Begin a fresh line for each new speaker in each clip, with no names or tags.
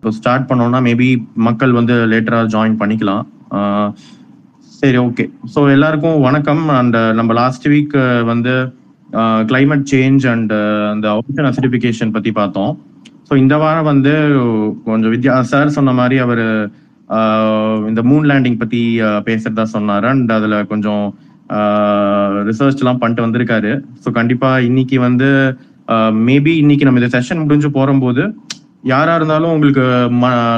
இப்போ ஸ்டார்ட் பண்ணோம்னா மேபி மக்கள் வந்து லேட்டராக ஜாயின் பண்ணிக்கலாம். ஆஹ் சரி ஓகே ஸோ எல்லாருக்கும் வணக்கம். அண்ட் uh, நம்ம லாஸ்ட் வீக் uh, வந்து கிளைமேட் சேஞ்ச் அண்ட் அந்த ஆப்ஷன் அசிடிஃபிகேஷன் பற்றி பார்த்தோம். ஸோ இந்த வாரம் வந்து கொஞ்சம் வித்யா சார் சொன்ன மாதிரி அவர் இந்த மூன் லேண்டிங் பற்றி பேசுறதா சொன்னார். அண்ட் அதில் கொஞ்சம் ரிசர்ச்லாம் பண்ணிட்டு வந்திருக்காரு. ஸோ கண்டிப்பாக இன்னைக்கு வந்து மேபி இன்னைக்கு நம்ம இந்த செஷன் முடிஞ்சு போகும்போது யாரா இருந்தாலும் உங்களுக்கு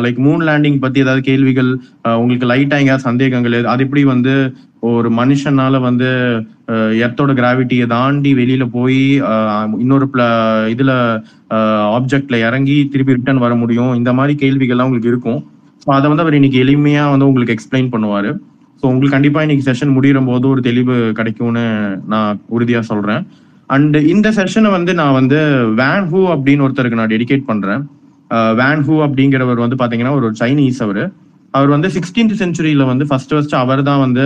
லைக் மூன் லேண்டிங் பத்தி ஏதாவது கேள்விகள் உங்களுக்கு லைட்டா எங்கேயாவது சந்தேகங்கள் அது எப்படி வந்து ஒரு மனுஷனால வந்து எர்த்தோட கிராவிட்டியை தாண்டி வெளியில போய் இன்னொரு pla- இதுல ஆப்ஜெக்ட்ல இறங்கி திருப்பி ரிட்டர்ன் வர முடியும்? இந்த மாதிரி கேள்விகள்லாம் உங்களுக்கு இருக்கும். ஸோ அதை வந்து அவர் இன்னைக்கு எளிமையா வந்து உங்களுக்கு எக்ஸ்பிளைன் பண்ணுவாரு. ஸோ உங்களுக்கு கண்டிப்பா இன்னைக்கு செஷன் முடிகிற போது ஒரு தெளிவு கிடைக்கும்னு நான் உறுதியா சொல்றேன். அண்ட் இந்த செஷனை வந்து நான் வந்து வேன் ஹூ அப்படின்னு ஒருத்தருக்கு நான் டெடிகேட் பண்றேன். வேன் ஹூ அப்படிங்கிறவர் வந்து பாத்தீங்கன்னா ஒரு சைனீஸ் அவர். அவர் வந்து சிக்ஸ்டீன்த் செஞ்சுரியில வந்து ஃபர்ஸ்ட் ஃபர்ஸ்ட் அவர் தான் வந்து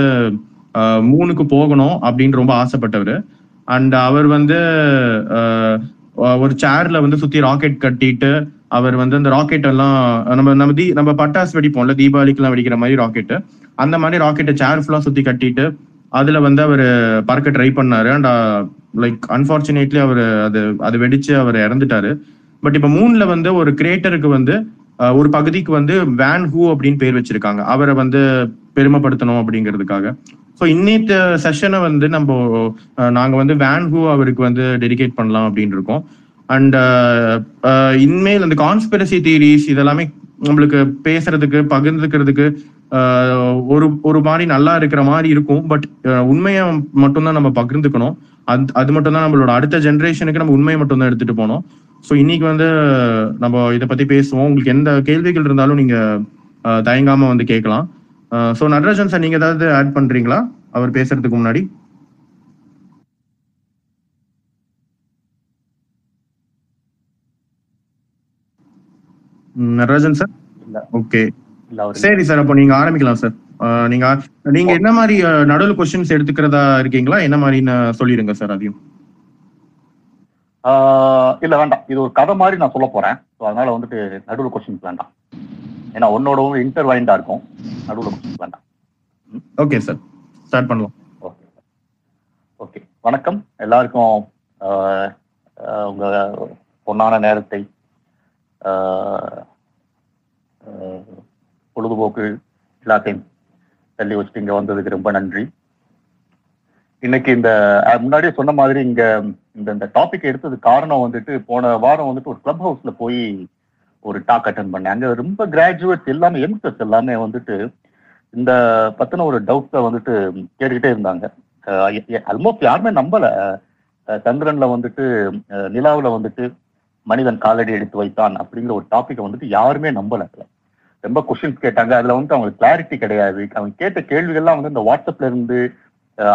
மூணுக்கு போகணும் அப்படின்னு ரொம்ப ஆசைப்பட்டவர். அண்ட் அவர் வந்து ஒரு சேர்ல வந்து சுத்தி ராக்கெட் கட்டிட்டு அவர் வந்து அந்த ராக்கெட் எல்லாம் நம்ம நம்ம தீ நம்ம பட்டாசு வெடிப்போம்ல தீபாவளிக்குலாம் வெடிக்கிற மாதிரி ராக்கெட் அந்த மாதிரி ராக்கெட்டை சேர் ஃபுல்லா சுத்தி கட்டிட்டு அதுல வந்து அவர் பறக்க ட்ரை பண்ணாரு. அண்ட் லைக் அன்பார்ச்சுனேட்லி அவர் அது அது வெடிச்சு அவர் இறந்துட்டாரு. பட் இப்ப மூன்ல வந்து ஒரு கிரியேட்டருக்கு வந்து ஒரு பகுதிக்கு வந்து வேன் ஹூ அப்படின்னு பேர் வச்சிருக்காங்க. அவரை வந்து பெருமைப்படுத்தணும் அப்படிங்கிறதுக்காக. ஸோ இன்னித்த செஷனை வந்து நம்ம நாங்கள் நாங்க வந்து வேன் ஹூ அவருக்கு வந்து டெடிகேட் பண்ணலாம் அப்படின்னு இருக்கோம் அண்ட் இனிமேல் அந்த கான்ஸ்பிரசி தியரிஸ் இதெல்லாமே நம்மளுக்கு பேசுறதுக்கு பகிர்ந்துக்கிறதுக்கு ஒரு ஒரு மாதிரி நல்லா இருக்கிற மாதிரி இருக்கும். பட் உண்மையை மட்டும்தான் நம்ம பகிர்ந்துக்கணும். அது அது மட்டும்தான் நம்மளோட அடுத்த ஜென்ரேஷனுக்கு நம்ம உண்மையை மட்டும்தான் எடுத்துட்டு போனோம் ஸோ இன்னைக்கு வந்து நம்ம இதை பத்தி பேசுவோம். உங்களுக்கு எந்த கேள்விகள் இருந்தாலும் நீங்க தயங்காம வந்து கேட்கலாம். ஸோ நடராஜன் சார் நீங்க ஏதாவது ஆட் பண்றீங்களா? அவர் பேசுறதுக்கு முன்னாடி. நடராஜன் சார்? ஓகே. சரி சார் அப்போ நீங்க ஆரம்பிக்கலாம் சார். நீங்க நீங்க என்ன மாதிரி நடுவில் கொஸ்டின்ஸ் எடுத்துக்கிறதா இருக்கீங்களா? என்ன மாதிரின்னு சொல்லிடுங்க சார் அதையும்.
இல்ல வேண்டாம். இது ஒரு கதை மாதிரி நான் சொல்ல போறேன். ஸோ அதனால வந்துட்டு நடுவில் கொஸ்டின்ஸ் வேண்டாம். ஏன்னா உன்னோடவும் இன்டர்வைண்டா இருக்கும். நடுவில் கொஸ்டின்ஸ் வேண்டாம்.
ஓகே சார் ஸ்டார்ட் பண்ணலாம்
ஓகே ஓகே வணக்கம். எல்லாருக்கும் உங்க பொன்னான நேரத்தை பொழுதுபோக்கு எல்லாத்தையும் தள்ளி வச்சுட்டு இங்க வந்ததுக்கு ரொம்ப நன்றி. இன்னைக்கு இந்த முன்னாடியே சொன்ன மாதிரி இங்க இந்த இந்த டாபிக் எடுத்தது காரணம் வந்துட்டு போன வாரம் வந்துட்டு ஒரு கிளப் ஹவுஸ்ல போய் ஒரு டாக் அட்டன் பண்ணேன். அங்க ரொம்ப கிராஜுவேட்ஸ் எல்லாமே யங்ஸ்டர்ஸ் எல்லாமே வந்துட்டு இந்த பத்தின ஒரு டவுட்ஸை வந்துட்டு கேட்டுக்கிட்டே இருந்தாங்க. ஆல்மோஸ்ட் யாருமே நம்பல. சந்திரன்ல வந்துட்டு நிலாவில் வந்துட்டு மனிதன் காலடி எடுத்து வைத்தான் அப்படிங்கிற ஒரு டாப்பிக்கை வந்துட்டு யாருமே நம்பல ரொம்ப கொஸ்டின்ஸ் கேட்டாங்க. அதுல வந்துட்டு அவங்களுக்கு கிளாரிட்டி கிடையாது. அவங்க கேட்ட கேள்விகள்லாம் வந்து இந்த வாட்ஸ்அப்ல இருந்து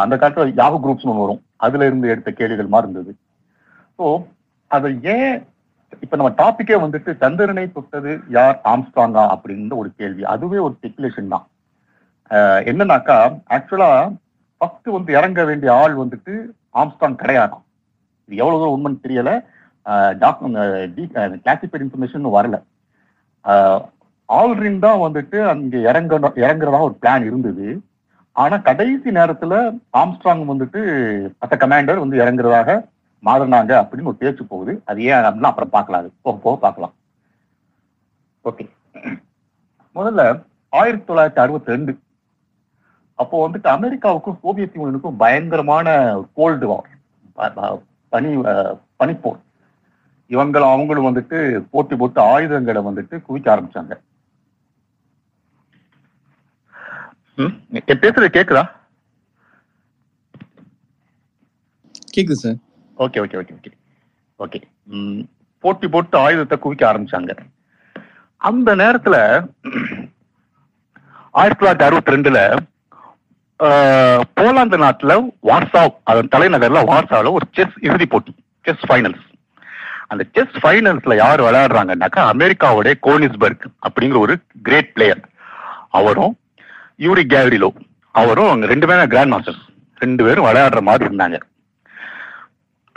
அந்த காலத்தில் யாகு குரூப்ஸ் ஒன்று வரும். அதுல இருந்து எடுத்த கேள்விகள் மாதிரி இருந்தது. ஸோ அதை ஏன் இப்ப நம்ம டாபிக்கே வந்துட்டு சந்திரனை தொட்டது யார்? ஆம்ஸ்ட்ராங்கா அப்படின்ற ஒரு கேள்வி. அதுவே ஒரு ஸ்பெகுலேஷன் தான். என்னன்னாக்கா ஆக்சுவலா ஃபர்ஸ்ட் வந்து இறங்க வேண்டிய ஆள் வந்துட்டு ஆம்ஸ்ட்ராங் கிடையாதாம். இது எவ்வளவு தூரம் உண்மைன்னு தெரியல. கிளாசிஃபைட் இன்ஃபர்மேஷன் வரல. ஆல்ரின் தான் வந்துட்டு அங்கே இறங்க இறங்குறதா ஒரு பிளான் இருந்தது. ஆனா கடைசி நேரத்துல ஆம்ஸ்ட்ராங் வந்துட்டு மற்ற கமாண்டர் வந்து இறங்குறதாக மாறினாங்க அப்படின்னு ஒரு பேச்சு போகுது. அது ஏன் அப்படின்னா அப்புறம் பார்க்கலாம் அது போக போக பார்க்கலாம். ஓகே முதல்ல ஆயிரத்தி தொள்ளாயிரத்தி அறுபத்தி ரெண்டு. அப்போ வந்துட்டு அமெரிக்காவுக்கும் சோவியத் யூனியனுக்கும் பயங்கரமான கோல்டு வார் பனி பனிப்போர். இவங்களும் அவங்களும் வந்துட்டு போட்டி போட்டு ஆயுதங்களை வந்துட்டு குவிக்க ஆரம்பிச்சாங்க. ம், பேசுறது கேக்குதா?
கேக்குது sir
okay okay okay okay. Okay. போட்டி போட்டு ஆயுதத்தை குவிக்க ஆரம்பிச்சாங்க. அந்த நேரத்துல ஆயிரத்தி தொள்ளாயிரத்தி அறுபத்தி ரெண்டுல போலாந்து நாட்டுல வார்சாவ் அதன் தலைநகர்ல வார்சாவ்ல ஒரு செஸ் இறுதி போட்டி செஸ் ஃபைனல்ஸ் அந்த செஸ் ஃபைனல்ஸ்ல யார் விளையாடுறாங்கன்னாக்கா அமெரிக்காவுடைய கோனிஸ்பர்க் அப்படிங்கிற ஒரு கிரேட் பிளேயர் அவரும் யூரி கேவரிலோ அவரும் அவங்க ரெண்டு பேரும் கிராண்ட் மாஸ்டர்ஸ் ரெண்டு பேரும் விளையாடுற மாதிரி இருந்தாங்க.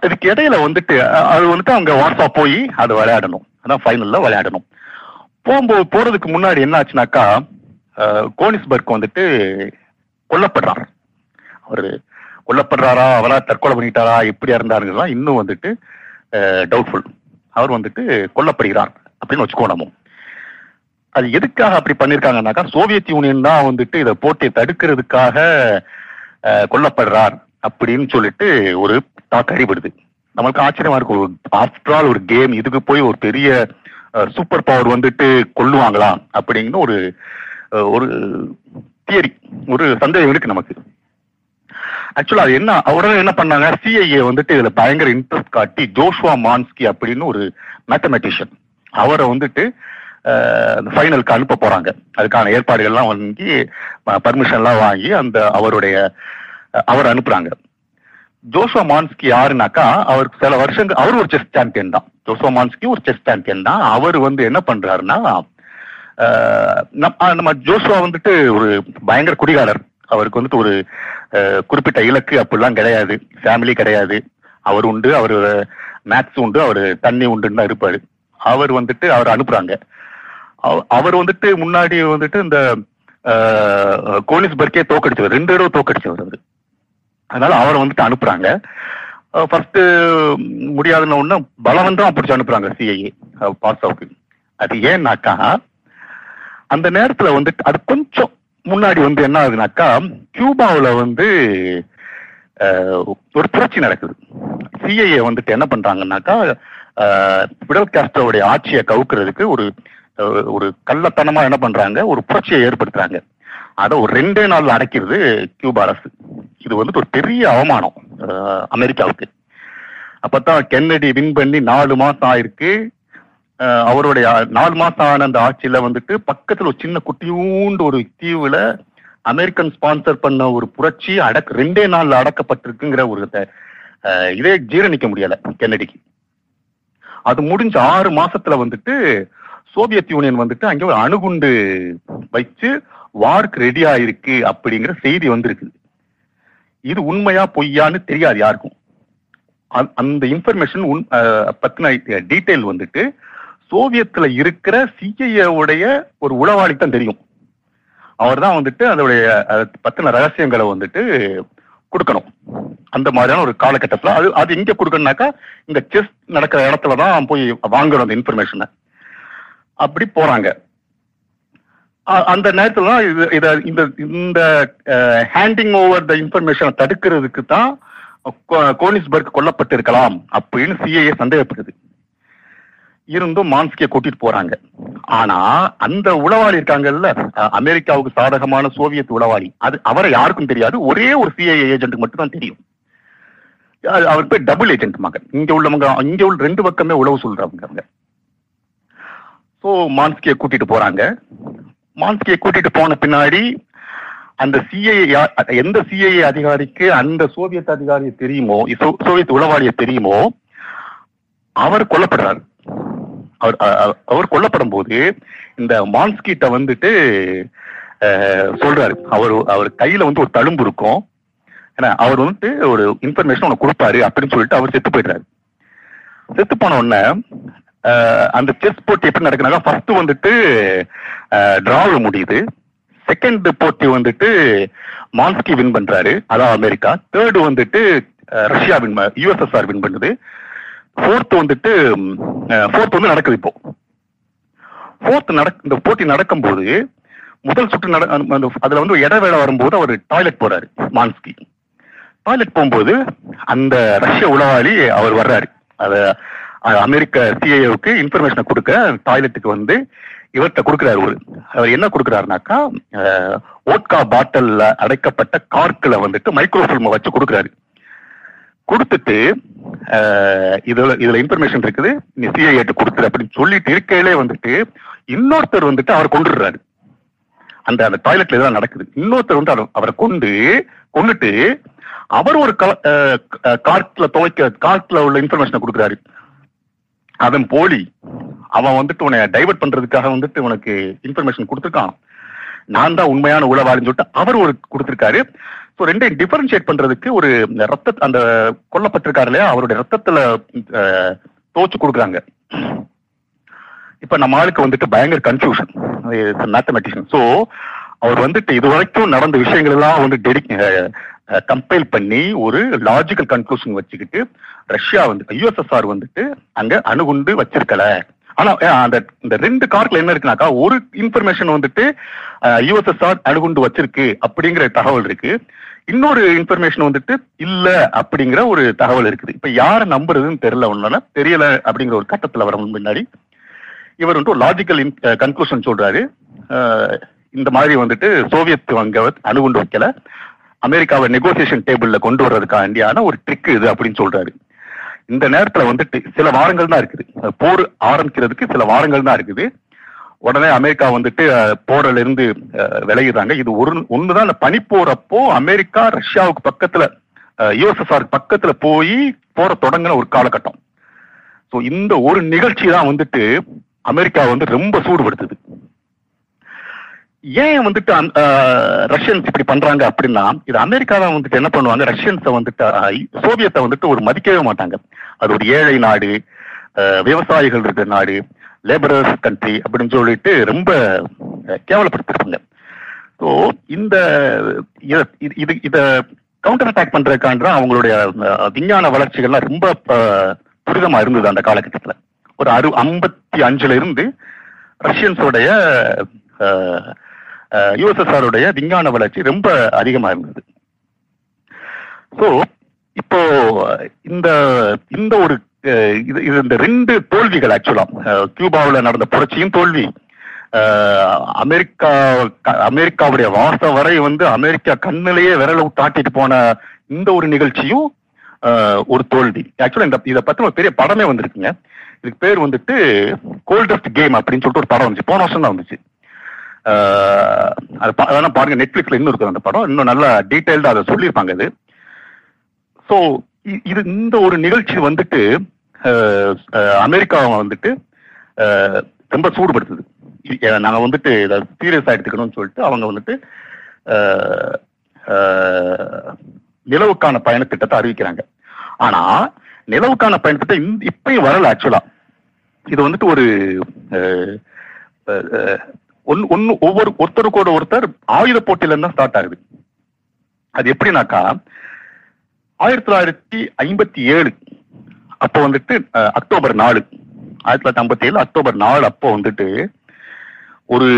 இதுக்கு இடையில வந்துட்டு அது வந்துட்டு அவங்க வாட்ஸ்அப் போய் அதை விளையாடணும். அதான் ஃபைனல்ல விளையாடணும். போகும்போது போறதுக்கு முன்னாடி என்ன ஆச்சுனாக்கா கோனிஸ்பர்க் வந்துட்டு கொல்லப்படுறார். அவர் கொல்லப்படுறாரா அவரா தற்கொலை பண்ணிட்டாரா எப்படியா இருந்தாருங்கலாம் இன்னும் வந்துட்டு டவுட்ஃபுல் அவர் வந்துட்டு கொல்லப்படுகிறார் அப்படின்னு வச்சுக்கோ நம்ம. அது எதுக்காக அப்படி பண்ணிருக்காங்கன்னாக்கா சோவியத் யூனியன் தான் வந்துட்டு இதை போட்டியை தடுக்கிறதுக்காக அஹ், கொல்லப்படுறார் அப்படின்னு சொல்லிட்டு ஒரு டாக் அடிபடுது. நம்மளுக்கு ஆச்சரியமா இருக்கும். ஆஃப்டர் ஆல் ஒரு கேம் இதுக்கு போய் ஒரு பெரிய சூப்பர் பவர் வந்துட்டு கொல்லுவாங்களா அப்படின்னு ஒரு ஒரு தியரி ஒரு சந்தேகம் இருக்கு நமக்கு. ஆக்சுவலா அது என்ன உடனே என்ன பண்ணாங்க? சிஐஏ வந்துட்டு இதுல பயங்கர இன்ட்ரெஸ்ட் காட்டி ஜோஷுவா மான்ஸ்கி அப்படின்னு ஒரு மேத்தமெட்டிஷியன் அவரை வந்துட்டு ஃபைனலுக்கு அனுப்ப போறாங்க. அதுக்கான ஏற்பாடுகள்லாம் வாங்கி பர்மிஷன்லாம் வாங்கி அந்த அவருடைய அவர் அனுப்புறாங்க. ஜோசோ மான்ஸ்கி யாருனாக்கா அவருக்கு சில வருஷங்கள் அவர் ஒரு செஸ் சாம்பியன் தான். ஜோசோ மான்ஸ்கி ஒரு செஸ் சாம்பியன் தான். அவர் வந்து என்ன பண்றாருன்னா நம்- நம்ம ஜோசுவா வந்துட்டு ஒரு பயங்கர குடிகாரர். அவருக்கு வந்துட்டு ஒரு குறிப்பிட்ட இலக்கு அப்படிலாம் கிடையாது. ஃபேமிலி கிடையாது. அவர் உண்டு அவர் மேக்ஸ் உண்டு அவர் தண்ணி உண்டுன்னு தான் இருப்பாரு. அவர் வந்துட்டு அவர் அனுப்புறாங்க. அவர் வந்துட்டு முன்னாடி வந்துட்டு இந்த அஹ், கோனிஸ்பர்க்கே தோக்கடிச்சவர் ரெண்டு தடவை தோக்கடிச்சவர் அவர். அதனால அவரை வந்துட்டு அனுப்புறாங்க. ஃபர்ஸ்ட் முடியாதுன்னு ஒண்ணு பலவந்தம் பிடிச்சு அனுப்புறாங்க சிஐஏ பாஸ்தாவுக்கு அது ஏன்னாக்கா அந்த நேரத்துல வந்துட்டு அது கொஞ்சம் முன்னாடி வந்து என்ன ஆகுதுனாக்கா கியூபாவுல வந்து ஒரு புரட்சி நடக்குது. சிஐஏ வந்துட்டு என்ன பண்றாங்கன்னாக்கா பிடல் காஸ்ட்ரோவுடைய ஆட்சியை கவுக்கிறதுக்கு ஒரு ஒரு கள்ளத்தனமா என்ன பண்றாங்க? ஒரு புரட்சியை ஏற்படுத்துறாங்க. அதை ஒரு ரெண்டே நாள்ல அடைக்கிறது கியூபா அரசு. இது வந்துட்டு ஒரு பெரிய அவமானம் அமெரிக்காவுக்கு. அப்பதான் கென்னடி வின் பண்ணி நாலு மாசம் ஆயிருக்கு. அஹ், அவருடைய நாலு மாசம் ஆன அந்த ஆட்சியில வந்துட்டு பக்கத்துல ஒரு சின்ன குட்டியூண்டு ஒரு தீவுல அமெரிக்கன் ஸ்பான்சர் பண்ண ஒரு புரட்சி அடக்க ரெண்டே நாள்ல அடக்கப்பட்டிருக்குங்கிற ஒரு இதே ஜீரணிக்க முடியல கென்னடிக்கு. அது முடிஞ்ச ஆறு மாசத்துல வந்துட்டு சோவியத் யூனியன் வந்துட்டு அங்கே ஒரு அணுகுண்டு வச்சு வார்க்கு ரெடி ஆயிருக்கு அப்படிங்கிற செய்தி வந்திருக்கு இது உண்மையா பொய்யான்னு தெரியாது யாருக்கும். அந்த- அந்த இன்ஃபர்மேஷன் உன் பத்தின டீட்டெயில் வந்துட்டு சோவியத்தில் இருக்கிற சிஐஏவுடைய ஒரு உளவாளி தான் தெரியும். அவர் தான் வந்துட்டு அதோடைய பத்தின ரகசியங்களை வந்துட்டு கொடுக்கணும். அந்த மாதிரியான ஒரு காலகட்டத்தில். அது அது எங்கே கொடுக்கணும்னாக்கா இந்த செஸ் நடக்கிற இடத்துல தான் போய் வாங்கணும் அந்த இன்ஃபர்மேஷனை அப்படி போறாங்க. அ- அந்த நேரத்துல இத இந்த இந்த ஹேண்டிங் ஓவர் த இன்ஃபர்மேஷனை தடுக்கிறதுக்கு தான் கோ- கோனிஸ்பர்க் கொல்லப்பட்டிருக்கலாம் அப்படின்னு சிஐஏ சந்தேகப்படுது இருந்தும் மான்ஸ்கே கூட்டிட்டு போறாங்க. ஆனா அந்த உளவாளி இருக்காங்கல்ல அமெரிக்காவுக்கு சாதகமான சோவியத் உளவாளி. அது அவரை யாருக்கும் தெரியாது. ஒரே ஒரு சிஐஏ ஏஜென்ட்டுக்கு மட்டும் தான் தெரியும். அவர் போய் டபுள் ஏஜென்ட் மகன். இங்க உள்ளவங்க இங்க உள்ள ரெண்டு பக்கமே உளவு சொல்றவங்க. அவங்க ஸோ மான்ஸ்கியை கூட்டிட்டு போறாங்க. மான்ஸ்கியை கூட்டிட்டு போன பின்னாடி அந்த சிஐஏ எந்த சிஐஏ அதிகாரிக்கு அந்த சோவியத் அதிகாரியை தெரியுமோ சோவியத் உளவாளியை தெரியுமோ அவர் கொல்லப்படுறாரு. அவர் அவர் கொல்லப்படும் போது இந்த மான்ஸ்கிட்ட வந்துட்டு சொல்றாரு. அவர் அவர் கையில வந்து ஒரு தழும்பு இருக்கும். ஏன்னா அவர் வந்துட்டு ஒரு இன்ஃபர்மேஷன் உனக்கு கொடுப்பாரு அப்படின்னு சொல்லிட்டு அவர் செத்து போயிடுறாரு. செத்து போன உடனே அந்த செஸ் போட்டி எப்படி நடக்குனாக்கா ஃபர்ஸ்ட் வந்துட்டு டிராவில் முடியுது. செகண்ட் போட்டி வந்துட்டு மான்ஸ்கி வின் பண்றாரு. அதான் அமெரிக்கா. தேர்டு வந்துட்டு ரஷ்யா வின் யூஎஸ்எஸ்ஆர் வின் பண்ணுது. ஃபோர்த் வந்துட்டு ஃபோர்த் வந்து நடக்குது இப்போ. ஃபோர்த் நடக் இந்த போட்டி நடக்கும்போது முதல் சுற்று நட அந்த- அதுல வந்து இடவேளை வரும்போது அவர் டாய்லெட் போறாரு மான்ஸ்கி டாய்லெட் போகும்போது அந்த ரஷ்ய உளவாளி அவர் வர்றாரு. அதை அமெரிக்க சிஐஓக்கு இன்ஃபர்மேஷனை கொடுக்க டாய்லெட்டுக்கு வந்து இவர்கிட்ட கொடுக்குறாரு ஒரு அவர் என்ன கொடுக்குறாருனாக்கா ஓட்கா பாட்டில்ல அடைக்கப்பட்ட கார்க்குல வந்துட்டு மைக்ரோஃபில்மை வச்சு கொடுக்குறாரு. கொடுத்துட்டு அஹ், இதுல இதுல இன்ஃபர்மேஷன் இருக்குது நீ சிஐஏட்டு கொடுத்துரு அப்படின்னு சொல்லிட்டு இருக்கையிலே வந்துட்டு இன்னொருத்தர் வந்துட்டு அவர் கொண்டுடுறாரு. அந்த அந்த டாய்லெட்ல இதெல்லாம் நடக்குது. இன்னொருத்தர் வந்து அவரை- அவரை கொண்டு கொண்டுட்டு அவர் ஒரு கார்ட்ல துவைக்க கார்ட்ல உள்ள இன்ஃபர்மேஷனை கொடுக்குறாரு. அதன் போலி அவன் வந்துட்டு உன்னை டைவர்ட் பண்றதுக்காக வந்துட்டு உனக்கு இன்ஃபர்மேஷன் கொடுத்துருக்கான். நான் தான் உண்மையான உளவாளின்னு சொல்லிட்டு அவர் ஒரு கொடுத்துருக்காரு. ஸோ ரெண்டையும் டிஃபரன்ஷியேட் பண்றதுக்கு ஒரு ரத்த அந்த கொல்லப்பட்டிருக்காரு இல்லையா? அவருடைய ரத்தத்துல அஹ், கொடுக்குறாங்க. இப்ப நம்ம ஆளுக்கு வந்துட்டு பயங்கர கன்ஃபியூஷன் மேத்தமெட்டிஷியன் ஸோ அவர் வந்துட்டு இது வரைக்கும் நடந்த விஷயங்கள் எல்லாம் வந்து டெடி கம்பைல் பண்ணி ஒரு லாஜிக்கல் கன்க்ளூஷன் வச்சுக்கிட்டு ரஷ்யா வந்து யுஎஸ்எஸ்ஆர் வந்துட்டு அங்க அணுகுண்டு வச்சிருக்கல. ஆனா அந்த இந்த ரெண்டு கார்க்ல என்ன இருக்குனாக்கா ஒரு இன்ஃபர்மேஷன் வந்துட்டு யுஎஸ்எஸ்ஆர் அணுகுண்டு வச்சிருக்கு அப்படிங்கிற தகவல் இருக்கு. இன்னொரு இன்ஃபர்மேஷன் வந்துட்டு இல்ல அப்படிங்கிற ஒரு தகவல் இருக்குது. இப்ப யாரை நம்புறதுன்னு தெரியல ஒன்னால தெரியல அப்படிங்கிற ஒரு கட்டத்துல வர முன்னாடி இவர் வந்து ஒரு லாஜிக்கல் கன்க்ளூஷன் சொல்றாரு. இந்த மாதிரி வந்துட்டு சோவியத் அங்க அணுகுண்டு வைக்கல. அமெரிக்காவை நெகோசியேஷன் டேபிள்ல கொண்டு வர்றதுக்காண்டியான ஒரு ட்ரிக் இது அப்படின்னு சொல்றாரு. இந்த நேரத்துல வந்துட்டு சில வாரங்கள் தான் இருக்குது. போர் ஆரம்பிக்கிறதுக்கு சில வாரங்கள் தான் இருக்குது. உடனே அமெரிக்கா வந்துட்டு போரில் இருந்து விளையுறாங்க இது ஒரு ஒண்ணுதான் அந்த பனிப்போர் அமெரிக்கா ரஷ்யாவுக்கு பக்கத்துல யுஎஸ்எஸ்ஆர் பக்கத்துல போய் போற தொடங்கின ஒரு காலகட்டம். ஸோ இந்த ஒரு நிகழ்ச்சி தான் வந்துட்டு அமெரிக்கா வந்து ரொம்ப சூடுபடுத்துது. ஏன் வந்துட்டு ரஷ்யன்ஸ் இப்படி பண்றாங்க அப்படின்னா இது அமெரிக்கா தான் வந்துட்டு என்ன பண்ணுவாங்க ரஷ்யன்ஸை வந்துட்டு சோவியத்தை வந்துட்டு ஒரு மதிக்கவே மாட்டாங்க. அது ஒரு ஏழை நாடு விவசாயிகள் இருக்கிற நாடு லேபரர்ஸ் கண்ட்ரி அப்படின்னு சொல்லிட்டு ரொம்ப கேவலப்படுத்திருப்பாங்க. ஸோ இந்த இது- இது கவுண்டர் அட்டாக் பண்றதுக்காண்டி தான் அவங்களுடைய விஞ்ஞான வளர்ச்சிகள்லாம் ரொம்ப துரிதமா இருந்தது அந்த காலகட்டத்துல. ஒரு அறு ஐம்பத்தி அஞ்சுல இருந்து ரஷ்யன்ஸோடைய யூஎஸ்எஸ்ஆருடைய விஞ்ஞான வளர்ச்சி ரொம்ப அதிகமாக இருந்தது. ஸோ இப்போ இந்த இந்த ஒரு இது இது இந்த ரெண்டு தோல்விகள் ஆக்சுவலா கியூபாவில் நடந்த புரட்சியும் தோல்வி அமெரிக்கா க- அமெரிக்காவுடைய வாச வரை வந்து அமெரிக்கா கண்ணிலேயே விரல தாட்டிட்டு போன இந்த ஒரு நிகழ்ச்சியும் ஒரு தோல்வி. ஆக்சுவலா இந்த இதை பத்தி ஒரு பெரிய படமே வந்திருக்குங்க. இதுக்கு பேர் வந்துட்டு கோல்டஸ்ட் கேம் அப்படின்னு சொல்லிட்டு ஒரு படம் வந்துச்சு. போன வருஷம் தான் வந்துச்சு. அது அதெல்லாம் பாருங்க நெட்ஃபிளிக்ஸ்ல இன்னும் இருக்குது அந்த படம். இன்னும் நல்லா டீட்டெயில்டாக அதை சொல்லியிருப்பாங்க இது. ஸோ இது இந்த ஒரு நிகழ்ச்சி வந்துட்டு அமெரிக்காவை வந்துட்டு ரொம்ப சூடுபடுத்துது. நாங்கள் வந்துட்டு இதை சீரியஸாக எடுத்துக்கணும்னு சொல்லிட்டு அவங்க வந்துட்டு நிலவுக்கான பயண நிலவுக்கான பயணத்திட்டத்தை அறிவிக்கிறாங்க. ஆனா நிலவுக்கான பயணத்திட்டம் திட்டம் இப்பயும் வரல ஆக்சுவலா இது வந்துட்டு ஒரு ஒன்னு ஒன்னு ஒவ்வொரு ஒருத்தருக்கோட ஒருத்தர் ஆயுத போட்டியில தான் ஸ்டார்ட் ஆகுது. அது எப்படின்னாக்கா ஆயிரத்தி தொள்ளாயிரத்தி ஐம்பத்தி ஏழு அப்போ வந்துட்டு அக்டோபர் நாலு. ஆயிரத்தி தொள்ளாயிரத்தி ஐம்பத்தி ஏழு அக்டோபர் நாலு அப்போ வந்துட்டு ஒரு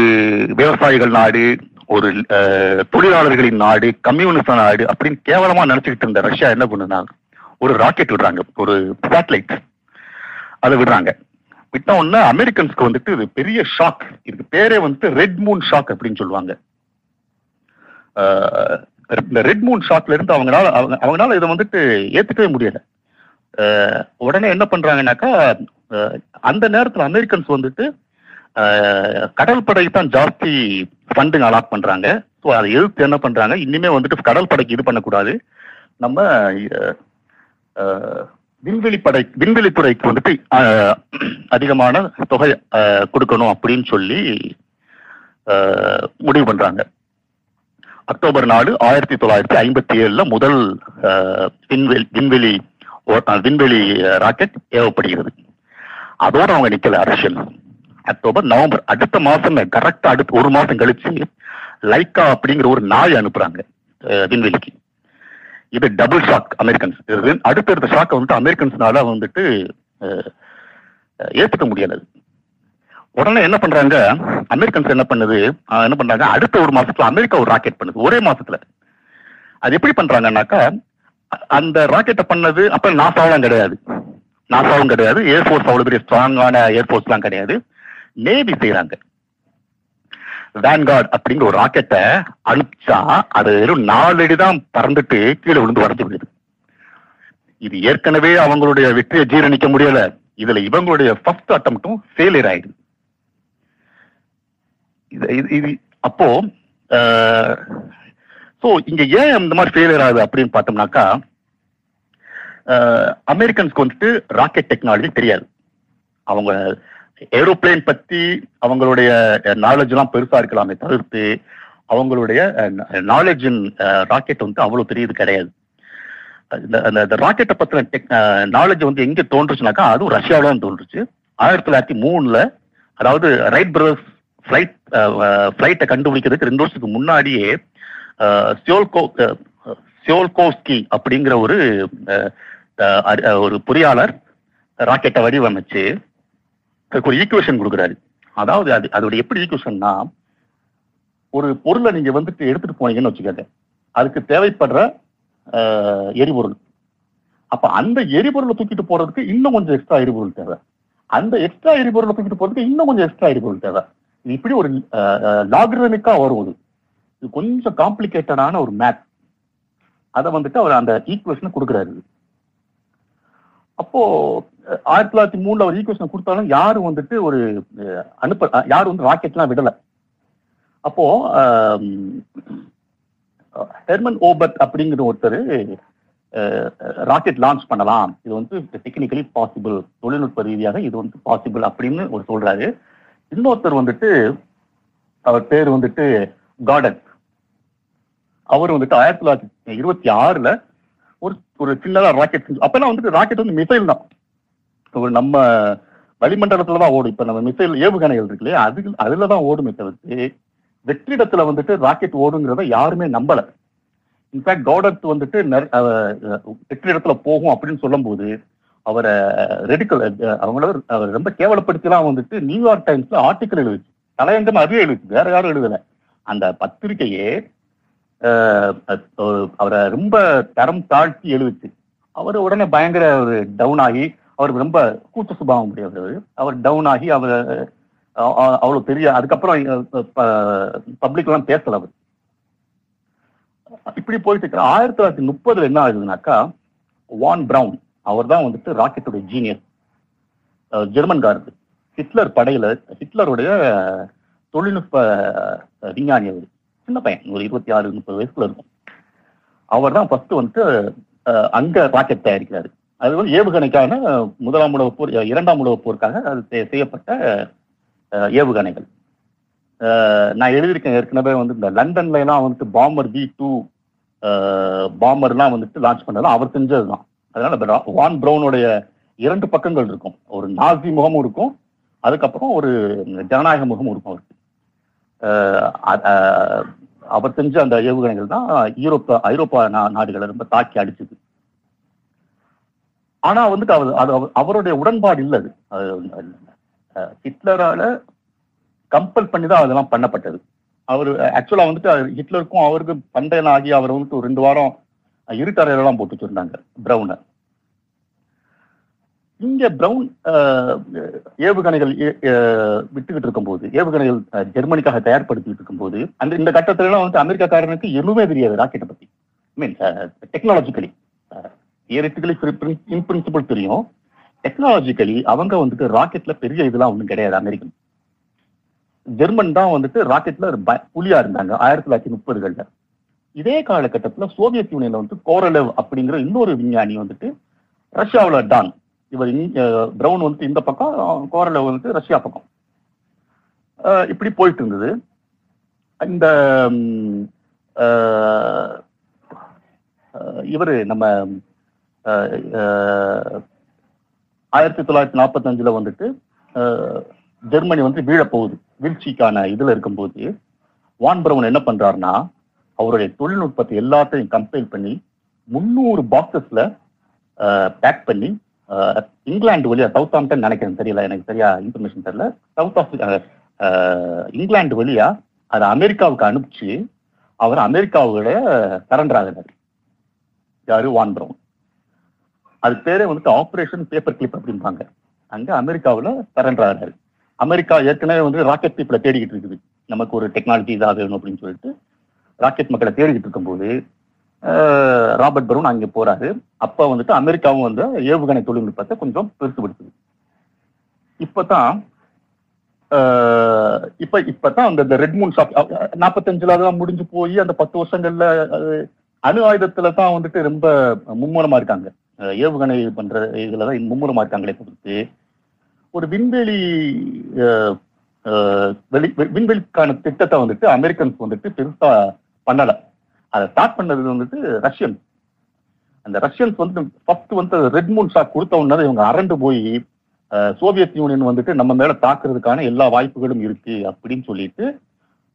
விவசாயிகள் நாடு ஒரு தொழிலாளர்களின் நாடு கம்யூனிஸ்ட் நாடு அப்படின்னு கேவலமா நினைச்சுக்கிட்டு இருந்த ரஷ்யா என்ன பண்ணுனாங்க ஒரு ராக்கெட் விடுறாங்க ஒரு சேட்டலைட் அதை விடுறாங்க. விட்ட உடனே அமெரிக்கன்ஸ்க்கு வந்துட்டு இது பெரிய ஷாக் இதுக்கு பேரே வந்துட்டு ரெட் மூன் ஷாக் அப்படின்னு சொல்லுவாங்க. இந்த ரெட் மூன் ஷாக்ல இருந்து அவங்களால அவங்க அவங்களால இதை வந்துட்டு ஏத்துக்கவே முடியல. உடனே என்ன பண்றாங்கன்னாக்கா அந்த நேரத்தில் அமெரிக்கன்ஸ் வந்துட்டு கடல் கடற்படை தான் ஜாஸ்தி ஃபண்டிங் அலாட் பண்றாங்க. ஸோ அதை எதிர்த்து என்ன பண்றாங்க? இனிமே வந்துட்டு கடல் படைக்கு இது பண்ணக்கூடாது. நம்ம விண்வெளி படை விண்வெளித்துறைக்கு வந்துட்டு அஹ், அதிகமான தொகை அஹ், கொடுக்கணும் அப்படின்னு சொல்லி அஹ், முடிவு பண்றாங்க. அக்டோபர் நாலு ஆயிரத்தி தொள்ளாயிரத்தி ஐம்பத்தி ஏழுல முதல் அஹ், விண்வெளி விண்வெளி விண்வெளி ராக்கெட் ஏவப்படுகிறது. அதோட அவங்க நிக்கல அரசியல். அக்டோபர் நவம்பர் அடுத்த மாசம் கரெக்டா அடுத்து ஒரு மாசம் கழிச்சு லைக்கா அப்படிங்கிற ஒரு நாய் அனுப்புறாங்க அஹ், விண்வெளிக்கு. இது டபுள் ஷாக் அமெரிக்கன்ஸ் இது அடுத்தடுத்த ஷாக்கை வந்துட்டு அமெரிக்கன்ஸ்னால வந்துட்டு அஹ், முடியாது உடனே என்ன பண்றாங்க? அமெரிக்கன்ஸ் என்ன பண்ணுது? என்ன பண்றாங்க? அடுத்த ஒரு மாசத்துல அமெரிக்கா ஒரு ராக்கெட் பண்ணுது ஒரே மாசத்துல. அது எப்படி பண்றாங்கன்னாக்கா அந்த ராக்கெட்டை பண்ணது அப்ப நாசாவெல்லாம் கிடையாது. நாசாவும் கிடையாது ஏர்ஃபோர்ஸ் அவ்வளவு பெரிய ஸ்ட்ராங்கான ஏர்ஃபோர்ஸ்லாம் கிடையாது. நேவி செய்யறாங்க வேன்கார்டு அப்படிங்கிற ஒரு ராக்கெட்டை அனுப்பிச்சா அது வெறும் நாலடி தான் பறந்துட்டு கீழே விழுந்து வரைஞ்சு விடுது இது ஏற்கனவே அவங்களுடைய வெற்றியை ஜீரணிக்க முடியல. இதுல இவங்களுடைய ஃபர்ஸ்ட் அட்டம்ப்டும் ஃபெயிலியர் ஆயிடுது. இது இது- அப்போ ஸோ இங்க ஏன் இந்த மாதிரி ஃபெயிலியர் ஆகுது அப்படின்னு பார்த்தோம்னாக்கா அமெரிக்கன்ஸ்க்கு வந்துட்டு ராக்கெட் டெக்னாலஜி தெரியாது. அவங்க ஏரோப்ளேன் பத்தி அவங்களுடைய நாலேஜ் எல்லாம் பெருசா இருக்கலாமே தவிர்த்து அவங்களுடைய நாலேஜ் இன் ராக்கெட் வந்து அவ்வளவு பெரியது கிடையாது. இந்த அந்த- ராக்கெட்டை பத்தின நாலேஜ் வந்து எங்க தோன்றுச்சுனாக்கா அதுவும் ரஷ்யாவில தான் தோன்றுச்சு. ஆயிரத்தி தொள்ளாயிரத்தி மூணுல அதாவது ரைட் பிரதர்ஸ் ஃபிளைட் ஃபிளைட்டை கண்டுபிடிக்கிறதுக்கு ரெண்டு வருஷத்துக்கு முன்னாடியே சியோல்கோ சியோல்கோஸ்கி அப்படிங்கிற ஒரு ஒரு பொறியாளர் ராக்கெட்டை வடிவமைச்சு அதுக்கு ஒரு ஈக்குவேஷன் கொடுக்குறாரு. அதாவது அது அதோட எப்படி ஈக்குவேஷன்னா ஒரு பொருளை நீங்க வந்துட்டு எடுத்துட்டு போனீங்கன்னு வச்சுக்கோங்க. அதுக்கு தேவைப்படுற எரிபொருள். அப்ப அந்த எரிபொருளை தூக்கிட்டு போறதுக்கு இன்னும் கொஞ்சம் எக்ஸ்ட்ரா எரிபொருள் தேவை. அந்த எக்ஸ்ட்ரா எரிபொருளை தூக்கிட்டு போறதுக்கு இன்னும் கொஞ்சம் எக்ஸ்ட்ரா எரிபொருள் தேவை. இது இப்படி ஒரு லாகிரமிக்கா வரும் இது இது கொஞ்சம் காம்ப்ளிகேட்டடான ஒரு மேத் அதை வந்துட்டு அவர் அந்த ஈக்குவேஷனை கொடுக்குறாரு. அப்போ ஆயிரத்தி தொள்ளாயிரத்தி மூணுல ஒரு ஈக்குவேஷன் கொடுத்தாலும் யாரும் வந்துட்டு ஒரு அனுப்ப யாரும் வந்து ராக்கெட்லாம் விடல. அப்போ ஹெர்மன் ஓபர்ட் அப்படிங்கிற ஒருத்தர் ராக்கெட் லான்ச் பண்ணலாம். இது வந்து டெக்னிக்கலி பாசிபிள் தொழில்நுட்ப ரீதியாக இது வந்து பாசிபிள் அப்படின்னு ஒரு சொல்றாரு. இன்னொருத்தர் வந்துட்டு அவர் பேர் வந்துட்டு கார்டன். அவர் வந்துட்டு ஆயிரத்தி தொள்ளாயிரத்தி இருபத்தி ஆறுல ஒரு சின்னதா ராக்கெட் அப்பெல்லாம் வந்துட்டு ராக்கெட் வந்து மிசைல் தான். ஒரு நம்ம வளிமண்டலத்துல தான் ஓடும். இப்ப நம்ம மிசைல் ஏவுகணைகள் இருக்கு இல்லையா? அது அதுல தான் ஓடுமே தவிர்த்து வெற்றிடத்துல வந்துட்டு ராக்கெட் ஓடுங்கிறத யாருமே நம்பல. இன்ஃபேக்ட் கவுடர்த் வந்துட்டு நிற- வெற்றிடத்துல போகும் அப்படின்னு சொல்லும்போது அவரை ரெடிக்கல் அவங்கள அவர் ரொம்ப கேவலப்படுத்திலாம் வந்துட்டு நியூயார்க் டைம்ஸ்ல ஆர்டிக்கல் எழுதுச்சு. தலையங்கம் அதே எழுதுச்சு. வேற யாரும் எழுதல. அந்த பத்திரிக்கையே அவரை ரொம்ப தரம் தாழ்த்தி எழுதுச்சு. அவர் உடனே பயங்கர ஒரு டவுன் ஆகி அவருக்கு ரொம்ப கூச்ச சுபாவம் உடையவர் அவர். டவுன் ஆகி அவர் அவ்வளோ அவ்வளவு பெரிய அதுக்கப்புறம் பப்ளிக் எல்லாம் பேசல அவர். இப்படி போயிட்டு இருக்கிற ஆயிரத்தி தொள்ளாயிரத்தி முப்பதுல என்ன ஆகுதுனாக்கா வான் பிரவுன் அவர் தான் வந்துட்டு ராக்கெட்டுடைய ஜீனியர் ஜெர்மன்காரர் ஹிட்லர் படையில ஹிட்லருடைய தொழில்நுட்ப விஞ்ஞானி அவர். சின்ன பையன் ஒரு இருபத்தி ஆறு முப்பது வயசுல இருக்கும். அவர் தான் ஃபர்ஸ்ட் வந்துட்டு அஹ், அங்க ராக்கெட் தயாரிக்கிறாரு. அது வந்து ஏவுகணைக்கான முதலாம் உலக போர் இரண்டாம் உலக போருக்காக அது செய்யப்பட்ட ஏவுகணைகள். நான் எழுதியிருக்கேன் ஏற்கனவே வந்து இந்த லண்டன்ல எல்லாம் வந்துட்டு பாம்பர் பி டூ பாம்பர்லாம் வந்துட்டு லான்ச் பண்ணதெல்லாம் அவர் செஞ்சதுதான். அதனால வான் பிரவுனுடைய இரண்டு பக்கங்கள் இருக்கும். ஒரு நாசி முகமும் இருக்கும் அதுக்கப்புறம் ஒரு ஜனநாயக முகமும் இருக்கும் அவருக்கு. அவத்தஞ்சு அவர் செஞ்ச அந்த ஏவுகணைகள் தான் யூரோப்பா ஐரோப்பா நாடுகளை ரொம்ப தாக்கி அடிச்சது. ஆனா வந்துட்டு அவர் அது அவருடைய உடன்பாடு இல்ல அது. ஹிட்லரால கம்பல் பண்ணி தான் அதெல்லாம் பண்ணப்பட்டது. அவர் ஆக்சுவலா வந்துட்டு ஹிட்லருக்கும் அவருக்கும் பண்டையன் ஆகி அவர் வந்துட்டு ஒரு ரெண்டு வாரம் இருட்டறையெல்லாம் போட்டு வச்சிருந்தாங்க பிரவுனை இந்த பிரவுன் ஏவுகணைகள் ஏ- விட்டுக்கிட்டு இருக்கும்போது ஏவுகணைகள் ஜெர்மனிக்காக தயார்படுத்திட்டு இருக்கும்போது அந்த இந்த கட்டத்துலலாம் வந்து அமெரிக்காக்காரனுக்கு எதுவுமே தெரியாது ராக்கெட்டை பத்தி. Mean technologically theoretically in principle தெரியும். டெக்னாலஜிக்கலி அவங்க வந்துட்டு ராக்கெட்ல பெரிய இதெல்லாம் ஒன்றும் கிடையாது அமெரிக்கன். ஜெர்மன் தான் வந்துட்டு ராக்கெட்ல ஒரு ப- புலியா இருந்தாங்க ஆயிரத்தி தொள்ளாயிரத்தி முப்பதுகள்ல. இதே காலகட்டத்துல சோவியத் யூனியன்ல வந்து கோரலெவ் அப்படிங்கிற இன்னொரு விஞ்ஞானி வந்துட்டு ரஷ்யாவில் டான். இவர் பிரவுன் வந்துட்டு இந்த பக்கம் கோரலை வந்துட்டு ரஷ்யா பக்கம். இப்படி போயிட்டு இருந்தது இந்த இவர் இவரு நம்ம ஆயிரத்தி தொள்ளாயிரத்தி நாற்பத்தஞ்சில் வந்துட்டு ஜெர்மனி வந்து வீழப்போகுது. வீழ்ச்சிக்கான இதுல இருக்கும்போது வான் பிரவுன் என்ன பண்றாருன்னா அவருடைய தொழில்நுட்பத்தை எல்லாத்தையும் கம்பேர் பண்ணி முந்நூறு பாக்ஸஸில் பேக் பண்ணி இங்கிலாந்து வழியா சவுத் ஆம்டன் நினைக்கிறேன் தெரியல எனக்கு சரியா இன்ஃபர்மேஷன் தெரியல. சவுத் ஆப்பிரிக்கா இங்கிலாந்து வழியா அதை அமெரிக்காவுக்கு அனுப்பிச்சு அவர் அமெரிக்காவோட சரண்டர் ஆகிறார். யாரு? வான் பிரவுன் அது பேரே வந்துட்டு ஆப்ரேஷன் பேப்பர் கிளிப் அப்படிம்பாங்க. அங்க அமெரிக்காவில் சரண்டர் ஆகிறாரு. அமெரிக்கா ஏற்கனவே வந்து ராக்கெட் பீப்பிள தேடிக்கிட்டு இருக்குது. நமக்கு ஒரு டெக்னாலஜி இதாக வேணும் அப்படின்னு சொல்லிட்டு ராக்கெட் மக்களை தேடிக்கிட்டு இருக்கும்போது ராபர்ட் பரூன் அங்கே போறாரு. அப்போ வந்துட்டு அமெரிக்காவும் வந்து ஏவுகணை தொழில்நுட்பத்தை கொஞ்சம் பெருசுபடுத்துது. இப்பதான் இப்ப இப்பதான் அந்த ரெட் மூன் ஷாப் நாற்பத்தஞ்சுல அதெல்லாம் முடிஞ்சு போய் அந்த பத்து வருஷங்கள்ல அணு ஆயுதத்துல தான் வந்துட்டு ரொம்ப மும்முரமா இருக்காங்க. ஏவுகணை பண்ற இதுலதான் மும்முரமா இருக்காங்களே பொறுத்து ஒரு விண்வெளி வெளி விண்வெளிக்கான திட்டத்தை வந்துட்டு அமெரிக்கன்ஸ் வந்துட்டு பெருசா பண்ணல. அதை ஸ்டார்ட் பண்ணது வந்துட்டு ரஷ்யன். அந்த ரஷ்யன்ஸ் வந்து ஃபர்ஸ்ட் வந்து ரெட் மூன் ஷாக் கொடுத்த உடனே இவங்க அரண்டு போய் சோவியத் யூனியன் வந்துட்டு நம்ம மேல தாக்குறதுக்கான எல்லா வாய்ப்புகளும் இருக்கு அப்படின்னு சொல்லிட்டு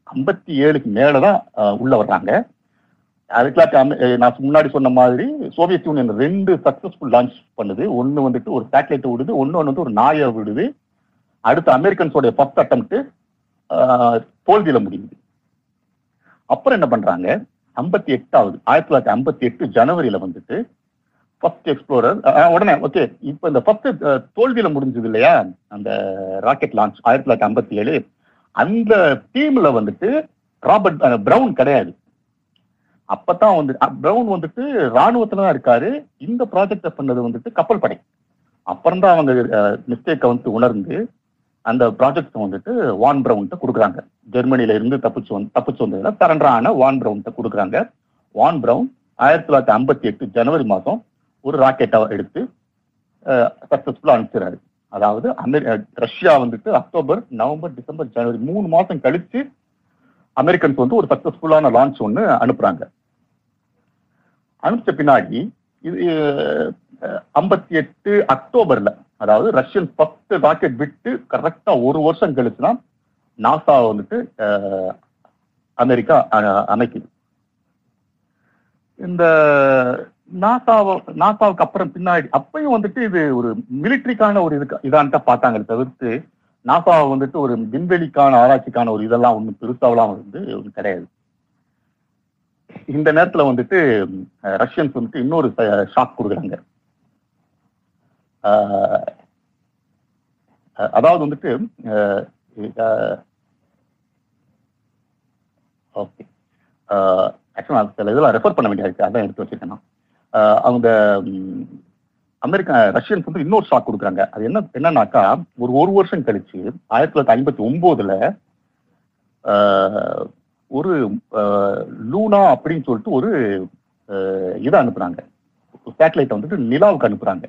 ஐம்பத்தி ஏழுக்கு மேலதான் தான் உள்ள வர்றாங்க. அதுக்கெல்லாம் நான் முன்னாடி சொன்ன மாதிரி சோவியத் யூனியன் ரெண்டு சக்சஸ்ஃபுல் லான்ச் பண்ணுது. ஒன்று வந்துட்டு ஒரு சேட்டலைட்டை விடுது ஒன்று வந்து ஒரு நாயை விடுது. அடுத்து அமெரிக்கன்ஸோடைய ஃபர்ஸ்ட் அட்டம்ப்ட் தோல்வியில முடியுது. அப்புறம் என்ன பண்றாங்க? ஐம்பத்தி எட்டாவது ஆயிரத்தி தொள்ளாயிரத்தி ஐம்பத்தி எட்டு ஜனவரியில வந்துட்டு ஃபர்ஸ்ட் எக்ஸ்ப்ளோரர் உடனே ஓகே இப்போ இந்த ஃபர்ஸ்ட் தோல்வியில முடிஞ்சது இல்லையா? அந்த ராக்கெட் லான்ச் ஆயிரத்தி தொள்ளாயிரத்தி ஐம்பத்தி ஏழு. அந்த டீம்ல வந்துட்டு ராபர்ட் ப்ரௌன் பிரவுன் கிடையாது. அப்பதான் வந்து அஹ், பிரவுன் வந்துட்டு ராணுவத்துல தான் இருக்காரு. இந்த ப்ராஜெக்ட பண்ணது வந்துட்டு கப்பல் படை. அப்புறம் தான் அவங்க மிஸ்டேக்கை வந்து உணர்ந்து அந்த ப்ராஜெக்ட் வந்துட்டு வான் பிரவுன்ட்ட கொடுக்குறாங்க. ஜெர்மனில இருந்து தப்பிச்சு வந்து தப்பிச்சு வந்ததுல சரண்டர் வான் பிரவுன்ட்ட கொடுக்குறாங்க. வான் பிரவுன் ஆயிரத்தி தொள்ளாயிரத்தி ஐம்பத்தி எட்டு ஜனவரி மாதம் ஒரு ராக்கெட்டை எடுத்து சக்சஸ்ஃபுல்லா அனுப்பிச்சிடுறாரு. அதாவது அமெரி ரஷ்யா வந்துட்டு அக்டோபர் நவம்பர் டிசம்பர் ஜனவரி மூணு மாதம் கழித்து அமெரிக்கன்ஸ் வந்து ஒரு சக்சஸ்ஃபுல்லான லான்ச் ஒன்று அனுப்புகிறாங்க அனுப்பிச்ச பின்னாடி இது ஐம்பத்தி எட்டு அக்டோபரில் அதாவது ரஷ்யன் ஃபர்ஸ்ட் ராக்கெட் விட்டு கரெக்டா ஒரு வருஷம் கழிச்சு தான் நாசா வந்துட்டு அமெரிக்கா அமைக்குது இந்த நாசாவை நாசாவுக்கு அப்புறம் பின்னாடி அப்பயும் வந்துட்டு இது ஒரு மிலிட்ரிக்கான ஒரு இதுக்கு இதான்ட்டு பார்த்தாங்க தவிர்த்து நாசாவை வந்துட்டு ஒரு விண்வெளிக்கான ஆராய்ச்சிக்கான ஒரு இதெல்லாம் ஒன்றும் பெருசாவெல்லாம் வந்து ஒண்ணும் கிடையாது. இந்த நேரத்தில் வந்துட்டு ரஷ்யன்ஸ் வந்துட்டு இன்னொரு ஷாக் கொடுக்குறாங்க. அதாவது வந்துட்டு ஓகே ஆக்சுவலாக சில இதெல்லாம் ரெஃபர் பண்ண வேண்டியது அதான் எடுத்து வச்சிருக்கேன் நான். அவங்க அமெரிக்கா ரஷ்யன்ஸ் வந்து இன்னொரு ஷாக் கொடுக்குறாங்க. அது என்ன என்னன்னாக்கா ஒரு ஒரு வருஷம் கழிச்சு ஆயிரத்தி தொள்ளாயிரத்தி ஐம்பத்தி ஒன்பதுல ஆஹ், ஒரு ஆஹ், லூனா அப்படின்னு சொல்லிட்டு ஒரு இதை அனுப்புறாங்க. சேட்டலைட்டை வந்துட்டு நிலாவுக்கு அனுப்புறாங்க.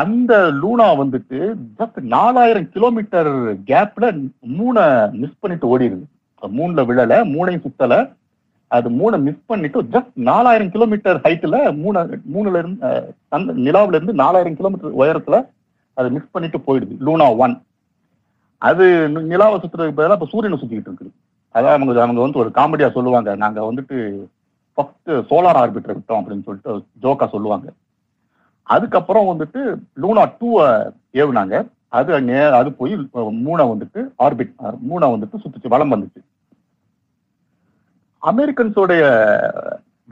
அந்த லூனா வந்துட்டு ஜஸ்ட் நாலாயிரம் கிலோமீட்டர் கேப்ல மூணை மிஸ் பண்ணிட்டு ஓடிடுது. மூணுல விழல மூணையும் சுத்தல. அது மூணை மிஸ் பண்ணிட்டு ஜஸ்ட் நாலாயிரம் கிலோமீட்டர் ஹைட்ல மூணு மூணுல இருந்து அந்த நிலாவில இருந்து நாலாயிரம் கிலோமீட்டர் உயரத்துல அது மிஸ் பண்ணிட்டு போயிடுது லூனா ஒன் அது நிலாவை சுத்துறதுக்கு பதிலாக இப்போ சூரியனை சுத்திக்கிட்டு இருக்குது. அதான் அவங்க அவங்க வந்து ஒரு காமெடியா சொல்லுவாங்க. நாங்க வந்துட்டு ஃபர்ஸ்ட் சோலார் ஆர்பிட்டர் விட்டோம் அப்படின்னு சொல்லிட்டு ஜோக்கா சொல்லுவாங்க. அதுக்கப்புறம் வந்துட்டு லூனா டூவை ஏவுனாங்க. அது நே அது போய் மூணை வந்துட்டு ஆர்பிட் மூணை வந்துட்டு சுத்துச்சு வளம் வந்துச்சு. அமெரிக்கன்ஸோடைய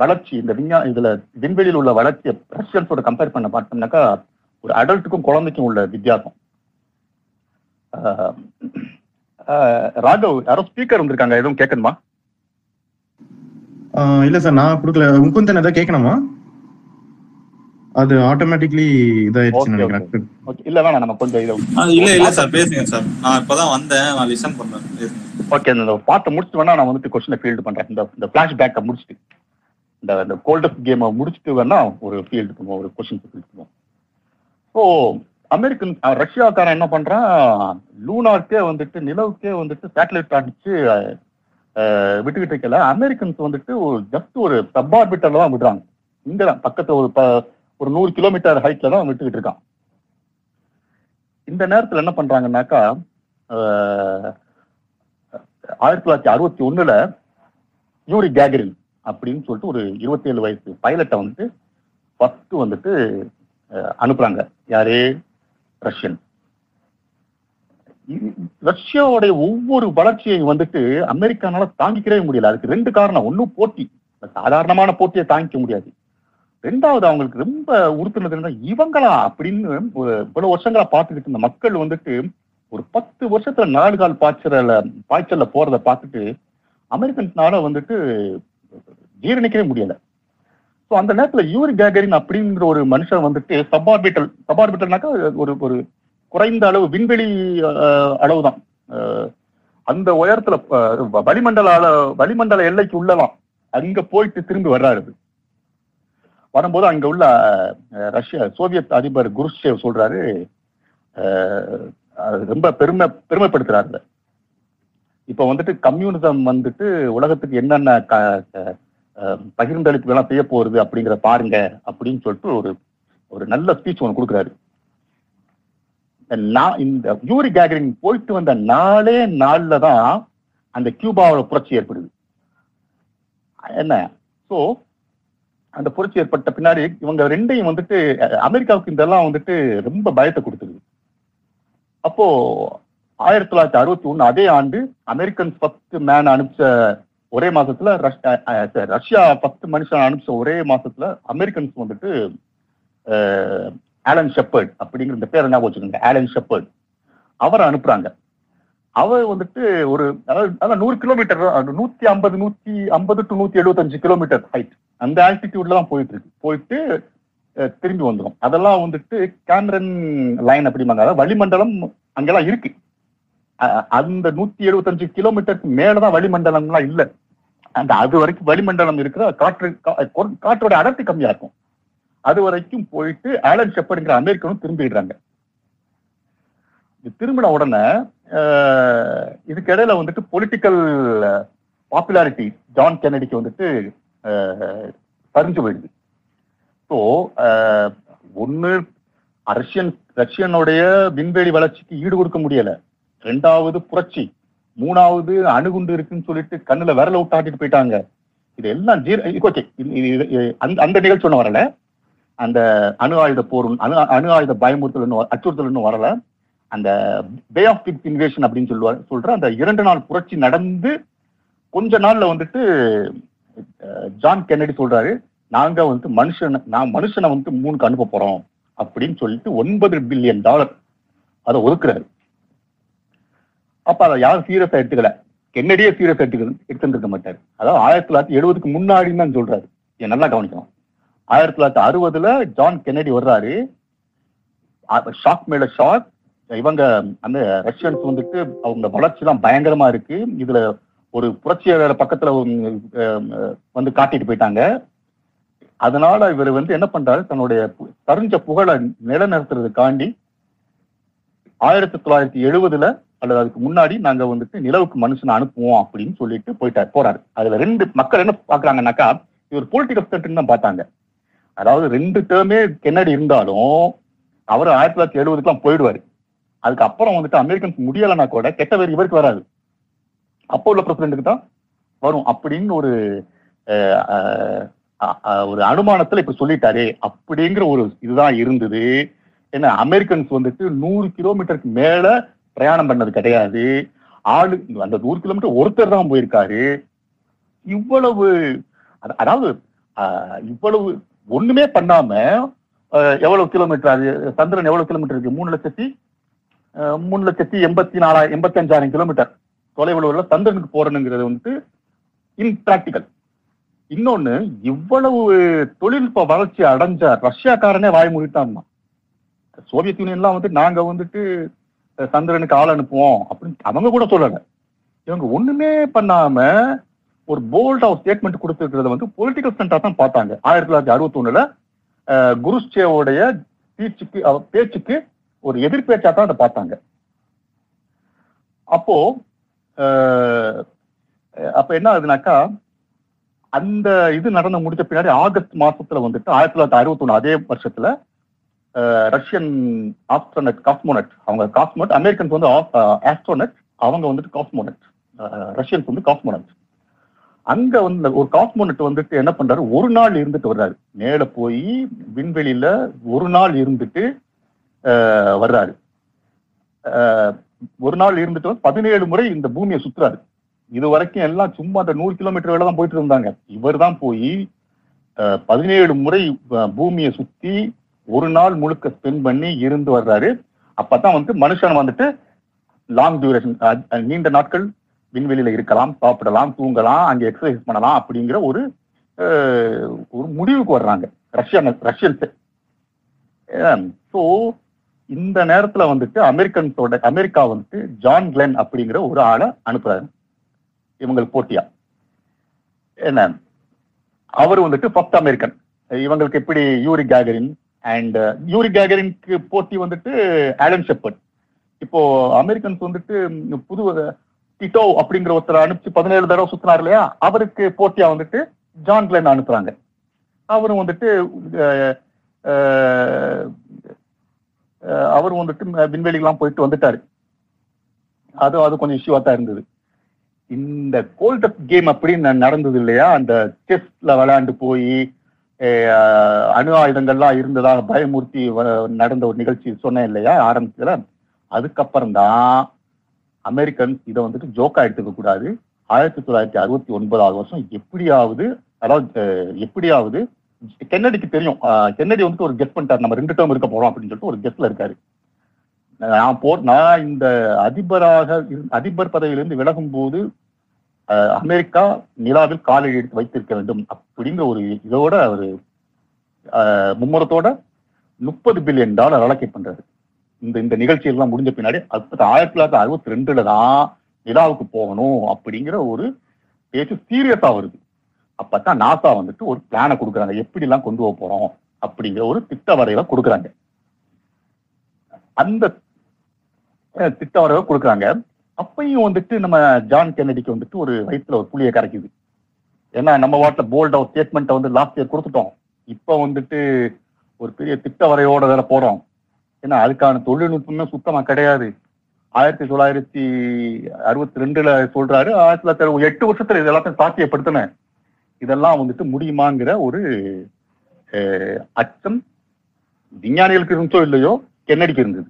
வளர்ச்சி இந்த விஞ்ஞா இதுல விண்வெளியில் உள்ள வளர்ச்சியை ரஷ்யன்ஸோட கம்பேர் பண்ண பார்த்தோம்னாக்கா ஒரு அடல்ட்டுக்கும் குழந்தைக்கும் உள்ள வித்தியாசம். ராகவ் யாரோ ஸ்பீக்கர் வந்திருக்காங்க எதுவும் கேட்கணுமா?
இல்ல சார் நான் கொடுக்கல. முகுந்தன் ஏதாவது கேட்கணுமா? அது ஆட்டோமேட்டிக்லி இதாயிடுச்சுன்னு
Okay,
நினைக்கிறேன்.
ஓகே இல்ல வேணாம் நம்ம கொஞ்சம் இதை
இல்ல இல்ல சார் பேசுங்க சார். நான் இப்பதான் வந்தேன் நான் லிசன் பண்றேன்
ஓகே இந்த பாட்டை முடிச்சுட்டு வேணா நான் வந்துட்டு கொஸ்டினை ஃபீல்டு பண்றேன். இந்த இந்த ஃபிளாஷ் பேக்கை முடிச்சுட்டு. இந்த இந்த கோல்டஸ்ட் கேமை முடிச்சுட்டு வேணா ஒரு ஃபீல்டு பண்ணுவோம் ஒரு கொஸ்டின் ஃபீல்டு பண்ணுவோம் ஸோ அமெரிக்கன் ரஷ்யாக்காரன் என்ன பண்றான்? லூனார்க்கே வந்துட்டு நிலவுக்கே வந்துட்டு சேட்டலைட் அடிச்சு விட்டுக்கிட்டு இருக்கல. அமெரிக்கன்ஸ் வந்துட்டு ஒரு ஜஸ்ட் ஒரு சப் ஆர்பிட்டர்ல தான் விடுறாங்க. இங்க தான் பக்கத்துல ஒரு ப- ஒரு நூறு கிலோமீட்டர் ஹைட்ல தான் விட்டுக்கிட்டு இருக்கான். இந்த நேரத்துல என்ன பண்றாங்கன்னாக்கா ஆயிரத்தி தொள்ளாயிரத்தி அறுபத்தி ஒண்ணுல யூரி கேகரின் அப்படின்னு சொல்லிட்டு ஒரு இருபத்தி ஏழு வயசு பைலட்டை வந்துட்டு ஃபர்ஸ்ட் வந்துட்டு அனுப்புறாங்க. யாரு? ரஷ்யன். ரஷ்யாவுடைய ஒவ்வொரு வளர்ச்சியையும் வந்துட்டு அமெரிக்கானால தாங்கிக்கவே முடியல. அதுக்கு ரெண்டு காரணம். ஒன்னும் போட்டி. சாதாரணமான போட்டியை தாங்கிக்க முடியாது. ரெண்டாவது அவங்களுக்கு ரொம்ப உறுத்துனது இவங்களா அப்படின்னு ஒரு இவ்வளவு வருஷங்களா பார்த்துக்கிட்டு இருந்த மக்கள் வந்துட்டு ஒரு பத்து வருஷத்துல நாலு கால் பாய்ச்சல பாய்ச்சல்ல போறத பார்த்துட்டு அமெரிக்கன்ஸ்னால வந்துட்டு ஜீரணிக்கவே முடியல. ஸோ அந்த நேரத்துல யூரி கேகரின் அப்படிங்கிற ஒரு மனுஷன் வந்துட்டு சபார்பிட்டல் சபார்பிட்டல்னாக்கா ஒரு ஒரு குறைந்த அளவு விண்வெளி அஹ், அளவுதான். அந்த உயரத்துல வளிமண்டல வளிமண்டல எல்லைக்கு உள்ளலாம். அங்க போயிட்டு திரும்பி வர்றாரு வரும்போது அங்க உள்ள ரஷ்ய சோவியத் அதிபர் குருஷேவ் சொல்றாரு ரொம்ப பெருமை பெருமைப்படுத்துறாரு இத. இப்ப வந்துட்டு கம்யூனிசம் வந்துட்டு உலகத்துக்கு என்னென்ன க- பகிர்ந்தளிப்பு எல்லாம் செய்ய போறது அப்படிங்கிற பாருங்க அப்படின்னு சொல்லிட்டு ஒரு ஒரு நல்ல ஸ்பீச் ஒன்று கொடுக்குறாரு. நா- இந்த யூரி கேகரிங் போயிட்டு வந்த நாலே நாள்ல தான் அந்த கியூபாவோட புரட்சி ஏற்படுது. என்ன? ஸோ அந்த புரட்சி ஏற்பட்ட பின்னாடி இவங்க ரெண்டையும் வந்துட்டு அமெரிக்காவுக்கு இதெல்லாம் வந்துட்டு ரொம்ப பயத்தை கொடுத்துருது அப்போ ஆயிரத்தி தொள்ளாயிரத்தி அறுபத்தி ஒன்று அதே ஆண்டு அமெரிக்கன் பத்து மேன் அனுப்பிச்ச ஒரே மாசத்துல ரஷ்- ரஷ்யா ஃபர்ஸ்ட் மனுஷன் அனுப்பிச்ச ஒரே மாசத்துல அமெரிக்கன்ஸ் வந்துட்டு ஆலன் ஷெப்பர்ட் அப்படிங்கிற இந்த பேரை ஞாபகம் வச்சுக்கோங்க ஆலன் ஷெப்பர்ட். அவரை அனுப்புறாங்க. அவர் வந்துட்டு ஒரு அதாவது அதான் நூறு கிலோமீட்டர் நூத்தி ஐம்பது நூத்தி ஐம்பது டு நூத்தி எழுபத்தஞ்சு கிலோமீட்டர் ஹைட் அந்த ஆல்டிடியூட்ல தான் போயிட்டு இருக்கு போயிட்டு திரும்பி வந்துடும் அதெல்லாம் வந்துட்டு கேமரன் லைன் அப்படிம்பாங்க. அதாவது வளிமண்டலம் அங்கெல்லாம் இருக்கு. அந்த நூத்தி எழுபத்தஞ்சு கிலோமீட்டருக்கு மேலதான் வளிமண்டலம்லாம் இல்லை. அந்த அது வரைக்கும் வளிமண்டலம் இருக்கிற காற்று காற்றோட அடர்த்தி கம்மியா இருக்கும். அது வரைக்கும் போயிட்டு ஆலன் ஷெப்பர்டுங்கிற அமெரிக்கனும் திரும்பிடுறாங்க. இது திரும்பின உடனே இதுக்கிடையில இதுக்கு இடையில வந்துட்டு பொலிட்டிக்கல் பாப்புலாரிட்டி ஜான் கென்னடிக்கு வந்துட்டு அஹ், சரிஞ்சு போயிடுது. ஸோ ஒன்று ரஷ்யன் ரஷ்யனுடைய விண்வெளி வளர்ச்சிக்கு ஈடு கொடுக்க முடியல. ரெண்டாவது புரட்சி மூணாவது அணுகுண்டு இருக்குன்னு சொல்லிட்டு கண்ணுல விரல விட்டாட்டிட்டு போயிட்டாங்க. இது எல்லாம் ஜீர ஓகே அந்த அந்த நிகழ்ச்சி ஒன்றும் வரல. அந்த அணு ஆயுத போர் அணு அணு ஆயுத பயமுறுத்தல் இன்னும் அச்சுறுத்தல் இன்னும் வரல. அந்த பே ஆஃப் பிக் இன்வேஷன் அப்படின்னு சொல்லுவார் சொல்ற அந்த இரண்டு நாள் புரட்சி நடந்து கொஞ்ச நாள்ல வந்துட்டு ஜான் கென்னடி சொல்றாரு நாங்க வந்து மனுஷனை நான் மனுஷனை வந்து மூணுக்கு அனுப்ப போறோம் அப்படின்னு சொல்லிட்டு ஒன்பது பில்லியன் டாலர் அதை ஒதுக்குறாரு. அப்ப அதை யாரும் சீரியஸா எடுத்துக்கல. கென்னடியே சீரியஸ் எடுத்துக்க எடுத்துருக்க மாட்டாரு. அதாவது ஆயிரத்தி தொள்ளாயிரத்தி எழுபதுக்கு முன்னாடின்னு தான் சொல்றாரு. என் நல்லா கவனிக்கணும். ஆயிரத்தி தொள்ளாயிரத்தி அறுபதுல ஜான் கென்னடி வர்றாரு. ஷாக் மேல ஷாக் இவங்க அந்த ரஷ்யன்ஸ் வந்துட்டு அவங்க வளர்ச்சி தான் பயங்கரமா இருக்கு. இதுல ஒரு புரட்சியாளர் பக்கத்துல வந்து காட்டிட்டு போயிட்டாங்க. அதனால இவர் வந்து என்ன பண்றாரு? தன்னுடைய தருஞ்ச புகழை நிலைநிறுத்துறதுக்காண்டி ஆயிரத்தி தொள்ளாயிரத்தி எழுபதுல அல்லது அதுக்கு முன்னாடி நாங்க வந்துட்டு நிலவுக்கு மனுஷனை அனுப்புவோம் அப்படின்னு சொல்லிட்டு போயிட்டாரு போறாரு. அதுல ரெண்டு மக்கள் என்ன பாக்குறாங்கன்னாக்கா இவர் பொலிட்டிக்கல் ஸ்டண்ட்னு தான் பார்த்தாங்க. அதாவது ரெண்டு டேர்மே கென்னடி இருந்தாலும் அவர் ஆயிரத்தி தொள்ளாயிரத்தி எழுபதுக்குலாம் போயிடுவாரு. அதுக்கப்புறம் வந்துட்டு அமெரிக்கன்ஸ் முடியலைன்னா கூட கெட்ட பேர் இவருக்கு வராது. அப்போ உள்ள பிரசிடென்ட்டுக்கு தான் வரும் அப்படின்னு ஒரு அஹ், ஒரு அனுமானத்துல இப்ப சொல்லிட்டாரே அப்படிங்கிற ஒரு இதுதான் இருந்தது. ஏன்னா அமெரிக்கன்ஸ் வந்துட்டு நூறு கிலோமீட்டருக்கு மேல பிரயாணம் பண்ணது கிடையாது. ஆளு அந்த நூறு கிலோமீட்டர் ஒருத்தர் தான் போயிருக்காரு. இவ்வளவு அத- அதாவது ஆஹ், இவ்வளவு ஒண்ணுமே பண்ணாம எவ்வளவு கிலோமீட்டர் அது சந்திரன் எவ்வளவு கிலோமீட்டர் இருக்கு? மூணு லட்சத்தி மூணு லட்சத்தி எண்பத்தி நாலாயிரம் எண்பத்தி அஞ்சாயிரம் கிலோமீட்டர் தொலைவில் உள்ள சந்திரனுக்கு போறணுங்கிறது வந்துட்டு இம்ப்ராக்டிக்கல் இன்னொன்னு இவ்வளவு தொழில்நுட்ப வளர்ச்சி அடைஞ்ச ரஷ்யாக்காரனே வாய் மூடிட்டான் சோவியத் யூனியன்லாம் வந்து நாங்க வந்துட்டு சந்திரனுக்கு ஆள் அனுப்புவோம் அப்படின்னு அவங்க கூட சொல்லல. இவங்க ஒண்ணுமே பண்ணாம ஒரு போல்டா ஒரு ஸ்டேட்மெண்ட் கொடுத்துருக்கிறத வந்து பொலிட்டிக்கல் சென்டர் தான் பார்த்தாங்க. ஆயிரத்தி தொள்ளாயிரத்தி அறுபத்தி ஒண்ணுல குருஸ்டேவோடைய பேச்சுக்கு பேச்சுக்கு ஒரு எதிர்பேச்சா தான் அதை பார்த்தாங்க. அப்போ அப்ப என்ன ஆகுதுனாக்கா அந்த இது நடந்து முடிச்ச பின்னாடி ஆகஸ்ட் மாசத்துல வந்துட்டு ஆயிரத்தி தொள்ளாயிரத்தி அறுபத்தி ஒண்ணு அதே வருஷத்துல ரஷ்யன் ஆஸ்ட்ரோனட் காஸ்மோனட் அவங்க காஸ்மோனட் அமெரிக்கன்ஸ் வந்து ஆஸ்ட்ரோனட் அவங்க வந்துட்டு காஸ்மோனட் ரஷ்யன்ஸ் வந்து காஸ்மோனட் அங்க வந்து ஒரு காஸ்மோனட் வந்துட்டு என்ன பண்றாரு? ஒரு நாள் இருந்துட்டு வர்றாரு. மேல போய் விண்வெளியில ஒரு நாள் இருந்துட்டு வர்றாரு. ஒரு நாள் இருந்துட்டு பதினேழு முறை இந்த பூமியை சுத்துறாரு. இது வரைக்கும் எல்லாம் சும்மா அந்த நூறு கிலோமீட்டர் வேலை தான் போயிட்டு இருந்தாங்க. இவர் தான் போய் பதினேழு முறை பூமியை சுத்தி ஒரு நாள் முழுக்க ஸ்பெண்ட் பண்ணி இருந்து வர்றாரு. அப்பதான் வந்து மனுஷன் வந்துட்டு லாங் டியூரேஷன் நீண்ட நாட்கள் விண்வெளியில இருக்கலாம் சாப்பிடலாம் தூங்கலாம் அங்க எக்ஸசைஸ் பண்ணலாம் அப்படிங்கிற ஒரு ஒரு முடிவுக்கு வர்றாங்க. ரஷ்யன் ரஷ்யன்ஸ் ஸோ இந்த நேரத்துல வந்துட்டு அமெரிக்கன்ஸோட அமெரிக்கா வந்துட்டு ஜான் கிளென் அப்படிங்கிற ஒரு ஆளை அனுப்புறாரு. இவங்களுக்கு போட்டியா? என்ன? அவர் வந்துட்டு ஃபர்ஸ்ட் அமெரிக்கன். இவங்களுக்கு எப்படி யூரி கேகரின் அண்ட் யூரி கேகரின்க்கு போட்டி வந்துட்டு ஆலன் ஷெப்பர்ட். இப்போ அமெரிக்கன்ஸ் வந்துட்டு புது டிட்டோ அப்படிங்கிற ஒருத்தர் அனுப்பிச்சு பதினேழு தடவை சுத்தினார் இல்லையா? அவருக்கு போட்டியா வந்துட்டு ஜான் கிளென் அனுப்புறாங்க. அவரும் வந்துட்டு அவர் வந்துட்டு ம- விண்வெளிக்கெல்லாம் போயிட்டு வந்துட்டாரு. அது அது கொஞ்சம் இஷ்யூவா தான் இருந்தது. இந்த கோல்ட் கேம் அப்படின்னு நடந்தது இல்லையா? அந்த செஸ்ல விளையாண்டு போய் அணு ஆயுதங்கள்லாம் இருந்ததாக பயமூர்த்தி வ- நடந்த ஒரு நிகழ்ச்சி சொன்னேன் இல்லையா ஆரம்பத்துல? அதுக்கப்புறம் தான் அமெரிக்கன் இதை வந்துட்டு ஜோக்கா எடுத்துக்க கூடாது. ஆயிரத்தி தொள்ளாயிரத்தி அறுபத்தி ஒன்பதாவது வருஷம் எப்படியாவது அதாவது எப்படியாவது கென்னடிக்கு தெரியும். கென்னடி வந்துட்டு ஒரு கெஸ்ட் பண்ணிட்டார். நம்ம ரெண்டு டேர்ம் இருக்க போறோம் அப்படின்னு சொல்லிட்டு ஒரு கெஸ்ட்ல இருக்காரு. நான் போ நான் இந்த அதிபராக இரு- அதிபர் பதவியிலிருந்து விலகும் போது அமெரிக்கா நிலாவில் காலை எடுத்து வைத்திருக்க வேண்டும் அப்படிங்கிற ஒரு இதோட ஒரு மும்முரத்தோட முப்பது பில்லியன் டாலர் அலோகேட் பண்றாரு. இந்த இந்த நிகழ்ச்சியெல்லாம் முடிஞ்ச பின்னாடி ஆயிரத்தி தொள்ளாயிரத்தி அறுபத்தி ரெண்டுல தான் நிலாவுக்கு போகணும் அப்படிங்கிற ஒரு பேச்சு சீரியஸா வருது. அப்பதான் நாசா வந்துட்டு ஒரு பிளானை கொடுக்குறாங்க. எப்படி எல்லாம் கொண்டு போக போறோம் அப்படிங்கிற ஒரு திட்ட வரைவை கொடுக்குறாங்க. அந்த திட்ட வரைவை கொடுக்குறாங்க. அப்பையும் வந்துட்டு நம்ம ஜான் கென்னடிக்கு வந்துட்டு ஒரு வயிற்றுல ஒரு புளியை கரைக்குது. ஏன்னா நம்ம வாட்டில் போல்டா ஒரு ஸ்டேட்மெண்ட்டை வந்து லாஸ்ட் இயர் கொடுத்துட்டோம். இப்போ வந்துட்டு ஒரு பெரிய திட்ட வரையோட வேற போறோம். ஏன்னா அதுக்கான தொழில்நுட்பமே சுத்தமா கிடையாது. ஆயிரத்தி தொள்ளாயிரத்தி அறுபத்தி ரெண்டுல சொல்றாரு. ஆயிரத்தி தொள்ளாயிரத்தி எட்டு வருஷத்துல இது எல்லாத்தையும் சாத்தியப்படுத்தினேன். இதெல்லாம் வந்துட்டு முடியுமாங்கிற ஒரு அச்சம் விஞ்ஞானிகளுக்கு இருந்தோ இல்லையோ கென்னடிக்கு இருந்தது.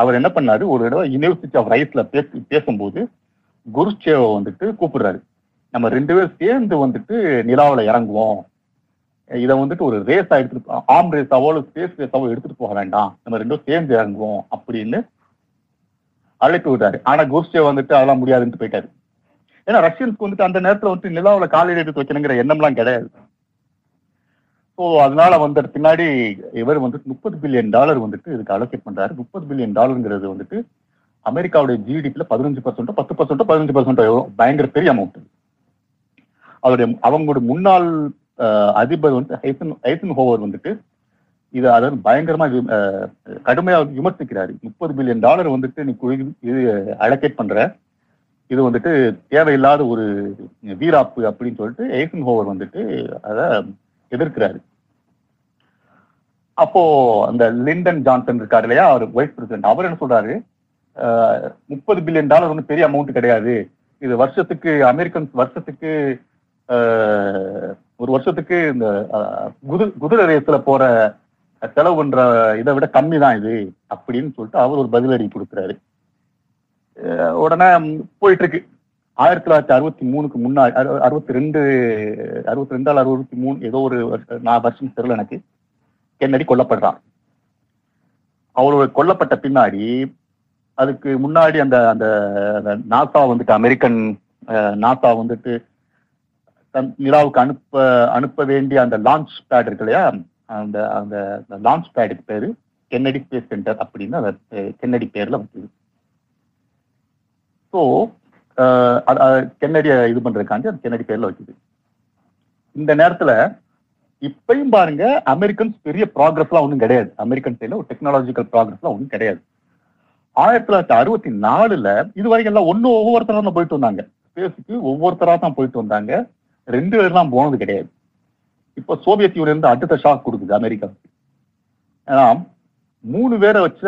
அவர் என்ன பண்ணாரு? ஒரு தடவை யூனிவர்சிட்டி ஆஃப் ரைஸ்ல பேசி பேசும்போது குருச்சேவை வந்துட்டு கூப்பிடுறாரு. நம்ம ரெண்டு பேரும் சேர்ந்து வந்துட்டு நிலாவில் இறங்குவோம். இதை வந்துட்டு ஒரு ரேஸா எடுத்துட்டு ஆம் ரேஸாவோ ஸ்பேஸ் ரேஸாவோ எடுத்துட்டு போக வேண்டாம். நம்ம ரெண்டும் சேர்ந்து இறங்குவோம் அப்படின்னு அழைப்பு விட்டாரு ஆனா குருச்சே வந்துட்டு அதெல்லாம் முடியாதுன்னு போயிட்டாரு. ஏன்னா ரஷ்யன்ஸ்க்கு வந்துட்டு அந்த நேரத்துல வந்துட்டு நிலாவில் காலையில் எடுத்து வைக்கணுங்கிற எண்ணம்லாம் கிடையாது. ஸோ அதனால வந்துட்டு பின்னாடி இவர் வந்துட்டு முப்பது பில்லியன் டாலர் வந்துட்டு இதுக்கு அலோகேட் பண்றாரு. முப்பது பில்லியன் டாலருங்கிறது வந்துட்டு அமெரிக்காவுடைய ஜிடிபியில் பதினஞ்சு பர்சன்ட்டோ பத்து பர்சன்ட்டோ பதினஞ்சு பர்சன்டோ பயங்கர பெரிய அமௌண்ட் அவருடைய அவங்களுடைய முன்னாள் அதிபர் வந்து ஹைசன் ஹைசன் ஹோவர் வந்துட்டு இது அதாவது பயங்கரமா வி- அஹ், விமர்சிக்கிறாரு. முப்பது பில்லியன் டாலர் வந்துட்டு நீ குழி- இது அலோகேட் பண்ற இது வந்துட்டு தேவையில்லாத ஒரு வீராப்பு அப்படின்னு சொல்லிட்டு ஏகன் ஹோவர் வந்துட்டு அதை எதிர்க்கிறாரு. அப்போ அந்த லிண்டன் ஜான்சன் இருக்காரு இல்லையா? அவர் வைஸ் பிரசிடென்ட் அவர் என்ன சொல்றாரு? முப்பது பில்லியன் டாலர் ஒன்றும் பெரிய அமௌண்ட் கிடையாது. இது வருஷத்துக்கு அமெரிக்கன்ஸ் வருஷத்துக்கு ஆஹ், ஒரு வருஷத்துக்கு இந்த குது குதிரை ரேஸ்ல போற செலவு பண்ற இதை விட கம்மி தான் இது அப்படின்னு சொல்லிட்டு அவர் ஒரு பதிலடி கொடுக்குறாரு. உடனே போயிட்டு இருக்கு ஆயிரத்தி தொள்ளாயிரத்தி அறுபத்தி மூணுக்கு முன்னாடி அறு- அறுபத்தி ரெண்டு அறுபத்தி ரெண்டால் அறுபத்தி மூணு ஏதோ ஒரு நான் வருஷம் தெரியல எனக்கு. கென்னடி கொல்லப்படுறான். அவரோட கொல்லப்பட்ட பின்னாடி அதுக்கு முன்னாடி அந்த அந்த அந்த நாசா வந்துட்டு அமெரிக்கன் நாசா வந்துட்டு தன் நிலாவுக்கு அனுப்ப அனுப்ப வேண்டிய அந்த லான்ச் பேட் இருக்கு இல்லையா? அந்த அந்த லான்ச் பேடுக்கு பேரு கென்னடி ஸ்பேஸ் சென்டர் அப்படின்னு அந்த கென்னடி பேர்ல வந்து ஸோ கென்னடியை இது பண்றதுக்காண்டி அது கென்னடி பேர்ல வச்சுது இந்த நேரத்துல இப்பயும் பாருங்க அமெரிக்கன்ஸ் பெரிய ப்ராக்ரஸ்லாம் ஒன்றும் கிடையாது. அமெரிக்கன் சைடில் ஒரு டெக்னாலஜிக்கல் ப்ராக்ரஸ்லாம் ஒன்றும் கிடையாது. ஆயிரத்தி தொள்ளாயிரத்தி அறுபத்தி நாலுல இது வரைக்கும் எல்லாம் ஒன்று ஒவ்வொருத்தரா தான் போயிட்டு வந்தாங்க. ஸ்பேஸுக்கு ஒவ்வொருத்தரா தான் போயிட்டு வந்தாங்க. ரெண்டு பேர்லாம் போனது கிடையாது. இப்போ சோவியத் யூனியன் இருந்து அடுத்த ஷாக் கொடுக்குது அமெரிக்காவுக்கு ஏன்னா மூணு பேரை வச்ச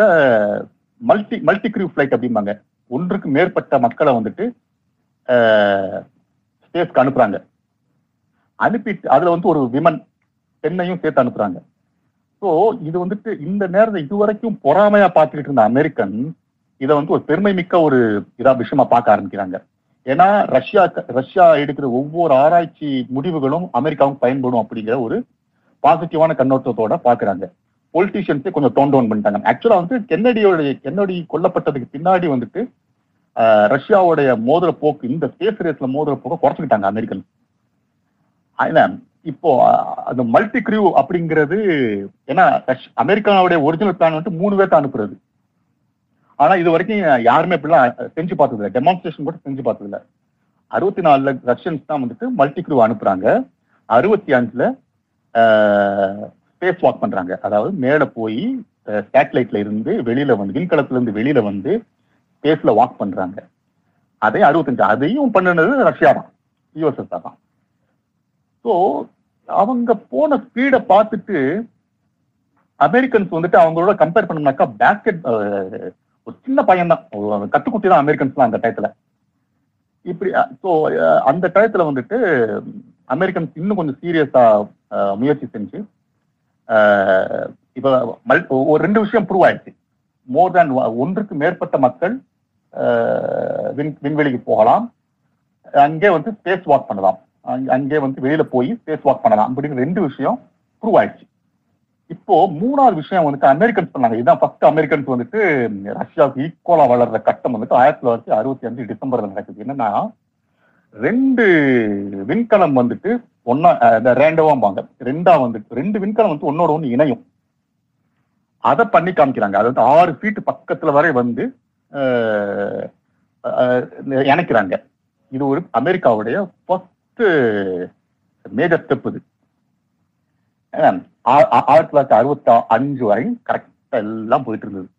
மல்டி மல்டி கிரூ ஃபிளைட் அப்படிம்பாங்க. ஒன்றுக்கு மேற்பட்ட மக்களை வந்துட்டு ஸ்பேஸ்க்கு அனுப்புறாங்க. அனுப்பிட்டு அதுல வந்து ஒரு விமன் பெண்ணையும் சேர்த்து அனுப்புறாங்க. ஸோ இது வந்துட்டு இந்த நேரத்தை இதுவரைக்கும் பொறாமையா பார்த்துக்கிட்டு இருந்த அமெரிக்கன் இதை வந்து ஒரு பெருமை மிக்க ஒரு இதா விஷயமா பார்க்க ஆரம்பிக்கிறாங்க. ஏன்னா ரஷ்யா ரஷ்யா எடுக்கிற ஒவ்வொரு ஆராய்ச்சி முடிவுகளும் அமெரிக்காவும் பயன்படும் அப்படிங்கிற ஒரு பாசிட்டிவான கண்ணோட்டத்தோட பாக்குறாங்க பொலிட்டீஷியன்ஸே கொஞ்சம் டோன் டவுன் பண்ணிட்டாங்க. ஆக்சுவலா வந்து கென்னடியோடைய கென்னடி கொல்லப்பட்டதுக்கு பின்னாடி வந்துட்டு ரஷ்யாவுடைய மோதிர போக்கு இந்த ஸ்பேஸ் ரேஸ்ல மோதிர போக்க குறைச்சிக்கிட்டாங்க அமெரிக்கன். இப்போ அந்த மல்டி கிரியூ அப்படிங்கிறது ஏன்னா அமெரிக்காவுடைய ஒரிஜினல் பிளான் வந்துட்டு மூணு பேர்த்த அனுப்புறது. ஆனா இது வரைக்கும் யாருமே இப்படிலாம் செஞ்சு பார்த்தது இல்லை டெமான்ஸ்ட்ரேஷன் கூட செஞ்சு பார்த்தது இல்லை அறுபத்தி நாலுல ரஷ்யன்ஸ் தான் வந்துட்டு மல்டி கிரூ அனுப்புறாங்க. அறுபத்தி அஞ்சுல ஸ்பேஸ் வாக் பண்றாங்க. அதாவது மேல போய் சேட்டலைட்ல இருந்து வெளியில வந்து விண்கலத்துல இருந்து வெளியில வந்து ஸ்பேஸ்ல வாக் பண்றாங்க. அதே அறுபத்தஞ்சு அதையும் பண்ணினது ரஷ்யா தான். யூஎஸ்எஸ் தான். ஸோ அவங்க போன ஸ்பீடை பார்த்துட்டு அமெரிக்கன்ஸ் வந்துட்டு அவங்களோட கம்பேர் பண்ணோம்னாக்கா பேஸ்கெட் ஒரு சின்ன பையன் தான். கத்துக்குட்டி தான் அமெரிக்கன்ஸ்லாம் அந்த டயத்துல இப்படி ஸோ அந்த டயத்துல வந்துட்டு அமெரிக்கன்ஸ் இன்னும் கொஞ்சம் சீரியஸா முயற்சி செஞ்சு இப்போ மல்- ஒரு ரெண்டு விஷயம் ப்ரூவ் ஆயிடுச்சு. மோர் தேன் ஒன்றுக்கு மேற்பட்ட மக்கள் விண் விண்வெளிக்கு போகலாம். அங்கே வந்து ஸ்பேஸ் வாக் பண்ணலாம். அங்கே வந்து வெளியில போய் ஸ்பேஸ் வாக் பண்ணலாம் அப்படின்னு ரெண்டு விஷயம் ப்ரூவ் ஆயிடுச்சு. இப்போ மூணாவது விஷயம் வந்துட்டு அமெரிக்கன்ஸ் பண்ணாங்க. இதுதான் ஃபர்ஸ்ட் அமெரிக்கன்ஸ் வந்துட்டு ரஷ்யாவுக்கு ஈக்குவலா வளர்ற கட்டம் வந்துட்டு ஆயிரத்தி தொள்ளாயிரத்தி அறுபத்தி அஞ்சு டிசம்பர்ல நடக்குது. என்னன்னா ரெண்டு விண்கலம் வந்துட்டு ஒன்னா இந்த ரேண்டவாம்பாங்க. ரெண்டா வந்துட்டு ரெண்டு விண்கலம் வந்து ஒன்னோட ஒண்ணு இணையும். அதை பண்ணி காமிக்கிறாங்க. அதாவது ஆறு ஃபீட் பக்கத்துல வரை வந்து இணைக்கிறாங்க. இது ஒரு அமெரிக்காவுடைய ஃபர்ஸ்ட் மேஜர் ஸ்டெப் இது. ஆஹ் ஆ- ஆயிரத்தி தொள்ளாயிரத்தி அறுபத்தி அஞ்சு வரை கரெக்டா எல்லாம் போயிட்டு இருந்தது.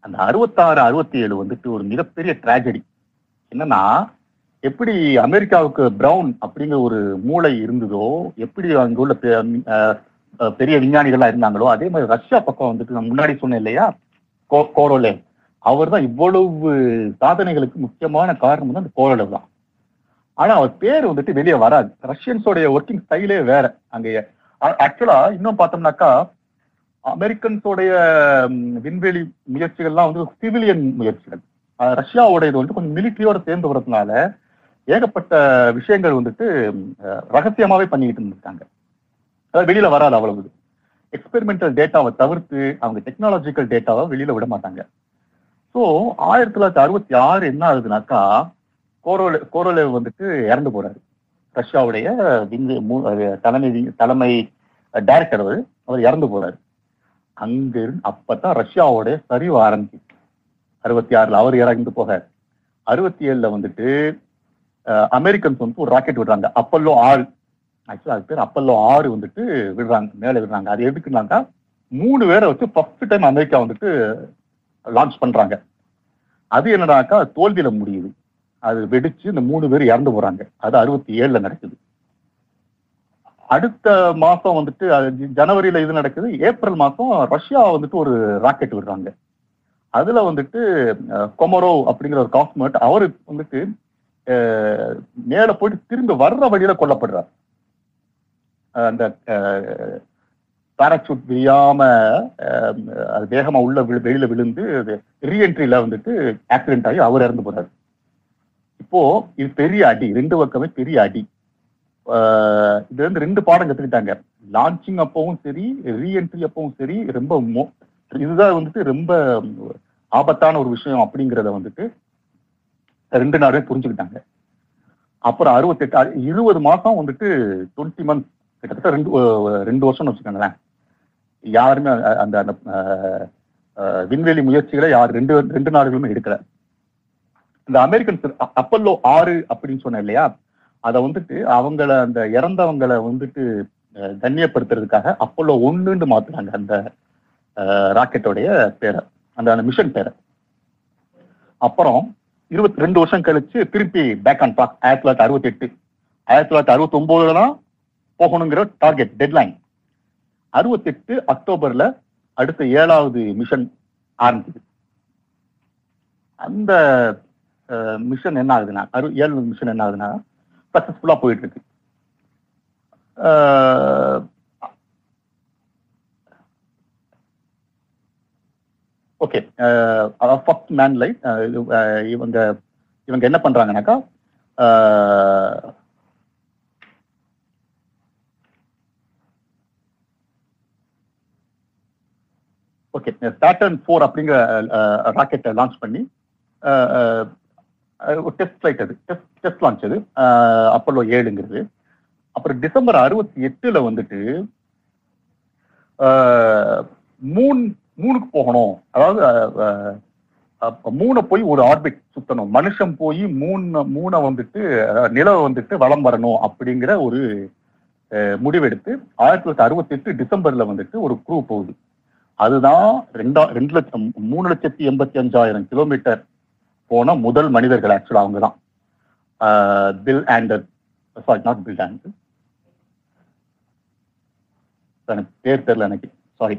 அந்த அறுபத்தாறு அறுபத்தி ஏழு வந்துட்டு ஒரு மிகப்பெரிய டிராஜடி என்னன்னா எப்படி அமெரிக்காவுக்கு பிரவுன் அப்படிங்கிற ஒரு மூளை இருந்ததோ எப்படி அங்க உள்ள பெரிய விஞ்ஞானிகள்லாம் இருந்தாங்களோ அதே மாதிரி ரஷ்யா பக்கம் வந்துட்டு நான் முன்னாடி சொன்னேன் இல்லையா? கோ- கோரோலேவ் அவர் தான் இவ்வளவு சாதனைகளுக்கு முக்கியமான காரணம் வந்து அந்த கோரோலேவ் தான். ஆனா அவர் பேர் வந்துட்டு வெளியே வராது. ரஷ்யன்ஸோடைய ஒர்க்கிங் ஸ்டைலே வேற. அங்கே ஆக்சுவலா இன்னும் பார்த்தோம்னாக்கா அமெரிக்கன்ஸோடைய விண்வெளி முயற்சிகள்லாம் வந்து சிவிலியன் முயற்சிகள். அஹ் ரஷ்யாவோட இது வந்துட்டு கொஞ்சம் மிலிட்ரியோட சேர்ந்து வரதுனால ஏகப்பட்ட விஷயங்கள் வந்துட்டு ரகசியமாகவே ரகசியமாவே பண்ணிக்கிட்டு இருந்திருக்காங்க. அதாவது வெளியில வராது அவ்வளவு. எக்ஸ்பெரிமெண்டல் டேட்டாவை தவிர்த்து அவங்க டெக்னாலஜிக்கல் டேட்டாவை வெளியில விட மாட்டாங்க. ஸோ ஆயிரத்தி தொள்ளாயிரத்தி அறுபத்தி ஆறு என்ன ஆகுதுனாக்கா கோரோலே கோரோலேவ் வந்துட்டு இறந்து போறாரு. ரஷ்யாவுடைய விண்வெ- மூ- தலைமை தலைமை டைரக்டர் அவர் அவர் இறந்து போறாரு. அங்க இருந்து அப்பதான் ரஷ்யாவுடைய சரிவு ஆரம்பிச்சு அறுபத்தி ஆறுல அவர் இறந்து போக அறுபத்தி ஏழுல வந்துட்டு அமெரிக்கன்ஸ் வந்து ஒரு ராக்கெட் விடுறாங்க. அப்பல்லோ ஆறு. ஆக்சுவலாக அது பேர் அப்பல்லோ ஆறு வந்துட்டு விடுறாங்க மேலே விடுறாங்க. அது எதுக்குனாக்கா மூணு பேரை வச்சு ஃபர்ஸ்ட் டைம் அமெரிக்கா வந்துட்டு லான்ச் பண்ணுறாங்க அது என்னடாக்கா தோல்வியில முடியுது. அது வெடிச்சு இந்த மூணு பேர் இறந்து போறாங்க. அது அறுபத்தி ஏழுல நடக்குது. அடுத்த மாசம் வந்துட்டு அது ஜனவரியில் ஜனவரியில இது நடக்குது. ஏப்ரல் மாசம் ரஷ்யா வந்துட்டு ஒரு ராக்கெட் விடுறாங்க. அதுல வந்துட்டு கொமரோ அப்படிங்கிற ஒரு காஸ்மெட் அவரு வந்துட்டு மேல போயிட்டு திரும்ப வர்ற வழியில கொல்லப்படுறார். அந்த பாராசூட் விரியாம அது வேகமா உள்ள விழு- வெளியில விழுந்து ரீஎன்ட்ரியில வந்துட்டு ஆக்சிடென்ட் ஆகி அவர் இறந்து போறாரு. இப்போ இது பெரிய அடி ரெண்டு பக்கமே பெரிய அடி. ஆஹ் இது வந்து ரெண்டு பாடம் கத்துக்கிட்டாங்க. லான்ச்சிங் அப்பவும் சரி ரீஎன்ட்ரி அப்பவும் சரி ரொம்ப மோ- இதுதான் வந்துட்டு ரொம்ப ஆபத்தான ஒரு விஷயம் அப்படிங்கிறத வந்துட்டு ரெண்டு நாளே புரிஞ்சுக்கிட்டாங்க. அப்புறம் அறுபத்தெட்டு இருபது மாசம் வந்துட்டு டுவெண்ட்டி மந்த்ஸ் கிட்டத்தட்ட ரெண்டு ரெண்டு வருஷம்னு வச்சுக்கோங்களேன். யாருமே அந்த அந்த விண்வெளி முயற்சிகளை யார் ரெண்டு ரெண்டு நாடுகளுமே எடுக்கல. இந்த அமெரிக்கன் அப்பல்லோ ஆறு அப்படின்னு சொன்னேன் இல்லையா? அதை வந்துட்டு அவங்கள அந்த இறந்தவங்களை வந்துட்டு தண்ணியப்படுத்துறதுக்காக கண்ணியப்படுத்துறதுக்காக அப்பல்லோ ஒன்றுன்னு மாத்துறாங்க அந்த ராக்கெட்டோடைய பேரை அந்த அந்த மிஷன் பேரை. அப்புறம் இருபத்தி ரெண்டு வருஷம் கழிச்சு திருப்பி பேக் ஆன் ட்ராக் ஆயிரத்தி தொள்ளாயிரத்தி அறுபத்தி எட்டு. ஆயிரத்தி தொள்ளாயிரத்தி அறுபத்தி ஒன்பதுல தான் போகணுங்கிற டார்கெட் டெட்லைன் அறுபத்தெட்டு அக்டோபர்ல அடுத்த ஏழாவது மிஷன் ஆரம்பிக்குது. அந்த மிஷன் என்ன ஆகுதுன்னா அறு ஏழு மிஷன் என்ன ஆகுதுன்னா சக்சஸ்ஃபுல்லாக போயிட்டு இருக்கு. ஓகே ஃபர்ஸ்ட் மேன் லைட் இவங்க இவங்க என்ன பண்றாங்கனாக்கா ஓகே பேட்டர்ன் ஃபோர் அப்படிங்கிற uh, uh, ராக்கெட்டை லான்ச் பண்ணி uh, ஒரு டெஸ்ட் ஃப்ளைட் அது டெஸ்ட் டெஸ்ட் லான்ச் அது அப்போலோ ஏழுங்கிறது. அப்புறம் டிசம்பர் அறுபத்தி எட்டுல வந்துட்டு மூன் மூணுக்கு போகணும். அதாவது மூணை போய் ஒரு ஆர்பிட் சுத்தணும். மனுஷன் போய் மூணு மூணை வந்துட்டு நிலவை வந்துட்டு வலம் வரணும் அப்படிங்கிற ஒரு முடிவெடுத்து ஆயிரத்தி தொள்ளாயிரத்தி அறுபத்தி எட்டு டிசம்பர்ல வந்துட்டு ஒரு குரூ போகுது. அதுதான் ரெண்டா ரெண்டு லட்சம் மூணு லட்சத்தி எண்பத்தி அஞ்சாயிரம் கிலோமீட்டர் போன முதல் மனிதர்கள் ஆக்சுவலா அவங்க தான் பில் ஆண்டர் சாரி நாட் பில் ஆண்டர் எனக்கு பேர் தெரியல எனக்கு. சாரி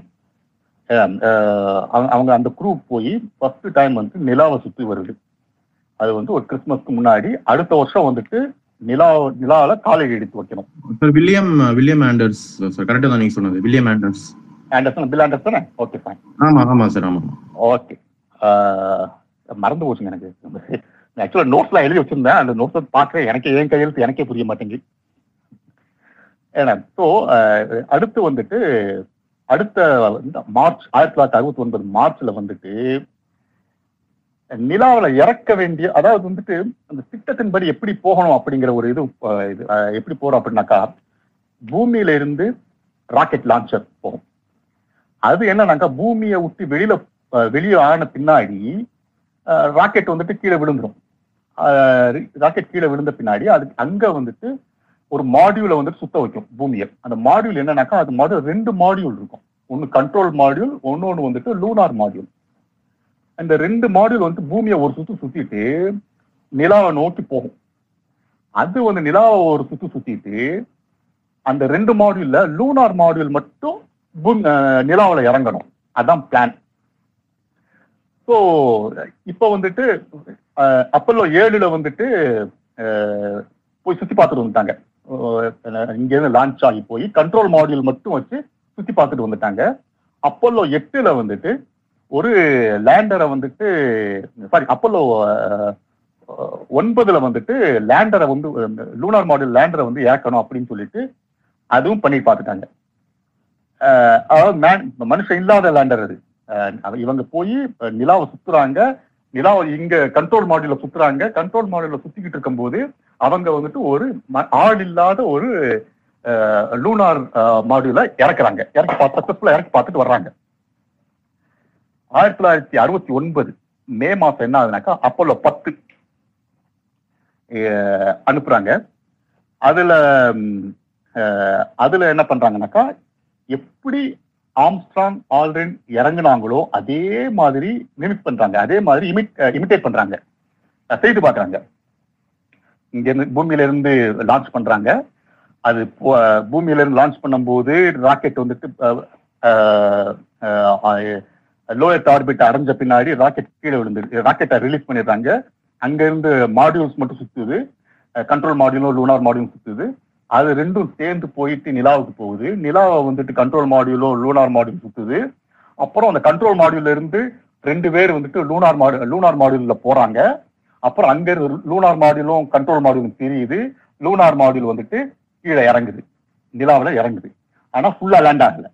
அவங்க அந்த குரூ போய் ஃபர்ஸ்ட் டைம் வந்து நிலாவை சுத்தி வருது. அது வந்து ஒரு கிறிஸ்மஸ்க்கு முன்னாடி அடுத்த வருஷம் வந்துட்டு நிலா நிலாவில காலை எடுத்து வைக்கணும்.
Sir William William Anders sir கரெக்டா தான் நீங்க சொன்னது William Anders.
Anderson Bill Anderson okay fine
ஆமா ஆமா சார் ஆமா.
ஓகே மறந்து போச்சுங்க எனக்கு. ஆக்சுவலா நோட்ஸ்லாம் எழுதி வச்சிருந்தேன். அந்த நோட்ஸ் பார்க்க எனக்கு என் கையெழுத்து எனக்கே புரிய மாட்டேங்குது. ஏன்னா ஸோ அடுத்து வந்துட்டு அடுத்த இந்த மார்ச் ஆயிரத்தி தொள்ளாயிரத்தி அறுபத்தி ஒன்பது மார்ச்ல வந்துட்டு நிலாவுல இறக்க வேண்டிய அதாவது வந்துட்டு அந்த திட்டத்தின்படி எப்படி போகணும் அப்படிங்கிற ஒரு இது எப்படி போறோம் அப்படின்னாக்கா பூமியில இருந்து ராக்கெட் லான்ச்சர் போகும். அது என்னன்னாக்கா பூமியை விட்டு வெளியில வெளியே ஆன பின்னாடி ராக்கெட் வந்துட்டு கீழே விழுந்துரும். ராக்கெட் கீழே விழுந்த பின்னாடி அதுக்கு அங்க வந்துட்டு ஒரு மாடியூலை வந்துட்டு சுத்த வைக்கும் பூமியை. அந்த மாடியூல் என்னன்னாக்கா அது மாதிரி ரெண்டு மாடியூல் இருக்கும். ஒன்னு கண்ட்ரோல் மாடியூல் ஒன்னொன்னு வந்துட்டு லூனார் மாடியூல் அந்த ரெண்டு மாடியூல் வந்து பூமியை ஒரு சுத்து சுத்திட்டு நிலாவை நோக்கி போகும். அது வந்து நிலாவை ஒரு சுத்து சுத்திட்டு அந்த ரெண்டு மாடியூல்ல லூனார் மாடியூல் மட்டும் பூமி அஹ், இறங்கணும். அதான் பிளான் ஸோ இப்போ வந்துட்டு அப்பல்லோ ஏழுல வந்துட்டு போய் சுத்தி பார்த்துட்டு வந்துட்டாங்க. இங்கேருந்து லான்ச் ஆகி போய் கண்ட்ரோல் மாடியூல் மட்டும் வச்சு சுற்றி பார்த்துட்டு வந்துட்டாங்க. அப்பல்லோ எட்டுல வந்துட்டு ஒரு லேண்டரை வந்துட்டு சாரி அப்பல்லோ ஒன்பதுல வந்துட்டு லேண்டரை வந்து லூனார் மாடியூல் லேண்டரை வந்து ஏக்கணும் அப்படின்னு சொல்லிட்டு அதுவும் பண்ணி பார்த்துட்டாங்க. அதாவது மேன் மனுஷன் இல்லாத லேண்டர் அது. இவங்க போய் நிலாவை சுத்துறாங்க. இதான் இங்க கண்ட்ரோல் மாடியூல சுத்துறாங்க. கண்ட்ரோல் மாடியூல சுத்திக்கிட்டு இருக்கும்போது அவங்க வந்துட்டு ஒரு ம- ஆள் இல்லாத ஒரு லூனார் மாடியூல இறக்குறாங்க. இறக்கி சக்சஸ்ஃபுல்லா இறக்கி பார்த்துட்டு வர்றாங்க. ஆயிரத்தி தொள்ளாயிரத்தி அறுபத்தி ஒன்பது மே மாசம் என்ன ஆகுதுனாக்கா அப்போலோ பத்து அஹ், அனுப்புறாங்க. அதுல அதுல என்ன பண்றாங்கனாக்கா எப்படி ஆம்ஸ்ட்ராங் ஆல்ரென் இறங்குனாங்களோ அதே மாதிரி மிமிக் பண்றாங்க. அதே மாதிரி இமிட் இமிட்டேட் பண்றாங்க. செய்து பார்க்குறாங்க. இங்க இருந்து லான்ச் பண்றாங்க. அது போ- பூமியில இருந்து லான்ச் பண்ணும்போது ராக்கெட் வந்துட்டு லோயர் ஆர்பிட் அடைஞ்ச பின்னாடி ராக்கெட் கீழே விழுந்து ராக்கெட்டை ரிலீஸ் பண்ணிடுறாங்க. அங்கேருந்து மாடியூல்ஸ் மட்டும் சுத்துது. கண்ட்ரோல் மாடியூலும் லூனார் மாடியூலும் சுத்துது. அது ரெண்டும் சேர்ந்து போயிட்டு நிலாவுக்கு போகுது. நிலாவை வந்துட்டு கண்ட்ரோல் மாடியூலோ லூனார் மாடியூல் சுத்துது. அப்புறம் அந்த கண்ட்ரோல் மாடியூல்ல இருந்து ரெண்டு பேர் வந்துட்டு லூனார் மாடு லூனார் மாடியூல்ல போறாங்க. அப்புறம் அங்க இருந்து லூனார் மாடியூலும் கண்ட்ரோல் மாடியூலும் தெரியுது. லூனார் மாடியூல் வந்துட்டு கீழே இறங்குது. நிலாவில் இறங்குது. ஆனா ஃபுல்லா லேண்ட் ஆகல.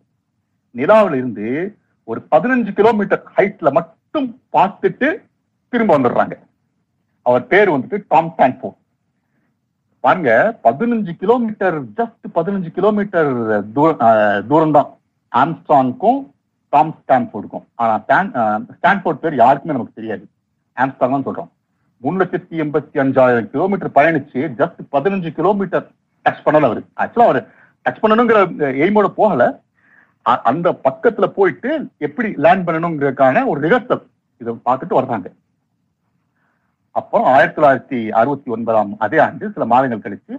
நிலாவில் இருந்து ஒரு பதினஞ்சு கிலோமீட்டர் ஹைட்ல மட்டும் பார்த்துட்டு திரும்ப வந்துடுறாங்க. அவர் பேர் வந்துட்டு டாம் ஸ்டான்ஃபோர்ட் பாருங்க பதினஞ்சு கிலோமீட்டர் ஜஸ்ட் பதினஞ்சு கிலோமீட்டர் தூரம் தான் ஆம்ஸ்டாங்க்கும் டாம் ஸ்டான்ஃபோர்டுக்கும் ஆனா ஸ்டான்- ஸ்டான்ஃபோர்ட் பேர் யாருக்குமே நமக்கு தெரியாது. ஆம்ஸ்டாங் தான் சொல்றோம். மூணு லட்சத்தி எண்பத்தி அஞ்சாயிரம் கிலோமீட்டர் பயணிச்சு ஜஸ்ட் பதினஞ்சு கிலோமீட்டர் டச் பண்ணல அவரு. ஆக்சுவலா அவர் டச் பண்ணணுங்கிற எய்மோட போகல. அ- அந்த பக்கத்துல போயிட்டு எப்படி லேண்ட் பண்ணணுங்கிறதுக்கான ஒரு ரிஹர்சல் இதை பார்த்துட்டு வர்றாங்க. அப்புறம் ஆயிரத்தி தொள்ளாயிரத்தி அறுபத்தி ஒன்பதாம் அதே ஆண்டு சில மாதங்கள் கழித்து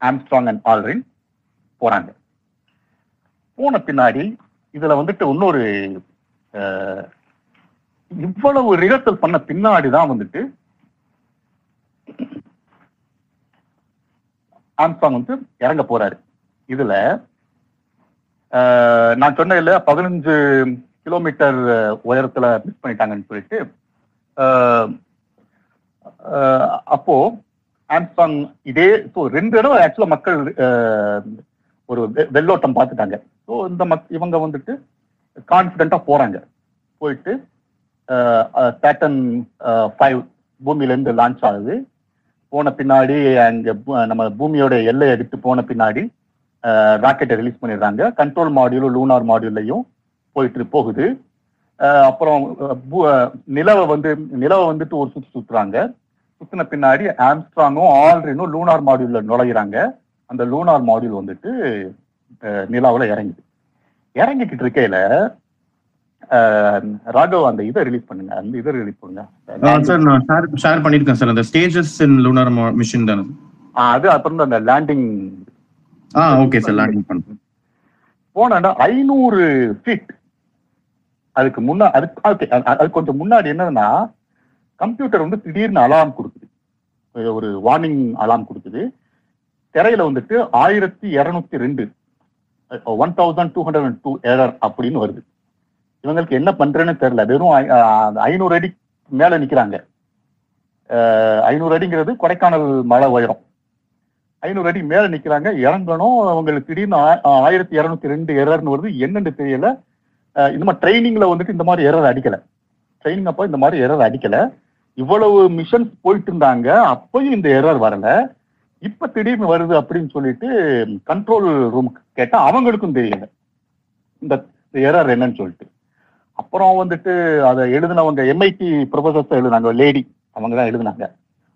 ஆம்ஸ்ட்ராங் அண்ட் ஆல்ரின் போறாங்க போன பின்னாடி இதுல வந்துட்டு இன்னொரு இவ்வளவு ரிஹர்சல் பண்ண பின்னாடி தான் வந்துட்டு ஆம்ஸ்ட்ராங் வந்து இறங்க போறாரு. இதுல நான் சொன்ன பதினஞ்சு கிலோமீட்டர் உயரத்துல மிஸ் பண்ணிட்டாங்கன்னு சொல்லிட்டு அப்போ ஆம்சாங் இதே ஸோ ரெண்டு இடம் ஆக்சுவலா மக்கள் ஒரு வெ- வெள்ளோட்டம் பார்த்துட்டாங்க. ஸோ இந்த மக் இவங்க வந்துட்டு கான்ஃபிடென்ட்டா போறாங்க. போயிட்டு பேட்டன் ஃபைவ் பூமியிலேருந்து லான்ச் ஆகுது. போன பின்னாடி அங்க நம்ம பூமியோட எல்லையை விட்டு போன பின்னாடி ராக்கெட்டை ரிலீஸ் பண்ணிடுறாங்க. கண்ட்ரோல் மாடியூலும் லூனார் மாடியூல்லையும் போயிட்டு போகுது. அப்புறம் நிலவை வந்து நிலவை வந்துட்டு ஒரு சுத்து சுத்துறாங்க. சுத்தின பின்னாடி ஆம்ஸ்ட்ராங்கும் ஆல்ரினும் லூனார் மாடியூல்ல நுழையிறாங்க. அந்த லூனார் மாடியூல் வந்துட்டு நிலாவுல இறங்குது. இறங்கிக்கிட்டு இருக்கையில ராகவ் அந்த இதை ரிலீஸ் பண்ணுங்க. அந்த இதை ரிலீஸ் பண்ணுங்க.
சார் நான் ஷேர் ஷேர் பண்ணிருக்கேன் சார். அந்த ஸ்டேஜஸ் இன் லூனார் மிஷின் தானே?
அது அப்புறம் அந்த லேண்டிங்
ஆ ஓகே சார் லேண்டிங் பண்ணுறேன்
போனா ஐநூறு ஃபீட் அதுக்கு முன்னா அதுக்கு அது- அது கொஞ்சம் முன்னாடி என்னன்னா கம்ப்யூட்டர் வந்து திடீர்னு அலாரம் கொடுக்குது. ஒரு- வார்னிங் அலாரம் கொடுக்குது. திரையில வந்துட்டு ஆயிரத்தி இரநூத்தி ரெண்டு one thousand two hundred and two error அப்படின்னு வருது. இவங்களுக்கு என்ன பண்றேன்னு தெரியல. வெறும் ஐநூறு அடி மேல நிக்கிறாங்க. ஐநூறு அடிங்கிறது கொடைக்கானல் மழை உயரம். ஐநூறு அடி மேல நிக்கிறாங்க. இறங்கணும். அவங்களுக்கு திடீர்னு ஆ- ஆயிரத்தி இரநூத்தி ரெண்டு எரர்னு வருது. என்னன்னு தெரியல. இந்த மாதிரி ட்ரைனிங்ல வந்துட்டு இந்த மாதிரி எரர் அடிக்கல. ட்ரைனிங் அப்போ இந்த மாதிரி எரர் அடிக்கல. இவ்வளவு மிஷன்ஸ் போயிட்டு இருந்தாங்க. அப்பயும் இந்த எரர் வரல. இப்ப திடீர்னு வருது அப்படின்னு சொல்லிட்டு கண்ட்ரோல் ரூம் கேட்டா அவங்களுக்கும் தெரியல. இந்த எரர் என்னன்னு சொல்லிட்டு. அப்புறம் வந்துட்டு அதை எழுதினவங்க எம்ஐடி ப்ரொஃபசர்ஸ் எழுதினாங்க. லேடி அவங்க தான் எழுதினாங்க.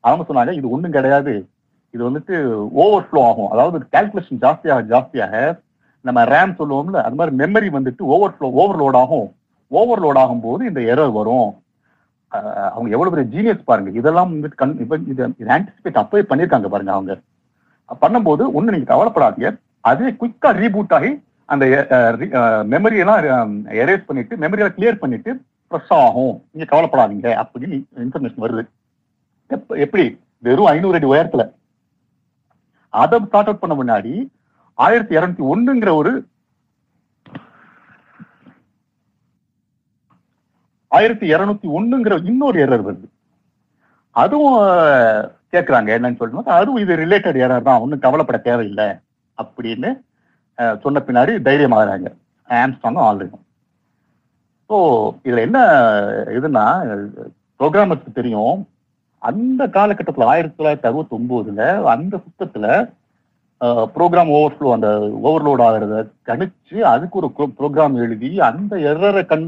அவங்க சொன்னாங்க இது ஒன்றும் கிடையாது. இது வந்துட்டு ஓவர்ஃப்ளோ ஆகும். அதாவது கால்குலேஷன் ஜாஸ்தியாக ஜாஸ்தியாக நம்ம ரேம் சொல்லுவோம்ல அது மாதிரி மெமரி வந்துட்டு ஓவர்ஃப்ளோ ஓவர்லோட் ஆகும். ஓவர்லோட் ஆகும்போது இந்த எரர் வரும். அவங்க எவ்வளவு பெரிய ஜீனியஸ் பாருங்க. இதெல்லாம் வந்துட்டு கண் இப்ப இது ஆன்டிசிபேட் அப்பவே பண்ணியிருக்காங்க பாருங்க அவங்க. பண்ணும்போது ஒன்று நீங்க கவலைப்படாதீங்க. அதே குயிக்கா ரீபூட் ஆகி அந்த மெமரி எல்லாம் எரேஸ் பண்ணிட்டு மெமரி எல்லாம் கிளியர் பண்ணிட்டு ஃப்ரெஷ் ஆகும். நீங்க கவலைப்படாதீங்க. அப்படின்னு இன்ஃபர்மேஷன் வருது. எப்படி? வெறும் ஐநூறு அடி உயரத்துல. அதை ஸ்டார்ட் அவுட் பண்ண முன்னாடி ஆயிரத்தி இருநூத்தி ஒண்ணுங்கிற ஒரு ஆயிரத்தி இருநூத்தி ஒண்ணுங்கிற இன்னொரு எரர் வருது. அதுவும் கேட்குறாங்க என்னன்னு சொல்லணும் அதுவும் இது ரிலேட்டட் எரர் தான். ஒன்றும் கவலைப்பட தேவையில்லை அப்படின்னு சொன்ன பின்னாடி தைரியமாகறாங்க. ஆம்ஸ்டாங்கும் ஆல்ரெடி ஸோ இதுல என்ன இதுன்னா ப்ரோக்ராமர்ஸ்க்கு தெரியும். அந்த காலகட்டத்தில் ஆயிரத்தி தொள்ளாயிரத்தி அறுபத்தி ஒன்பதுல அந்த சுத்தத்துல ப்ரோக்ராம் ஓவர்ஃப்ளோ அந்த ஓவர்லோட் ஆகிறத கணிச்சு அதுக்கு ஒரு ப்ரோக்ராம் எழுதி அந்த எரரை கண்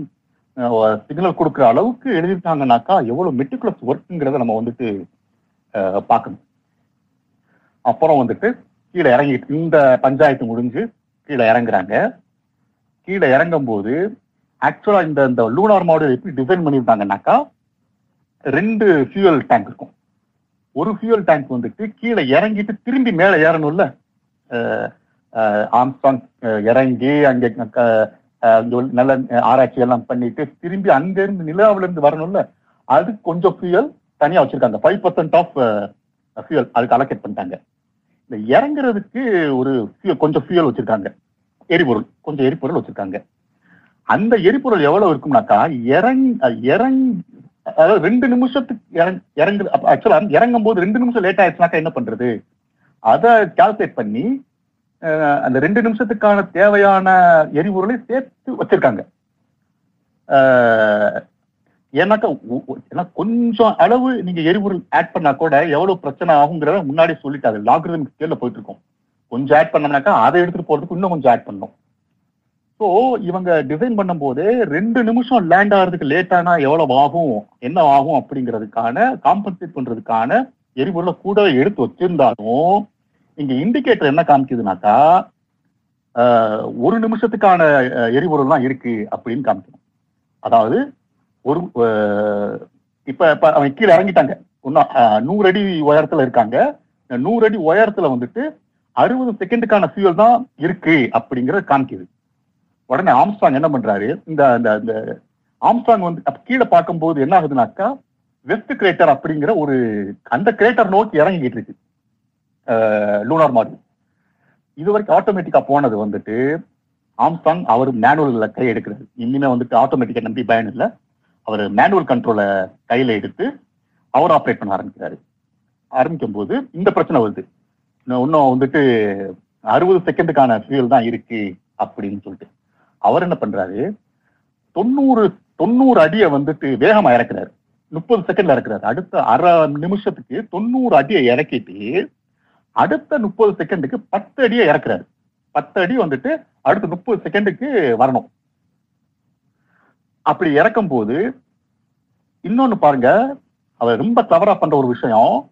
சிக்னல் கொடுக்குற அளவுக்கு எழுதியிருக்காங்கனாக்கா எவ்வளோ மெட்டிகுலஸ் ஒர்க்குங்கிறத நம்ம வந்துட்டு பார்க்கணும். அப்புறம் வந்துட்டு கீழே இறங்கிட்டு இந்த பஞ்சாயத்து முடிஞ்சு கீழே இறங்குறாங்க. கீழே இறங்கும் போது இந்த இந்த லூனார் மாடல் எப்படி டிசைன் பண்ணியிருந்தாங்கனாக்கா ரெண்டு ஃபியூவல் டேங்க் இருக்கும். ஒரு ஃபியூயல் டேங்க் வந்துட்டு கீழே இறங்கிட்டு திரும்பி மேலே ஏறணும்ல? ஆம்சாங் இறங்கி அங்கே நல்ல ஆராய்ச்சி எல்லாம் பண்ணிட்டு திரும்பி அங்க இருந்து நிலாவில இருந்து வரணும்ல அது கொஞ்சம் ஃபியூயல் தனியா வச்சிருக்காங்க. ஃபைவ் பர்சன்ட் ஆஃப் ஃபியூயல் அதுக்கு அலோகேட் பண்ணிட்டாங்க. இந்த இறங்குறதுக்கு ஒரு கொஞ்சம் ஃபியூயல் வச்சிருக்காங்க. எரிபொருள் கொஞ்சம் எரிபொருள் வச்சிருக்காங்க. அந்த எரிபொருள் எவ்வளவு இருக்கும்னாக்கா இறங் இறங் அதாவது ரெண்டு நிமிஷத்துக்கு இறங் இறங்கு ஆக்சுவலா இறங்கும் போது ரெண்டு நிமிஷம் லேட் ஆயிடுச்சுனாக்கா என்ன பண்றது? அதை கால்குலேட் பண்ணி அந்த ரெண்டு நிமிஷத்துக்கான தேவையான எரிபொருளை சேர்த்து வச்சிருக்காங்க. ஏன்னாக்கா ஏன்னா கொஞ்சம் அளவு நீங்க எரிபொருள் ஆட் பண்ணா கூட எவ்வளவு பிரச்சனை ஆகுங்கிறத முன்னாடி அது லாக்ரிதம் ஸ்கேல்ல போயிட்டு இருக்கோம் கொஞ்சம் ஆட் பண்ணோம்னாக்கா அதை எடுத்துட்டு போறதுக்கு இன்னும் கொஞ்சம் ஆட் பண்ணோம் ஸோ இவங்க டிசைன் பண்ணும்போது ரெண்டு நிமிஷம் லேண்ட் ஆகிறதுக்கு லேட் ஆனா எவ்வளவு ஆகும் என்ன ஆகும் அப்படிங்கிறதுக்கான காம்பன்சேட் பண்றதுக்கான எரிபொருளை கூடவே எடுத்து வச்சிருந்தாலும் இங்க இண்டிகேட்டர் என்ன காமிக்குதுனாக்கா ஒரு நிமிஷத்துக்கான எரிபொருள் தான் இருக்கு அப்படின்னு காமிக்கணும். அதாவது ஒரு இப்ப இப்ப அவன் கீழே இறங்கிட்டாங்க. ஒன்னும் நூறு அடி உயரத்துல இருக்காங்க. நூறு அடி உயரத்துல வந்துட்டு அறுபது செகண்டுக்கான ஃபியூல் தான் இருக்கு அப்படிங்கறத காமிக்குது. உடனே ஆம்ஸ்டாங் என்ன பண்றாரு? இந்த இந்த இந்த ஆம்ஸ்டாங் வந்து கீழே பார்க்கும்போது என்ன ஆகுதுனாக்கா வெஸ்ட் கிரேட்டர் அப்படிங்கிற ஒரு அந்த கிரேட்டர் நோக்கி இறங்கிக்கிட்டு இருக்கு. லூனார் மாடல் இது வரைக்கும் ஆட்டோமேட்டிக்கா போனது வந்துட்டு ஆம்சாங் அவர் மேனுவல்ல கை எடுக்கிறாரு. இனிமே வந்துட்டு ஆட்டோமேட்டிக்கா நம்பி பயன் இல்லை. அவர் மேனுவல் கண்ட்ரோலை கையில எடுத்து அவர் ஆப்ரேட் பண்ண ஆரம்பிக்கிறாரு. ஆரம்பிக்கும் போது இந்த பிரச்சனை வருது. இன்னும் இன்னும் வந்துட்டு அறுபது செகண்டுக்கான ஃபியூல் தான் இருக்கு அப்படின்னு சொல்லிட்டு. அவர் என்ன பண்றாரு? தொண்ணூறு தொண்ணூறு அடியை வந்துட்டு வேகமா இறக்குறாரு. முப்பது செகண்ட்ல இறக்குறாரு. அடுத்த அரை நிமிஷத்துக்கு தொண்ணூறு அடியை இறக்கிட்டு அடுத்த முப்பது செகண்டுக்கு பத்து அடியை இறக்குறாரு. பத்து அடி வந்துட்டு அடுத்த முப்பது செகண்டுக்கு வரணும். அப்படி இறக்கும் போது இன்னொன்னு பாருங்க அவர் ரொம்ப தவறா பண்ற ஒரு விஷயம்.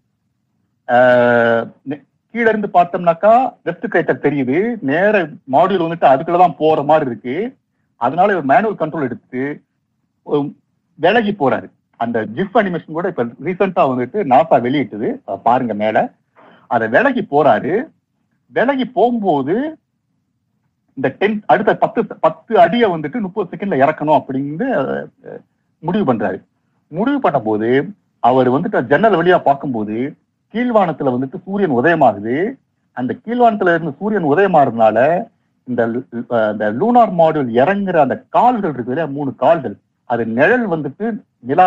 கீழே இருந்து பார்த்தோம்னாக்கா வெஸ்ட் கைட்டர் தெரியுது. நேர மாடியூல் வந்துட்டு அதுக்குள்ளதான் போற மாதிரி இருக்கு. அதனால இவர் மேனுவல் கண்ட்ரோல் எடுத்து விலகி போறாரு. அந்த ஜிஃப் அனிமேஷன் கூட இப்ப ரீசெண்டா வந்துட்டு நாசா வெளியிட்டது. பாருங்க மேல. அதை விலகி போறாரு. விலகி போகும்போது இந்த டென் அடுத்த பத்து பத்து அடியை வந்துட்டு முப்பது செகண்ட்ல இறக்கணும் அப்படின்னு முடிவு பண்றாரு. முடிவு பண்ணும்போது அவர் வந்துட்டு ஜன்னல் வழியா பார்க்கும்போது கீழ்வானத்துல வந்துட்டு சூரியன் உதயமாகுது. அந்த கீழ்வானத்துல இருந்து சூரியன் உதயமாறதுனால இந்த இந்த லூனார் மாடியூல் இறங்குற அந்த கால்கள் இருக்கு இல்லையா? மூணு கால்கள். அது நிழல் வந்துட்டு நிலா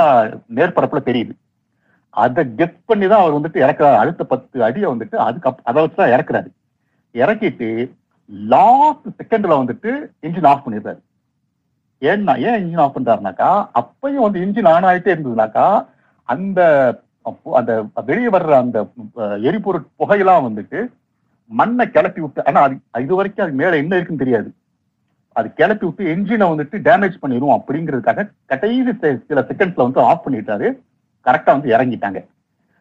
மேற்பரப்புல தெரியுது. அதை கெட் பண்ணி தான் அவர் வந்துட்டு இறக்குறாரு. அடுத்த பத்து அடியை வந்துட்டு அதுக்கு அதை வச்சு தான் இறக்குறாரு. இறக்கிட்டு லாஸ்ட் செகண்ட்ல வந்துட்டு இன்ஜின் ஆஃப் பண்ணிடுறாரு. ஏன்னா ஏன் இன்ஜின் ஆஃப் பண்றாருனாக்கா அப்பயும் வந்து இன்ஜின் ஆன் ஆயிட்டே இருந்ததுனாக்கா அந்த அந்த வெளியே வர்ற அந்த எரிபொருள் புகையெல்லாம் வந்துட்டு மண்ணை கிளப்பி விட்டு ஆனா அது இது வரைக்கும் அது மேல என்ன இருக்குன்னு தெரியாது. அது கிளப்பி விட்டு என்ஜினை வந்துட்டு டேமேஜ் பண்ணிடும் அப்படிங்கிறதுக்காக கடைசி சில செகண்ட்ஸ்ல வந்து ஆஃப் பண்ணிட்டாரு. கரெக்டா வந்து இறங்கிட்டாங்க.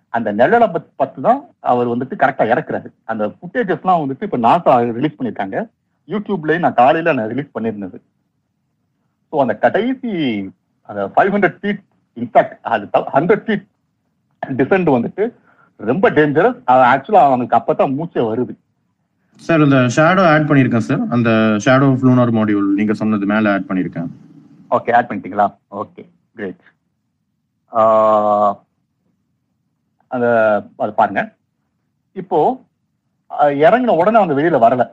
அந்த நிழலை பத்- பத்து தான் அவர் வந்துட்டு கரெக்டா இறக்குறாரு. அந்த ஃபுட்டேஜஸ்லாம் வந்துட்டு இப்ப நாசா ரிலீஸ் பண்ணிருக்காங்க. யூடியூப்லயும் நான் காலையில நான் ரிலீஸ் பண்ணியிருந்தது ஸோ அந்த கடைசி அந்த five hundred feet in fact அது ஹண்ட்ரட் ஃபீட் டிசெண்ட் வந்துட்டு ரொம்ப டேஞ்சரஸ் ஆக்சுவலா அவனுக்கு அப்பதான் மூச்சே வருது.
சார் இந்த ஷேடோ ஆட் பண்ணியிருக்கேன் சார் அந்த ஷேடோ ஃப்ளூனார் மாடியூல் நீங்க சொன்னது மேல ஆட் பண்ணியிருக்கேன்
ஓகே ஆட் பண்ணிட்டீங்களா? ஓகே கிரேட் அந்த அது பாருங்க. இப்போ இறங்கின உடனே அவங்க வெளியில வரல.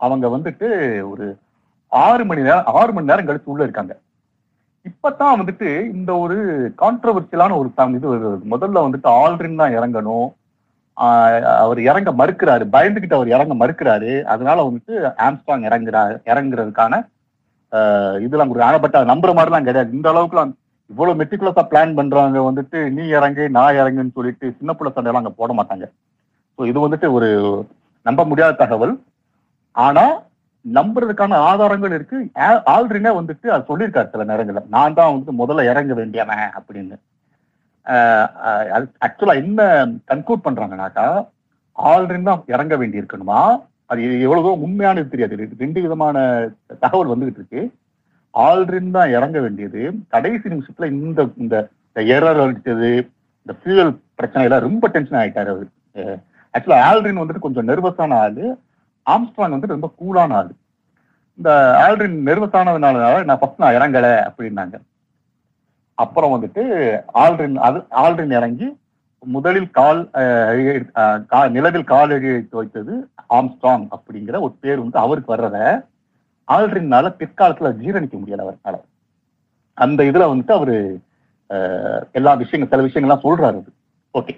அவங்க வந்துட்டு ஒரு ஆறு மணி நேரம் ஆறு மணி நேரம் கழிச்சு உள்ள இருக்காங்க. இப்பதான் வந்துட்டு இந்த ஒரு கான்ட்ரவர்சியலான ஒரு இது வருது. முதல்ல வந்துட்டு ஆல்ரின் தான் இறங்கணும். அவர் இறங்க மறுக்கிறாரு. பயந்துகிட்டு அவர் இறங்க மறுக்கிறாரு. அதனால வந்துட்டு ஆம்ஸ்டாங் இறங்குறாரு இறங்குறதுக்கான இதெல்லாம் கொடுக்குறாங்க ஆனா பட் அதை நம்புற மாதிரிலாம் கிடையாது. இந்த அளவுக்குலாம் இவ்வளவு மெட்டிகுலஸா பிளான் பண்றவங்க வந்துட்டு நீ இறங்கு நான் இறங்குன்னு சொல்லிட்டு சின்ன பிள்ளை சண்டையெல்லாம் அங்க போட மாட்டாங்க. ஸோ இது வந்துட்டு ஒரு நம்ப முடியாத தகவல். ஆனா நம்புறதுக்கான ஆதாரங்கள் இருக்கு. ஆ- ஆல்ரெடினே வந்துட்டு அது சொல்லியிருக்காரு சில நேரங்களில். நான் தான் வந்துட்டு முதல்ல இறங்க வேண்டியவன் அப்படின்னு. ஆக்சுவலா என்ன கன்க்ளூட் பண்றாங்கனாக்கா ஆல்ரெடி தான் இறங்க வேண்டி இருக்கணுமா அது எவ்வளவோ உண்மையானது தெரியாது. ரெண்டு விதமான தகவல் வந்துகிட்டு இருக்கு. ஆல்ரெடி தான் இறங்க வேண்டியது கடைசி நிமிஷத்துல இந்த இந்த எரர் அடிச்சது இந்த ஃபியூயல் பிரச்சனையில ரொம்ப டென்ஷன் ஆயிட்டாரு அவரு. ஆக்சுவலா ஆல்ரின் வந்துட்டு கொஞ்சம் நெர்வஸான ஆளு ஆம்ஸ்ட்ராங் வந்துட்டு ரொம்ப கூலான ஆளு. இந்த ஆல்ரின் நெர்வஸ் ஆனதுனால நான் ஃபர்ஸ்ட் நான் இறங்கலை அப்படின்னாங்க. அப்புறம் வந்துட்டு ஆல்ரின் அது ஆல்ரின் இறங்கி முதலில் கால் கா- நிலவில் கால் எடுத்து வைத்தது ஆம்ஸ்ட்ராங் அப்படிங்கிற ஒரு பேர் வந்து அவருக்கு வர்றத ஆல்ரின்னால பிற்காலத்துல ஜீரணிக்க முடியல அவர்னால அந்த இதுல வந்துட்டு அவரு எல்லா விஷயங்கள் சில விஷயங்கள்லாம் சொல்றாரு ஓகே.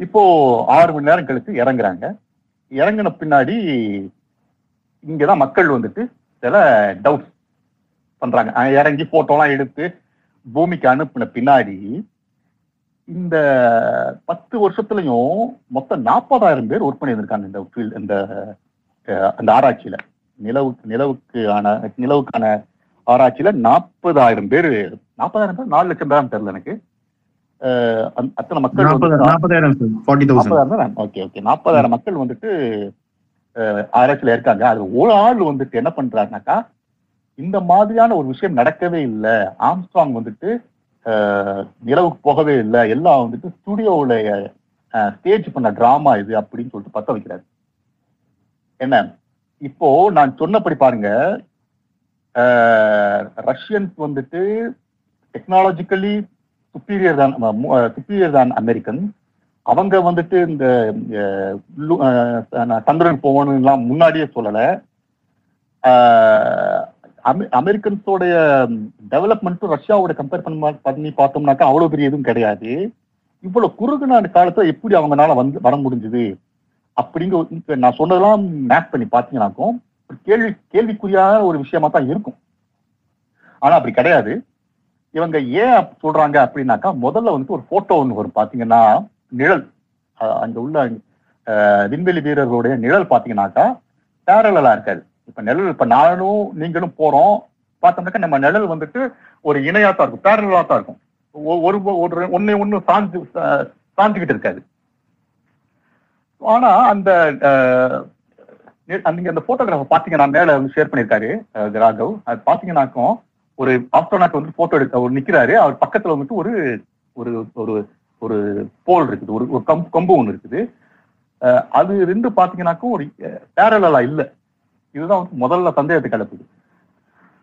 இப்போ ஆறு மணி நேரம் கழித்து இறங்குறாங்க. இறங்கின பின்னாடி இங்கதான் மக்கள் வந்துட்டு சில டவுட்ஸ் பண்றாங்க. இறங்கி போட்டோலாம் எடுத்து பூமிக்கு அனுப்பின பின்னாடி இந்த பத்து வருஷத்துலயும் மொத்தம் நாற்பதாயிரம் பேர் ஒர்க் பண்ணியிருந்திருக்காங்க இந்த field- இந்த அந்த ஆராய்ச்சியில. நிலவுக்கு நிலவுக்கு ஆன நிலவுக்கான ஆராய்ச்சியில நாற்பதாயிரம் பேர் நாற்பதாயிரம் பேர்? நாலு லட்சம் பேரும் தெரியல எனக்கு. அத்தனை மக்கள்
நாற்பதாயிரம்
ஓகே ஓகே நாற்பதாயிரம் மக்கள் வந்துட்டு ஆராய்ச்சியில இருக்காங்க. அது ஒரு ஆள் வந்துட்டு என்ன பண்றாருனாக்கா இந்த மாதிரியான ஒரு விஷயம் நடக்கவே இல்லை. ஆம்ஸ்ட்ராங் வந்துட்டு நிலவுக்கு போகவே இல்லை. எல்லாம் வந்துட்டு ஸ்டுடியோவில் ஸ்டேஜ் பண்ண டிராமா இது அப்படின்னு சொல்லிட்டு பத்த வைக்கிறாரு. என்ன? இப்போ நான் சொன்னபடி பாருங்க ரஷ்யன்ஸ் வந்துட்டு டெக்னாலஜிக்கலி சுப்பீரியர் தான் சுப்பீரியர் தான் அமெரிக்கன் அவங்க வந்துட்டு இந்த சந்திரன் போகணும்லாம் முன்னாடியே சொல்லலை. அமெரிக்கன்ஸோடைய டெவலப்மெண்ட்டும் ரஷ்யாவோட கம்பேர் பண்ணி பண்ணி பார்த்தோம்னாக்கா அவ்வளோ பெரிய எதுவும் கிடையாது. இவ்வளவு குறுகின காலத்துல எப்படி அவங்கனால வந்து வர முடிஞ்சது? அப்படிங்கிற நான் சொன்னதெல்லாம் மேப் பண்ணி பார்த்தீங்கன்னாக்கும் ஒரு கேள்வி கேள்விக்குறியான ஒரு விஷயமா தான் இருக்கும். ஆனா அப்படி கிடையாது. இவங்க ஏன் அப்ப சொல்றாங்க அப்படின்னாக்கா முதல்ல வந்துட்டு ஒரு போட்டோ ஒன்று வரும். பாத்தீங்கன்னா நிழல். அங்கே அங்க உள்ள விண்வெளி வீரர்களுடைய நிழல் பாத்தீங்கன்னாக்கா பேரலா இருக்காது. இப்ப நிழல் இப்ப நானும் நீங்களும் போறோம். பார்த்தோம்னாக்கா நம்ம நிழல் வந்துட்டு ஒரு இணையா தான் இருக்கும் பேரலா தான் இருக்கும் ஒரு ஒரு ஒன்னு ஒண்ணு சாஞ்சு சாஞ்சுக்கிட்டு இருக்காது. ஆனா அந்த அந்த- நீங்க அந்த போட்டோகிராஃபர் பாத்தீங்கன்னா மேல ஷேர் பண்ணிருக்காரு ராகவ். அது பாத்தீங்கன்னாக்கும் ஒரு ஆஸ்ட்ரோநாட் வந்து போட்டோ எடுக்க அவர் நிக்கிறாரு அவர் பக்கத்துல வந்துட்டு ஒரு ஒரு ஒரு ஒரு போல் இருக்குது ஒரு ஒரு கம் கம்பு ஒன்று இருக்குது. அது ரெண்டு பாத்தீங்கன்னாக்கும் ஒரு பேரலா இல்லை. இதுதான் முதல்ல சந்தேகத்தை கிளப்புது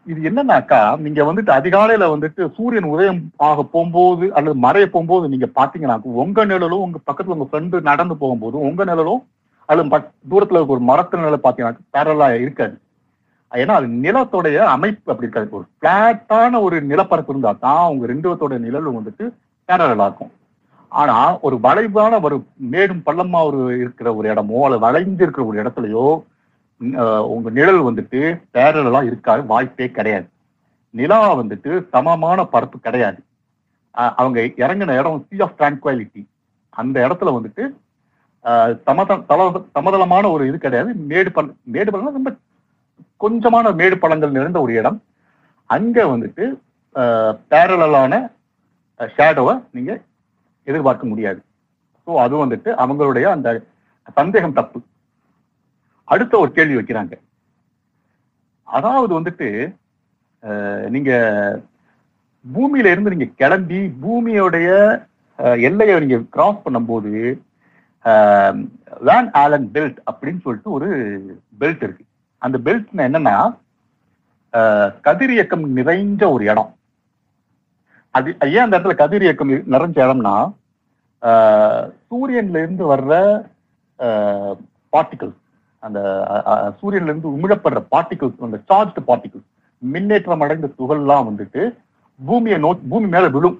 இது என்னன்னாக்கா நீங்க வந்துட்டு அதிகாலையில வந்துட்டு சூரியன் உதயம் ஆக போகும்போது அல்லது மறைய போகும்போது நீங்க பாத்தீங்கன்னா உங்க நிழலும் உங்க பக்கத்துல உங்க ஃப்ரெண்டு நடந்து போகும்போது உங்க நிழலும் அல்லது தூரத்துல இருக்க ஒரு மரத்து நிழல் பாத்தீங்கன்னா பேரலா இருக்காது. ஏன்னா அது நிலத்தோடைய அமைப்பு அப்படி இருக்காது. ஒரு பிளாட்டான ஒரு நிலப்பரப்பு இருந்தா தான் உங்க ரெண்டுத்தோட நிழலும் வந்துட்டு பேரலா இருக்கும். ஆனா ஒரு வளைவான ஒரு மேடும் பள்ளமா ஒரு இருக்கிற ஒரு இடமோ அல்லது வளைந்து இருக்கிற ஒரு இடத்துலயோ உங்க நிழல் வந்துட்டு பேரலாம் இருக்காது வாய்ப்பே கிடையாது. நிலா வந்துட்டு சமமான பரப்பு கிடையாது. அவங்க இறங்கின இடம் சி ஆஃப் டிரான்குவாலிட்டி அந்த இடத்துல வந்துட்டு சமத தல- சமதளமான ஒரு இது கிடையாது. மேடு பழம் மேடு பள்ளம் ரொம்ப கொஞ்சமான மேடு பழங்கள் நிறைந்த ஒரு இடம். அங்க வந்துட்டு பேரலான ஷேடோவை நீங்க எதிர்பார்க்க முடியாது. ஸோ அது வந்துட்டு அவங்களுடைய அந்த சந்தேகம் தப்பு. அடுத்த ஒரு கேள்வி வைக்கிறாங்க. அதாவது வந்துட்டு நீங்க பூமியில இருந்து நீங்க கிளம்பி பூமியோடைய எல்லையை நீங்க கிராஸ் பண்ணும்போது வேன் ஆலன் பெல்ட் அப்படின்னு சொல்லிட்டு ஒரு பெல்ட் இருக்கு. அந்த பெல்ட் என்னன்னா கதிரியக்கம் நிறைஞ்ச ஒரு இடம். அது ஏன் அந்த இடத்துல கதிரியக்கம் நிறைஞ்ச இடம்னா சூரியன்ல இருந்து வர்ற பார்ட்டிகல்ஸ் அந்த சூரியன்ல இருந்து உமிழப்படுற பார்ட்டிகல்ஸ் அந்த சார்ஜ் பார்ட்டிகல்ஸ் மின்னேற்றம் அடைந்த துகள்லாம் வந்துட்டு பூமியை நோ பூமி மேல விழும்.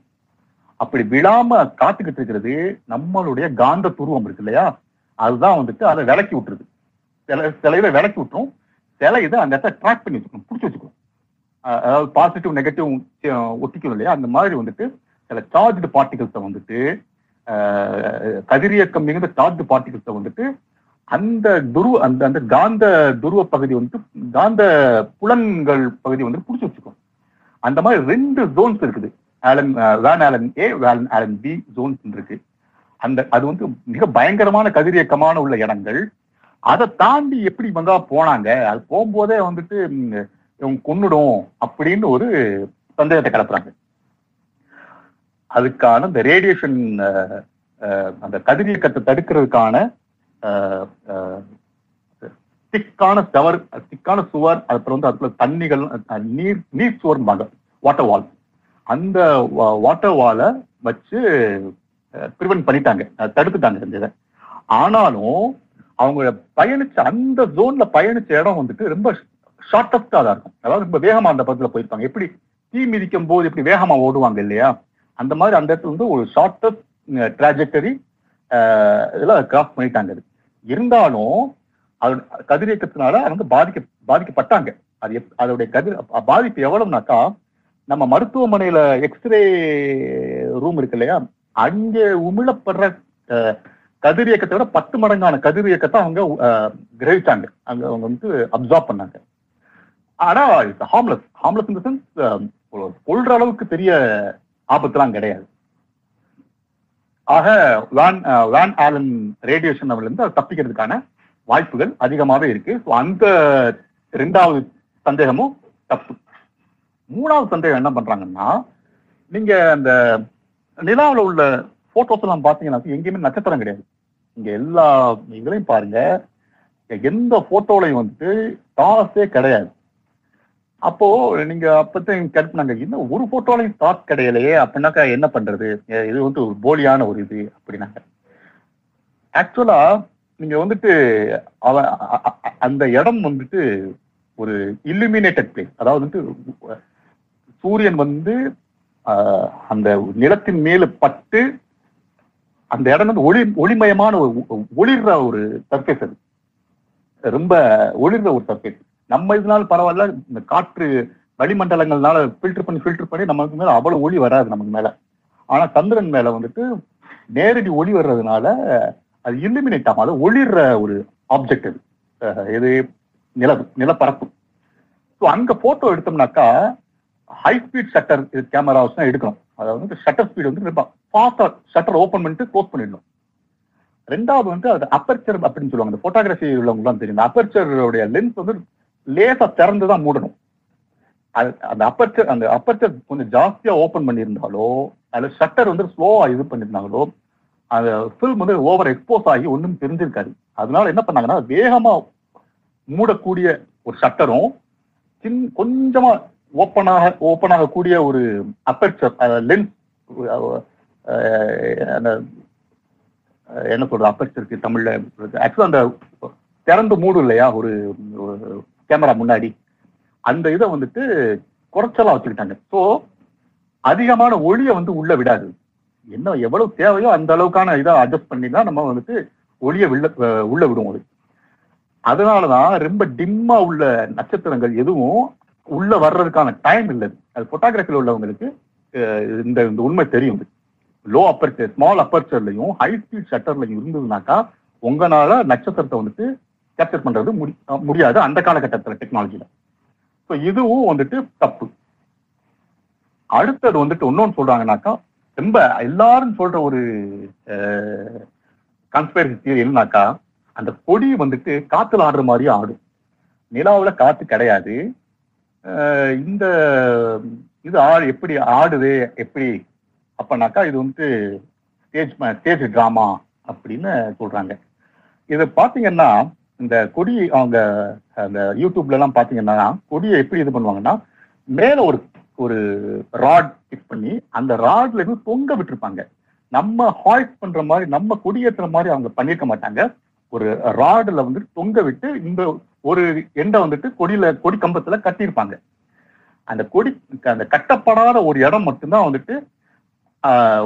அப்படி விழாம காத்துக்கிட்டு இருக்கிறது நம்மளுடைய காந்த துருவம் இருக்கு இல்லையா? அதுதான் வந்துட்டு அதை விளக்கி விட்டுருது. சில சில இதை விளக்கி விட்டுரும் சில இதை அந்த இடத்த ட்ராக் பண்ணி வச்சுக்கணும் பிடிச்சி வச்சுக்கணும். அதாவது பாசிட்டிவ் நெகட்டிவ் ஒட்டிக்கணும் இல்லையா? அந்த மாதிரி வந்துட்டு சில சார்ஜ்டு பார்ட்டிகல்ஸை வந்துட்டு கதிரியக்கம் மிகுந்த சார்ஜ் பார்ட்டிகல்ஸை வந்துட்டு அந்த துருவ அந்த அந்த காந்த துருவ பகுதி வந்துட்டு காந்த புலன்கள் பகுதி வந்து பிடிச்சி வச்சுக்கும். அந்த மாதிரி ரெண்டு ஜோன்ஸ் இருக்குது. Allen Van Allen A Van Allen B zones இருக்கு. அந்த அது வந்து மிக பயங்கரமான கதிரியக்கமான உள்ள இடங்கள். அதை தாண்டி எப்படி இவங்க போனாங்க? அது போகும்போதே வந்துட்டு இவங்க கொன்னுடும் அப்படின்னு ஒரு சந்தேகத்தை கிளப்புறாங்க. அதுக்கான இந்த ரேடியேஷன் uh, uh, அந்த கதிரியக்கத்தை தடுக்கிறதுக்கான திக்கான சவர் திக்கான சுவர் அப்புறம் வந்து அதுக்குள்ள தண்ணிகள் நீர் நீர் சுவர்பாங்க வாட்டர் வால் அந்த வாட்டர் வாலை வச்சு ப்ரிவென்ட் பண்ணிட்டாங்க. தடுத்துட்டாங்க இந்த இதை. ஆனாலும் அவங்க பயணிச்ச அந்த ஜோன்ல பயணிச்ச இடம் வந்துட்டு ரொம்ப ஷார்டஸ்டா தான் இருக்கும். அதாவது ரொம்ப வேகமா அந்த படத்துல போயிருப்பாங்க. எப்படி தீ மிதிக்கும் போது எப்படி வேகமா ஓடுவாங்க இல்லையா? அந்த மாதிரி அந்த இடத்துல வந்து ஒரு ஷார்டஸ்ட் ட்ராஜெக்டரி இதெல்லாம் கிராஸ் பண்ணிட்டாங்க அது. இருந்தாலும் அது கதிரியக்கத்தினால அவங்க பாதிக்க பாதிக்கப்பட்டாங்க. அது எப்- அதோடைய கதிர் பாதிப்பு எவ்வளவுனாக்கா நம்ம மருத்துவமனையில எக்ஸ்ரே ரூம் இருக்கு இல்லையா? அங்கே உமிழப்படுற அஹ், கதிரியக்கத்தை விட பத்து மடங்கான கதிரியக்கத்தை அவங்க கிரகிச்சாங்க. அங்க அவங்க வந்து அப்சார்ப் பண்ணாங்க. ஆனா ஹார்ம்லெஸ் ஹார்ம்லெஸ் இந்த சென்ஸ் கொள்ற அளவுக்கு பெரிய ஆபத்துலாம் கிடையாது. ஆக வேன் வேன் ஆலன் ரேடியேஷன் இருந்து அது தப்பிக்கிறதுக்கான வாய்ப்புகள் அதிகமாகவே இருக்கு. ஸோ அந்த ரெண்டாவது சந்தேகமும் தப்பு. மூணாவது சந்தேகம் என்ன பண்றாங்கன்னா நீங்க அந்த நிலாவில் உள்ள போட்டோஸ் எல்லாம் பாத்தீங்கன்னா எங்கேயுமே நட்சத்திரம் கிடையாது. இங்க எல்லா இதுலையும் பாருங்க. எந்த போட்டோலையும் வந்துட்டு ஸ்டார்ஸே கிடையாது. அப்போ நீங்க அப்பத்தையும் பண்ணாங்க இன்னும் ஒரு போட்டோலையும் ஸ்டாக் கிடையலையே அப்படின்னாக்கா என்ன பண்றது? இது வந்து ஒரு போலியான ஒரு இது அப்படின்னாங்க. ஆக்சுவலா நீங்க வந்துட்டு அவ அந்த இடம் வந்துட்டு ஒரு இல்லுமினேட்டட் பிளேஸ் அதாவது வந்துட்டு சூரியன் வந்து அந்த நிலத்தின் மேல பட்டு அந்த இடம் வந்து ஒளி ஒளிமயமான ஒரு ஒளிர்ற ஒரு சர்ஃபேஸ் அது. ரொம்ப ஒளிர்ற ஒரு சர்ஃபேஸ் நம்ம இதனால பரவாயில்ல இந்த காற்று வளிமண்டலங்கள்னால ஃபில்டர் பண்ணி ஃபில்டர் பண்ணி நமக்கு மேல அவ்வளவு ஒளி வராது நமக்கு மேல. ஆனா சந்திரன் மேல வந்துட்டு நேரடி ஒளி வர்றதுனால அது இல்லுமினேட் ஆகாத ஒளிர்ற ஒரு ஆப்ஜெக்ட் அது. இது நில நிலப்பரப்பு. ஸோ அங்க போட்டோ எடுத்தோம்னாக்கா ஹை ஸ்பீட் ஷட்டர் கேமராஸ் தான் எடுக்கணும். அதாவது வந்து ஷட்டர் ஸ்பீடு வந்து ரொம்ப ஃபாஸ்டா ஷட்டர் ஓப்பன் பண்ணிட்டு க்ளோஸ் பண்ணிடணும். ரெண்டாவது வந்து அது அப்பர்ச்சர் அப்படின்னு சொல்லுவாங்க. இந்த போட்டோகிராஃபி உள்ளவங்களாம் தெரியும். அப்பர்ச்சருடைய லென்ஸ் வந்து லேசா திறந்து தான் மூடணும். அது அந்த அப்பர்ச்சர் அந்த அப்பர்ச்சர் கொஞ்சம் ஜாஸ்தியா ஓப்பன் பண்ணியிருந்தாலோ அதுல ஷட்டர் வந்து ஸ்லோவா இது பண்ணியிருந்தாங்களோ அந்த ஃபில்ம் வந்து ஓவர் எக்ஸ்போஸ் ஆகி ஒன்றும் தெரிஞ்சிருக்காது. அதனால என்ன பண்ணாங்கன்னா வேகமா மூடக்கூடிய ஒரு ஷட்டரும் சின் கொஞ்சமா ஓப்பனாக ஓப்பனாக கூடிய ஒரு அப்பர்ச்சர் லென்ஸ் அந்த என்ன சொல்றது அப்பர்ச்சருக்கு தமிழ்ல ஆக்சுவலா அந்த திறந்து மூடும் இல்லையா ஒரு கேமரா முன்னாடி. அந்த இதை வந்துட்டு குறைச்சலா வச்சுக்கிட்டாங்க. ஸோ அதிகமான ஒளியை வந்து உள்ள விடாது. என்ன எவ்வளவு தேவையோ அந்த அளவுக்கான இதை அட்ஜஸ்ட் பண்ணி தான் நம்ம வந்துட்டு ஒளியை உள்ள விடுவோம் உள்ள அது. அதனாலதான் ரொம்ப டிம்மா உள்ள நட்சத்திரங்கள் எதுவும் உள்ள வர்றதுக்கான டைம் இல்லை அது. போட்டோகிராஃபில உள்ளவங்களுக்கு இந்த இந்த உண்மை தெரியும் லோ அப்பர்ச்சர் ஸ்மால் அப்பர்ச்சர்லையும் ஹை ஸ்பீட் ஷட்டர்லையும் இருந்ததுனாக்கா உங்களால நட்சத்திரத்தை வந்துட்டு கேப்சர் பண்றது முடி- முடியாது. அந்த காலகட்டத்தில் டெக்னாலஜியில ஸோ இதுவும் வந்துட்டு தப்பு. அடுத்தது வந்துட்டு இன்னொன்று சொல்றாங்கனாக்கா ரொம்ப எல்லாரும் சொல்ற ஒரு கன்ஸ்பைரசி தியரி என்னன்னாக்கா அந்த கொடி வந்துட்டு காத்துல ஆடுற மாதிரியும் ஆடும். நிலாவில் காத்து கிடையாது. இந்த இது ஆடு எப்படி ஆடுது எப்படி அப்பனாக்கா இது வந்துட்டு ஸ்டேஜ் ஸ்டேஜ் ட்ராமா அப்படின்னு சொல்றாங்க. இதை பார்த்தீங்கன்னா இந்த கொடி அவங்க அந்த யூடியூப்ல எல்லாம் பாத்தீங்கன்னா கொடியை எப்படி இது பண்ணுவாங்கன்னா மேல ஒரு ஒரு ராட் ஃபிக்ஸ் பண்ணி அந்த ராட்ல இருந்து தொங்க விட்டுருப்பாங்க. நம்ம ஹாய்ட் பண்ற மாதிரி நம்ம கொடியேற்றுற மாதிரி அவங்க பண்ணிருக்க மாட்டாங்க. ஒரு ராடுல வந்து தொங்க விட்டு இந்த ஒரு எண்டை வந்துட்டு கொடியில கொடி கம்பத்துல கட்டியிருப்பாங்க. அந்த கொடி அந்த கட்டப்படாத ஒரு இடம் மட்டும்தான் வந்துட்டு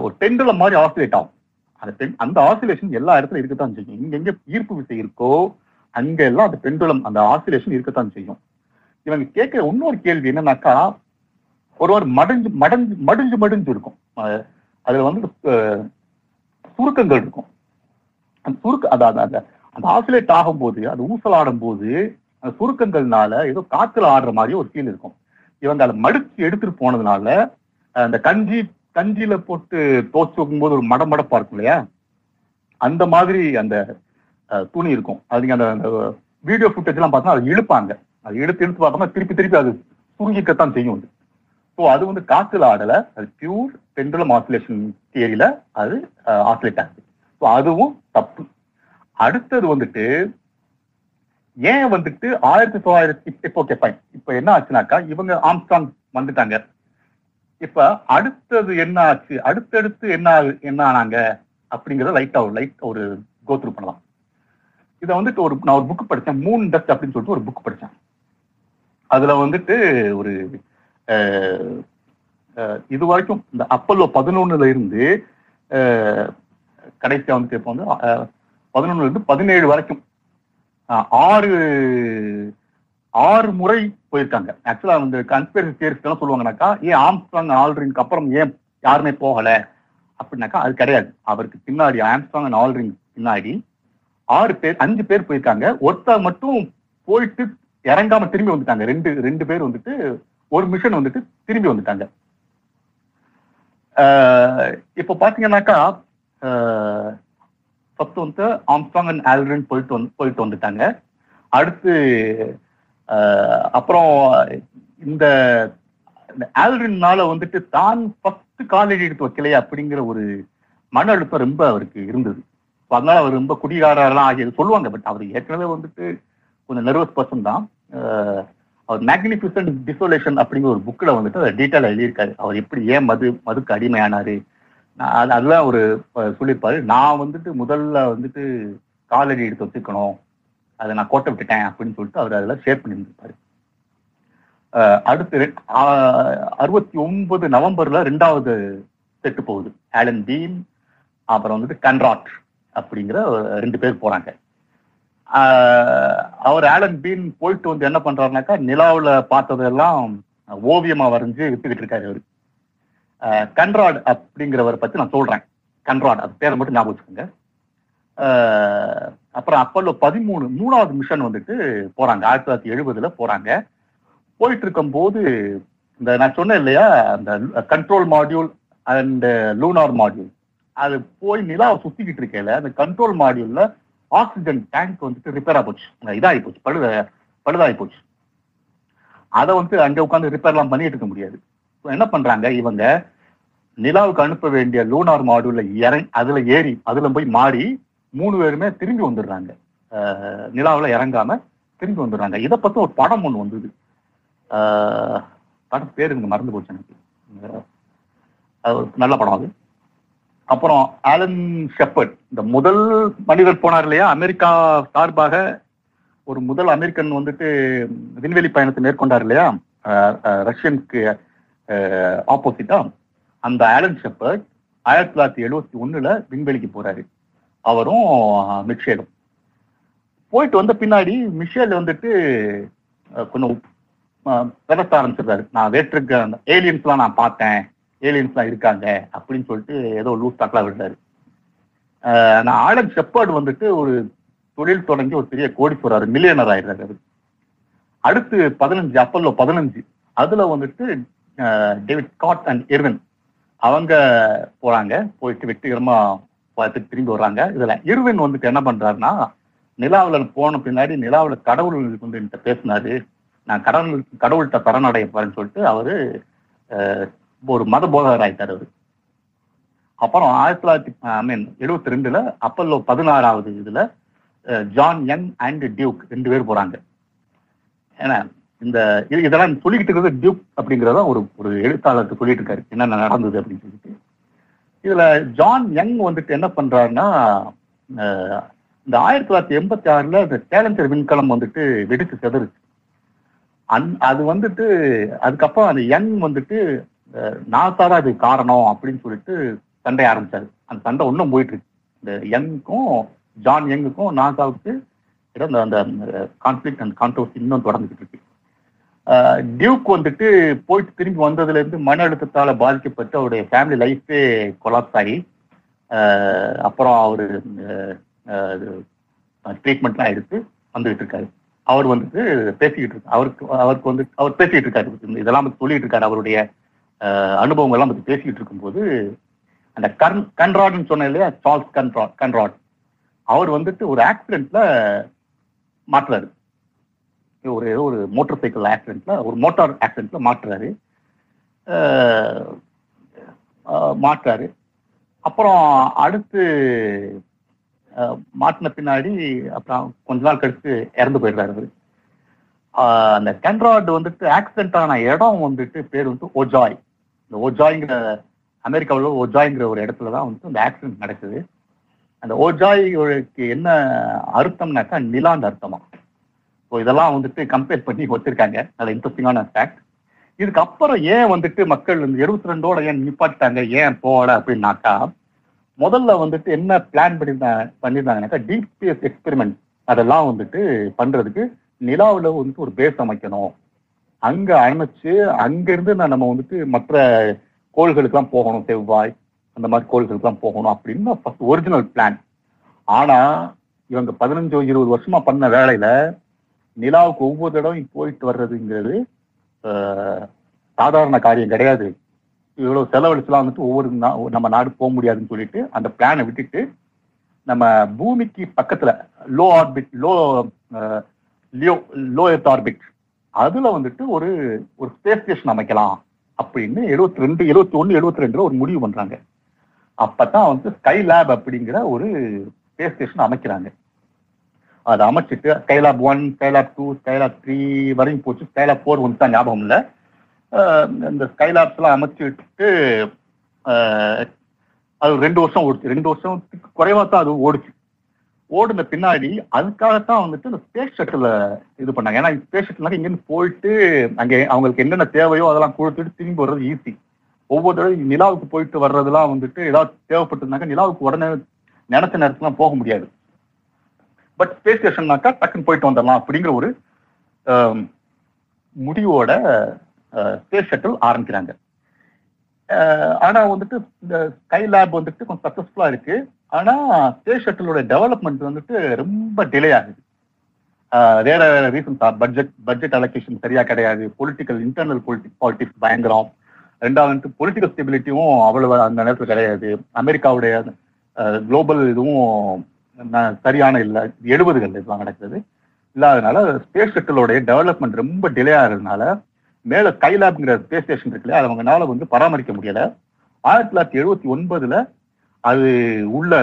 ஒரு டெண்டில் மாதிரி ஆசிலேட் ஆகும். அந்த டென் அந்த ஆசிலேஷன் எல்லா இடத்துல இருக்கத்தான் செய்யும். இங்க எங்க ஈர்ப்பு விசை இருக்கோ அங்க எல்லாம் அந்த பெண்டுலம் அந்த ஆசிலேஷன் இருக்கத்தான் செய்யும். இவங்க கேட்கிற இன்னொரு கேள்வி என்னன்னாக்கா ஒருவர் மடிஞ்சு மடஞ்சு மடிஞ்சு மடிஞ்சு இருக்கும். அதுல வந்து சுருக்கங்கள் இருக்கும். அந்த சுருக்க அதாவது அந்த- அந்த ஆசிலேட் ஆகும்போது அது ஊசலாடும் போது அந்த சுருக்கங்கள்னால ஏதோ காத்துல ஆடுற மாதிரி ஒரு ஃபீல் இருக்கும். இவங்க அதை மடிச்சு எடுத்துட்டு போனதுனால அந்த கஞ்சி கஞ்சியில போட்டு தோச்சு வைக்கும்போது ஒரு மடமடப்பா இருக்கும் இல்லையா? அந்த மாதிரி அந்த துணி இருக்கும். அதுங்க அந்த அந்த வீடியோ ஃபுட்டேஜ் எல்லாம் பார்த்தா இழுப்பாங்க. அது இழுத்து இழுத்து பார்த்தோம்னா திருப்பி திருப்பி அது சுருங்கிக்கத்தான் செய்யும் அது. ஸோ அது வந்து காத்துல ஆடல. அது பியூர் பெண்டுலம் ஆசிலேஷன் தியரியில அது ஆசிலேட் ஆகுது. ஸோ அதுவும் தப்பு. அடுத்தது வந்துட்டு ஏன் வந்துட்டு ஆயிரத்தி தொள்ளாயிரத்தி இப்போ ஓகே ஃபைன் இப்போ என்ன ஆச்சுனாக்கா இவங்க ஆம்ஸ்டாங் வந்துட்டாங்க. இப்ப அடுத்தது என்ன ஆச்சு? அடுத்தடுத்து என்ன என்ன ஆனாங்க? அப்படிங்கறத லைட்டா ஒரு லைட் ஒரு கோத்ரூ பண்ணலாம். இதை வந்துட்டு ஒரு நான் ஒரு புக் படித்தேன் மூன் டஸ்ட் அப்படின்னு சொல்லிட்டு ஒரு புக் படித்தேன் அதில் வந்துட்டு ஒரு இது வரைக்கும் இந்த அப்பல்லோ பதினொன்னுல இருந்து கடைசியாக வந்துட்டு வந்து இப்போ வந்து பதினொன்னுல இருந்து பதினேழு வரைக்கும். ஆறு ஆறு முறை போயிருக்காங்க. ஆக்சுவலா வந்து கன்ஸ்பிரசி தியரிஸ்ட் எல்லாம் சொல்லுவாங்கனாக்கா ஏன் ஆம்ஸ்ட்ராங் ஆல்ரிங்க்கு அப்புறம் ஏன் யாருமே போகல? அப்படின்னாக்கா அது கிடையாது. அவருக்கு பின்னாடி ஆம்ஸ்ட்ராங் அண்ட் ஆல்ரிங் பின்னாடி ஆறு பேர் அஞ்சு பேர் போயிருக்காங்க. ஒருத்தர் மட்டும் போயிட்டு இறங்காம திரும்பி வந்துட்டாங்க. ரெண்டு ரெண்டு பேர் வந்துட்டு ஒரு மிஷன் வந்துட்டு திரும்பி வந்துட்டாங்க. ஆஹ் இப்போ பாத்தீங்கன்னாக்கா ஃபர்ஸ்ட் வந்து ஆம்ஸ்ட்ராங் அண்ட் ஆல்ரன் போயிட்டு வந்து போயிட்டு வந்துட்டாங்க. அடுத்து ஆஹ் அப்புறம் இந்த ஆல்ரின்னால வந்துட்டு தான் ஃபர்ஸ்ட் காலடி எடுத்து வைக்கலையே அப்படிங்கிற ஒரு மன அழுத்தம் ரொம்ப அவருக்கு இருந்தது. அதனால அவர் ரொம்ப குடிகாரெல்லாம் ஆகியது சொல்லுவாங்க பட் அவர் ஏற்கனவே வந்துட்டு கொஞ்சம் நர்வஸ் பர்சன் தான். அவர் மேக்னிஃபிசன்ட் டிசோலேஷன் அப்படிங்கிற ஒரு புக்கில் வந்துட்டு அதை டீட்டெயில் எழுதியிருக்காரு. அவர் எப்படி ஏன் மது மதுக்கு அடிமையானார்? நான் அது அதெல்லாம் ஒரு சொல்லியிருப்பாரு. நான் வந்துட்டு முதல்ல வந்துட்டு காலடி எடுத்து வச்சுக்கணும். அதை நான் கோட்டை விட்டுட்டேன் அப்படின்னு சொல்லிட்டு அவர் அதெல்லாம் ஷேர் பண்ணியிருந்திருப்பாரு. அடுத்து அறுபத்தி ஒன்பது நவம்பர்ல ரெண்டாவது செட்டு போகுது. ஆலன் பீன் அப்புறம் வந்துட்டு கன்ராட் அப்படிங்கிற ஒரு ரெண்டு பேர் போறாங்க. அவர் ஆலன் பீன் போயிட்டு வந்து என்ன பண்றாருனாக்கா நிலாவில் பார்த்ததெல்லாம் ஓவியமா வரைஞ்சு வித்துக்கிட்டு இருக்காரு அவரு. கன்ராட் அப்படிங்கிறவரை பத்தி நான் சொல்றேன். கன்ராட் அது பேரை மட்டும் ஞாபகம் வச்சுக்கோங்க. அப்புறம் அப்பல்லோ பதிமூணு மூணாவது மிஷன் வந்துட்டு போறாங்க. ஆயிரத்தி தொள்ளாயிரத்தி எழுபதுல போறாங்க. போயிட்டு இருக்கும்போது இந்த நான் சொன்னேன் இல்லையா அந்த control module and lunar module அது போய் நிலாவை சுத்திக்கிட்டு இருக்கையில அந்த கண்ட்ரோல் மாடியூல்ல ஆக்சிஜன் டேங்க் வந்துட்டு ரிப்பேர் ஆகி இதாகி போச்சு பழுத பழுதாகி போச்சு. அதை வந்து அங்கே உட்காந்து ரிப்பேர்லாம் பண்ணிட்டு இருக்க முடியாது. என்ன பண்றாங்க இவங்க நிலாவுக்கு அனுப்ப வேண்டிய லூனார் மாடியூல்ல இறங்கி அதுல ஏறி அதுல போய் மாறி மூணு பேருமே திரும்பி வந்துடுறாங்க. நிலாவில் இறங்காம திரும்பி வந்துடுறாங்க. இதை பத்தி ஒரு படம் ஒன்று வந்தது. படம் பேர் எனக்கு மறந்து போச்சு எனக்கு. அது நல்ல படம் அது. அப்புறம் ஆலன் ஷெப்பர்ட் இந்த முதல் மனிதர் போனார் இல்லையா? அமெரிக்கா சார்பாக ஒரு முதல் அமெரிக்கன் வந்துட்டு விண்வெளி பயணத்தை மேற்கொண்டார் இல்லையா? ரஷ்யனுக்கு ஆப்போசிட்டா அந்த ஆலன் ஷெப்பர்ட் ஆயிரத்தி தொள்ளாயிரத்தி எழுபத்தி ஒண்ணுல விண்வெளிக்கு போறாரு. அவரும் மிஷேலும் போயிட்டு வந்த பின்னாடி மிஷேல் வந்துட்டு கொஞ்சம் பெறத்த பேச ஆரம்பிச்சிருக்காரு நான் வேற்றுக்க அந்த ஏலியன்ஸ்லாம் நான் பார்த்தேன். ஏலியன்ஸ்லாம் இருக்காங்க அப்படின்னு சொல்லிட்டு ஏதோ லூஸ் தாக்கலாம் விடுறாரு. நான் ஆலன் செப்பாடு வந்துட்டு ஒரு தொழில் தொடங்கி ஒரு பெரிய கோடி போறாரு மில்லியனர் ஆயிடுறாரு அவரு. அடுத்து பதினஞ்சு அப்பல்லோ பதினஞ்சு அதுல வந்துட்டு டேவிட் ஸ்காட் அண்ட் எர்வின் அவங்க போறாங்க போயிட்டு வெற்றிகரமா பார்த்துட்டு திரும்பி வர்றாங்க. இதுல இருவின் வந்துட்டு என்ன பண்றாருன்னா நிலாவில் போன பின்னாடி நிலாவில் கடவுள் வந்து என்கிட்ட பேசினாரு. நான் கடவுள் கடவுள்கிட்ட சரணடைய போறேன்னு சொல்லிட்டு அவரு ஒரு மத போதகர் ஆயிட்டாரு அவர். அப்புறம் ஆயிரத்தி தொள்ளாயிரத்தி ஐ மீன் எழுபத்தி ரெண்டுல அப்பல்லோ பதினாறாவது இதுல ஜான் யங் அண்ட் டியூக் ரெண்டு பேர் போறாங்க. ஏன்னா இந்த இது- இதெல்லாம் சொல்லிக்கிட்டு இருக்கிறது டியூக் அப்படிங்கிறத ஒரு ஒரு எழுத்தாளருக்கு சொல்லிட்டு இருக்காரு என்னென்ன நடந்தது அப்படின்னு சொல்லிட்டு. இதுல ஜான் யங் வந்துட்டு என்ன பண்றாருன்னா இந்த ஆயிரத்தி தொள்ளாயிரத்தி எண்பத்தி ஆறுல இந்த சேலஞ்சர் விண்கலம் வந்துட்டு வெடிச்சு செதறுச்சு. அந் அது வந்துட்டு அதுக்கப்புறம் அந்த யங் வந்துட்டு நாசா தான் இது காரணம் அப்படின்னு சொல்லிட்டு சண்டை ஆரம்பிச்சாரு. அந்த சண்டை இன்னும் போயிட்டு இருக்கு இந்த யங்குக்கும் ஜான் யங்குக்கும் நாசாவுக்கு இடம் அந்த அந்த கான்ஃபிளிக் அண்ட் கான்ட்ரவர்சி இன்னும் தொடர்ந்துகிட்டு இருக்கு டியூக் வந்துட்டு போயிட்டு திரும்பி வந்ததுல இருந்து மன அழுத்தத்தால் பாதிக்கப்பட்டு அவருடைய ஃபேமிலி லைஃபே கொலாப்ஸ் ஆகி ஆஹ் அப்புறம் அவர் ட்ரீட்மெண்ட்லாம் எடுத்து வந்துகிட்டு இருக்காரு அவர் வந்துட்டு பேசிக்கிட்டு இருக்காரு அவருக்கு அவருக்கு வந்து அவர் பேசிக்கிட்டு இருக்காரு இதெல்லாம் சொல்லிட்டு இருக்காரு அவருடைய அனுபவங்கள்லாம் பற்றி பேசிக்கிட்டு இருக்கும்போது அந்த கன் கன்ராட்னு சொன்ன இல்லையா? Charles Conrad Conrad. அவர் வந்துட்டு ஒரு ஆக்சிடென்ட்ல மாற்றுறாரு ஒரு ஏதோ ஒரு மோட்டார் சைக்கிள் ஆக்சிடென்ட்ல ஒரு மோட்டார் ஆக்சிடென்ட்ல மாற்றுறாரு மாற்றுறாரு அப்புறம் அடுத்து மாட்டின பின்னாடி அப்புறம் கொஞ்ச நாள் கழித்து இறந்து போயிடுறாரு அவர். அந்த கன்ராட் வந்துட்டு ஆக்சிடென்ட் ஆன இடம் வந்துட்டு பேர் வந்து ஓஜாய். இந்த ஓஜாய்ங்கிற அமெரிக்காவில் ஓஜாய்ங்கிற ஒரு இடத்துல தான் வந்துட்டு அந்த ஆக்சிடென்ட் நடக்குது. அந்த ஓஜாய்க்கு என்ன அர்த்தம்னாக்கா நிலாந்த அர்த்தமா. ஸோ இதெல்லாம் வந்துட்டு கம்பேர் பண்ணி வச்சிருக்காங்க. நல்ல இன்ட்ரெஸ்டிங்கான ஃபேக்ட் இதுக்கப்புறம் ஏன் வந்துட்டு மக்கள் இந்த எழுபத்தி ரெண்டோட ஏன் நிப்பாட்டாங்க ஏன் போகல அப்படின்னாக்கா முதல்ல வந்துட்டு என்ன பிளான் பண்ணியிருந்தாங்க பண்ணியிருந்தாங்கனாக்கா டிபிஎஸ் எக்ஸ்பெரிமெண்ட் அதெல்லாம் வந்துட்டு பண்றதுக்கு நிலாவில் வந்துட்டு ஒரு பேஸ் அமைக்கணும். அங்க அமைச்சு அங்க இருந்து நான் நம்ம வந்துட்டு மற்ற கோள்களுக்கெல்லாம் போகணும் செவ்வாய் அந்த மாதிரி கோள்களுக்கெல்லாம் போகணும் அப்படின்னு ஃபர்ஸ்ட் ஒரிஜினல் பிளான் ஆனா இவங்க பதினஞ்சோ இருபது வருஷமா பண்ண வேலையில நிலாவுக்கு ஒவ்வொரு தடவையும் போயிட்டு வர்றதுங்கிறது சாதாரண காரியம் கிடையாது. இவ்வளவு செலவழிச்சுலாம் வந்துட்டு ஒவ்வொரு நா- நம்ம நாடு போக முடியாதுன்னு சொல்லிட்டு அந்த பிளானை விட்டுட்டு நம்ம பூமிக்கு பக்கத்துல low orbit low LEO low earth orbit அதுல வந்துட்டு ஒரு ஒரு ஸ்பேஸ் ஸ்டேஷன் அமைக்கலாம் அப்படின்னு எழுபத்தி ரெண்டு எழுபத்தி ஒன்று எழுபத்தி ரெண்டுல ஒரு முடிவு பண்றாங்க. அப்பதான் வந்து ஸ்கை லேப் அப்படிங்கிற ஒரு ஸ்பேஸ் ஸ்டேஷன் அமைக்கிறாங்க. அதை அமைச்சிட்டு Skylab one Skylab two Skylab three வரையும் போச்சு. ஸ்கைலாப் ஃபோர் வந்து தான் ஞாபகம் இல்லை. இந்த ஸ்கைலாப்ஸ் எல்லாம் அமைச்சிட்டு அது ரெண்டு வருஷம் ஓடுச்சு. ரெண்டு வருஷத்துக்கு குறைவா தான் அது ஓடுச்சு. ஓடுன பின்னாடி அதுக்காகத்தான் வந்துட்டு இந்த ஸ்பேஸ் ஷட்டில் இது பண்ணாங்க. ஏன்னா ஸ்பேஸ் ஷட்டில்னாக்க இங்கேருந்து போயிட்டு அங்கே அவங்களுக்கு என்னென்ன தேவையோ அதெல்லாம் கொடுத்துட்டு திரும்பி வர்றது ஈஸி ஒவ்வொரு தடவை நிலாவுக்கு போயிட்டு வர்றதுலாம் வந்துட்டு ஏதாவது தேவைப்பட்டிருந்தாக்க நிலாவுக்கு உடனே நினைச்ச நேரத்துலாம் போக முடியாது. பட் ஸ்பேஸ் ஸ்டேஷன்னாக்கா டக்குன்னு போயிட்டு வந்துடலாம் அப்படிங்கிற ஒரு முடிவோட ஸ்பேஸ் ஷட்டில் ஆரம்பிக்கிறாங்க. ஆனால் வந்துட்டு இந்த ஸ்கை லேப் வந்துட்டு கொஞ்சம் சக்ஸஸ்ஃபுல்லாக இருக்குது ஆனா ஸ்பேஸ் ஷட்டிலோட டெவலப்மெண்ட் வந்துட்டு ரொம்ப டிலே ஆகுது. வேற வேற ரீசன்ஸ் பட்ஜெட் பட்ஜெட் அலோகேஷன் சரியா கிடையாது. பொலிட்டிக்கல் இன்டர்னல் பொலிட்டிக் பாலிட்டிக்ஸ் பயங்கரம். ரெண்டாவது வந்து பொலிட்டிக்கல் ஸ்டெபிலிட்டியும் அவ்வளவு அந்த நேரத்தில் கிடையாது. அமெரிக்காவுடைய குளோபல் இதுவும் ந- சரியான இல்லை. எழுபதுகள் இதெல்லாம் நடக்குது. இல்லாதனால ஸ்பேஸ் ஷட்டிலோடைய டெவலப்மெண்ட் ரொம்ப டிலே ஆகிறதுனால மேல ஸ்கைலாப்ங்கிற ஸ்பேஸ் ஸ்டேஷன் இருக்குல்ல அது அவங்கனால வந்து பராமரிக்க முடியல. ஆயிரத்தி தொள்ளாயிரத்தி எழுபத்தி ஒன்பதுல அது உள்ள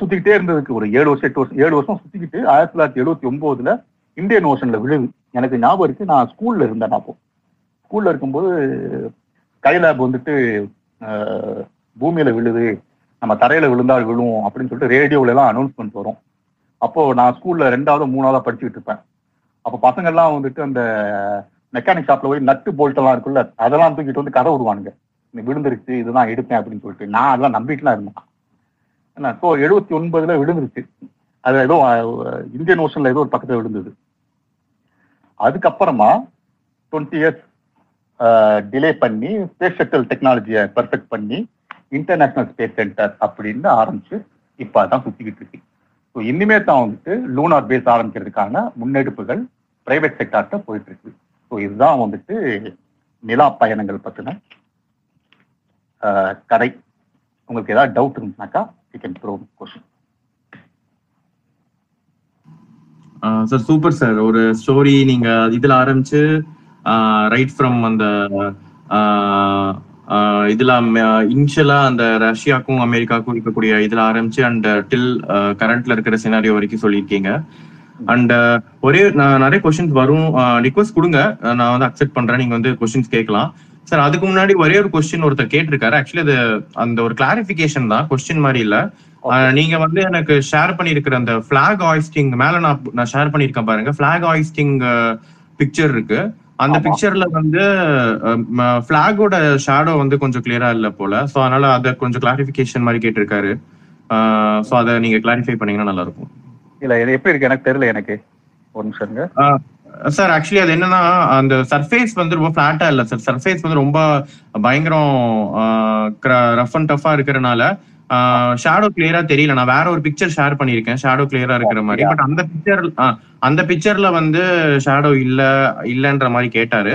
சுத்திக்கிட்டே இருந்ததுக்கு ஒரு ஏழு வருஷம் எட்டு வருஷம் ஏழு வருஷம் சுத்திக்கிட்டு ஆயிரத்தி தொள்ளாயிரத்தி எழுபத்தி ஒன்பதுல இந்தியன் ஓஷன்ல விழுது எனக்கு ஞாபகம் இருக்கு நான் ஸ்கூல்ல இருந்தேன் அப்போ. ஸ்கூல்ல இருக்கும்போது கைலாப் வந்துட்டு பூமியில விழுது நம்ம தரையில விழுந்தால் விழுவோம் அப்படின்னு சொல்லிட்டு ரேடியோவில எல்லாம் அனௌன்ஸ்மெண்ட் வரும். அப்போ நான் ஸ்கூல்ல ரெண்டாவது மூணாவதா படிச்சுக்கிட்டு இருப்பேன். அப்போ பசங்க எல்லாம் வந்துட்டு அந்த மெக்கானிக் ஷாப்ல போய் நட்டு போல்ட் எல்லாம் இருக்குல்ல அதெல்லாம் தூக்கிட்டு வந்து கதை விடுவானுங்க. விழுந்துருச்சு இதுதான் எடுப்பேன் அப்படின்னு சொல்லிட்டு நான் அதெல்லாம் நம்பிட்டுலாம் இருந்தேன். என்ன ஸோ எழுபத்தி ஒன்பதுல விழுந்துருச்சு அது ஏதோ இந்தியன் ஓஷன்ல ஏதோ ஒரு பக்கத்தில் விழுந்தது. அதுக்கப்புறமா டுவெண்ட்டி இயர்ஸ் டிலே பண்ணி ஸ்பேஸ் ஷட்டில் டெக்னாலஜியை பர்ஃபெக்ட் பண்ணி இன்டர்நேஷனல் ஸ்பேஸ் சென்டர் அப்படின்னு ஆரம்பிச்சு இப்போ அதான் சுற்றிக்கிட்டு இருக்கு. ஸோ இனிமே தான் வந்துட்டு லூனார் பேஸ் ஆரம்பிக்கிறதுக்கான முன்னெடுப்புகள் பிரைவேட் செக்டார்ட்ட போயிட்டு இருக்கு. ஸோ இதுதான் வந்துட்டு நிலா பயணங்கள் பற்றின கதை. உங்களுக்கு ஏதாவது doubt இருந்துச்சுனாக்கா you can throw question
sir super sir ஒரு ஸ்டோரி நீங்க இதுல ஆரம்பிச்சு ரைட் ஃப்ரம் அந்த ஆஹ், ஆஹ், இதுல இனிஷியலா அந்த ரஷ்யாக்கும் அமெரிக்காவுக்கும் இருக்கக்கூடிய இதுல ஆரம்பிச்சு அண்ட் டில் கரண்ட்ல இருக்கிற சினாரியோ வரைக்கும் சொல்லியிருக்கீங்க. அண்ட் uh, ஒரே நான் நிறைய கொஸ்டின்ஸ் வரும். ரிக்வஸ்ட் கொடுங்க. நான் வந்து அக்செப்ட் பண்றேன். நீங்க வந்து கொஸ்டின்ஸ் கேட்கலாம். சார் அதுக்கு முன்னாடி ஒரே ஒரு கொஸ்டின் ஒருத்தர் கேட்டிருக்காரு. ஆக்சுவலி அது அந்த ஒரு கிளாரிபிகேஷன் தான். கொஸ்டின் மாதிரி இல்ல. நீங்க வந்து எனக்கு ஷேர் பண்ணிருக்கிற அந்த பிளாக் ஆயிஸ்டிங் மேல நான் நான் ஷேர் பண்ணிருக்கேன் பாருங்க. பிளாக் ஆயிஸ்டிங் பிக்சர் இருக்கு. அந்த. பிக்சர்ல வந்து பிளாகோட ஷேடோ வந்து கொஞ்சம் கிளியரா இல்ல போல. சோ அதனால அத கொஞ்சம் கிளாரிபிகேஷன் மாதிரி கேட்டிருக்காரு. சோ அத நீங்க கிளாரிஃபை பண்ணீங்கன்னா நல்லா இருக்கும்.
இல்ல இது எப்படி இருக்கு? எனக்கு தெரியல எனக்கு. ஒரு நிமிஷம்.
சார் ஆக்சுவலி அது என்னன்னா அந்த சர்ஃபேஸ் வந்து ரொம்ப ஃபிளாட்டா இல்ல சார் சர்ஃபேஸ் வந்து ரொம்ப பயங்கரம் ரஃப் அண்ட் டஃபா இருக்கிறனால ஷேடோ கிளியரா தெரியல. நான் வேற ஒரு பிக்சர் ஷேர் பண்ணிருக்கேன் ஷேடோ கிளியரா இருக்கிற மாதிரி. பட் அந்த பிக்சர் அந்த பிக்சர்ல வந்து ஷேடோ இல்ல இல்லன்ற மாதிரி கேட்டாரு.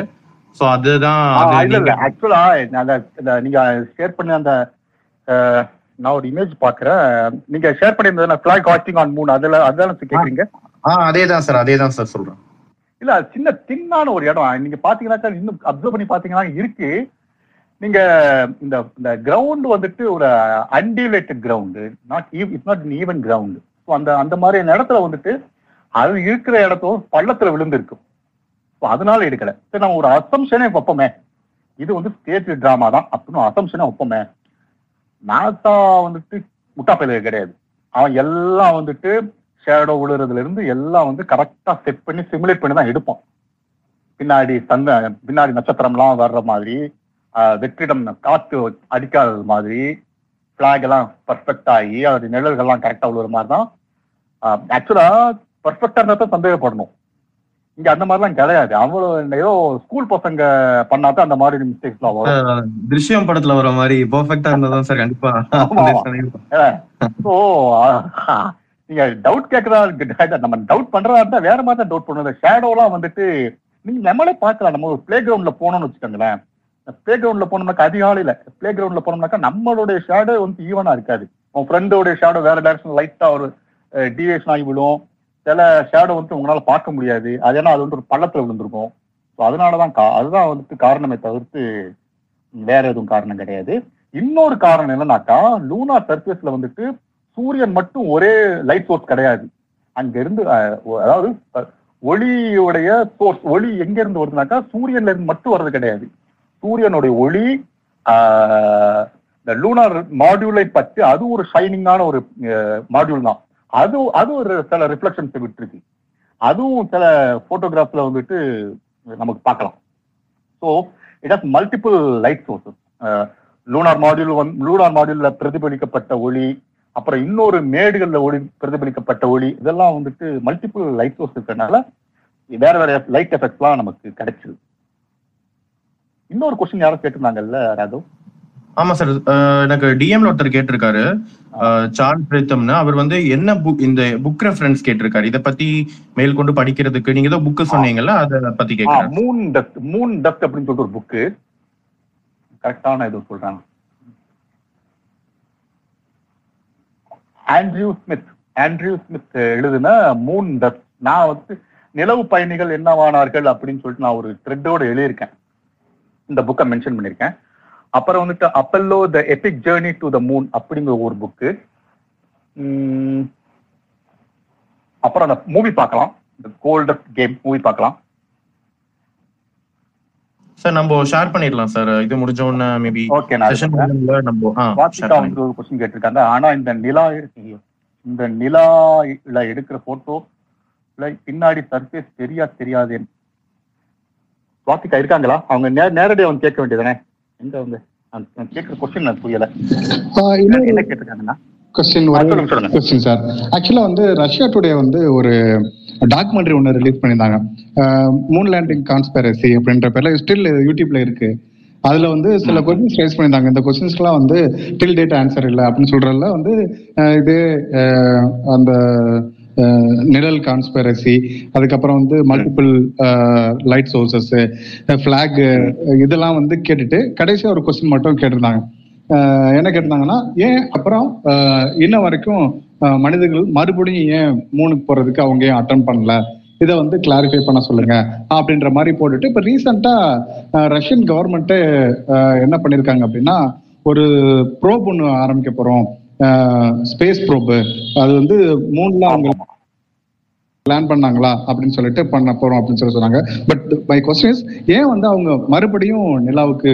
சோ அதுதான் அது
ஆக்சுவலா நீங்க ஷேர் பண்ண அந்த நான் ஒரு இமேஜ் பாக்குறேன் நீங்க ஷேர் பண்ணியிருந்தது ஃபிளாக் ஹாஸ்டிங் ஆன் மூணு அதுல அதான் கேக்குறீங்க?
ஆ அதேதான் சார் அதேதான் சார் சொல்றேன்.
இல்ல அது சின்ன தின்னான ஒரு இடம். நீங்க பாத்தீங்கன்னாக்கா இன்னும் அப்சர்வ் பண்ணி பாத்தீங்கன்னா இருக்கு. நீங்க இந்த இந்த கிரவுண்ட் வந்துட்டு ஒரு undeviated ground not it's not even ground so அந்த அந்த மாதிரியான இடத்துல வந்துட்டு அது இருக்கிற இடத்தும் பள்ளத்துல விழுந்திருக்கும். ஸோ அதனால எடுக்கல. சரி நம்ம ஒரு அசம்ஷனே வைப்போமே. இது வந்து ஸ்டேஜ் டிராமா தான். அப்படின்னு அசம்ஷனே வைப்போமே. நாசா வந்துட்டு முட்டாப்பையில கிடையாது. அவன் எல்லாம் வந்துட்டு ஷேடோ விழுறதுல இருந்து எல்லாம் வந்து கரெக்டா செட் பண்ணி சிமுலேட் பண்ணி தான் எடுப்பான் பின்னாடி சந்த பின்னாடி நட்சத்திரம்லாம் வர்ற மாதிரி வெற்றிடம் காத்து அடிக்காதது மாதிரி பிளாக் எல்லாம் பர்ஃபெக்ட் ஆகி அது நிழல்கள்லாம் கரெக்டா விழுற மாதிரி தான் ஆக்சுவலா பர்ஃபெக்டா இருந்தா தான் சந்தேகப்படணும். இங்க அந்த மாதிரிலாம் கிடையாது. அவ்வளவு ஏதோ ஸ்கூல் பசங்க பண்ணாதான் அந்த மாதிரி மிஸ்டேக்ஸ் எல்லாம் வரும்.
திருஷ்யம் படத்துல வர மாதிரி பெர்ஃபெக்டா இருந்தாதான் சார் கண்டிப்பா.
ஸோ நீங்க டவுட் கேட்கறதா நம்ம டவுட் பண்றதா இருந்தா வேற மாதிரி தான் டவுட் பண்ணுவோம். ஷேடோலாம் வந்துட்டு நீங்க நம்மளே பார்க்கலாம். நம்ம ஒரு பிளே கிரவுண்ட்ல போனோம்னு வச்சுக்கோங்களேன். பிளே கிரவுண்ட்ல போனோம்னாக்கா அதிகாலையில பிளே கிரவுண்ட்ல போனோம்னாக்கா நம்மளுடைய ஷேடோ வந்து ஈவனா இருக்காது. உன் ஃப்ரெண்டோட ஷேடோ வேற டேரக்ஷன் லைட்டா ஒரு டிவியேஷன் ஆகி விடும் சில ஷேடோ வந்து உங்களால பார்க்க முடியாது. அது ஏன்னா அது வந்து ஒரு பள்ளத்துல விழுந்திருக்கும். ஸோ அதனாலதான் கா அதுதான் வந்துட்டு காரணமே தவிர்த்து வேற எதுவும் காரணம் கிடையாது. இன்னொரு காரணம் என்னன்னாக்கா லூனா சர்ஃபேஸ்ல வந்துட்டு சூரியன் மட்டும் ஒரே லைட் சோர்ஸ் கிடையாது. அங்க இருந்து அதாவது ஒளியுடைய சோர்ஸ் ஒளி எங்க இருந்து வருதுனாக்கா சூரியன்ல இருந்து மட்டும் வர்றது கிடையாது. சூரியனுடைய ஒளி ஆஹ், இந்த லூனார் மாடியூலை பற்றி அது ஒரு ஷைனிங்கான ஒரு மாடியூல் தான். அது அது ஒரு சில ரிஃப்ளெக்ஷன்ஸ் விட்டுருக்கு. அதுவும் சில போட்டோகிராஃப்ல வந்துட்டு நமக்கு பார்க்கலாம். So it has multiple light sources lunar module வந் லூனார் மாடியூல்ல பிரதிபலிக்கப்பட்ட ஒளி அப்புறம் இன்னொரு மேடுகள்ல ஒளி பிரதிபலிக்கப்பட்ட ஒளி இதெல்லாம் வந்துட்டு மல்டிபிள் லைட் சோர்ஸ் இருக்கிறதுனால வேற வேற லைட் எஃபெக்ட்ஸ்லாம் நமக்கு கிடைச்சது இன்னொரு கொஸ்டின் யாரும் கேட்டிருந்தாங்கல்ல ராதவ்
ஆமா சார் எனக்கு டிஎம்ல ஒருத்தர் கேட்டிருக்காரு. சார்ல்ஸ் பிரீத்தம்னு. அவர் வந்து என்ன புக் இந்த புக் ரெஃபரன்ஸ் கேட்டிருக்காரு. இத பத்தி மேல் கொண்டு படிக்கிறதுக்கு நீங்க ஏதோ புக் சொன்னீங்கல்ல அத பத்தி கேக்குறாரு
மூன் டஸ்ட் மூன் டஸ்ட் அப்படின்னு சொல்லிட்டு ஒரு புக்கு கரெக்டான இது சொல்றாங்க. ஆண்ட்ரியூ ஸ்மித் ஆண்ட்ரியூ ஸ்மித் எழுதுன மூன் டஸ்ட் நான் வந்து நிலவு பயணிகள் என்னவானார்கள் அப்படின்னு சொல்லிட்டு நான் ஒரு த்ரெட்டோடு எழுதியிருக்கேன். இந்த புக்கை மென்ஷன் பண்ணியிருக்கேன். அப்புறம் வந்துட்டு Apollo the epic journey to the moon அப்படிங்கிற ஒரு புக்கு அப்புறம் அந்த மூவி பார்க்கலாம். இந்த கோல்டஸ்ட் கேம் மூவி பார்க்கலாம்.
சார் நம்ம ஷேர் பண்ணிடலாம் சார் இது முடிஞ்ச உடனே மேபி
ஓகே நான்.
நம்ம.
வந்து ஒரு கொஸ்டின் கேட்டிருக்காங்க. ஆனா இந்த நிலா இந்த நிலால எடுக்கிற போட்டோ பின்னாடி சர்ஃபேஸ் தெரியா தெரியாது. வாசிகா இருக்காங்களா? அவங்க நே நேரடியா வந்து கேட்க வேண்டியதானே? எங்க வந்து? அந்த கேட்கிற கொஸ்டின் எனக்கு புரியல. என்ன கேட்டிருக்காங்கன்னா.
கொஸ்டின் சார் ஆக்சுவலா வந்து ரஷ்யா டுடே வந்து ஒரு டாக்குமெண்ட்ரி ஒன்று ரிலீஸ் பண்ணியிருந்தாங்க. மூன் லேண்டிங் கான்ஸ்பெரசி அப்படின்ற பேர்ல ஸ்டில் யூடியூப்ல இருக்கு. அதுல வந்து சில கொஸ்டின்ஸ் ரைஸ் பண்ணியிருந்தாங்க. இந்த கொஸ்டின்ஸ்க்குலாம் வந்து டில் டேட் ஆன்சர் இல்லை அப்படின்னு சொல்றதுல வந்து இது அந்த நிழல் கான்ஸ்பெரசி அதுக்கப்புறம் வந்து மல்டிபிள் லைட் சோர்சஸ் ஃபிளாக் இதெல்லாம் வந்து கேட்டுட்டு கடைசியா ஒரு கொஸ்டின் மட்டும் கேட்டிருந்தாங்க. என்ன கேட்டிருந்தாங்கன்னா ஏன் அப்புறம் இன்ன வரைக்கும் மனிதர்கள் மறுபடியும் ஏன் மூணுக்கு போறதுக்கு அவங்க ஏன் அட்டன் பண்ணல? இதை வந்து கிளாரிஃபை பண்ண சொல்லுங்க. அப்படின்ற மாதிரி போட்டுட்டு இப்ப ரீசெண்டா ரஷ்யன் கவர்மெண்ட்டே என்ன பண்ணிருக்காங்க அப்படின்னா ஒரு ப்ரோப் ஒன்று ஆரம்பிக்க போறோம். ஸ்பேஸ் ப்ரோப்பு அது வந்து மூணுல அவங்க பிளான் பண்ணாங்களா அப்படின்னு சொல்லிட்டு பண்ண போறோம் அப்படின்னு சொல்லி சொன்னாங்க. பட் மை கொஸ்டின் இஸ் ஏன் வந்து அவங்க மறுபடியும் நிலாவுக்கு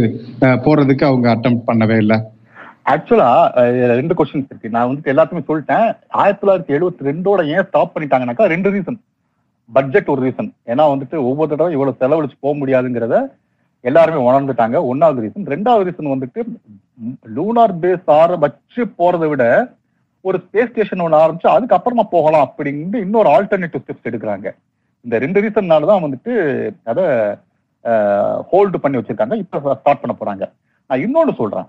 போறதுக்கு அவங்க அட்டம் பண்ணவே இல்லை?
ஆக்சுவலா ரெண்டு கொஸ்டின்ஸ் இருக்கு. நான் வந்துட்டு எல்லாத்தையுமே சொல்லிட்டேன். ஆயிரத்தி தொள்ளாயிரத்தி எழுபத்தி ரெண்டோட ஏன் ஸ்டாப் பண்ணிட்டாங்கன்னாக்கா ரெண்டு ரீசன் பட்ஜெட் ஒரு ரீசன் ஏன்னா வந்துட்டு ஒவ்வொரு தடவை இவ்வளவு செலவழிச்சு போக முடியாதுங்கிறத எல்லாருமே உணர்ந்துட்டாங்க. ஒன்னாவது ரீசன் ரெண்டாவது ரீசன் வந்துட்டு லூனார் பேஸ் ஆர வச்சு போறதை விட ஒரு ஸ்பேஸ் ஸ்டேஷன் ஒன்று ஆரம்பிச்சு அதுக்கப்புறமா போகலாம் அப்படின்ட்டு இன்னொரு ஆல்டர்னேட்டிவ் ஸ்டெப்ஸ் எடுக்கிறாங்க. இந்த ரெண்டு ரீசன்னால தான் வந்துட்டு அதை ஹோல்டு பண்ணி வச்சிருக்காங்க. இப்போ ஸ்டார்ட் பண்ண போறாங்க. நான் இன்னொன்று சொல்றேன்.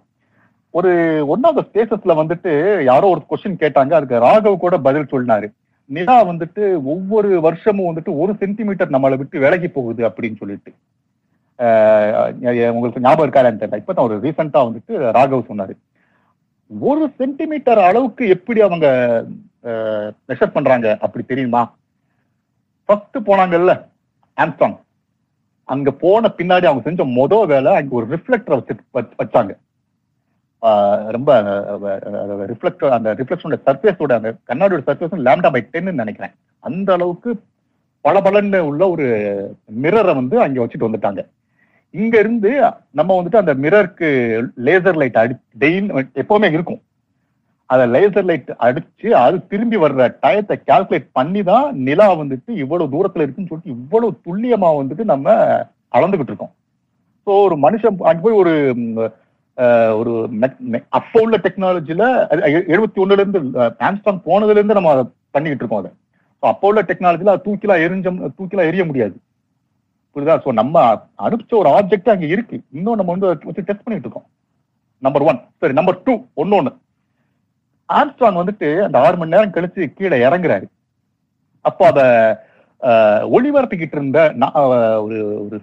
ஒரு ஒன் ஆஃப் த ஸ்பேசஸ்ல வந்துட்டு யாரோ ஒரு கொஸ்டின் கேட்டாங்க. அதுக்கு ராகவ் கூட பதில் சொன்னாரு. நிலா வந்துட்டு ஒவ்வொரு வருஷமும் வந்துட்டு ஒரு சென்டிமீட்டர் நம்மளை விட்டு விலகி போகுது அப்படின்னு சொல்லிட்டு. உங்களுக்கு ஞாபகம் இருக்காருன்னு தெரியல. இப்பதான் ஒரு ரீசெண்டா வந்துட்டு ராகவ் சொன்னாரு. ஒரு சென்டிமீட்டர் அளவுக்கு எப்படி அவங்க மெஷர் பண்றாங்க? அப்படி தெரியுமா? ஃபர்ஸ்ட் போனாங்கல்ல ஆம்ஸ்டாங் அங்க போன பின்னாடி அவங்க செஞ்ச மொத வேலை அங்க ஒரு ரிஃப்ளெக்டர் வச்சு வச்சாங்க. ரொம்ப ரிஃப்ளெக்ட் அந்த ரிஃப்ளெக்ஷனோட சர்ஃபேஸோட அந்த கண்ணாடியோட சர்ஃபேஸ் லேம்டா பை டென்னு நினைக்கிறேன். அந்த அளவுக்கு பல பலன்னு உள்ள ஒரு மிரரை வந்து அங்க வச்சுட்டு வந்துட்டாங்க. இங்க இருந்து நம்ம வந்துட்டு அந்த மிரருக்கு லேசர் லைட் அடி டெய்லி எப்பவுமே இருக்கும். அதை லேசர் லைட் அடிச்சு அது திரும்பி வர்ற டயத்தை கால்குலேட் பண்ணி தான் நிலா வந்துட்டு இவ்வளவு தூரத்துல இருக்குன்னு சொல்லிட்டு இவ்வளவு துல்லியமா வந்துட்டு நம்ம அளந்துகிட்டு இருக்கோம். ஸோ ஒரு மனுஷன் அங்கே போய் ஒரு ஒரு அப்போ உள்ள டெக்னாலஜில எழுபத்தி ஒண்ணுல இருந்து ஆம்ஸ்டாங் போனதுல இருந்து நம்ம அதை பண்ணிக்கிட்டு இருக்கோம் அதை. அப்போ உள்ள டெக்னாலஜில தூக்கிலாம் எரிஞ்ச தூக்கிலாம் எரிய முடியாது. புரியுதா? ஸோ நம்ம அனுப்பிச்ச ஒரு ஆப்ஜெக்ட் அங்க இருக்கு. இன்னும் நம்ம வந்து வச்சு டெஸ்ட் பண்ணிட்டு இருக்கோம். நம்பர் ஒன் சரி நம்பர் டூ ஒன்னொன்னு ஆம்ஸ்டாங் வந்துட்டு அந்த ஆறு மணி நேரம் கழிச்சு கீழே இறங்குறாரு. அப்போ அத ஒளிபரப்பிக்கிட்டு இருந்த ஒரு ஒரு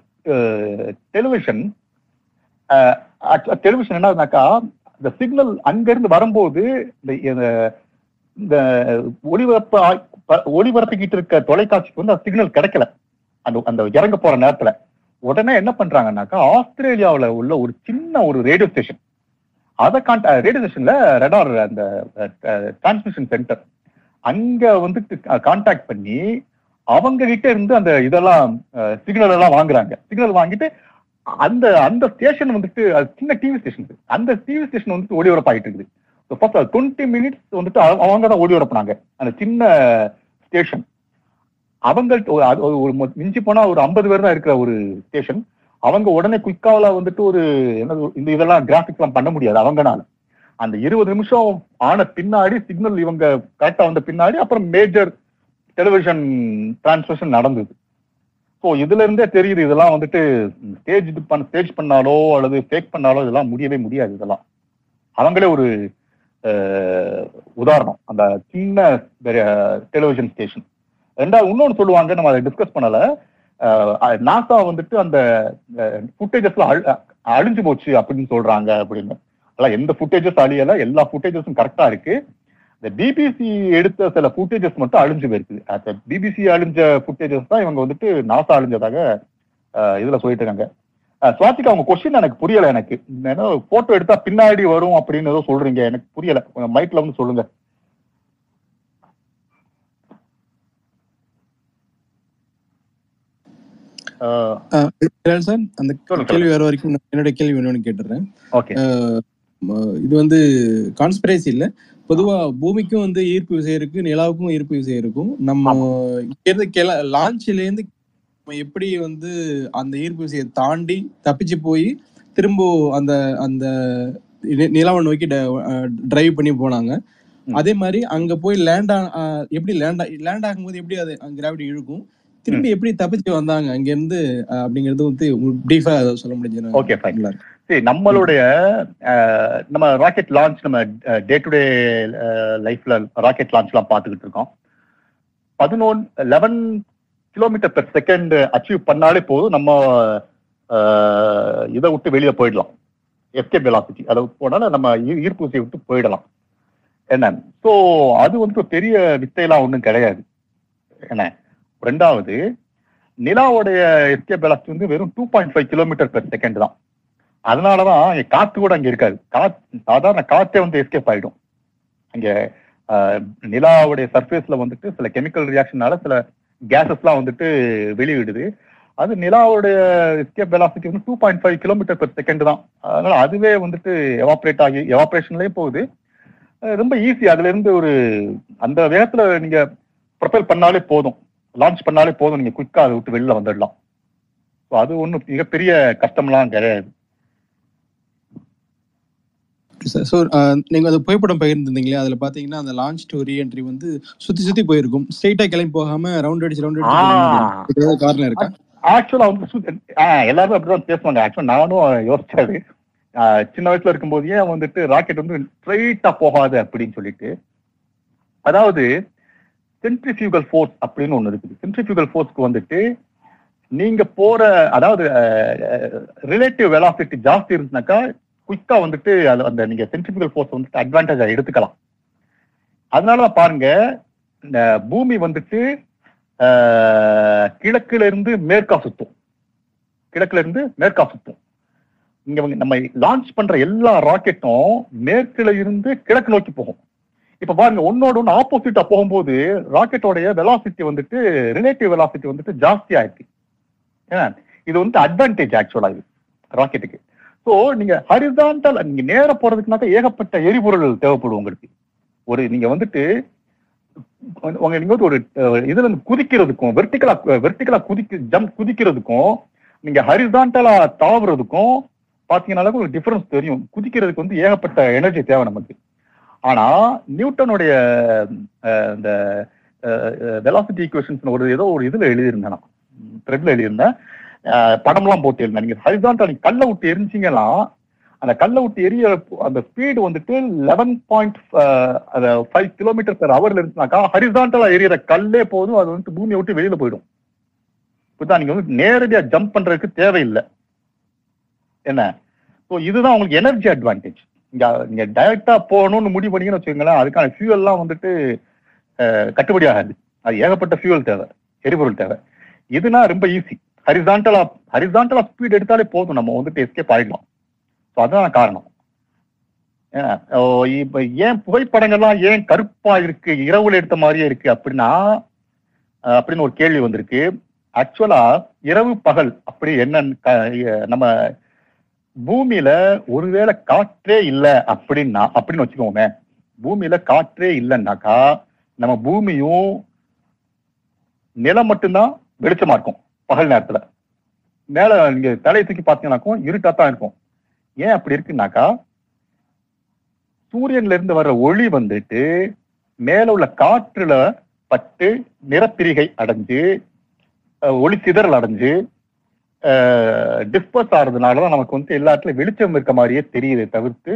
டெலிவிஷன் டெலிவிஷன் என்னன்னாக்கா இந்த சிக்னல் அங்கிருந்து வரும்போது இந்த இந்த- ஒளிபரப்பு ஒளிபரப்பிக்கிட்டு இருக்க தொலைக்காட்சிக்கு வந்து அந்த சிக்னல் கிடைக்கல. அந்த அந்த இறங்க போற நேரத்துல. உடனே என்ன பண்றாங்கன்னாக்கா ஆஸ்திரேலியாவில் உள்ள ஒரு சின்ன ஒரு ரேடியோ ஸ்டேஷன். அதை கான்டா ரேடியோ ஸ்டேஷன்ல ரெடார் அந்த டிரான்ஸ்மிஷன் சென்டர். அங்க வந்துட்டு கான்டாக்ட் பண்ணி அவங்க கிட்ட இருந்து அந்த இதெல்லாம் சிக்னல் எல்லாம் வாங்குறாங்க. சிக்னல் வாங்கிட்டு அந்த அந்த ஸ்டேஷன் வந்துட்டு அது சின்ன டிவி ஸ்டேஷன் அந்த டிவி ஸ்டேஷன் வந்துட்டு ஒளிபரப்பாயிட்டு இருக்குது ஃபர்ஸ்ட் டுவெண்ட்டி மினிட்ஸ் வந்துட்டு அவங்க தான் ஒளிபரப்புனாங்க. அந்த சின்ன ஸ்டேஷன் அவங்கள்ட்ட ஒரு- அது ஒரு மிஞ்சி போனா ஒரு ஐம்பது பேர் தான் இருக்கிற ஒரு ஸ்டேஷன் அவங்க உடனே குயிக்காவில வந்துட்டு ஒரு என்ன இந்த இதெல்லாம் கிராஃபிக்ஸ் எல்லாம் பண்ண முடியாது அவங்கனால. அந்த இருபது நிமிஷம் ஆன பின்னாடி சிக்னல் இவங்க கரெக்டா வந்த பின்னாடி அப்புறம் மேஜர் டெலிவிஷன் டிரான்ஸ்மிஷன் நடந்தது. ஸோ இதுல இருந்தே தெரியுது இதெல்லாம் வந்துட்டு ஸ்டேஜ் பண்ண ஸ்டேஜ் பண்ணாலோ அல்லது ஃபேக் பண்ணாலோ இதெல்லாம் முடியவே முடியாது இதெல்லாம். அவங்களே ஒரு உதாரணம். அந்த சின்ன டெலிவிஷன் ஸ்டேஷன் ரெண்டாவது இன்னொன்னு சொல்லுவாங்க நம்ம அதை டிஸ்கஸ் பண்ணல. நாசா வந்துட்டு அந்த ஃபுட்டேஜஸ்ல அழிஞ்சு போச்சு அப்படின்னு சொல்றாங்க அப்படின்னு. அதெல்லாம் எந்த ஃபுட்டேஜஸ் அழியல எல்லா ஃபுட்டேஜஸும் கரெக்டா இருக்கு. இந்த பிபிசி எடுத்த சில ஃபுட்டேஜஸ் மட்டும் அழிஞ்சு போயிருக்கு அந்த பிபிசி அழிஞ்ச ஃபுட்டேஜஸ் தான் இவங்க வந்துட்டு நாசா அழிஞ்சதாக இதுல சொல்லிட்டு இருக்காங்க சுவாதிகா உங்க கொஸ்டின் எனக்கு புரியல எனக்கு. ஏன்னா போட்டோ எடுத்தா பின்னாடி வரும் அப்படின்னு ஏதோ சொல்றீங்க. எனக்கு புரியல. கொஞ்சம் மைக்ல வந்து சொல்லுங்க.
சார் அந்த கேள்வி வர வரைக்கும் நான் என்னோட கேள்வி வேணும்னு கேட்டுறேன். இது வந்து கான்ஸ்பிரசி இல்ல. பொதுவா பூமிக்கும் வந்து ஈர்ப்பு விசை இருக்கு நிலாவுக்கும் ஈர்ப்பு விசை இருக்கும். நம்ம இருந்து கிள லான்ச்ல இருந்து எப்படி வந்து அந்த ஈர்ப்பு விசையை தாண்டி தப்பிச்சு போய் திரும்ப அந்த அந்த நிலாவை நோக்கி டிரைவ் பண்ணி போனாங்க. அதே மாதிரி அங்க போய் லேண்ட் எப்படி லேண்ட் லேண்ட் ஆகும்போது எப்படி அது கிராவிட்டி இழுக்கும்? திரும்பி எப்படி தப்பிச்சு வந்தாங்க? அங்க இருந்து அப்படிங்கிறது வந்து பிரீஃபா சொல்ல முடிஞ்சு
Okay, fine. சரி நம்மளுடைய நம்ம ராக்கெட் லான்ச் நம்ம டே டு டே லைஃப்ல ராக்கெட் லான்ச்லாம் பார்த்துக்கிட்டு இருக்கோம். பதினொன்று eleven kilometre per second achieve பண்ணாலே போதும். நம்ம இதை விட்டு வெளியே போயிடலாம். எஸ்கேப் வெலாசிட்டி அதை போனாலும் நம்ம ஈ- ஈர்ப்பு விசையை விட்டு போயிடலாம். என்ன? ஸோ அது வந்து பெரிய வித்தையெல்லாம் ஒன்றும் கிடையாது. என்ன? ரெண்டாவது நிலாவுடைய எஸ்கேப் வெலாசிட்டி வந்து வெறும் two point five kilometre per second தான். அதனாலதான் காத்து கூட அங்க இருக்காது. காத்து சாதாரண காத்தே வந்து எஸ்கேப் ஆயிடும். அங்க நிலாவுடைய சர்ஃபேஸ்ல வந்துட்டு சில கெமிக்கல் ரியாக்ஷனால சில கேசஸ்லாம் வந்துட்டு வெளியிடுது. அது நிலாவுடைய எஸ்கேப் வெலாசிட்டி வந்து two point five kilometre per second தான். அதனால அதுவே வந்துட்டு எவாப்ரேட் ஆகி எவாப்ரேஷன்லயே போகுது. ரொம்ப ஈஸி அதுல இருந்து ஒரு அந்த வேகத்துல நீங்க ப்ரொபைல் பண்ணாலே போதும். லான்ச் பண்ணாலே போதும். நீங்க குயிக்கா அதை விட்டு வெளில வந்துடலாம். ஸோ அது ஒன்றும் மிகப்பெரிய கஷ்டம்லாம் கிடையாது.
ஸோ நீங்க அந்த புகைப்படம் பகிர்ந்திருந்தீங்களே அதுல பாத்தீங்கன்னா அந்த லான்ச் டு ரீஎன்ட்ரி வந்து சுத்தி சுத்தி போயிருக்கும். ஸ்ட்ரைட்டா கிளம்பி போகாம ரவுண்ட் அடிச்சு ரவுண்ட். அடிச்சு காரணம் இருக்கா?
ஆக்சுவலா வந்து எல்லாரும் அப்படிதான் பேசுவாங்க. ஆக்சுவலா நானும் யோசிச்சது ஆ, சின்ன வயசுல இருக்கும்போது ஏன் வந்துட்டு ராக்கெட் வந்து ஸ்ட்ரைட்டா போகாது அப்படின்னு சொல்லிட்டு. அதாவது சென்ட்ரிஃபியூகல் ஃபோர்ஸ் அப்படின்னு ஒண்ணு இருக்குது. சென்ட்ரிஃபியூகல் ஃபோர்ஸ்க்கு வந்துட்டு நீங்க போற அதாவது ரிலேட்டிவ் வெலாசிட்டி ஜாஸ்தி இருந்துச்சுனாக்கா குயிக்கா வந்துட்டு அது அந்த நீங்க சென்ட்ரிபிகல் ஃபோர்ஸ் வந்துட்டு அட்வான்டேஜா எடுத்துக்கலாம். அதனாலதான் பாருங்க இந்த பூமி வந்துட்டு கிழக்குலேருந்து கிழக்குல இருந்து மேற்கா சுத்தும். கிழக்குல இருந்து மேற்கா சுத்தும். இங்க நம்ம லான்ச் பண்ற எல்லா ராக்கெட்டும் மேற்குல இருந்து கிழக்கு நோக்கி போகும். இப்ப பாருங்க ஒன்னோட ஒன்று ஆப்போசிட்டா போகும்போது ராக்கெட்டோடைய வெலாசிட்டி வந்துட்டு ரிலேட்டிவ் வெலாசிட்டி வந்துட்டு ஜாஸ்தி ஆயிருக்கு. ஏன்னா இது வந்து அட்வான்டேஜ் ஆக்சுவலா இது ராக்கெட்டுக்கு ஸோ நீங்க ஹரிசாண்டல் நீங்க நேர போறதுக்குனாக்கா ஏகப்பட்ட எரிபொருள் தேவைப்படும் உங்களுக்கு. ஒரு நீங்க வந்துட்டு உங்க நீங்க வந்து ஒரு இதுல இருந்து குதிக்கிறதுக்கும் வெர்டிகலா வெர்டிகலா குதிக்க ஜம்ப் குதிக்கிறதுக்கும் நீங்க ஹரிசாண்டலா தாவுறதுக்கும் பாத்தீங்கன்னா ஒரு டிஃபரன்ஸ் தெரியும். குதிக்கிறதுக்கு வந்து ஏகப்பட்ட எனர்ஜி தேவை நமக்கு. ஆனா நியூட்டனுடைய இந்த வெலாசிட்டி ஈக்குவேஷன்ஸ் ஒரு ஏதோ ஒரு இதுல எழுதியிருந்தேன் நான். த்ரெட்ல எழுதியிருந்தேன். படம்லாம் போட்டு இருந்தேன் நீங்க ஹரிசாண்டல் நீங்க கல்லை விட்டு எரிஞ்சிங்கன்னா அந்த கல்லை விட்டு எரிய அந்த ஸ்பீடு வந்துட்டு eleven point five kilometre per ஹவர்ல இருந்துச்சுனாக்கா ஹரிசாண்டலா எரியற கல்லே போதும். அது வந்துட்டு பூமியை விட்டு வெளியில போயிடும். இப்பதான் நீங்க வந்து நேரடியா ஜம்ப் பண்றதுக்கு தேவையில்லை. என்ன? ஸோ இதுதான் உங்களுக்கு எனர்ஜி அட்வான்டேஜ் இங்க நீங்க டைரக்டா போகணும்னு முடிவு பண்ணீங்கன்னு வச்சுக்கோங்களேன் அதுக்கான ஃபியூவல்லாம் வந்துட்டு கட்டுப்படி ஆகாது. அது ஏகப்பட்ட ஃபியூவல் தேவை எரிபொருள் தேவை. இதுனா ரொம்ப ஈஸி ஹரிசான்டலா ஹரிசான்டலா ஸ்பீட் எடுத்தாலே போதும். நம்ம வந்துட்டு எஸ்கேப் ஆயிடலாம். ஸோ அதுதான் காரணம். இப்போ ஓ, ஏன் புகைப்படங்கள்லாம் ஏன் கருப்பா இருக்கு இரவுல எடுத்த மாதிரியே இருக்கு அப்படின்னா அப்படின்னு ஒரு கேள்வி வந்திருக்கு. ஆக்சுவலா இரவு பகல் அப்படி என்னன்னு க- நம்ம பூமியில ஒருவேளை காற்றே இல்லை அப்படின்னா அப்படின்னு வச்சுக்கோங்க பூமியில காற்றே இல்லைன்னாக்கா நம்ம பூமியும் நிலம் மட்டும்தான் வெளிச்சமா இருக்கும். பகல் நேரத்துல. மேல நீங்க தலையை தூக்கி பார்த்தீங்கன்னாக்கும் இருட்டா தான் இருக்கும். ஏன் அப்படி இருக்குன்னாக்கா சூரியன்ல இருந்து வர்ற ஒளி வந்துட்டு மேல உள்ள காற்றுல பட்டு நிறப்பிரிகை அடைஞ்சு ஒளி சிதறல் அடைஞ்சு டிஸ்பர்ஸ் ஆகிறதுனாலதான் நமக்கு வந்து எல்லா இடத்துலையும் வெளிச்சம் இருக்க மாதிரியே தெரியுதே தவிர்த்து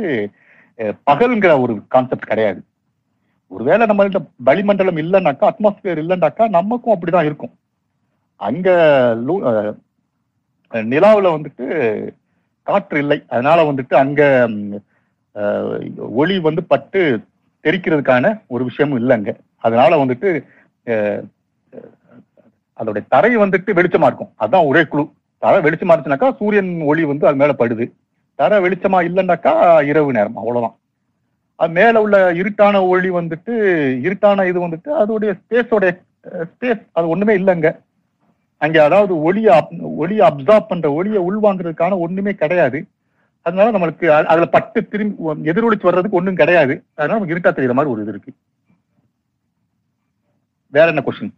பகல்ங்கிற ஒரு கான்செப்ட் கிடையாது. ஒருவேளை நம்மள்கிட்ட வளிமண்டலம் இல்லைன்னாக்கா அட்மாஸ்பியர் இல்லைன்னாக்கா நமக்கும் அப்படிதான் இருக்கும். அங்க லூ- நிலாவுல வந்துட்டு காற்று இல்லை. அதனால வந்துட்டு அங்க ஒளி வந்து பட்டு தெரிக்கிறதுக்கான ஒரு விஷயமும் இல்லை அங்க. அதனால வந்துட்டு அதோடைய அதோட தரை வந்துட்டு வெளிச்சமா இருக்கும். அதான் ஒரே குழு தரை வெளிச்சமா இருந்துச்சுனாக்கா சூரியன் ஒளி வந்து அது மேல படுது. தரை வெளிச்சமா இல்லைன்னாக்கா இரவு நேரம் அவ்வளவுதான். அது மேல உள்ள இருட்டான ஒளி வந்துட்டு இருட்டான இது வந்துட்டு அதோடைய ஸ்பேஸோடைய ஸ்பேஸ் அது ஒண்ணுமே இல்லைங்க. அங்க அதாவது ஒளிய ஒளிய அப்சார்ப் பண்ற ஒளிய உள்வாங்குறதுக்கான ஒண்ணுமே கிடையாது. அதனால நம்மளுக்கு அதுல பட்டு திரும்பி எதிரொலிச்சு வர்றதுக்கு ஒண்ணும் கிடையாது. அதனால நமக்கு இருட்டா தெரியுற மாதிரி ஒரு இது இருக்கு. வேற என்ன கொஸ்டின்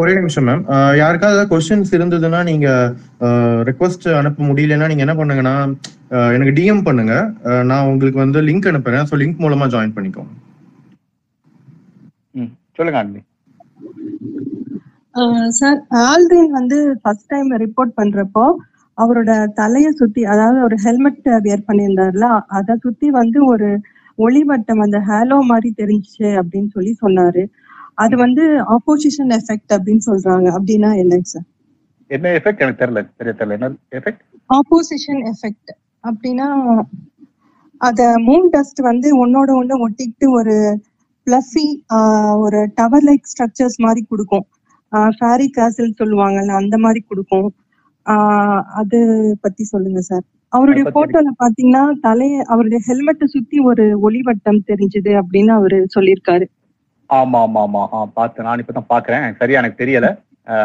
ஒரே நிமிஷம் மேம் யாருக்காவது கொஸ்டின்ஸ் இருந்ததுன்னா நீங்க ரெக்வஸ்ட் அனுப்ப முடியலன்னா நீங்க என்ன பண்ணுங்கன்னா எனக்கு டிஎம் பண்ணுங்க. நான் உங்களுக்கு வந்து லிங்க் அனுப்புறேன். ஸோ லிங்க் மூலமா ஜாயின் பண்ணிக்கோங்க.
சொல்லுங்க அண்ணி
சார் ஆல்ரின் வந்து ஃபர்ஸ்ட் டைம் ரிப்போர்ட் பண்றப்போ அவரோட தலைய சுத்தி அதாவது ஒரு ஹெல்மெட் வியர் பண்ணியிருந்தாருல அதை சுத்தி வந்து ஒரு ஒளிவட்டம் அந்த ஹேலோ மாதிரி தெரிஞ்சுச்சு அப்படின்னு சொல்லி சொன்னாரு. அது வந்து ஆப்போசிஷன் எஃபெக்ட் அப்படின்னு சொல்றாங்க. அப்படின்னா என்னங்க சார்
என்ன எஃபெக்ட் எனக்கு தெரியல. தெரிய தெரியல. என்ன எஃபெக்ட்
ஆப்போசிஷன் எஃபெக்ட் அப்படின்னா அத மூன் டஸ்ட் வந்து ஒன்னோட ஒண்ணு ஒட்டிக்கிட்டு ஒரு பிளஃபி ஒரு டவர் லைக் ஸ்ட்ரக்சர்ஸ் மாதிரி கொடுக்கும். ஃபேரி கேசல் சொல்லுவாங்கல்ல அந்த மாதிரி கொடுக்கும். ஆஹ் அது பத்தி சொல்லுங்க சார். அவருடைய போட்டோல பாத்தீங்கன்னா தலைய அவருடைய ஹெல்மெட்டை சுத்தி ஒரு ஒளிவட்டம் தெரிஞ்சுது அப்படின்னு அவரு சொல்லியிருக்காரு.
ஆமா ஆமா ஆமா. ஆ பார்த்து நான் இப்பதான் பாக்குறேன். சரியா எனக்கு தெரியல.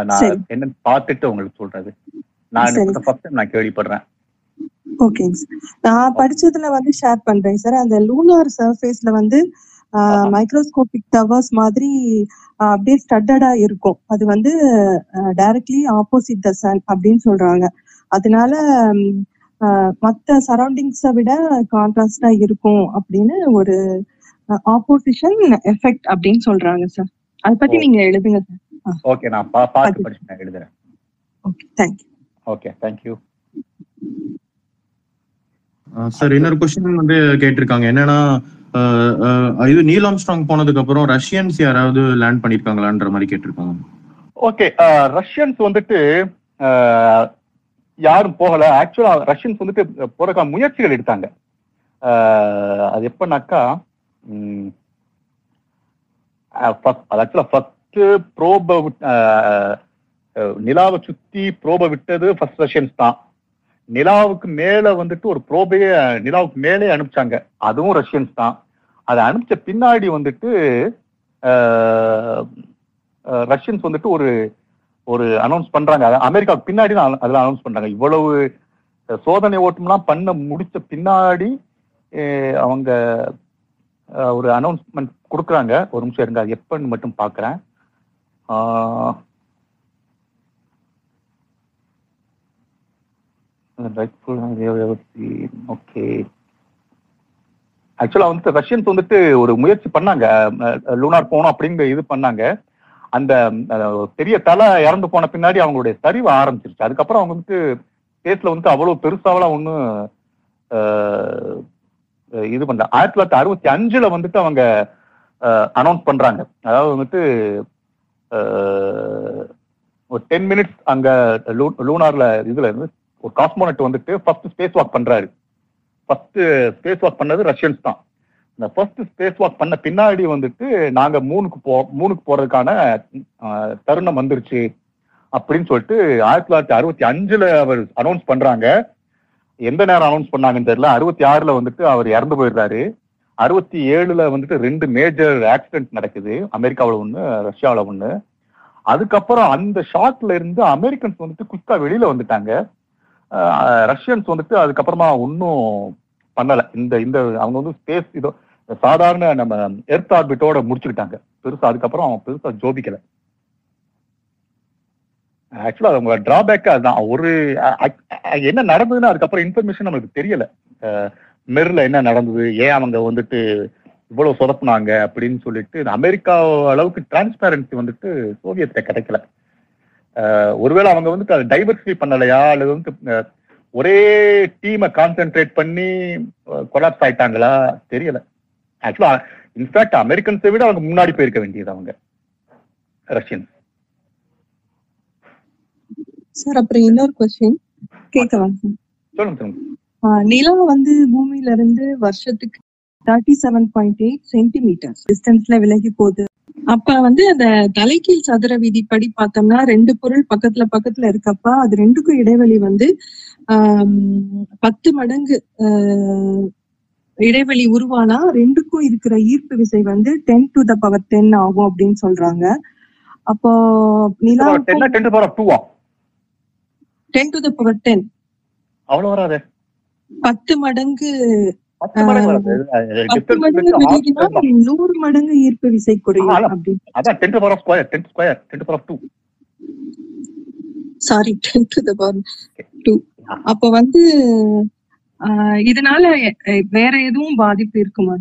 நான். என்னன்னு பார்த்துட்டு உங்களுக்கு சொல்றது. நான் ஃபர்ஸ்ட் நான் கேள்விப்படுறேன்.
ஓகேங்க சார். நான் படிச்சதுல வந்து ஷேர் பண்றேன் சார். அந்த லூனார் சர்ஃபேஸ்ல வந்து மைக்ரோஸ்கோபிக் டவர்ஸ் மாதிரி அப்படியே ஸ்டட்டடா இருக்கும். அது வந்து டைரக்ட்லி ஆப்போசிட் த சன் அப்படின்னு சொல்றாங்க. அதனால ம், ஆஹ் மத்த சரௌண்டிங்ஸை விட கான்ட்ராஸ்டா இருக்கும் அப்படின்னு ஒரு ஆப்போசிஷன் எஃபெக்ட் அப்படின்னு சொல்றாங்க சார் அதை பத்தி. நீங்க எழுதுங்க சார்
ஓகே நான் பா பார்த்து படிச்சு நான் எழுதுறேன்.
Okay thank you
okay thank you
sir இன்னொரு கொஸ்டின் வந்து கேட்டிருக்காங்க. என்னன்னா இது நீல் ஆம்ஸ்ட்ராங் போனதுக்கு அப்புறம் ரஷ்யன்ஸ் யாராவது லேண்ட் பண்ணிருக்காங்களான்ற மாதிரி கேட்டிருக்காங்க.
ஓகே ரஷ்யன்ஸ் வந்துட்டு யாரும் போகல. ஆக்சுவலா ரஷ்யன்ஸ் வந்துட்டு போறக்கா முயற்சிகள் எடுத்தாங்க. அது எப்பனாக்கா அது ஆக்சுவலா ஃபர்ஸ்ட் ப்ரோப நிலாவை சுத்தி ப்ரோப விட்டது ஃபர்ஸ்ட் ரஷ்யன்ஸ் தான். நிலாவுக்கு மேல வந்துட்டு ஒரு ப்ரோபைய நிலாவுக்கு மேலே அனுப்பிச்சாங்க. அதுவும் ரஷ்யன்ஸ் தான். அதை அனுப்பிச்ச பின்னாடி வந்துட்டு ரஷ்யன்ஸ் வந்துட்டு ஒரு ஒரு அனௌன்ஸ் பண்றாங்க. அமெரிக்காவுக்கு பின்னாடி தான் அதில் அனௌன்ஸ் பண்றாங்க. இவ்வளவு சோதனை ஓட்டம்லாம் பண்ண முடிச்ச பின்னாடி அவங்க ஒரு அனௌன்ஸ்மெண்ட் கொடுக்குறாங்க. ஒரு நிமிஷம் இருங்க அது எப்பன்னு மட்டும் பார்க்குறேன் ஓகே ஆக்சுவலா வந்துட்டு ரஷ்யன்ஸ் வந்துட்டு ஒரு முயற்சி பண்ணாங்க. லூனார் போகணும் அப்படிங்கிற இது பண்ணாங்க. அந்த பெரிய தலை இறந்து போன பின்னாடி அவங்களுடைய சரிவு ஆரம்பிச்சிருச்சு. அதுக்கப்புறம் அவங்க வந்துட்டு ஸ்பேஸ்ல வந்துட்டு அவ்வளவு பெருசாவெல்லாம் ஒன்றும் இது பண்ணல. ஆயிரத்தி தொள்ளாயிரத்தி அறுபத்தி அஞ்சுல வந்துட்டு அவங்க அனௌன்ஸ் பண்றாங்க. அதாவது வந்துட்டு ஒரு டென் மினிட்ஸ் அங்க லூ- லூனார்ல இதுல இருந்து ஒரு காஸ்மோனட் வந்துட்டு ஃபர்ஸ்ட் ஸ்பேஸ் வாக் பண்றாரு. ஃபர்ஸ்ட் ஸ்பேஸ் வாக் பண்ணது ரஷ்யன்ஸ் தான். இந்த ஃபர்ஸ்ட் ஸ்பேஸ் வாக் பண்ண பின்னாடி வந்துட்டு நாங்க மூணுக்கு போ மூணுக்கு போறதுக்கான தருணம் வந்துருச்சு. அப்படின்னு சொல்லிட்டு ஆயிரத்தி தொள்ளாயிரத்தி அறுபத்தி அஞ்சுல அவர் அனௌன்ஸ் பண்றாங்க. எந்த நேரம் அனௌன்ஸ் பண்ணாங்கன்னு தெரியல. அறுபத்தி ஆறுல வந்துட்டு அவர் இறந்து போயிடுறாரு. அறுபத்தி ஏழுல வந்துட்டு ரெண்டு மேஜர் ஆக்சிடென்ட் நடக்குது. அமெரிக்காவில் ஒன்று ரஷ்யாவில் ஒன்று அதுக்கப்புறம் அந்த ஷாக்ல இருந்து அமெரிக்கன்ஸ் வந்துட்டு குயிக்கா வெளியில வந்துட்டாங்க. ரஷ்யன்ஸ் வந்துட்டு அதுக்கப்புறமா ஒன்றும் பண்ணலை. இந்த இந்த அவங்க வந்து ஸ்பேஸ் இதோ சாதாரண நம்ம எர்த் ஆர்பிட்டோட முடிச்சுக்கிட்டாங்க பெருசா அதுக்கப்புறம் அவன் பெருசா ஜோபிக்கல. ஆக்சுவலா அவங்க டிராபேக் அதுதான். ஒரு என்ன நடந்ததுன்னு அதுக்கப்புறம் இன்ஃபர்மேஷன் நம்மளுக்கு தெரியல. மெர்ல என்ன நடந்தது? ஏன் அவங்க வந்துட்டு இவ்வளவு சொதப்புனாங்க? அப்படின்னு சொல்லிட்டு இந்த அமெரிக்கா அளவுக்கு டிரான்ஸ்பேரன்சி வந்துட்டு சோவியத்தை கிடைக்கல. ஒருவேளை அவங்க வந்துட்டு அதை டைவர்சிஃபை பண்ணலையா? அல்லது வந்து ஒரே டீமை கான்சென்ட்ரேட் பண்ணி கொலாப்ஸ் ஆயிட்டாங்களா? தெரியல. ஆக்சுவலா இன்ஃபேக்ட் அமெரிக்கன்ஸை விட அவங்க முன்னாடி போயிருக்க வேண்டியது அவங்க. ரஷ்யன்ஸ்
சார் அப்புறம் இன்னொரு கொஸ்டின் கேட்கவா
சொல்லுங்க சொல்லுங்க.
ஆஹ் நிலா வந்து பூமியில இருந்து வருஷத்துக்கு thirty seven point eight centimetre டிஸ்டன்ஸ்ல விலகி போகுது. அப்ப வந்து அந்த தலைகீழ் சதுர விதிப்படி பார்த்தோம்னா ரெண்டு பொருள் பக்கத்துல பக்கத்துல இருக்கப்ப அது ரெண்டுக்கும் இடைவெளி வந்து பத்து மடங்கு இடைவெளி உருவானா ரெண்டுக்கும் இருக்கிற ஈர்ப்பு விசை வந்து ten to the power ten ஆகும் அப்படின்னு சொல்றாங்க. அப்போ நிலா
ten
to the power ten
அவ்வளவு வராது.
பத்து மடங்கு நூறு மடங்கு ஈர்ப்பு விசை குறையும்
ஆ,
அப்படின்னு
அதான் ten power of square ten square ten power of two
sorry ten to the power two அப்ப வந்து இதனால வேற எதுவும் பாதிப்பு இருக்குமா?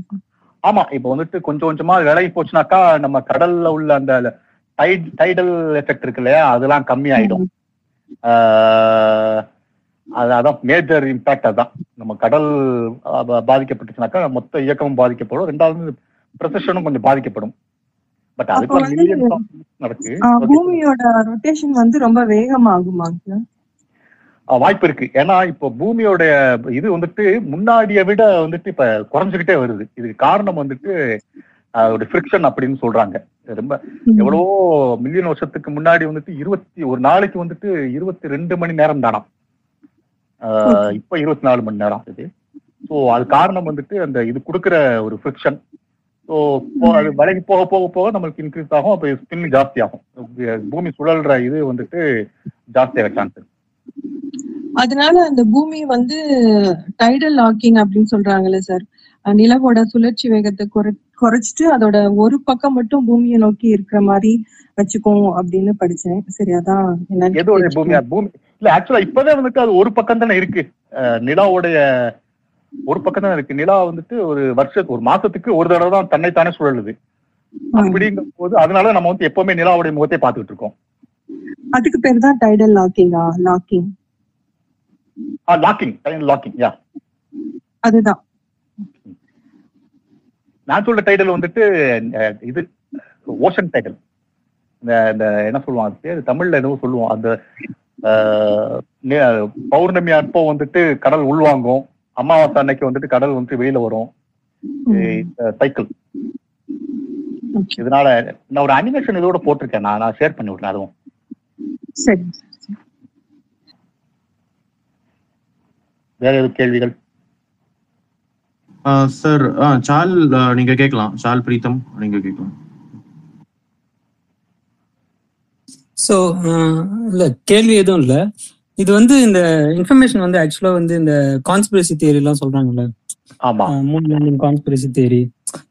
ஆமா. இப்போ வந்துட்டு கொஞ்சம் கொஞ்சமா விலகி போச்சுனாக்கா நம்ம கடல்ல உள்ள அந்த டைட் டைடல் எஃபெக்ட் இருக்கு இல்லையா? அதெல்லாம் கம்மி ஆயிடும் அது அதான் மேஜர் இம்பாக்ட் அதான். நம்ம கடல் பாதிக்கப்பட்டுச்சுனாக்கா மொத்த இயக்கமும் பாதிக்கப்படும். ரெண்டாவது ப்ரொசஷனும் கொஞ்சம் பாதிக்கப்படும். பட் அதுக்கு மில்லியன் நடக்கு.
பூமியோட ரொட்டேஷன் வந்து ரொம்ப வேகமாகுமா
வாய்ப்பு இருக்கு. ஏன்னா இப்போ பூமியோட இது வந்துட்டு முன்னாடியை விட வந்துட்டு இப்ப குறைஞ்சுக்கிட்டே வருது. இதுக்கு காரணம் வந்துட்டு ஒரு ஃபிரிக்ஷன் அப்படின்னு சொல்றாங்க. ரொம்ப எவ்வளவோ மில்லியன் வருஷத்துக்கு முன்னாடி வந்துட்டு இருபத்தி ஒரு நாளைக்கு வந்துட்டு இருபத்தி ரெண்டு மணி நேரம் தானாம் இப்ப இருபத்தி நாலு மணி நேரம் ஆகுது. ஸோ அது காரணம் வந்துட்டு அந்த இது கொடுக்குற ஒரு ஃபிரிக்ஷன் ஸோ அது போக போக போக நம்மளுக்கு இன்க்ரீஸ் ஆகும். அப்போ ஸ்பின் ஜாஸ்தி ஆகும். பூமி சுழல்ற இது வந்துட்டு ஜாஸ்தியாக சான்ஸ்
அதனால அந்த பூமி வந்து டைடல் லாக்கிங் அப்படின்னு சொல்றாங்கல்ல சார் நிலவோட சுழற்சி வேகத்தை குறை குறைச்சிட்டு அதோட ஒரு பக்கம் மட்டும் பூமியை நோக்கி இருக்கிற மாதிரி வச்சுக்கும் அப்படின்னு படிச்சேன். சரி அதான்.
பூமி பூமி இல்ல ஆக்சுவலா இப்பதான் வந்துட்டு அது ஒரு பக்கம் தானே இருக்கு. நிலாவுடைய ஒரு பக்கம் தானே இருக்கு. நிலா வந்துட்டு ஒரு வருஷத்துக்கு ஒரு மாசத்துக்கு ஒரு தடவை தான் தன்னைத்தானே சுழலுது. அப்படிங்கும் போது அதனால நம்ம வந்து எப்பவுமே நிலாவுடைய முகத்தை பார்த்துட்டு இருக்கோம்.
அதுக்கு பேர் தான் டைடல் லாக்கிங்கா லாக்கிங்
லாக்கிங் லாக்கிங் யா
அதுதான்.
நான் சொல்ற டைட்டில் வந்துட்டு இது ஓஷன் டைட்டில் இந்த என்ன சொல்லுவாங்க அது பேரு? தமிழ்ல என்னவோ சொல்லுவோம். அந்த பௌர்ணமி அப்போ வந்துட்டு கடல் உள்வாங்கும். அமாவாசை அன்னைக்கு வந்துட்டு கடல் வந்துட்டு வெளியில வரும். சைக்கிள் இதனால நான் ஒரு அனிமேஷன் இதோட போட்டிருக்கேன். நான் நான் ஷேர் பண்ணி விடுறேன் அதுவும்.
சரி
வேற எதுவும் கேள்விகள்?
சார் சால் நீங்க கேட்கலாம். சால் பிரீத்தம் நீங்க கேட்கலாம்.
ஸோ இல்ல கேள்வி எதுவும் இல்ல. இது வந்து இந்த இன்ஃபர்மேஷன் வந்து ஆக்சுவலா வந்து இந்த கான்ஸ்பிரசி தியரி எல்லாம் சொல்றாங்கல்ல.
ஆமா.
Moon landing conspiracy theory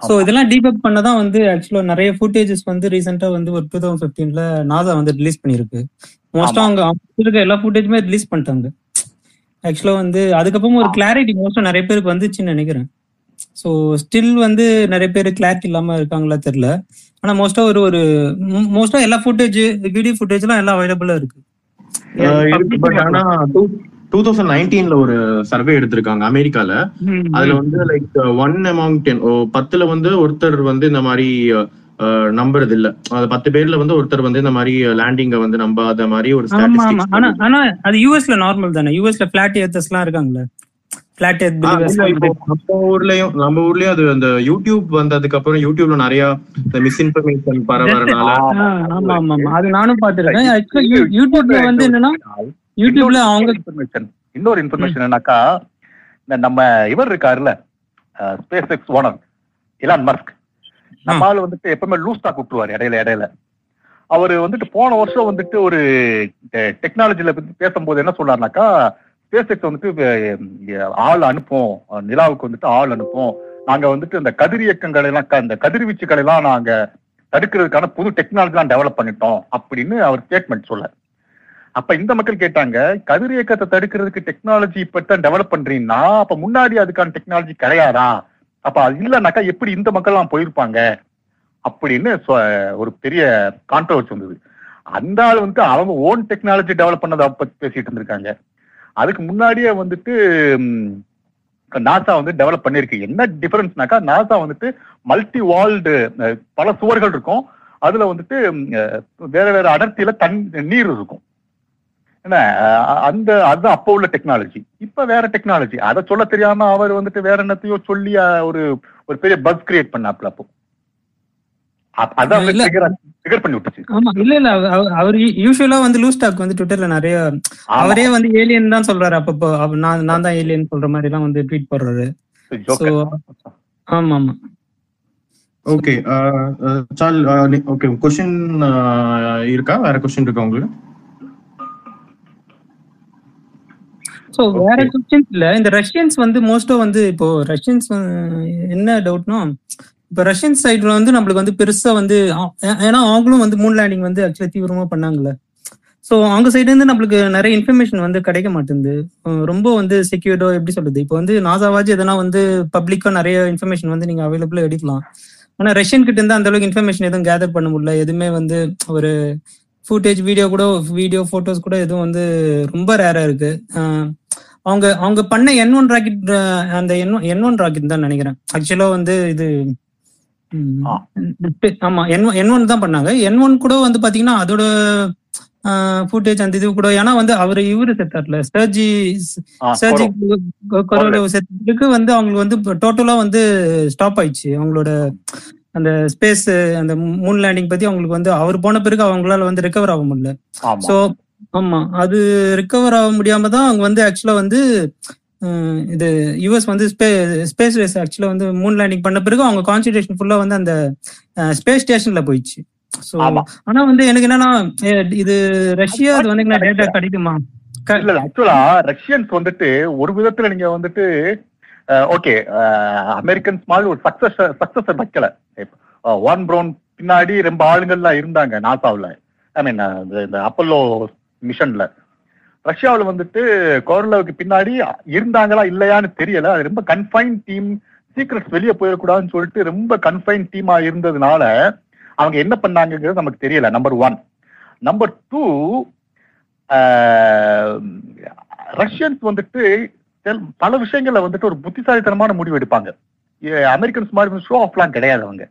so இதெல்லாம் டீபக் பண்ணதான் வந்து ஆக்சுவலா நிறைய ஃபுட்டேஜஸ் வந்து ரீசெண்டா வந்து ஒரு டூ தௌசண்ட் ஃபிஃப்டீன்ல நாசா வந்து ரிலீஸ் பண்ணிருக்கு மோஸ்டா அவங்க இருக்க எல்லா ஃபுட்டேஜுமே ரிலீஸ் பண்ணிட்டாங்க. ஆக்சுவலா வந்து அதுக்கப்புறம் ஒரு கிளாரிட்டி மோஸ்டா நிறைய பேருக்கு வந்துச்சுன்னு நினைக்கிறேன். ஸோ ஸ்டில் வந்து நிறைய பேர் கிளாரிட்டி இல்லாம இருக்காங்களா தெரியல. ஆனா மோஸ்டா ஒரு ஒரு மோஸ்டா எல்லா ஃபுட்டேஜ் வீடியோ ஃபுட்டேஜ்லாம் எல்லாம் அவைலபிளா இருக்கு.
இருக்கு பட் ஆனா டூ தௌசண்ட் நைன்டீன்ல ஒரு சர்வே எடுத்திருக்காங்க அமெரிக்கால. அதுல வந்து லைக் ஒன் அமௌங் டென் பத்துல வந்து ஒருத்தர் வந்து இந்த மாதிரி நம்புறது இல்ல. அது பத்து பேர்ல வந்து ஒருத்தர் வந்து இந்த மாதிரி லேண்டிங்க வந்து நம்பாத மாதிரி ஒரு
ஆனா ஆனா அது யூஎஸ்ல நார்மல் தானே. யூஎஸ்ல பிளாட் ஏத்தர்ஸ் எல்லாம் ஏத்
நம்ம ஊர்லயும் நம்ம ஊர்லயும் அது அந்த யூடியூப் வந்ததுக்கு அப்புறம் யூடியூப்ல நிறைய இந்த மிஸ்இன்ஃபர்மேஷன் பரவறனால
ஆமா ஆமா ஆமா. அது நானும் யூடியூப்ல வந்து என்னன்னா யூடியூப்ல அவங்க
இன்ஃபர்மேஷன் இன்னொரு இன்ஃபர்மேஷன் என்னன்னாக்கா இந்த நம்ம இவர் இருக்காருல்ல space X owner Elon Musk நம்ம ஆளு வந்துட்டு எப்பவுமே லூஸ் டாக் விட்டுருவாரு இடையில இடையில. அவர் வந்துட்டு போன வருஷம் வந்துட்டு ஒரு டெக்னாலஜில பத்தி பேசும்போது என்ன சொன்னார்னாக்கா ஸ்பேஸ் எக்ஸ் வந்துட்டு ஆள் அனுப்போம் நிலாவுக்கு வந்துட்டு ஆள் அனுப்போம் நாங்க வந்துட்டு இந்த கதிரியக்கங்களை எல்லாம் இந்த கதிர்வீச்சுகளை எல்லாம் நாங்க தடுக்கிறதுக்கான புது டெக்னாலஜி டெவலப் பண்ணிட்டோம் அப்படின்னு அவர் ஸ்டேட்மெண்ட் சொல்ல அப்ப இந்த மக்கள் கேட்டாங்க கதிர் இயக்கத்தை தடுக்கிறதுக்கு டெக்னாலஜி இப்பதான் டெவலப் பண்றீங்கன்னா அப்ப முன்னாடி அதுக்கான டெக்னாலஜி கிடையாதா? அப்ப அது இல்லைனாக்கா எப்படி இந்த மக்கள்லாம் போயிருப்பாங்க? அப்படின்னு சொ- ஒரு பெரிய கான்ட்ரவர்சி வந்தது. அந்த ஆள் வந்து அவங்க ஓன் டெக்னாலஜி டெவலப் பண்ணதை பத்தி பேசிட்டு இருந்திருக்காங்க. அதுக்கு முன்னாடியே வந்துட்டு நாசா வந்து டெவலப் பண்ணிருக்கு என்ன டிஃபரன்ஸ்னாக்கா நாசா வந்துட்டு மல்டி வால்டு பல சுவர்கள் இருக்கும். அதுல வந்துட்டு வேற வேற அடர்த்தியில தண் நீர் இருக்கும். என்ன அந்த அதுதான் அப்போ உள்ள டெக்னாலஜி இப்ப வேற டெக்னாலஜி அதை சொல்ல தெரியாம அவர் வந்துட்டு வேற என்னத்தையோ சொல்லி ஒரு ஒரு பெரிய பஸ் கிரியேட் பண்ணாப்ல அப்போ.
நிறைய. அவரே வந்து ஏலியன் தான் சொல்றாரு அப்பப்போ. அப்ப நான் நான் தான் ஏலியன் சொல்ற மாதிரி எல்லாம் வந்து ட்வீட் போடுறாரு. ஆமா ஆமா.
ஓகே சால் ஓகே கொஸ்டின் இருக்கா? வேற கொஸ்டின் இருக்கா உங்களுக்கு?
ஸோ வேற கொஸ்டின்ஸ் இல்ல. இந்த ரஷ்யன்ஸ் வந்து மோஸ்டா வந்து இப்போ ரஷ்யன்ஸ் என்ன டவுட்னா இப்போ ரஷ்யன் சைடுல வந்து நம்மளுக்கு வந்து பெருசா வந்து ஏன்னா அவங்களும் வந்து மூன் லேண்டிங் வந்து ஆக்சுவலா தீவிரமா பண்ணாங்கல்ல. ஸோ அவங்க சைடு இருந்து நம்மளுக்கு நிறைய இன்ஃபர்மேஷன் வந்து கிடைக்க மாட்டேங்குது. ரொம்ப வந்து செக்யூர்டோ எப்படி சொல்றது? இப்போ வந்து நாசாவாச்சு எதனா வந்து பப்ளிக்கா நிறைய இன்ஃபர்மேஷன் வந்து நீங்க அவைலபிளா எடுக்கலாம். ஆனா ரஷ்யன் கிட்ட இருந்து அந்த அளவுக்கு இன்ஃபர்மேஷன் எதுவும் கேதர் பண்ண முடியல. எதுவுமே வந்து ஒரு ஃபுட்டேஜ் வீடியோ கூட வீடியோ போட்டோஸ் கூட எதுவும் வந்து ரொம்ப ரேரா இருக்கு. அவங்க அவங்க பண்ண என் ஒன் ராக்கெட் அந்த என் என் ஒன் ராக்கெட் தான் நினைக்கிறேன். ஆக்சுவலா வந்து இது ஆமா என் என் ஒன் தான் பண்ணாங்க. என் ஒன் கூட வந்து பாத்தீங்கன்னா அதோட ஃபுட்டேஜ் அந்த இது கூட ஏன்னா வந்து அவர் இவரு செத்தார்ல. சர்ஜி சர்ஜி
கொரோனா.
செத்ததுக்கு வந்து அவங்களுக்கு வந்து டோட்டலா வந்து ஸ்டாப் ஆயிடுச்சு. அவங்களோட அந்த ஸ்பேஸ் அந்த மூன் லேண்டிங் பத்தி அவங்களுக்கு வந்து அவர் போன பிறகு அவங்களால வந்து ரெக்கவர் ஆக முடியல. சோ ஆமா அது ரெக்கவர் ஆக முடியாம தான் அவங்க வந்து ஆக்சுவலா வந்து இது யுஎஸ் வந்து ஸ்பேஸ் ரேஸ் ஆக்சுவலா வந்து மூன் லேண்டிங் பண்ண பிறகு அவங்க கான்சன்ட்ரேஷன் ஃபுல்லா வந்து அந்த ஸ்பேஸ் ஸ்டேஷன்ல போயிடுச்சு. சோ
ஆமா.
ஆனா வந்து எனக்கு என்னன்னா இது ரஷ்யா அது வந்து டேட்டா கிடைக்குமா?
இல்ல ஆக்சுவலா ரஷ்யன்ஸ் வந்துட்டு ஒரு விதத்துல நீங்க வந்துட்டு ஓகே அமெரிக்கன்ஸ் மாதிரி ஒரு சக்சஸ் சக்சஸர் வைக்கல. ஒன் ப்ரௌன் பின்னாடி ரொம்ப ஆளுங்கள்லாம் இருந்தாங்க நாசாவுல. ஐ மீன் இந்த அப்பல்லோ மிஷன்ல ரஷ்யாவில் வந்துட்டு கோர்லவுக்கு பின்னாடி இருந்தாங்களா இல்லையான்னு தெரியல. அது ரொம்ப கன்ஃபைன் டீம் சீக்ரெட்ஸ் வெளியே போயிடக்கூடாதுன்னு சொல்லிட்டு ரொம்ப கன்ஃபைன் டீமா இருந்ததுனால அவங்க என்ன பண்ணாங்கங்கிறது நமக்கு தெரியல number one number two Russians வந்துட்டு பல விஷயங்கள்ல வந்துட்டு ஒரு புத்திசாலித்தனமான முடிவு எடுப்பாங்க. அமெரிக்கன்ஸ் மாதிரி ஷோ ஆஃப்லாம் கிடையாது அவங்க.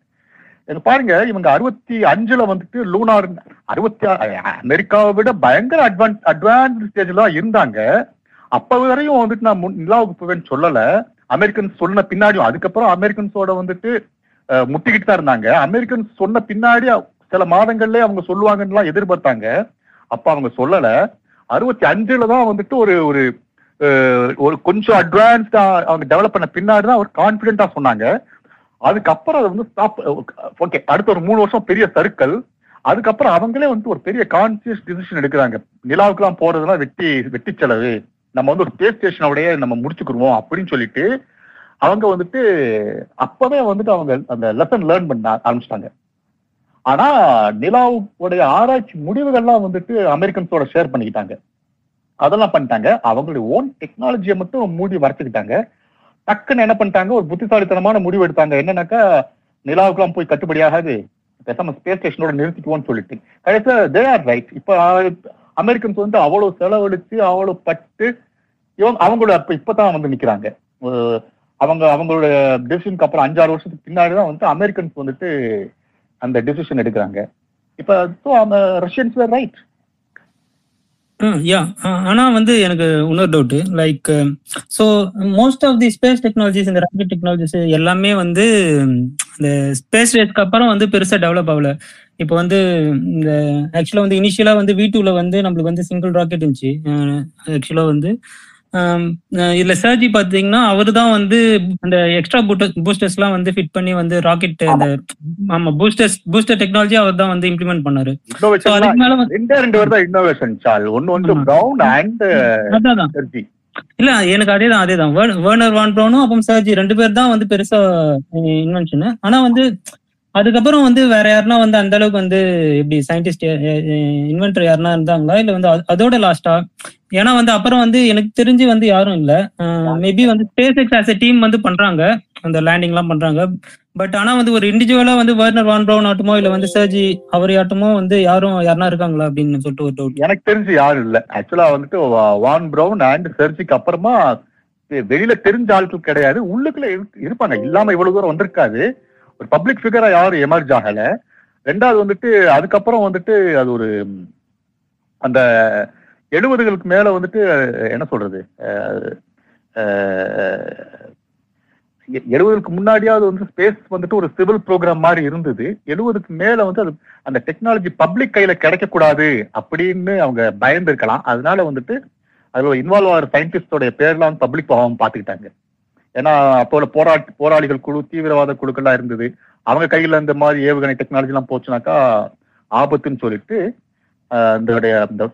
பாருங்க இவங்க அறுபத்தி அஞ்சுல வந்துட்டு லூனார் அறுபத்தி அமெரிக்காவை விட பயங்கர அட்வான்ஸ் அட்வான்ஸ் ஸ்டேஜ்ல தான் இருந்தாங்க. அப்ப வரையும் வந்துட்டு நான் முன்- நிலாவுக்கு போவேன்னு சொல்லல. அமெரிக்கன்ஸ் சொன்ன பின்னாடியும் அதுக்கப்புறம் அமெரிக்கன்ஸோட வந்துட்டு முட்டிக்கிட்டு தான் இருந்தாங்க. அமெரிக்கன்ஸ் சொன்ன பின்னாடி சில மாதங்கள்லயே அவங்க சொல்லுவாங்கன்னுலாம் எதிர்பார்த்தாங்க. அப்ப அவங்க சொல்லல. அறுபத்தி அஞ்சுல தான் வந்துட்டு ஒரு ஒரு ஒரு கொஞ்சம் அட்வான்ஸ்டா அவங்க டெவலப் பண்ண பின்னாடி தான் ஒரு கான்பிடென்டா சொன்னாங்க. அதுக்கப்புறம் அது வந்து ஸ்டாப் ஓகே அடுத்த ஒரு மூணு வருஷம் பெரிய சர்க்கிள் அதுக்கப்புறம் அவங்களே வந்து ஒரு பெரிய கான்சியஸ் டிசிஷன் எடுக்கிறாங்க. நிலாவுக்குலாம் போறதெல்லாம் வெட்டி வெட்டி செலவு. நம்ம வந்து ஒரு ஸ்பேஸ் ஸ்டேஷனோடய நம்ம முடிச்சுக்கிடுவோம் அப்படின்னு சொல்லிட்டு அவங்க வந்துட்டு அப்பவே வந்துட்டு அவங்க அந்த லெசன் லேர்ன் பண்ண ஆரம்பிச்சிட்டாங்க. ஆனா நிலாவுடைய ஆராய்ச்சி முடிவுகள்லாம் வந்துட்டு அமெரிக்கன்ஸோட ஷேர் பண்ணிக்கிட்டாங்க. அதெல்லாம் பண்ணிட்டாங்க. அவங்களுடைய ஓன் டெக்னாலஜியை மட்டும் மூடி வரைச்சுக்கிட்டாங்க டக்குன்னு என்ன பண்ணிட்டாங்க? ஒரு புத்திசாலித்தனமான முடிவு எடுத்தாங்க. என்னன்னாக்கா நிலாவுக்குலாம் போய் கட்டுப்படி ஆகாது பேசாம ஸ்பேஸ் ஸ்டேஷனோட நிறுத்திக்குவோம்னு சொல்லிட்டு. கடைசியா தே ஆர் ரைட் இப்ப அமெரிக்கன்ஸ் வந்து அவ்வளவு செலவழிச்சு அவ்வளவு பட்டு இவங்க அவங்களோட அப்ப இப்பதான் வந்து நிக்கிறாங்க. அவங்க அவங்களோட டெசிஷனுக்கு அப்புறம் அஞ்சாறு வருஷத்துக்கு பின்னாடி தான் வந்து அமெரிக்கன்ஸ் வந்துட்டு அந்த டெசிஷன் எடுக்கிறாங்க. இப்ப so, அந்த ரஷ்யன்ஸ் ரைட்
யா ஆனா வந்து எனக்கு இன்னொரு doubt like so most of the space technologies இந்த ராக்கெட் டெக்னாலஜிஸ் எல்லாமே வந்து இந்த ஸ்பேஸ் ரேஸ்க்கு அப்புறம் வந்து பெருசா டெவலப் ஆகல. இப்போ வந்து இந்த ஆக்சுவலா வந்து இனிஷியலா வந்து வீட்டுல வந்து நம்மளுக்கு வந்து சிங்கிள் ராக்கெட் இருந்துச்சு. ஆக்சுவலா வந்து இதுல சர்ஜி பாத்தீங்கன்னா அவரு தான் வந்து அந்த எக்ஸ்ட்ரா பூஸ்டர்ஸ் எல்லாம் வந்து ஃபிட் பண்ணி வந்து ராக்கெட் அந்த ஆமா. பூஸ்டர்ஸ் பூஸ்டர் டெக்னாலஜி அவர் தான் வந்து இம்ப்ளிமெண்ட் பண்ணாரு. அதுக்கு மேல
ரெண்டே ரெண்டு பேர் தான் இன்னோவேஷன் சால் ஒன்னு வந்து
ஆமா.
பிரவுன் அண்ட்
அதான்.
சர்ஜி
இல்ல எனக்கு அதேதான் அதேதான். வேர்ன- வேர்னர் வான் ப்ரௌனும் அப்புறம் சர்ஜி ரெண்டு பேர் தான் வந்து பெருசா இன்வென்ஷன் ஆனா வந்து அதுக்கப்புறம் வந்து வேற யாருன்னா வந்து அந்த அளவுக்கு வந்து எப்படி சயின்டிஸ்ட் இன்வென்டர் யாருனா இருந்தாங்களா? இல்ல வந்து அது- அதோட லாஸ்டா ஏன்னா வந்து அப்புறம் வந்து எனக்கு தெரிஞ்சு வந்து யாரும் இல்ல. மேபி வந்து ஸ்பேஸ் எக்ஸ் ஆஸ் டீம் வந்து பண்றாங்க. அந்த லேண்டிங் எல்லாம் பண்றாங்க. பட் ஆனா வந்து ஒரு இண்டிவிஜுவலா வந்து வேர்னர் வான் ப்ரௌன் ஆட்டமோ இல்ல வந்து சர்ஜி அவர் ஆட்டமோ வந்து யாரும் யாருனா இருக்காங்களா அப்படின்னு சொல்லிட்டு ஒரு டவுட்
எனக்கு தெரிஞ்சு யாரும் இல்ல. ஆக்சுவலா வந்துட்டு வான் ப்ரௌன் அண்ட் சர்ஜிக்கு அப்புறமா வெ- வெளியில தெரிஞ்ச ஆட்கள் கிடையாது. உள்ளுக்குள்ள இருப்பாங்க. இல்லாம இவ்வளவு தூரம் வந்திருக்காது. ஒரு பப்ளிக் ஃபிகரா யாரும் எமர்ஜ் ஆகல. ரெண்டாவது வந்துட்டு அதுக்கப்புறம் வந்துட்டு அது ஒரு அந்த எழுபதுகளுக்கு மேல வந்துட்டு என்ன சொல்றது? எழுபதுக்கு முன்னாடியாவது வந்து ஸ்பேஸ் வந்துட்டு ஒரு சிவில் ப்ரோக்ராம் மாதிரி இருந்தது. எழுபதுக்கு மேல வந்து அது அந்த டெக்னாலஜி பப்ளிக் கையில கிடைக்க கூடாது அப்படின்னு அவங்க பயந்து இருக்கலாம் அதனால வந்துட்டு அதுல இன்வால்வ் ஆகிற சயின்டிஸ்டோட பேர்லாம் வந்து பப்ளிக் போகாம பாத்துக்கிட்டாங்க ஏன்னா அப்போ உள்ள போராட்ட போராளிகள் குழு தீவிரவாத குழுக்கள்லாம் இருந்தது. அவங்க கையில இந்த மாதிரி ஏவுகணை டெக்னாலஜி எல்லாம் போச்சுனாக்கா ஆபத்துன்னு சொல்லிட்டு ஆஹ் அந்த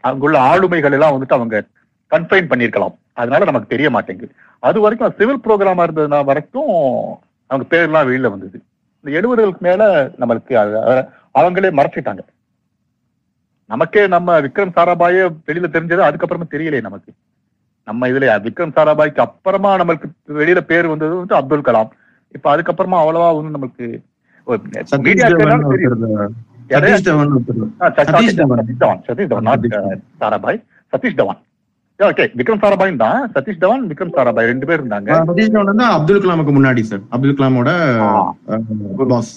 அங்குள்ள ஆளுமைகள் எல்லாம் வந்துட்டு அவங்க கன்ஃபைன் பண்ணியிருக்கலாம். அதனால நமக்கு தெரிய மாட்டேங்குது. அது வரைக்கும் சிவில் ப்ரோக்ராமா இருந்ததுனா வரைக்கும் அவங்க பேர்லாம் வெளியில வந்தது. இந்த எழுபதுகளுக்கு மேல நம்மளுக்கு அவங்களே மறைச்சிட்டாங்க. நமக்கே நம்ம விக்ரம் சாராபாயே வெளியில தெரிஞ்சது அதுக்கப்புறமா தெரியலையே நமக்கு. நம்ம இதுல விக்ரம் சாராபாய்க்கு அப்புறமா நம்மளுக்கு வெளியில பேர் வந்தது வந்து அப்துல் கலாம். இப்ப அதுக்கப்புறமா அவ்வளவா வந்து நாட் சாராபாய். சதீஷ் தவான். ஓகே விக்ரம் சாராபாயும் தான். சதீஷ் தவான் விக்ரம் சாராபாய் ரெண்டு பேர் இருந்தாங்க.
சதீஷ் தவன் அப்துல் கலாமுக்கு முன்னாடி சார். அப்துல் கலாமோட பாஸ்.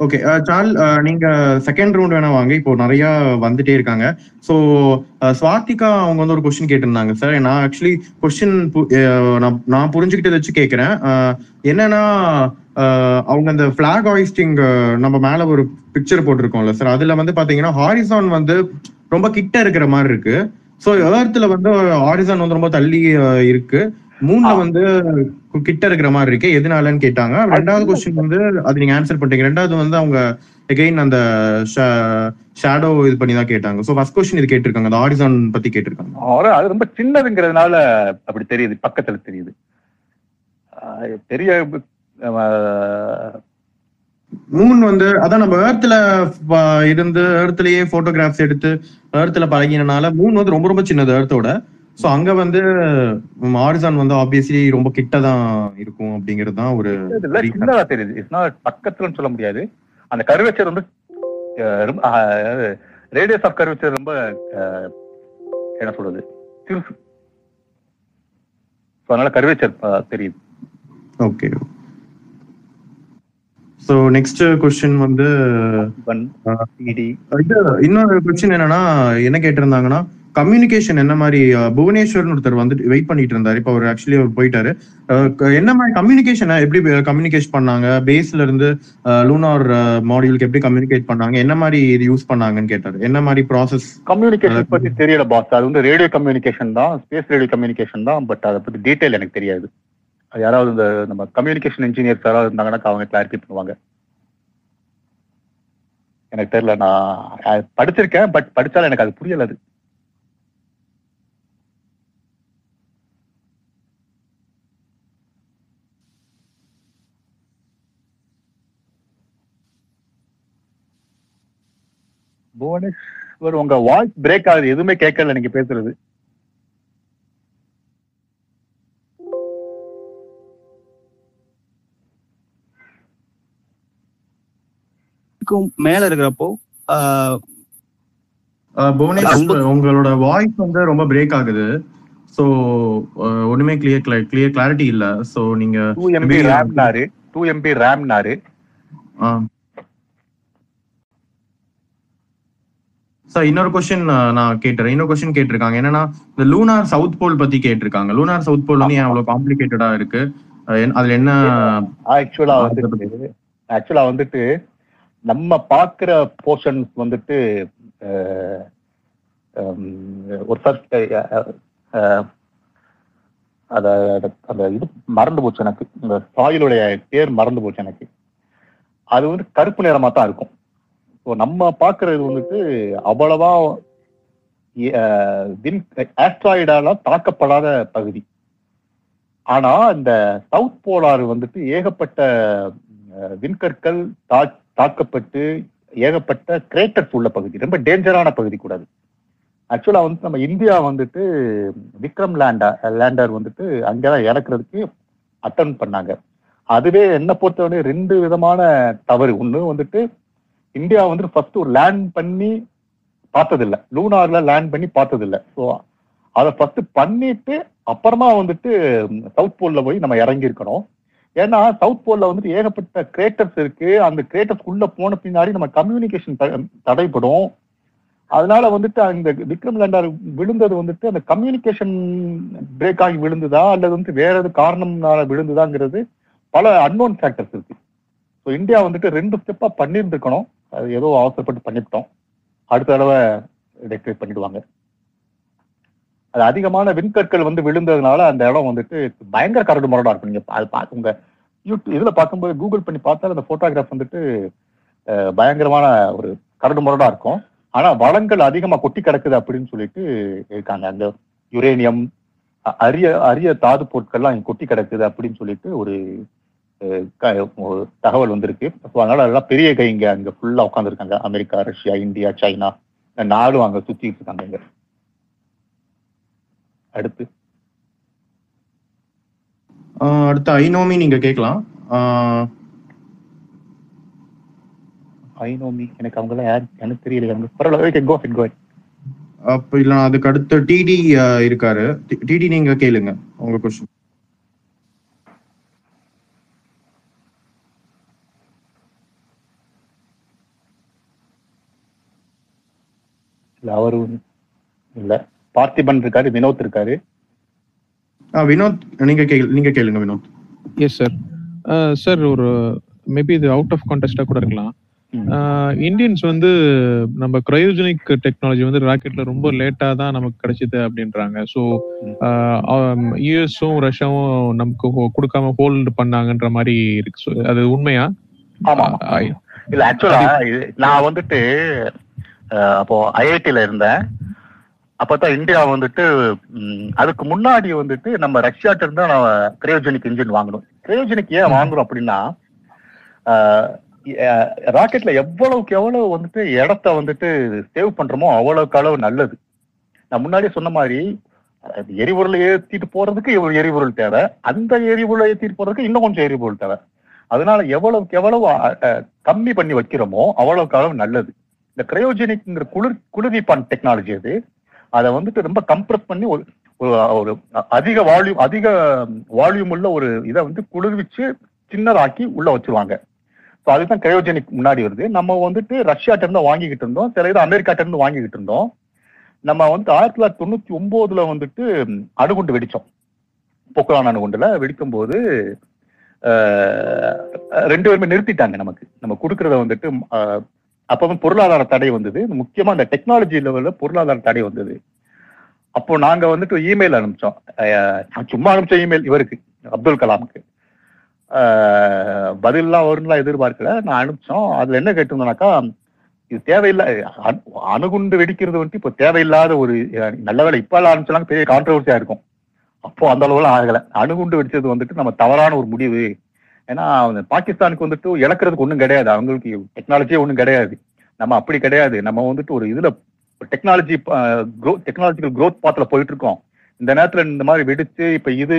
ஓகே சால் அஹ், நீங்க செகண்ட் ரவுண்ட் வேணா வாங்க. இப்போ நிறைய வந்துட்டே இருக்காங்க. ஸோ ஸ்வாதிகா அவங்க வந்து ஒரு கொஸ்டின் கேட்டிருந்தாங்க சார் நான் ஆக்சுவலி கொஸ்டின் நான் புரிஞ்சுக்கிட்டதை வச்சு கேட்கிறேன். என்னன்னா அவங்க அந்த பிளாக் ஹாய்ஸ்டிங் நம்ம மேல ஒரு பிக்சர் போட்டிருக்கோம்ல சார் அதுல வந்து பாத்தீங்கன்னா ஹாரிசான் வந்து ரொம்ப கிட்ட இருக்கிற மாதிரி இருக்கு. ஸோ ஏர்த்ல வந்து ஹாரிசான் வந்து ரொம்ப தள்ளி இருக்கு. மூணுல வந்து கிட்ட இருக்கிற மாதிரி இருக்கு எதனாலன்னு கேட்டாங்க. ரெண்டாவது கொஸ்டின் வந்து அது நீங்க ஆன்சர் பண்ணிட்டீங்க. ரெண்டாவது வந்து அவங்க எகைன் அந்த ஷேடோ இது பண்ணி தான் கேட்டாங்க. ஸோ ஃபர்ஸ்ட் கொஸ்டின் இது கேட்டிருக்காங்க. அந்த ஹாரிசான் பத்தி கேட்டிருக்காங்க.
அது ரொம்ப சின்னதுங்கிறதுனால அப்படி தெரியுது. பக்கத்துல தெரியுது. பெரிய
மூன் வந்து அதான் நம்ம ஏர்த்ல இருந்து ஏர்த்லயே போட்டோகிராஃப்ஸ் எடுத்து ஏர்த்ல பழகினனால மூன் வந்து ரொம்ப ரொம்ப சின்னது ஏர்த்தோட சோ அங்க வந்து ஹாரிசான் வந்து ஆப்வியஸ்லி ரொம்ப கிட்ட தான் இருக்கும் அப்படிங்கிறது தான் ஒரு
சின்னதா தெரியுது. இட்ஸ் நாட் பக்கத்துலன்னு சொல்ல முடியாது. அந்த கருவேச்சர் வந்து ரேடியஸ் ஆஃப் கருவேச்சர் ரொம்ப என்ன சொல்றது? So, அதனால கருவேச்சர் தெரியுது.
ஓகே சோ நெக்ஸ்ட் கொஸ்டின் வந்து இது இன்னொரு கொஸ்டின் என்னன்னா என்ன கேட்டிருந்தாங்கன்னா கம்யூனிகேஷன் என்ன மாதிரி புவனேஸ்வர்னு ஒருத்தர் வந்துட்டு வெயிட் பண்ணிட்டு இருந்தாரு. இப்போ அவர் ஆக்சுவலி அவர் போயிட்டாரு. என்ன மாதிரி கம்யூனிகேஷனை எப்படி கம்யூனிகேட் பண்ணாங்க? பேஸ்ல இருந்து லூனார் மாடியூலுக்கு எப்படி கம்யூனிகேட் பண்ணாங்க? என்ன மாதிரி இது யூஸ் பண்ணாங்கன்னு கேட்டாரு. என்ன மாதிரி ப்ராசஸ்
கம்யூனிகேஷன் பத்தி தெரியல பாஸ் அது வந்து ரேடியோ கம்யூனிகேஷன் தான் ஸ்பேஸ் ரேடியோ கம்யூனிகேஷன் தான் பட் அதை பத்தி டீடைல் எனக்கு தெரியாது. அது யாராவது இந்த நம்ம கம்யூனிகேஷன் இன்ஜினியர்ஸ் யாராவது இருந்தாங்கன்னா அவங்க கிளாரிஃபை பண்ணுவாங்க. எனக்கு தெரியல நான் படிச்சிருக்கேன் பட் படிச்சாலும் எனக்கு அது புரியல அது. புவனேஸ்வர் உங்க வாய்ஸ் பிரேக் ஆகுது. எதுவுமே கேட்கல. நீங்க பேசுறது.
மேல இருக்கிறப்போ ஆஹ்,
புவனேஸ்வர் உங்களோட வாய்ஸ் வந்து ரொம்ப பிரேக் ஆகுது. சோ ஒண்ணுமே கிளியர் கிளியர் கிளாரிட்டி இல்ல. சோ நீங்க
டூ எம்பி
maybe-
ரேம்னாரு டூ எம்பி ரேம்னாரு
சார் இன்னொரு கொஸ்டின் நான் கேட்டுறேன். இன்னொரு கொஸ்டின் கேட்டிருக்காங்க. என்னன்னா இந்த லூனார் சவுத் போல் பத்தி கேட்டிருக்காங்க. லூனார் சவுத் போல் வந்து ஏன் அவ்வளவு காம்ப்ளிகேட்டடா இருக்கு? அதுல என்ன
ஆக்சுவலா வந்துட்டு ஆக்சுவலா வந்துட்டு நம்ம பாக்குற போர்ஷன்ஸ் வந்துட்டு ஒரு ஃபர்ஸ்ட் அத- அந்த இது மறந்து போச்சு எனக்கு. இந்த சாயிலுடைய பேர் மறந்து போச்சு எனக்கு. அது வந்து கருப்பு நிறமா தான் இருக்கும். ஸோ நம்ம பார்க்கறது வந்துட்டு அவ்வளவா ஆஸ்ட்ராய்டால தாக்கப்படாத பகுதி. ஆனா இந்த சவுத் போலாறு வந்துட்டு ஏகப்பட்ட விண்கற்கள் தா- தாக்கப்பட்டு ஏகப்பட்ட கிரேட்டர்ஸ் உள்ள பகுதி ரொம்ப டேஞ்சரான பகுதி கூட அது. வந்து நம்ம இந்தியா வந்துட்டு விக்ரம் லேண்டர் லேண்டர் வந்துட்டு அங்கதான் இறக்குறதுக்கு அட்டன் பண்ணாங்க. அதுவே என்னை பொறுத்தவரை ரெண்டு விதமான தவறு. ஒன்று வந்துட்டு இந்தியா வந்துட்டு ஃபர்ஸ்ட் ஒரு லேண்ட் பண்ணி பார்த்ததில்ல. லூனார்ல லேண்ட் பண்ணி பார்த்ததில்ல. ஸோ அதை ஃபர்ஸ்ட் பண்ணிட்டு அப்புறமா வந்துட்டு சவுத் போல்ல போய் நம்ம இறங்கி இருக்கணும் ஏன்னா சவுத் போல்ல வந்துட்டு ஏகப்பட்ட கிரேட்டர்ஸ் இருக்கு. அந்த கிரேட்டர்ஸ் உள்ள போன பின்னாடி நம்ம கம்யூனிகேஷன் தடைப்படும் அதனால வந்துட்டு அந்த விக்ரம் லேண்டர் விழுந்தது வந்துட்டு அந்த கம்யூனிகேஷன் பிரேக் ஆகி விழுந்ததா? அல்லது வந்து வேற எது காரணம்னால விழுந்ததாங்கிறது பல அன்னோன் ஃபேக்டர்ஸ் இருக்கு. ஸோ இந்தியா வந்துட்டு ரெண்டு ஸ்டெப்பா பண்ணியிருந்துருக்கணும். அது ஏதோ அவசரப்பட்டு பண்ணிவிட்டோம். அடுத்த தடவை டெக்கரேட் பண்ணிடுவாங்க. அது அதிகமான விண்கற்கள் வந்து விழுந்ததுனால அந்த இடம் வந்துட்டு பயங்கர கரடு முரடா இருக்கும். நீங்க அது பார்த்து உங்க யூடியூப் இதுல பார்க்கும்போது கூகுள் பண்ணி பார்த்தா அந்த போட்டோகிராஃப் வந்துட்டு பயங்கரமான ஒரு கரடு முரடா இருக்கும். ஆனா வளங்கள் அதிகமா கொட்டி கிடக்குது அப்படின்னு சொல்லிட்டு இருக்காங்க. அந்த யுரேனியம் அரிய அரிய தாது பொருட்கள்லாம் கொட்டி கிடக்குது அப்படின்னு சொல்லிட்டு ஒரு ஒரு தகவல் வந்திருக்கு. So, அதனால அதெல்லாம் பெரிய கை இங்க அங்க ஃபுல்லா உட்காந்துருக்காங்க அமெரிக்கா ரஷ்யா இந்தியா சைனா நாடும் அங்க சுத்திட்டு இருக்காங்க இங்க. அடுத்து.
அடுத்து ஐநோமி நீங்க கேட்கலாம்.
ஐநோமி எனக்கு அவங்க எல்லாம் யார் எனக்கு தெரியல. எனக்கு பரவாயில்ல. கோ ஹெட் கோ
அப்ப இல்ல அதுக்கு அடுத்து டிடி இருக்காரு. டிடி நீங்க கேளுங்க. உங்க கொஸ்டின்
இல்ல அவரும் இல்ல. பார்த்திபன் இருக்காரு வினோத் இருக்காரு.
வினோத் நீங்க கே நீங்க கேளுங்க வினோத்.
எஸ் சார் சார் ஒரு மேபி இது அவுட் ஆஃப் கான்டெஸ்டா கூட இருக்கலாம். இந்தியன்ஸ் வந்து நம்ம கிரையோஜெனிக் டெக்னாலஜி வந்து ராக்கெட்ல ரொம்ப லேட்டா தான் நமக்கு கிடைச்சது அப்படின்றாங்க. ஸோ யூஎஸும் ரஷ்யாவும் நமக்கு கொடுக்காம ஹோல்டு பண்ணாங்கன்ற மாதிரி இருக்கு. அது உண்மையா?
ஆமா இல்ல ஆக்சுவலா நான் வந்துட்டு அப்போ ஐஐடில இருந்தேன். அப்பதான் இந்தியா வந்துட்டு அதுக்கு முன்னாடி வந்துட்டு நம்ம ரஷ்யாட்ட இருந்தா நம்ம கிரையோஜெனிக் இன்ஜின் வாங்கணும். கிரையோஜெனிக் ஏன் வாங்குறோம் அப்படின்னா ராக்கெட்ல எவ்வளவுக்கு எவ்வளவு வந்துட்டு இடத்த வந்துட்டு சேவ் பண்றோமோ அவ்வளவுக்கு அளவு நல்லது. நான் முன்னாடியே சொன்ன மாதிரி எரிபொருளை ஏத்திட்டு போறதுக்கு ஒரு எரிபொருள் தேவை. அந்த எரிபொருளை ஏத்திட்டு போறதுக்கு இன்னும் கொஞ்சம் எரிபொருள் தேவை. அதனால எவ்வளவுக்கு எவ்வளவு கம்மி பண்ணி வைக்கிறோமோ அவ்வளவுக்கு அளவு நல்லது. இந்த கிரையோஜெனிக்ங்கிற குளிர் குளிர்விப்பான் டெக்னாலஜி அது. அதை வந்துட்டு ரொம்ப கம்ப்ரஸ் பண்ணி ஒரு ஒரு அதிக வால்யூம் அதிக வால்யூம் உள்ள ஒரு இதை வந்து குளிர்விச்சு சின்னதாக்கி உள்ள வச்சிருவாங்க. ஸோ அதுதான் கிரையோஜெனிக் முன்னாடி வருது. நம்ம வந்துட்டு ரஷ்யாட்ட இருந்து வாங்கிக்கிட்டு இருந்தோம். சில இது அமெரிக்காட்ட இருந்து வாங்கிக்கிட்டு இருந்தோம். நம்ம வந்து ஆயிரத்தி தொள்ளாயிரத்தி தொண்ணூத்தி ஒன்பதுல வந்துட்டு அணுகுண்டு வெடிச்சோம். பொக்கலான அணுகுண்டுல வெடிக்கும் போது ரெண்டு பேருமே நிறுத்திட்டாங்க நமக்கு. நம்ம கொடுக்கறத வந்துட்டு அப்போ பொருளாதார தடை வந்தது. முக்கியமா இந்த டெக்னாலஜி லெவலில் பொருளாதார தடை வந்தது. அப்போ நாங்க வந்துட்டு இமெயில் அனுப்பிச்சோம். சும்மா அனுப்பிச்ச இமெயில் இவருக்கு அப்துல் கலாமுக்கு. பதிலெலாம் வரும்லாம் எதிர்பார்க்கல. நான் அனுப்பிச்சோம். அதுல என்ன கேட்டிருந்தோம்னாக்கா இது தேவையில்லை. அணு- அணுகுண்டு வெடிக்கிறது வந்துட்டு இப்போ தேவையில்லாத ஒரு நல்ல வேலை இப்போ ஆரம்பிச்சாலும் பெரிய கான்ட்ரவர்சியா இருக்கும். அப்போ அந்த அளவுலாம் ஆகலை. அணுகுண்டு வெடிச்சது வந்துட்டு நம்ம தவறான ஒரு முடிவு. ஏன்னா பாகிஸ்தானுக்கு வந்துட்டு இழக்கிறதுக்கு ஒன்றும் கிடையாது. அவங்களுக்கு டெக்னாலஜியே ஒன்றும் கிடையாது. நம்ம அப்படி கிடையாது. நம்ம வந்துட்டு ஒரு இதுல டெக்னாலஜி டெக்னாலஜிக்கல் க்ரோத் பாத்துல போயிட்டு இருக்கோம் இந்த நேரத்துல இந்த மாதிரி வெடிச்சு இப்ப இது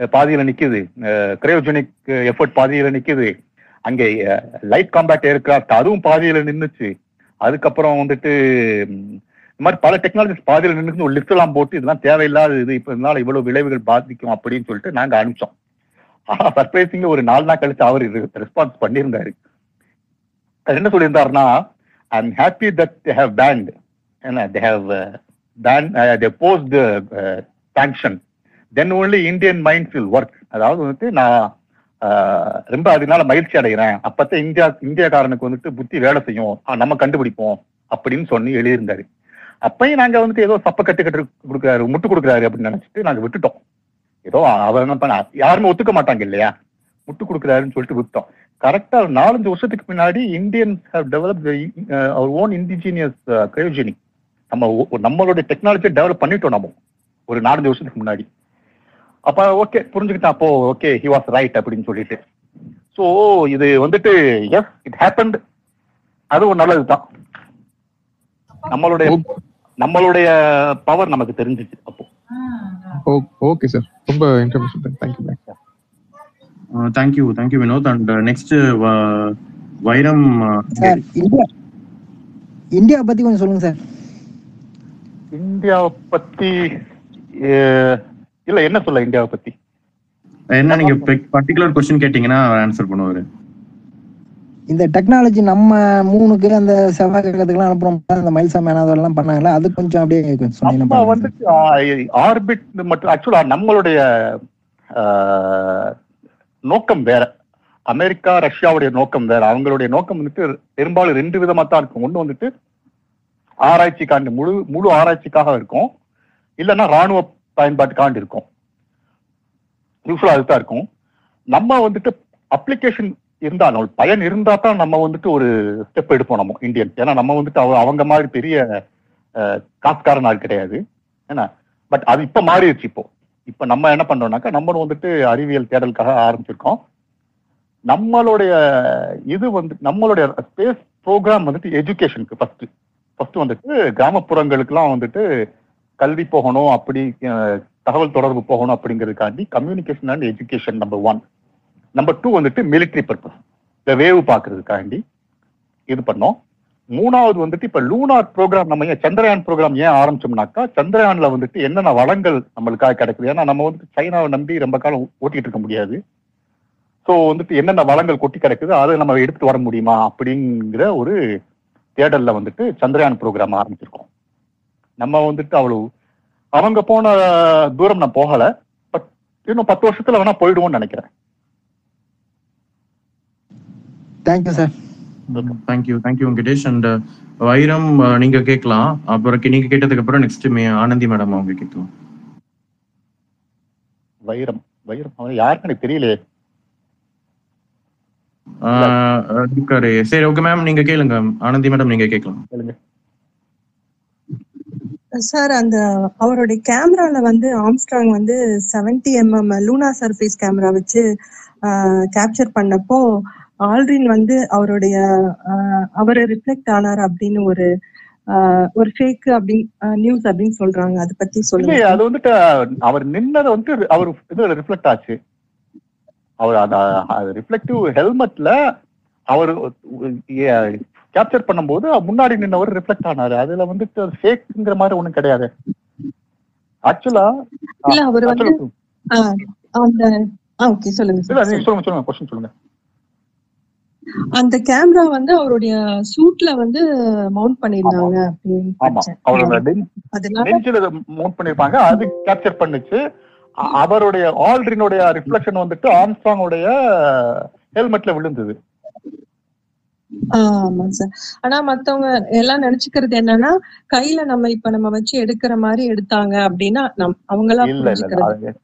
பாதியில் பாதியில நிக்குது. கிரையோஜெனிக் எஃபர்ட் பாதியில நிக்குது. அங்கே லைட் காம்பேக்ட் ஏர்கிராஃப்ட் அதுவும் பாதியில நின்றுச்சு அதுக்கப்புறம் வந்துட்டு இந்த மாதிரி பல டெக்னாலஜிஸ் பாதியில் நின்று ஒரு லிஸ்ட் எல்லாம் போட்டு இதெல்லாம் தேவையில்லாத இது இப்போ இதனால இவ்வளவு விளைவுகள் பாதிக்கும் அப்படின்னு சொல்லிட்டு நாங்கள் அனுப்பிச்சோம். சர்ப்ரைசிங்ல ஒரு நாலு நாள் கழிச்சு அவர் ரெஸ்பான்ஸ் பண்ணியிருந்தாரு. அது என்ன சொல்லியிருந்தாருன்னா I am happy that they have banned என்ன they have ban they post sanction then only Indian minds will work அதாவது வந்துட்டு நான் uh, ரொம்ப அதனால மகிழ்ச்சி அடைகிறேன். அப்பத்தான் இந்தியா இந்தியாக்காரனுக்கு வந்துட்டு புத்தி வேலை செய்யும். நம்ம கண்டுபிடிப்போம் அப்படின்னு சொல்லி எழுதியிருந்தாரு. அப்பயும் நாங்க வந்துட்டு ஏதோ சப்ப கட்டு கட்டு கொடுக்குறாரு முட்டு கொடுக்குறாரு அப்படின்னு நினைச்சிட்டு நாங்க விட்டுட்டோம். ஏதோ அவர் என்ன பண்ண யாருமே ஒத்துக்க மாட்டாங்க இல்லையா? முட்டு கொடுக்குறாருன்னு சொல்லிட்டு விட்டோம். கரெக்டா நாலஞ்சு வருஷத்துக்கு முன்னாடி Indians have develop our own indigenous cryogenic நம்ம நம்மளுடைய டெக்னாலஜியை டெவலப் பண்ணிட்டோம் நம்ம. ஒரு நாலஞ்சு வருஷத்துக்கு முன்னாடி. அப்ப ஓகே புரிஞ்சுக்கிட்டேன். அப்போ ஓகே ஹி வாஸ் ரைட் அப்படின்னு சொல்லிட்டு. ஸோ இது வந்துட்டு எஸ் இட் ஹேப்பன்ட் அது ஒரு நல்லதுதான். நம்மளுடைய நம்மளுடைய பவர் நமக்கு தெரிஞ்சிச்சு அப்போ.
Okay sir. ரொம்ப information thank you
thank you thank you Vinod. And next Vairam uh,
sir India India பத்தி கொஞ்சம் சொல்லுங்க சார்.
இந்தியாவை பத்தி இல்ல என்ன சொல்ல இந்தியாவை பத்தி?
என்ன நீங்க பர்டிகுலர் கொஸ்டின் கேட்டீங்கன்னா ஆன்சர் பண்ணுவாரு.
இந்த டெக்னாலஜி நம்ம மூணுக்கு அந்த செவ்வாய் கிரகத்துக்குலாம் அனுப்புறோம். அந்த மைல்சா மேனா அதெல்லாம் பண்ணாங்களா? அது கொஞ்சம் அப்படியே கொஞ்சம்
நம்ம
சொன்னீங்கன்னா
வந்துட்டு ஆர்பிட் மட்டும் ஆக்சுவலா நம்மளுடைய நோக்கம் வேற. அமெரிக்கா ரஷ்யாவுடைய நோக்கம் வேற. அவங்களுடைய நோக்கம் வந்துட்டு பெரும்பாலும் ரெண்டு விதமா தான் இருக்கும். ஒண்ணு வந்துட்டு ஆராய்ச்சிக்காண்டி முழு முழு ஆராய்ச்சிக்காக இருக்கும். இல்லைன்னா ராணுவ பயன்பாட்டுக்காண்டி இருக்கும். யூஸ்வலா அதுதான் இருக்கும். நம்ம வந்துட்டு அப்ளிகேஷன் இருந்தா நம்ம பயன் இருந்தா தான் நம்ம வந்துட்டு ஒரு ஸ்டெப் எடுப்போம் நம்ம இந்தியன் ஏன்னா நம்ம வந்துட்டு அவ- அவங்க மாதிரி பெரிய அஹ், கிடையாது. ஏன்னா பட் அது இப்போ மாறிடுச்சு இப்போ. இப்போ நம்ம என்ன பண்றோம்னாக்கா நம்மளும் வந்துட்டு அறிவியல் தேடலுக்காக ஆரம்பிச்சிருக்கோம். நம்மளுடைய இது வந்து நம்மளுடைய ஸ்பேஸ் ப்ரோக்ராம் வந்துட்டு எஜுகேஷனுக்கு ஃபர்ஸ்ட் ஃபர்ஸ்ட் வந்துட்டு கிராமப்புறங்களுக்குலாம் வந்துட்டு கல்வி போகணும் அப்படி தகவல் தொடர்பு போகணும் அப்படிங்கிறதுக்காண்டி communication and education number one number two வந்துட்டு மிலிட்ரி பர்பஸ் இந்த வேவ் பார்க்கறதுக்காண்டி இது பண்ணோம். மூணாவது வந்துட்டு இப்ப லூனார் ப்ரோக்ராம் நம்ம ஏன் சந்திரயான் ப்ரோக்ராம் ஏன் ஆரம்பிச்சோம்னாக்கா சந்திரயான்ல வந்துட்டு என்னென்ன வளங்கள் நம்மளுக்காக கிடைக்குது? ஏன்னா நம்ம வந்துட்டு சைனாவை நம்பி ரொம்ப காலம் ஓட்டிட்டு இருக்க முடியாது. ஸோ வந்துட்டு என்னென்ன வளங்கள் கொட்டி கிடக்குது அதை நம்ம எடுத்துட்டு வர முடியுமா அப்படிங்கிற ஒரு தேடல்ல வந்துட்டு சந்திரயான் ப்ரோக்ராம் ஆரம்பிச்சிருக்கோம். நம்ம வந்துட்டு அவ்வளவு அவங்க போன தூரம் நான் போகலை பட் இன்னும் பத்து வருஷத்துல வேணா போயிடுவோம்னு நினைக்கிறேன்.
Thank you sir
thank you thank you Venkatesh and Vairam நீங்க கேட்கலாம். அப்புறம் நீங்க கேட்டதுக்கு அப்புறம் நெக்ஸ்ட் ஆனந்தி மேடம் அவங்க கேட்கலாம்.
வைரம் வைரம் அவன் யாருன்னு எனக்கு தெரியலையே.
ஆஹ் இருக்காரு. சரி ஓகே மேம் நீங்க கேளுங்க. ஆனந்தி மேடம் நீங்க கேட்கலாம்.
கேளுங்க.
சார் அந்த அவருடைய கேமரால வந்து ஆம்ஸ்ட்ராங் வந்து 70 எம்எம் லூனா சர்ஃபேஸ் கேமரா வச்சு கேப்சர் பண்ணப்போ ஆல்ரின் வந்து அவருடைய அவரை ரிஃப்ளெக்ட் ஆனார் அப்படின்னு ஒரு ஒரு ஃபேக் அப்படின்னு நியூஸ் அப்படின்னு சொல்றாங்க. அதை பத்தி சொல்லுங்க.
அது வந்துட்டு அவர் நின்னதை வந்துட்டு அவர் இது ரிஃப்ளெக்ட் ஆச்சு. அவர் அந்த ரிஃப்ளெக்டிவ் ஹெல்மெட்ல அவர் கேப்சர் பண்ணும்போது முன்னாடி நின்னவர் ரிஃப்ளெக்ட் ஆனாரு. அதுல வந்துட்டு ஃபேக்ங்கிற மாதிரி ஒண்ணும் கிடையாது. ஆக்சுவலா
இல்ல அவர் வந்து அந்த ஓகே சொல்லுங்க
சொல்லுங்க. சொல்லுங்க.
அந்த கேமரா வந்து அவருடைய சூட்ல வந்து மவுண்ட் பண்ணிருந்தாங்க அப்படின்னு
மவுண்ட் பண்ணிருப்பாங்க அது கேப்சர் பண்ணுச்சு. அவருடைய ஆல்ட்ரினுடைய ரிஃப்ளெக்ஷன் வந்துட்டு ஆம்ஸ்ட்ராங்கோடைய ஹெல்மெட்ல விழுந்தது.
ஆமா சார் ஆனா மத்தவங்க எல்லாம் நினைச்சுக்கிறது என்னன்னா கையில நம்ம இப்ப நம்ம வச்சு எடுக்கிற மாதிரி எடுத்தாங்க அப்படின்னா அவங்களா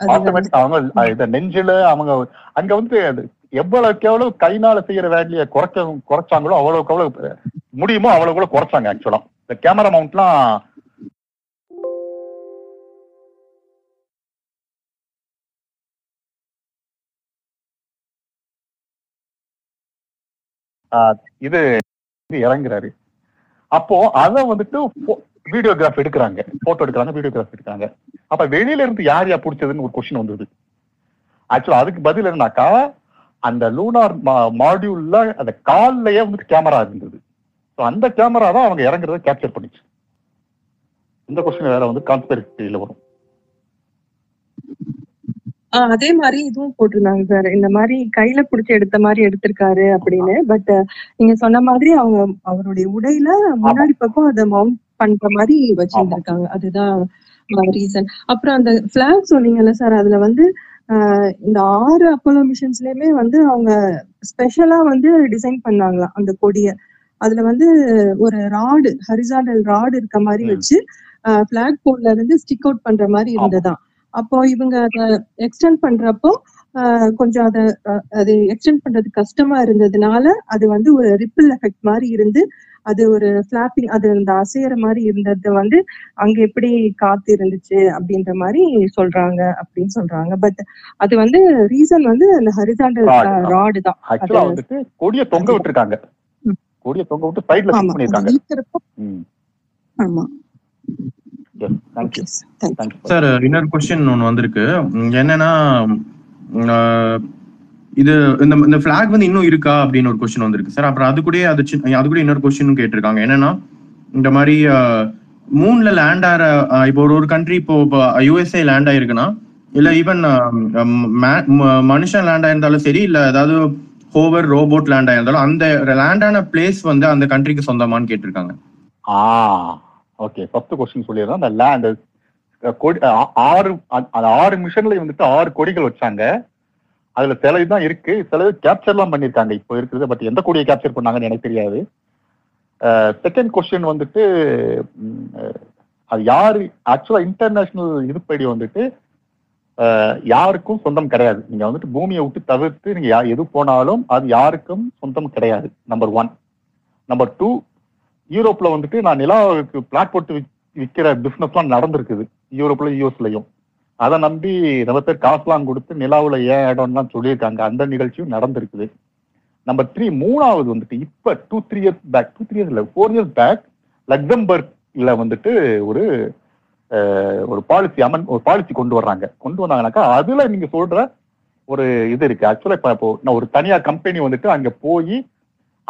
அவங்க நெஞ்சில அவங்க அங்க வந்து அது எவ்வளவுக்கு எவ்வளவு கைனால செய்யற வேலையை குறைக்க குறைச்சாங்களோ அவ்வளவுக்கு அவ்வளவு முடியுமோ அவ்வளவு கூட குறைச்சாங்க ஆக்சுவலா இந்த கேமரா மவுண்ட்லாம் ஆஹ் இது இறங்குறாரு. அப்போ அத வந்துட்டு வீடியோகிராஃப் எடுக்கிறாங்க. போட்டோ எடுக்கிறாங்க வீடியோகிராஃப் எடுக்கிறாங்க. அப்ப வெளியில இருந்து யார் யார் பிடிச்சதுன்னு ஒரு கொஸ்டின் வந்தது. ஆக்சுவலா அதுக்கு பதில் என்னன்னாக்கா அந்த லூனார் மாடியூல்ல அந்த கால்லயே வந்துட்டு கேமரா இருந்தது. ஸோ அந்த கேமரா தான் அவங்க இறங்குறத கேப்சர் பண்ணிச்சு. இந்த கொஸ்டின் வேற வந்து கான்ஸ்பெரிட்டியில வரும்.
அதே மாதிரி இதுவும் போட்டிருந்தாங்க சார். இந்த மாதிரி கையில புடிச்சு எடுத்த மாதிரி எடுத்திருக்காரு அப்படின்னு. பட் நீங்க சொன்ன மாதிரி அவங்க அவருடைய உடையில முன்னாடி பக்கம் அதை மவுண்ட் பண்ற மாதிரி வச்சிருந்திருக்காங்க. அதுதான் ரீசன் அப்புறம் அந்த பிளாக் சொன்னீங்கல்ல சார் அதுல வந்து இந்த ஆறு அப்போலோ மிஷன்ஸ்லயுமே வந்து அவங்க ஸ்பெஷலா வந்து டிசைன் பண்ணாங்களாம் அந்த கொடிய. அதுல வந்து ஒரு ராடு ஹரிசாண்டல் ராடு இருக்க மாதிரி வச்சு பிளாக் போர்ட்ல இருந்து ஸ்டிக் அவுட் பண்ற மாதிரி இருந்ததாம். அப்போ இவங்க அதை எக்ஸ்டெண்ட் பண்றப்போ கொஞ்சம் அதை அது எக்ஸ்டெண்ட் பண்றது கஷ்டமா இருந்ததுனால அது வந்து ஒரு ரிப்பிள் எஃபெக்ட் மாதிரி இருந்து அது ஒரு ஃபிளாப்பிங் அது அந்த அசையற மாதிரி இருந்தது வந்து அங்க எப்படி காத்து இருந்துச்சு அப்படின்ற மாதிரி சொல்றாங்க அப்படின்னு சொல்றாங்க. பட் அது வந்து ரீசன் வந்து அந்த ஹரிசாண்டல். ராடு தான்.
வந்துட்டு கொடிய தொங்க விட்டுருக்காங்க. கொடிய தொங்க விட்டு சைட்ல
ஆமா
ஃபிக்ஸ் பண்ணிருக்காங்க.
ஆமா.
சார் இன்னொரு கொஸ்டின் ஒன்று வந்திருக்கு. என்னன்னா இது இந்த இந்த ஃபிளாக் வந்து இன்னும் இருக்கா அப்படின்னு ஒரு கொஸ்டின் வந்திருக்கு. சார் அப்புறம் அது கூட அது அது கூட இன்னொரு கொஸ்டினும் கேட்டிருக்காங்க. என்னன்னா இந்த மாதிரி மூன்ல லேண்ட் ஆகிற இப்போ ஒரு ஒரு கண்ட்ரி இப்போ யூஎஸ்ஏ லேண்ட் ஆயிருக்குன்னா இல்ல ஈவன் மனுஷன் லேண்ட் ஆயிருந்தாலும் சரி இல்ல ஏதாவது ஹோவர் ரோபோட் லேண்ட் ஆயிருந்தாலும் அந்த லேண்ட் ஆன பிளேஸ் வந்து அந்த கண்ட்ரிக்கு சொந்தமான்னு கேட்டிருக்காங்க.
ஆ ஓகே ஃபர்ஸ்ட் கொஸ்டின் சொல்லிடுறேன். அந்த லேண்ட் கொடி ஆறு அந்த ஆறு மிஷன்ல வந்துட்டு ஆறு கொடிகள் வச்சாங்க. அதுல சில தான் இருக்கு. சில கேப்சர்லாம் பண்ணியிருக்காங்க இப்போ இருக்கிறது பட் எந்த கொடியை கேப்சர் பண்ணாங்கன்னு எனக்கு தெரியாது. செகண்ட் கொஸ்டின் வந்துட்டு அது யாரு ஆக்சுவலா இன்டர்நேஷனல் இதுப்படி வந்துட்டு யாருக்கும் சொந்தம் கிடையாது. நீங்க வந்துட்டு பூமியை விட்டு தவிர்த்து நீங்க எது போனாலும் அது யாருக்கும் சொந்தம் கிடையாது. நம்பர் ஒன் நம்பர் டூ யூரோப்ல வந்துட்டு நான் நிலாவுக்கு பிளாட் போட்டு விற்கிற விக்கிற பிசினஸ்லாம் நடந்திருக்குது. யூரோப்ல யூஎஸ்லயும். அதை நம்பி இதை பேர் காசுலாம் கொடுத்து நிலாவில் ஏன் இடம்லாம் சொல்லியிருக்காங்க. அந்த நிகழ்ச்சியும் நடந்திருக்குது. நம்பர் த்ரீ மூணாவது வந்துட்டு இப்போ two three years back two three years இல்லை ஃபோர் இயர்ஸ் பேக் லக்சம்பர்க்ல வந்துட்டு ஒரு ஒரு பாலிசி அமன் ஒரு பாலிசி கொண்டு வர்றாங்க. கொண்டு வந்தாங்கனாக்கா அதில் நீங்கள் சொல்கிற ஒரு இது இருக்குது ஆக்சுவலாக இப்போ இப்போ நான் ஒரு தனியார் கம்பெனி வந்துட்டு அங்கே போய்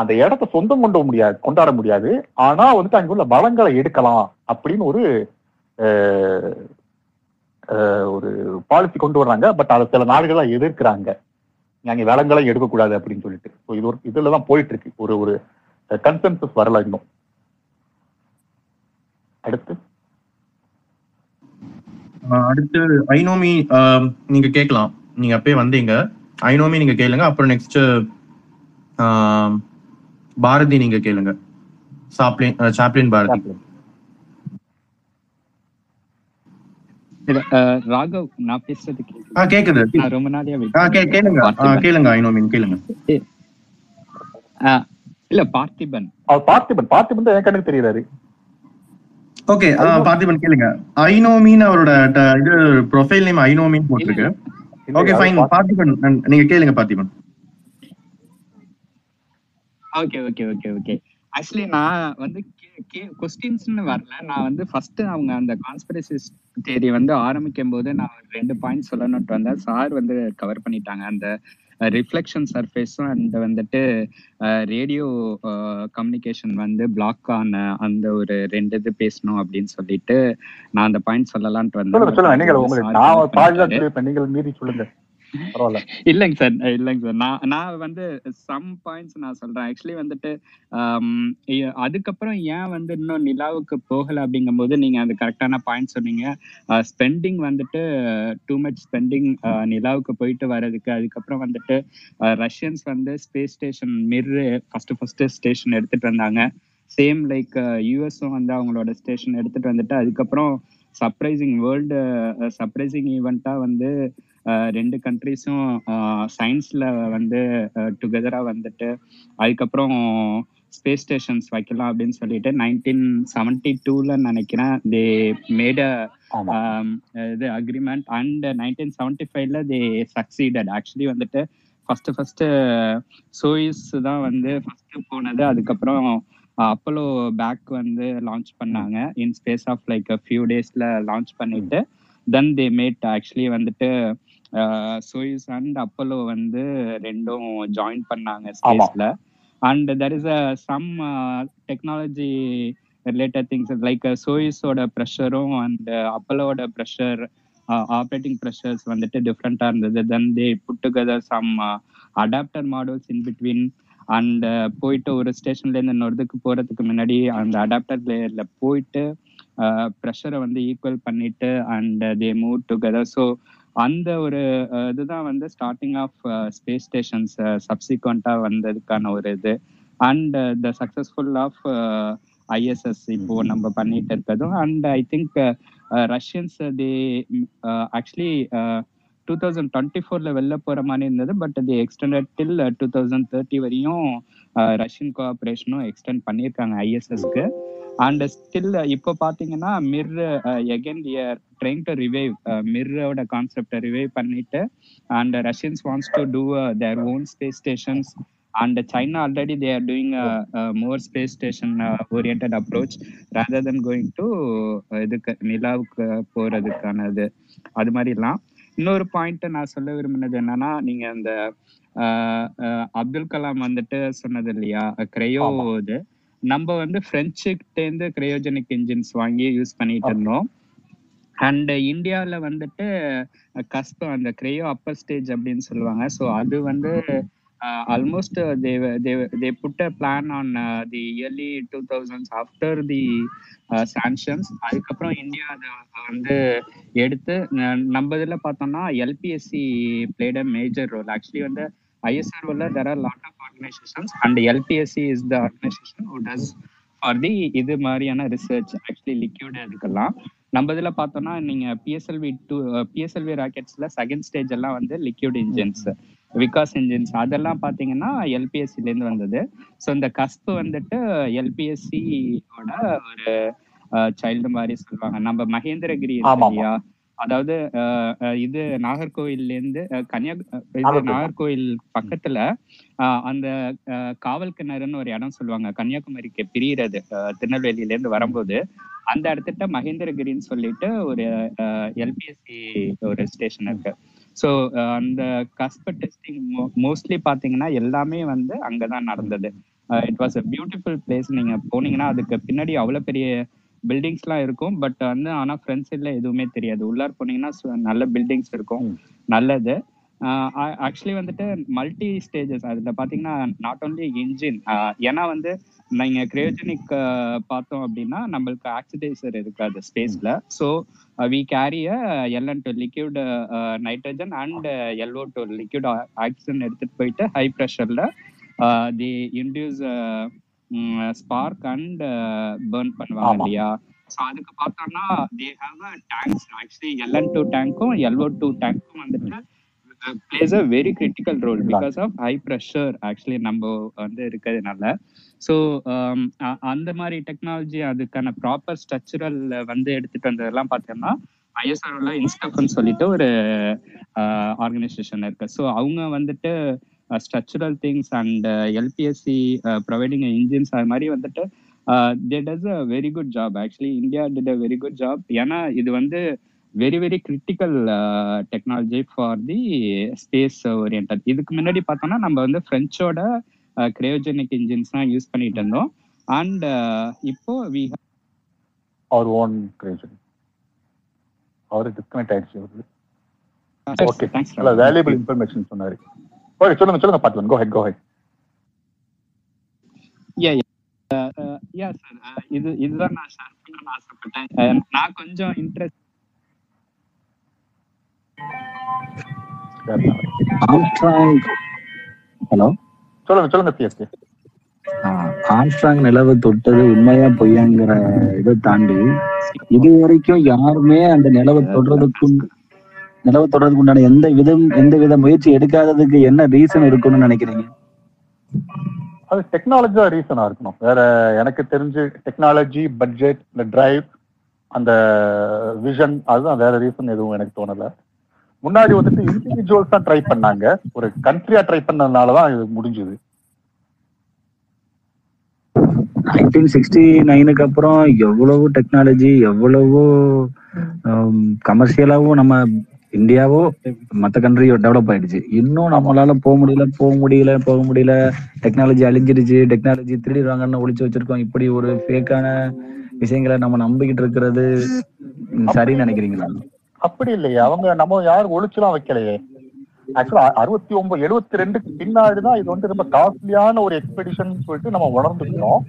அந்த இடத்த சொந்தம் கொண்டு முடியாது கொண்டாட முடியாது. ஆனால் வந்துட்டு அங்கே உள்ள வளங்களை எடுக்கலாம் அப்படின்னு ஒரு ஒரு பாலிசி கொண்டு வர்றாங்க. பட் அதை சில நாடுகள்லாம் எதிர்க்கிறாங்க. அங்க வளங்களை எடுக்கக்கூடாது அப்படின்னு சொல்லிட்டு. ஸோ இது ஒரு இதுல தான் போயிட்டு இருக்கு ஒரு ஒரு கன்சென்சஸ் வரல இன்னும். அடுத்து?
அடுத்து ஐனோமி நீங்க கேட்கலாம். நீங்க அப்பயே வந்தீங்க. ஐனோமி நீங்க கேளுங்க. அப்புறம் நெக்ஸ்ட் பாரதி நீங்க கேளுங்க. சாப்ளின் சாப்ளின் பாரதி
இல்ல, அஹ், ராகவ் நான் பேசுறது கேக்குதா? ரொம்ப நாளையா
கேளுங்க. கேளுங்க ஐனோமின் கேளுங்க.
அஹ், இல்ல பார்த்திபன்.
அவர் பார்த்திபன். பார்த்திபன் தான் என் கண்ணுக்கு தெரியுறாரு.
ஓகே பார்த்திபன் கேளுங்க. ஐனோமின் அவரோட இது ப்ரொஃபைல் நேம் ஐனோமின் போட்டிருக்கு. Okay fine Parthiban. நீங்க கேளுங்க Parthiban.
Okay okay okay okay. Actually நான் வந்து கொஸ்டின்ஸ்னு வரல. நான் வந்து ஃபர்ஸ்ட் அவங்க அந்த கான்ஸ்பிரசிஸ் தேரி வந்து ஆரம்பிக்கும் போது நான் ரெண்டு பாயிண்ட் சொல்லணும்ட்டு வந்தேன். சார் வந்து கவர் பண்ணிட்டாங்க. அந்த ரிஃப்ளெக்ஷன் சர்ஃபேஸும் அண்ட் வந்துட்டு ரேடியோ கம்யூனிகேஷன் வந்து பிளாக் ஆன அந்த ஒரு ரெண்டு இது பேசணும் அப்படின்னு சொல்லிட்டு நான் அந்த பாயிண்ட் சொல்லலாம்ட்டு
சொல்லுங்க
வந்தேன்
நீங்கள் மீறி சொல்லுங்க. பரவாயில்ல.
இல்லைங்க சார் இல்லைங்க சார். நான் நான் வந்து சம் பாயிண்ட்ஸ் நான் சொல்றேன். ஆக்சுவலி வந்துட்டு um, அதுக்கப்புறம் ஏன் வந்து இன்னும் நிலாவுக்கு போகல அப்படிங்கும்போது நீங்க அது கரெக்டான பாயிண்ட் சொன்னீங்க. ஸ்பெண்டிங் வந்துட்டு டூ மச் ஸ்பெண்டிங் நிலாவுக்கு போயிட்டு வர்றதுக்கு. அதுக்கப்புறம் வந்துட்டு ரஷ்யன்ஸ் வந்து space station Mir first first station எடுத்துட்டு வந்தாங்க. சேம் லைக் யூஎஸும் வந்து அவங்களோட ஸ்டேஷன் எடுத்துட்டு வந்துட்டு அதுக்கப்புறம் சர்ப்ரைசிங் வேர்ல்டு சர்ப்ரைசிங் ஈவெண்ட்டாக வந்து ரெண்டு கண்ட்ரிஸும் சயின்ஸ்ல வந்து டுகெதரா வந்துட்டு அதுக்கப்புறம் ஸ்பேஸ் ஸ்டேஷன்ஸ் வைக்கலாம் அப்படின்னு சொல்லிட்டு நைன்டீன் செவன்டி டூல நினைக்கிறேன் தே மேட் இது அக்ரிமெண்ட் அண்ட் நைன்டீன் செவன்டி ஃபைவ்ல தே சக்சீடட் ஆக்சுவலி வந்துட்டு ஃபர்ஸ்ட் ஃபர்ஸ்ட் சோயிஸ் தான் வந்து ஃபர்ஸ்ட் போனது. அதுக்கப்புறம் அப்போலோ பேக் வந்து லான்ச் பண்ணாங்க. In space of like few டேஸ்ல லான்ச் பண்ணிட்டு தென் தே மேட் ஆக்சுவலி வந்துட்டு சோயிஸ் அண்ட் அப்போலோ வந்து ரெண்டும் ஜாயின் பண்ணாங்க ஸ்பேஸ்ல and there is a some technology related things like சோயிஸோட ப்ரெஷரும் அண்ட் அப்போலோட ப்ரெஷர் ஆப்ரேட்டிங் ப்ரெஷர்ஸ் வந்துட்டு டிஃப்ரெண்டா இருந்தது. Then they put together some adapter models in between and போயிட்டு ஒரு ஸ்டேஷன்ல இருந்து இன்னொருதுக்கு போறதுக்கு முன்னாடி அந்த அடாப்டர் லேயர்ல போயிட்டு ப்ரெஷரை வந்து ஈக்குவல் பண்ணிட்டு and they move together so அந்த ஒரு இதுதான் வந்து ஸ்டார்டிங் ஆஃப் ஸ்பேஸ் ஸ்டேஷன்ஸ் சப்சிக்வெண்டா வந்ததுக்கான ஒரு இது. And the successful of ISS இப்போ நம்ம பண்ணிட்டு இருக்கிறதும் and I think Russians they actually two thousand twenty ஃபோர்ல வெளில போற மாதிரி இருந்தது பட் அது extended till two thousand thirty வரையும் ரஷ்யன் கோஆப்ரேஷனும் எக்ஸ்டெண்ட் பண்ணியிருக்காங்க ஐஎஸ்எஸ்க்கு அண்ட் ஸ்டில் இப்போ பாத்தீங்கன்னா Mir again year trying to revive மிர்ரோட கான்செப்டை ரிவைவ் பண்ணிட்டு and Russians wants to do their own space stations and China already they are doing more space station orient approach rather than going to இதுக்கு நிலாவுக்கு போறதுக்கானது. அது மாதிரிலாம். இன்னொரு point நான் சொல்ல விரும்பினது என்னன்னா நீங்க அந்த அஹ், அஹ், அப்துல் கலாம் வந்துட்டு சொன்னது இல்லையா? கிரையோ இது. நம்ம வந்து பிரெஞ்சுகிட்டேருந்து கிரையோஜெனிக் இன்ஜின்ஸ் வாங்கி யூஸ் பண்ணிட்டு இருந்தோம். அண்ட் இந்தியாவில் வந்துட்டு கஸ்ப் அந்த கிரையோ அப்பர் ஸ்டேஜ் அப்படின்னு சொல்லுவாங்க. ஸோ அது வந்து almost they they put a plan on the early two thousands after the sanctions அதுக்கப்புறம் இந்தியா அதை வந்து எடுத்து நம்ம இதில் பார்த்தோம்னா LPSC played a major role actually வந்து ஐஎஸ்ஆர்ஓல there are lot of organisations and LPSC is the organisation who does for the இது மாதிரியான ரிசர்ச் ஆக்சுவலி லிக்யூட் அதுக்கெல்லாம் நம்ம இதுல பார்த்தோம்னா நீங்க பிஎஸ்எல்வி டூ பிஎஸ்எல்வி ராக்கெட்ஸ்ல செகண்ட் ஸ்டேஜ் எல்லாம் வந்து லிக்யூட் இன்ஜின்ஸ் விகாஸ் இன்ஜின்ஸ் அதெல்லாம் பாத்தீங்கன்னா எல்பிஎஸ்சில இருந்து வந்தது. ஸோ இந்த கஸ்ப் வந்துட்டு எல்பிஎஸ்சியோட ஒரு சைல்டு மாதிரி சொல்லுவாங்க. நம்ம மகேந்திரகிரி. இல்லையா? அதாவது இது நாகர்கோவில்ல இருந்து கன்னியா
நாகர்கோவில்.
பக்கத்துல அந்த காவல் கிணறுன்னு ஒரு இடம் சொல்லுவாங்க. கன்னியாகுமரிக்கு பிரியிறது திருநெல்வேலியில இருந்து வரும்போது. அந்த இடத்துட்ட மகேந்திரகிரின்னு சொல்லிட்டு ஒரு எல்பிஎஸ்சி ஒரு ஸ்டேஷன் இருக்கு. ஸோ அந்த கஸ்ப டெஸ்டிங் மோஸ்ட்லி பாத்தீங்கன்னா எல்லாமே வந்து அங்கதான் நடந்தது. It was a beautiful place நீங்க போனீங்கன்னா அதுக்கு பின்னாடி அவ்வளவு பெரிய பில்டிங்ஸ்லாம் இருக்கும் பட் வந்து ஆனா ஃப்ரண்ட் சைட்ல எதுவுமே தெரியாது. உள்ளார் போனீங்கன்னா நல்ல பில்டிங்ஸ் இருக்கும். நல்லது. ஆக்சுவலி வந்துட்டு மல்டி ஸ்டேஜஸ் அதுல பாத்தீங்கன்னா நாட் ஓன்லி இன்ஜின் ஏன்னா வந்து நீங்க கிரையோஜெனிக் பார்த்தோம் அப்படின்னா நம்மளுக்கு ஆக்சிடைசர் இருக்காது ஸ்பேஸ்ல so we carry LN two liquid nitrogen and LO two liquid oxygen எடுத்துட்டு போயிட்டு high ப்ரெஷர்ல the induce spark and burn பண்ணுவாங்க. இல்லையா? ஸோ அதுக்கு பார்த்தோம்னா they have a tanks actually LN two டேங்க்கும் LO two டேங்க்கும் வந்துட்டு plays a very critical role because of high pressure actually நம்ம வந்து இருக்கிறதுனால. ஸோ அந்த மாதிரி டெக்னாலஜி அதுக்கான ப்ராப்பர் ஸ்ட்ரக்சரல் வந்து எடுத்துட்டு வந்ததெல்லாம் பார்த்தோம்னா ஐஎஸ்ஆர்ல இன்ஸ்டப்னு சொல்லிட்டு ஒரு ஆர்கனைசேஷன் இருக்கு. ஸோ அவங்க வந்துட்டு structural things and LPSC providing engines அது மாதிரி வந்துட்டு they does a very good job actually India did a very good job ஏன்னா இது வந்து very very critical technology for the space orient இதுக்கு முன்னாடி பார்த்தோம்னா நம்ம வந்து ஃப்ரெஞ்சோட கிரையோஜெனிக் இன்ஜின்ஸ் தான் யூஸ் பண்ணிட்டு இருந்தோம். அண்ட் இப்போ வி
அவர் ஓன் கிரியேஷன் அவரு டிஸ்கனெக்ட் ஆயிடுச்சு ஓகே
தேங்க்ஸ்
வேல்யூபிள் இன்ஃபர்மேஷன் சொன்னாரு. ஓகே சொல்லுங்க சொல்லுங்க பாத்துவன் go ahead go ahead
yeah yeah sir இது இதுதான் நான் ஷேர் பண்ணணும்னு ஆசைப்பட்டேன். அஹ், நான் கொஞ்சம் இன்ட்ரெஸ்ட்
ஹலோ
சொல்லுங்க சொல்லுங்க சிஎஸ்கே
ஆம்ஸ்ட்ராங் நிலவு தொட்டது உண்மையா பொய்யாங்கிற இதை தாண்டி இது வரைக்கும் யாருமே அந்த நிலவை தொடுறதுக்கு நிலவை தொடுறதுக்கு உண்டான எந்த விதம் எந்த வித முயற்சி எடுக்காததுக்கு என்ன ரீசன் இருக்கும்னு நினைக்கிறீங்க?
அது டெக்னாலஜி தான் ரீசனா இருக்கணும். வேற எனக்கு தெரிஞ்சு டெக்னாலஜி பட்ஜெட் இந்த டிரைவ் அந்த விஷன் அதுதான் வேற ரீசன் எதுவும் எனக்கு தோணல. முன்னாடி வந்துட்டு இண்டிவிஜுவல்ஸ் தான் ட்ரை பண்ணாங்க. ஒரு கண்ட்ரியா ட்ரை பண்ணதுனால தான் இது முடிஞ்சது.
நைன்டீன் சிக்ஸ்டி நைனுக்கு அப்புறம் எவ்வளவோ டெக்னாலஜி எவ்வளவோ கமர்ஷியலாவும் நம்ம இந்தியாவோ மற்ற கண்ட்ரி டெவலப் ஆயிடுச்சு. இன்னும் நம்மளால போக முடியல போக முடியல போக முடியல. டெக்னாலஜி அழிஞ்சிடுச்சு டெக்னாலஜி திருடிடுவாங்கன்னு ஒழிச்சு வச்சிருக்கோம். இப்படி ஒரு ஃபேக்கான விஷயங்களை நம்ம நம்பிக்கிட்டு இருக்கிறது சரின்னு நினைக்கிறீங்களா?
அப்படி இல்லையே. அவங்க நம்ம யாரும் ஒழிச்சுலாம் வைக்கலையே. ஆக்சுவலா அறுபத்தி ஒன்பது எழுபத்தி ரெண்டுக்கு பின்னாடி தான் இது வந்து ரொம்ப காஸ்ட்லியான ஒரு எக்ஸ்பெடிஷன் சொல்லிட்டு நம்ம உணர்ந்துருக்கோம்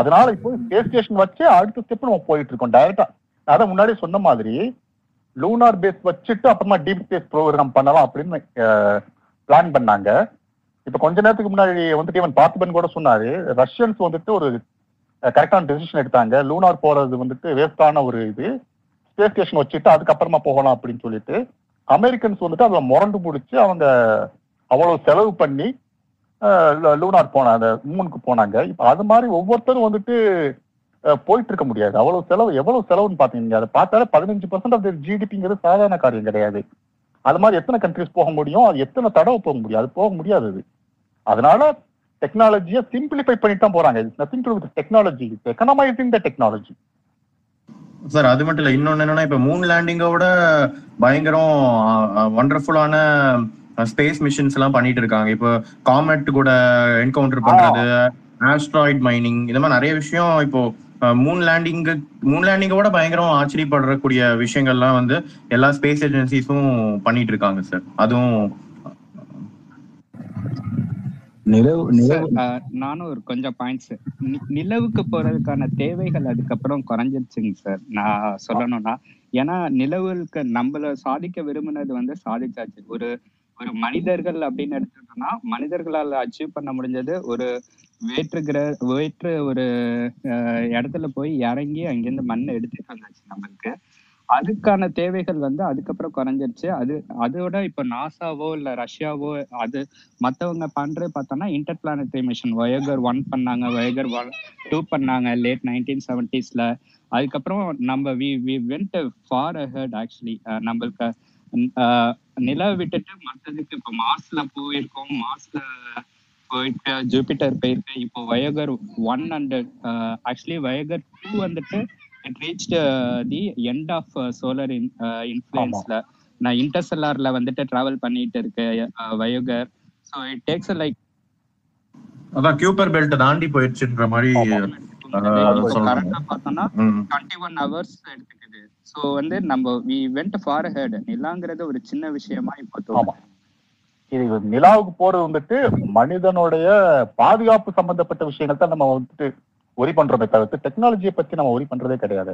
அதனால இப்போ ஸ்பேஸ் ஸ்டேஷன் வச்சு அடுத்த ஸ்டெப் நம்ம போயிட்டு இருக்கோம். டைரக்டா அதான் முன்னாடி சொன்ன மாதிரி லூனார் பேஸ் வச்சுட்டு அப்புறமா டீப் ஸ்பேஸ் ப்ரோக்ராம் பண்ணலாம் அப்படின்னு பிளான் பண்ணாங்க. இப்ப கொஞ்ச நேரத்துக்கு முன்னாடி வந்துட்டு இவன் பார்த்திபன் கூட சொன்னாரு. ரஷ்யன்ஸ் வந்துட்டு ஒரு கரெக்டான டெசிஷன் எடுத்தாங்க. லூனார் போறது வந்துட்டு வேஸ்டான ஒரு இது. ஸ்பேஸ் ஸ்டேஷன் வச்சுட்டு அதுக்கப்புறமா போகலாம் அப்படின்னு சொல்லிட்டு அமெரிக்கன்ஸ் வந்துட்டு அதை முரண்டு பிடிச்சி அவங்க அவ்வளவு செலவு பண்ணி லூனார் போன அந்த போனாங்க. இப்போ அது மாதிரி ஒவ்வொருத்தரும் வந்துட்டு போயிட்டு இருக்க முடியாது. அவ்வளவு செலவு எவ்வளவு செலவுன்னு பாத்தீங்க அதை பார்த்தாலே பதினஞ்சு பர்சன்ட் ஆஃப் ஜிடிபிங்கிறது சாதாரண காரியம் கிடையாது. அது மாதிரி எத்தனை கண்ட்ரிஸ் போக முடியும்? அது எத்தனை தடவை போக முடியும்? அது போக முடியாது அது. அதனால டெக்னாலஜியை சிம்பிளிஃபை பண்ணிட்டு தான் போறாங்க. Nothing to with technology economising the technology
sir அது மட்டும் இல்ல. இன்னொன்னு என்னன்னா இப்ப மூன் லேண்டிங்கோட பயங்கரம் ஒண்டர்ஃபுல்லான ஸ்பேஸ் மிஷின்ஸ் எல்லாம் பண்ணிட்டு இருக்காங்க. இப்போ காமெட் கூட என்கவுண்டர் பண்றது ஆஸ்ட்ராய்ட் மைனிங் இந்த மாதிரி நிறைய விஷயம் இப்போ மூன் லேண்டிங் மூன் லேண்டிங்கோட பயங்கரம் ஆச்சரியப்படக்கூடிய விஷயங்கள்லாம் வந்து எல்லா ஸ்பேஸ் ஏஜென்சிஸும் பண்ணிட்டு இருக்காங்க சார் அதுவும்
நானும் ஒரு கொஞ்சம் பாயிண்ட்ஸ் நிலவுக்கு போறதுக்கான தேவைகள் அதுக்கப்புறம் குறைஞ்சிருச்சுங்க சார் நான் சொல்லணும்னா ஏன்னா நிலவுக்கு நம்மள சாதிக்க விரும்பினது வந்து சாதிச்சாச்சு. ஒரு ஒரு மனிதர்கள் அப்படின்னு எடுத்துக்கிட்டோம்னா மனிதர்களால் அச்சீவ் பண்ண முடிஞ்சது ஒரு வேற்று கிர வேற்று ஒரு இடத்துல போய் இறங்கி அங்கிருந்து மண்ணை எடுத்துட்டு வந்தாச்சு நம்மளுக்கு. அதுக்கான தேவைகள் வந்து அதுக்கப்புறம் குறைஞ்சிருச்சு. அது அதோட இப்போ நாசாவோ இல்லை ரஷ்யாவோ அது மற்றவங்க பண்ணுறது பார்த்தோன்னா inter planetary mission Voyager one பண்ணாங்க வயகர் ஒன் டூ பண்ணாங்க லேட் நைன்டீன் செவன்டிஸில் அதுக்கப்புறம் நம்ம we we went far ahead actually நம்மளுக்கு அஹ், நிலவை விட்டுட்டு மற்றதுக்கு இப்போ மார்ஸ்ல போயிருக்கோம். மார்ஸ்ல போயிட்டு ஜூபிட்டர் போயிருக்கு இப்போ Voyager one and actually Voyager two வந்துட்டு it reach the end of solar இன்ஃப்ளூயன்ஸ்ல நான் இன்டர்செல்லார்ல வந்துட்டு டிராவல் பண்ணிட்டு இருக்கு Voyager so it takes like
அதான் கியூப்பர் பெல்ட் தாண்டி போயிடுச்சுன்ற மாதிரி
கரெக்டா பார்த்தோம்னா
ம்.
டுவெண்ட்டி ஒன் ஹவர்ஸ் எடுத்துக்குது. ஸோ வந்து நம்ம வி வெண்ட் ஃபார் ஹெட் நிலாங்கிறது ஒரு சின்ன விஷயமா இப்போ தோணும்
இது நிலாவுக்கு போறது வந்துட்டு மனிதனுடைய பாதுகாப்பு சம்பந்தப்பட்ட விஷயங்கள் தான் நம்ம வந்துட்டு ஒரி பண்றோமே தவிர்த்து டெக்னாலஜியை பத்தி நம்ம ஒரி பண்றதே கிடையாது.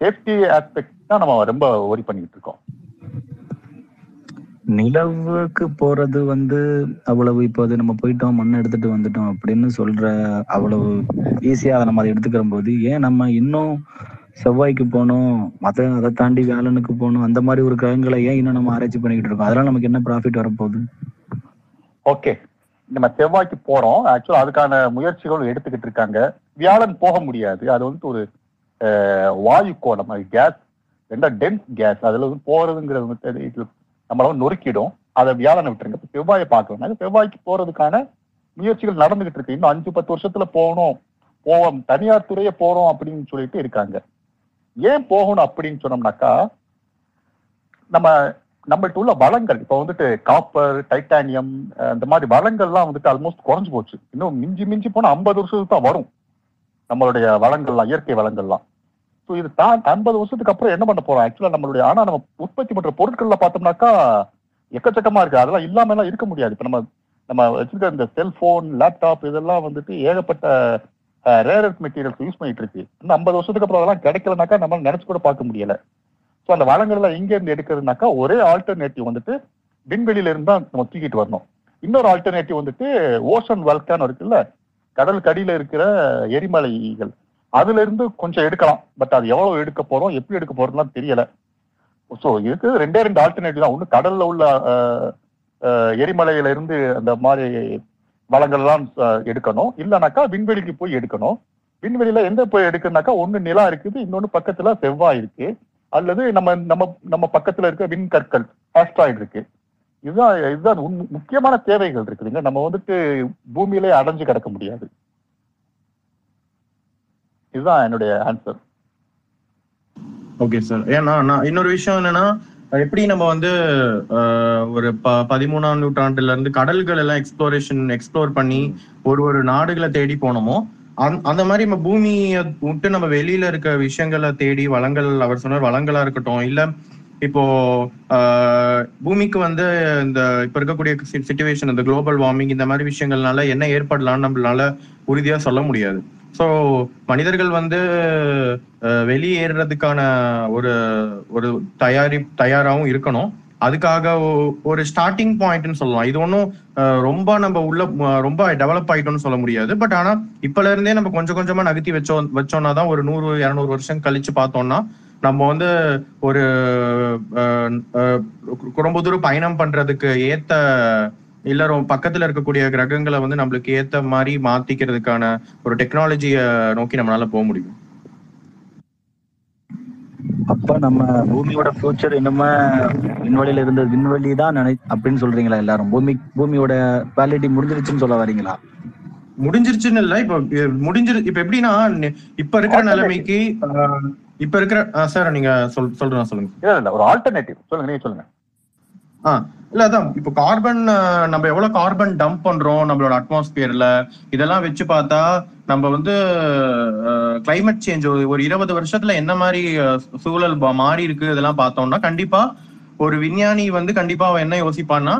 சேஃப்டி ஆஸ்பெக்ட் தான் நம்ம ரொம்ப ஒரி பண்ணிட்டு இருக்கோம்.
நிலவுக்கு போறது வந்து அவ்வளவு இப்போ அது நம்ம போயிட்டோம் மண் எடுத்துட்டு வந்துட்டோம் அப்படின்னு சொல்ற அவ்வளவு ஈஸியா அதை நம்ம அதை எடுத்துக்கிற போது ஏன் நம்ம இன்னும் செவ்வாய்க்கு போகணும் மத்த அதை தாண்டி வியாழனுக்கு போகணும் அந்த மாதிரி ஒரு கிரகங்களை ஏன் இன்னும் நம்ம ஆராய்ச்சி பண்ணிக்கிட்டு இருக்கோம்? அதெல்லாம் நமக்கு என்ன ப்ராஃபிட் வரப்போகுது?
ஓகே நம்ம செவ்வாய்க்கு போறோம். ஆக்சுவலா அதுக்கான முயற்சிகள் எடுத்துக்கிட்டு இருக்காங்க. வியாழன் போக முடியாது. அது வந்து ஒரு வாயு கோலம். அது கேஸ் ரெண்டா டென்ஸ் கேஸ் அதுல வந்து போறதுங்கிறது வந்து இது நம்மள வந்து நொறுக்கிடும். அதை வியாழனை விட்டுருங்க. செவ்வாயை பார்க்கணும் செவ்வாய்க்கு போறதுக்கான முயற்சிகள் நடந்துகிட்டு இருக்கு. இன்னும் அஞ்சு பத்து வருஷத்துல போகணும். போவோம். தனியார் துறையே போறோம் அப்படின்னு சொல்லிட்டு இருக்காங்க. ஏன் போகணும் அப்படின்னு சொன்னோம்னாக்கா நம்ம நம்மள்ட்ட உள்ள வளங்கள் இப்போ வந்துட்டு காப்பர் டைட்டானியம் இந்த மாதிரி வளங்கள்லாம் வந்துட்டு ஆல்மோஸ்ட் குறைஞ்சு போச்சு. இன்னும் மிஞ்சி மிஞ்சி போனா ஐம்பது வருஷத்துக்கு தான் வரும். நம்மளுடைய வளங்கள்லாம் இயற்கை வளங்கள்லாம். ஸோ இது தான் ஐம்பது வருஷத்துக்கு அப்புறம் என்ன பண்ண போறோம்? ஆக்சுவலா நம்மளுடைய ஆனா நம்ம உற்பத்தி பண்ணுற பொருட்கள்ல பார்த்தோம்னாக்கா எக்கச்சக்கமா இருக்கு. அதெல்லாம் இல்லாம எல்லாம் இருக்க முடியாது. இப்போ நம்ம நம்ம வச்சிருக்க இந்த செல்போன் லேப்டாப் இதெல்லாம் வந்துட்டு ஏகப்பட்ட ரேரஸ் மெட்டீரியல்ஸ் யூஸ் பண்ணிட்டு இருக்கு. இன்னும் ஐம்பது வருஷத்துக்கு அப்புறம் அதெல்லாம் கிடைக்கலனாக்கா நம்ம நினைச்சு கூட பார்க்க முடியல. ஸோ அந்த வளங்கள்லாம் எங்க இருந்து எடுக்கிறதுனாக்கா ஒரே ஆல்டர்னேட்டிவ் வந்துட்டு விண்வெளியில இருந்து தான் நம்ம தூக்கிட்டு வரணும். இன்னொரு ஆல்டர்னேட்டிவ் வந்துட்டு ஓஷன் வல்கான் இருக்குல்ல கடலுக்கு அடியில இருக்கிற எரிமலைகள். அதுல இருந்து கொஞ்சம் எடுக்கலாம். பட் அது எவ்வளவு எடுக்க போறோம் எப்படி எடுக்க போறோம்லாம் தெரியல. ஸோ இதுக்கு ரெண்டே ரெண்டு ஆல்டர்னேட்டிவ் தான். ஒன்று கடல்ல உள்ள அஹ், எரிமலையில இருந்து அந்த மாதிரி வளங்கள்லாம் அஹ், எடுக்கணும். இல்லைனாக்கா விண்வெளிக்கு போய் எடுக்கணும். விண்வெளியில எந்த போய் எடுக்கணும்னாக்கா ஒன்னு நிலா இருக்குது இன்னொன்னு பக்கத்துல செவ்வாய் இருக்கு அல்லது நம்ம நம்ம நம்ம பக்கத்துல இருக்க விண்கற்கள் ஆஸ்ட்ராய்டு இருக்கு. இதுதான் இதுதான் முக்கியமான தேவைகள் இருக்குதுங்க. நம்ம வந்துட்டு பூமியிலே அடைஞ்சு கிடக்க முடியாது. இதுதான் என்னுடைய ஆன்சர்
ஓகே சார் ஏன்னா நான் இன்னொரு விஷயம் என்னன்னா எப்படி நம்ம வந்து ஒரு ப பதிமூணாம் நூற்றாண்டுல இருந்து கடல்கள் எல்லாம் எக்ஸ்ப்ளோரேஷன் எக்ஸ்ப்ளோர் பண்ணி ஒரு ஒரு நாடுகளை தேடி போனோமோ அந்த- அந்த மாதிரி நம்ம பூமியை விட்டு நம்ம வெளியில இருக்க விஷயங்களை தேடி வளங்கள் அவர் சொன்னார் வளங்களா இருக்கட்டும் இல்ல இப்போ ஆஹ், பூமிக்கு வந்து இந்த இப்ப இருக்கக்கூடிய சுச்சுவேஷன் இந்த குளோபல் வார்மிங் இந்த மாதிரி விஷயங்கள்னால என்ன ஏற்படலாம்னு நம்மளால உறுதியா சொல்ல முடியாது. ஸோ மனிதர்கள் வந்து வெளியேறதுக்கான ஒரு ஒரு தயாரி தயாராகவும் இருக்கணும். அதுக்காக ஒரு ஸ்டார்டிங் பாயிண்ட்னு சொல்லலாம். இது ஒன்றும் ரொம்ப நம்ம உள்ள ரொம்ப டெவலப் ஆயிட்டோம்னு சொல்ல முடியாது. பட் ஆனா இப்பல இருந்தே நம்ம கொஞ்சம் கொஞ்சமா நகர்த்தி வச்சோம் வச்சோம்னா தான் ஒரு நூறு இரநூறு வருஷம் கழிச்சு பார்த்தோம்னா நம்ம வந்து ஒரு அஹ், ரொம்ப தூரம் பயணம் பண்றதுக்கு ஏத்த இல்ல ரொம்ப பக்கத்துல இருக்கக்கூடிய கிரகங்களை வந்து நம்மளுக்கு ஏத்த மாதிரி மாத்திக்கிறதுக்கான ஒரு டெக்னாலஜியை நோக்கி நம்மளால போக முடியும்.
அப்ப நம்ம பூமியோட ஃபியூச்சர் இன்னுமே விண்வெளியில இருந்த விண்வெளி தான் நினை அப்படின்னு சொல்றீங்களா எல்லாரும்? பூமி பூமியோட வேலிடிட்டி முடிஞ்சிருச்சுன்னு சொல்ல வரீங்களா?
முடிஞ்சிருச்சுன்னு இல்ல இப்ப முடிஞ்சிரு இப்ப எப்படின்னா இப்ப இருக்கிற நிலைமைக்கு இப்ப இருக்கிற சார் நீங்க சொல் சொல்றேன் சொல்லுங்க.
இல்ல இல்ல ஒரு ஆல்டர்னேட்டிவ் சொல்லுங்க நீங்க சொல்லுங்க.
ஆ. இல்ல அதான். இப்போ கார்பன் நம்ம எவ்வளவு கார்பன் டம்ப் பண்றோம் நம்மளோட அட்மாஸ்பியர்ல இதெல்லாம் வச்சு பார்த்தா நம்ம வந்து கிளைமேட் சேஞ்ச் ஒரு இருபது வருஷத்துல என்ன மாதிரி சூழல் மாறி இருக்கு இதெல்லாம் பார்த்தோம்னா கண்டிப்பா ஒரு விஞ்ஞானி வந்து கண்டிப்பா அவன் என்ன யோசிப்பான்னா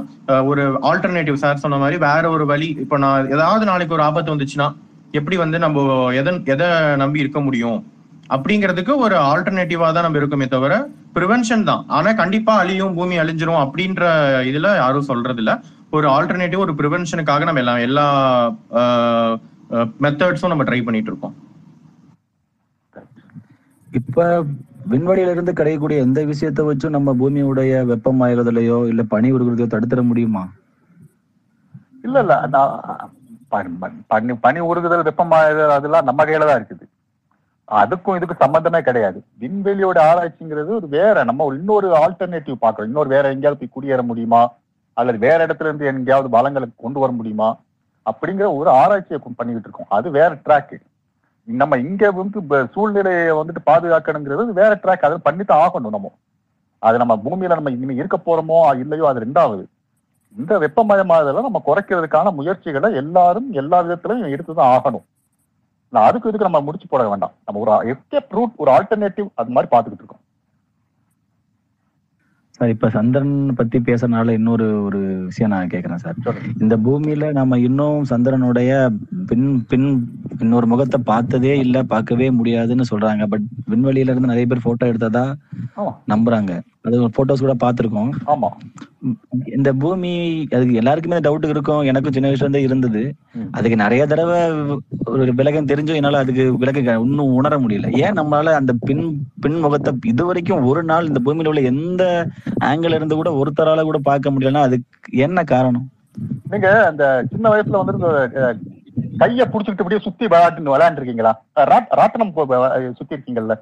ஒரு ஆல்டர்னேட்டிவ் சார் சொன்ன மாதிரி வேற ஒரு வழி. இப்போ நான் ஏதாவது நாளைக்கு ஒரு ஆபத்து வந்துச்சுன்னா எப்படி வந்து நம்ம எதன் எதை நம்பி இருக்க முடியும்? அப்படிங்கிறதுக்கு ஒரு ஆல்டர்னேட்டிவா தான் நம்ம இருக்குமே தவிர ப்ரிவென்ஷன் தான். ஆனா கண்டிப்பா அழியும் பூமி அழிஞ்சிரும் அப்படின்ற இதுல யாரும் சொல்றது இல்ல ஒரு ஆல்டர்னேட்டிவ் ஒரு ப்ரிவென்ஷனுக்காக நம்ம எல்லாம் எல்லா மெத்தட்ஸும் நம்ம ட்ரை பண்ணிட்டு இருக்கோம்.
இப்ப விண்வெளியில இருந்து கிடைக்கக்கூடிய எந்த விஷயத்தை வச்சும் நம்ம பூமியுடைய வெப்பமாயிறதுலயோ இல்ல பனி உருகுறதையோ தடுத்துட முடியுமா?
இல்ல இல்ல. பனி- பனி- பனி பனி உருகுதல் வெப்பமாகுதல் அதெல்லாம் நம்ம கையில தான் இருக்குது. அதுக்கும் இதுக்கும் சம்பந்தமே கிடையாது. விண்வெளியோட ஆராய்ச்சிங்கிறது ஒரு வேற நம்ம இன்னொரு ஆல்டர்னேட்டிவ் பார்க்கறோம். இன்னொரு வேற எங்கேயாவது போய் குடியேற முடியுமா? அல்லது வேற இடத்துல இருந்து எங்கேயாவது வளங்களை கொண்டு வர முடியுமா? அப்படிங்கிற ஒரு ஆராய்ச்சியை பண்ணிக்கிட்டு இருக்கோம். அது வேற ட்ராக்கு நம்ம இங்க வந்து சூழ்நிலையை வந்துட்டு பாதுகாக்கணுங்கிறது வேற ட்ராக் அதை பண்ணித்தான் ஆகணும் நம்ம. அது நம்ம பூமியில நம்ம இனிமே இருக்க போறோமோ இல்லையோ அது ரெண்டாவது. இந்த வெப்பமயமாதல நம்ம குறைக்கிறதுக்கான முயற்சிகளை எல்லாரும் எல்லா விதத்திலையும் எடுத்துதான் ஆகணும். நான் அதுக்கு இதுக்கு நம்ம முடிச்சு போட வேண்டாம். நம்ம ஒரு எஸ்கேப் ரூட் ஒரு ஆல்டர்னேட்டிவ் அது மாதிரி பாத்துக்கிட்டு இருக்கோம்.
சார் இப்ப சந்திரன் பத்தி பேசுறதுனால இன்னொரு ஒரு விஷயம் நான் கேக்குறேன் சார் இந்த பூமியில நம்ம இன்னும் சந்திரனுடைய பின் பின் இன்னொரு முகத்தை பார்த்ததே இல்ல பார்க்கவே முடியாதுன்னு சொல்றாங்க. பட் விண்வெளியில இருந்து நிறைய பேர் போட்டோ எடுத்ததா. நம்புறாங்க. அது போட்டோஸ் கூட பார்த்திருக்கோம்.
ஆமா.
இந்த பூமி அதுக்கு எல்லாருக்குமே டவுட் இருக்கும். எனக்கும் சின்ன வயசுல இருந்தே இருந்தது. அதுக்கு நிறைய தடவை ஒரு விலகம் தெரிஞ்சும் என்னால அதுக்கு விலக இன்னும் உணர முடியல. ஏன் நம்மளால அந்த பின் பின் முகத்தை இது வரைக்கும் ஒரு நாள் இந்த பூமியில உள்ள எந்த ஆங்கிள் இருந்து கூட ஒருத்தரால கூட பார்க்க முடியலன்னா அதுக்கு என்ன காரணம்?
நீங்க அந்த சின்ன வயசுல வந்து இந்த, கைய புடிச்சுக்கிட்டு சுத்தி விளையாட்டு விளையாண்டு இருக்கீங்களா ராட்டனம் சுத்தி இருக்கீங்கல்ல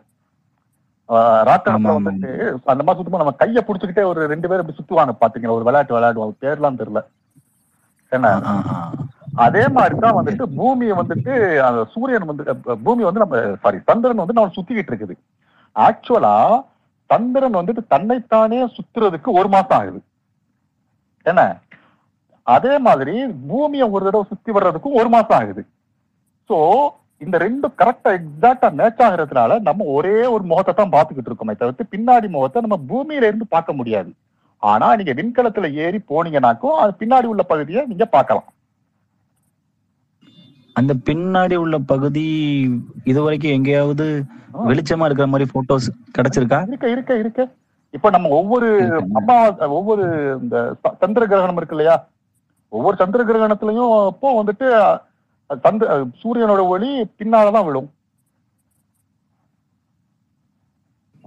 ராட்டனத்துல வந்துட்டு அந்த மாதிரி சுத்தமா நம்ம கைய புடிச்சுக்கிட்டே ஒரு ரெண்டு பேரும் இப்படி சுத்துவாங்க. பாத்தீங்களா? ஒரு விளையாட்டு விளையாடுவாங்க பேர்லாம் தெரியல. என்ன அதே மாதிரிதான் வந்துட்டு பூமியை வந்துட்டு அந்த சூரியன் வந்து பூமி வந்து நம்ம சாரி சந்திரன் வந்து நம்ம சுத்திக்கிட்டு இருக்குது. ஆக்சுவலா சந்திரன் வந்துட்டு தன்னைத்தானே சுத்துறதுக்கு ஒரு மாசம் ஆகுது. என்ன அதே மாதிரி பூமியை ஒரு தடவை சுத்தி வர்றதுக்கும் ஒரு மாசம் ஆகுது. சோ இந்த ரெண்டும் கரெக்டா எக்ஸாக்டா மேட்ச் ஆகுறதுனால நம்ம ஒரே ஒரு முகத்தை தான் பாத்துக்கிட்டு இருக்கோமே தவிர்த்து பின்னாடி முகத்தை நம்ம பூமியில இருந்து பார்க்க முடியாது. ஆனா நீங்க விண்கலத்துல ஏறி போனீங்கன்னாக்கும் அது பின்னாடி உள்ள பகுதியை நீங்க பார்க்கலாம்.
அந்த பின்னாடி உள்ள பகுதி இது வரைக்கும் எங்கேயாவது வெளிச்சமா இருக்கிற மாதிரி போட்டோஸ் கிடைச்சிருக்கா?
இருக்க இருக்க இருக்க. இப்ப நம்ம ஒவ்வொரு அம்மா ஒவ்வொரு இந்த சந்திர கிரகணம் இருக்கு இல்லையா? ஒவ்வொரு சந்திர கிரகணத்திலையும் அப்போ வந்துட்டு சந்திர அஹ், சூரியனோட ஒளி பின்னாலதான் விழும்.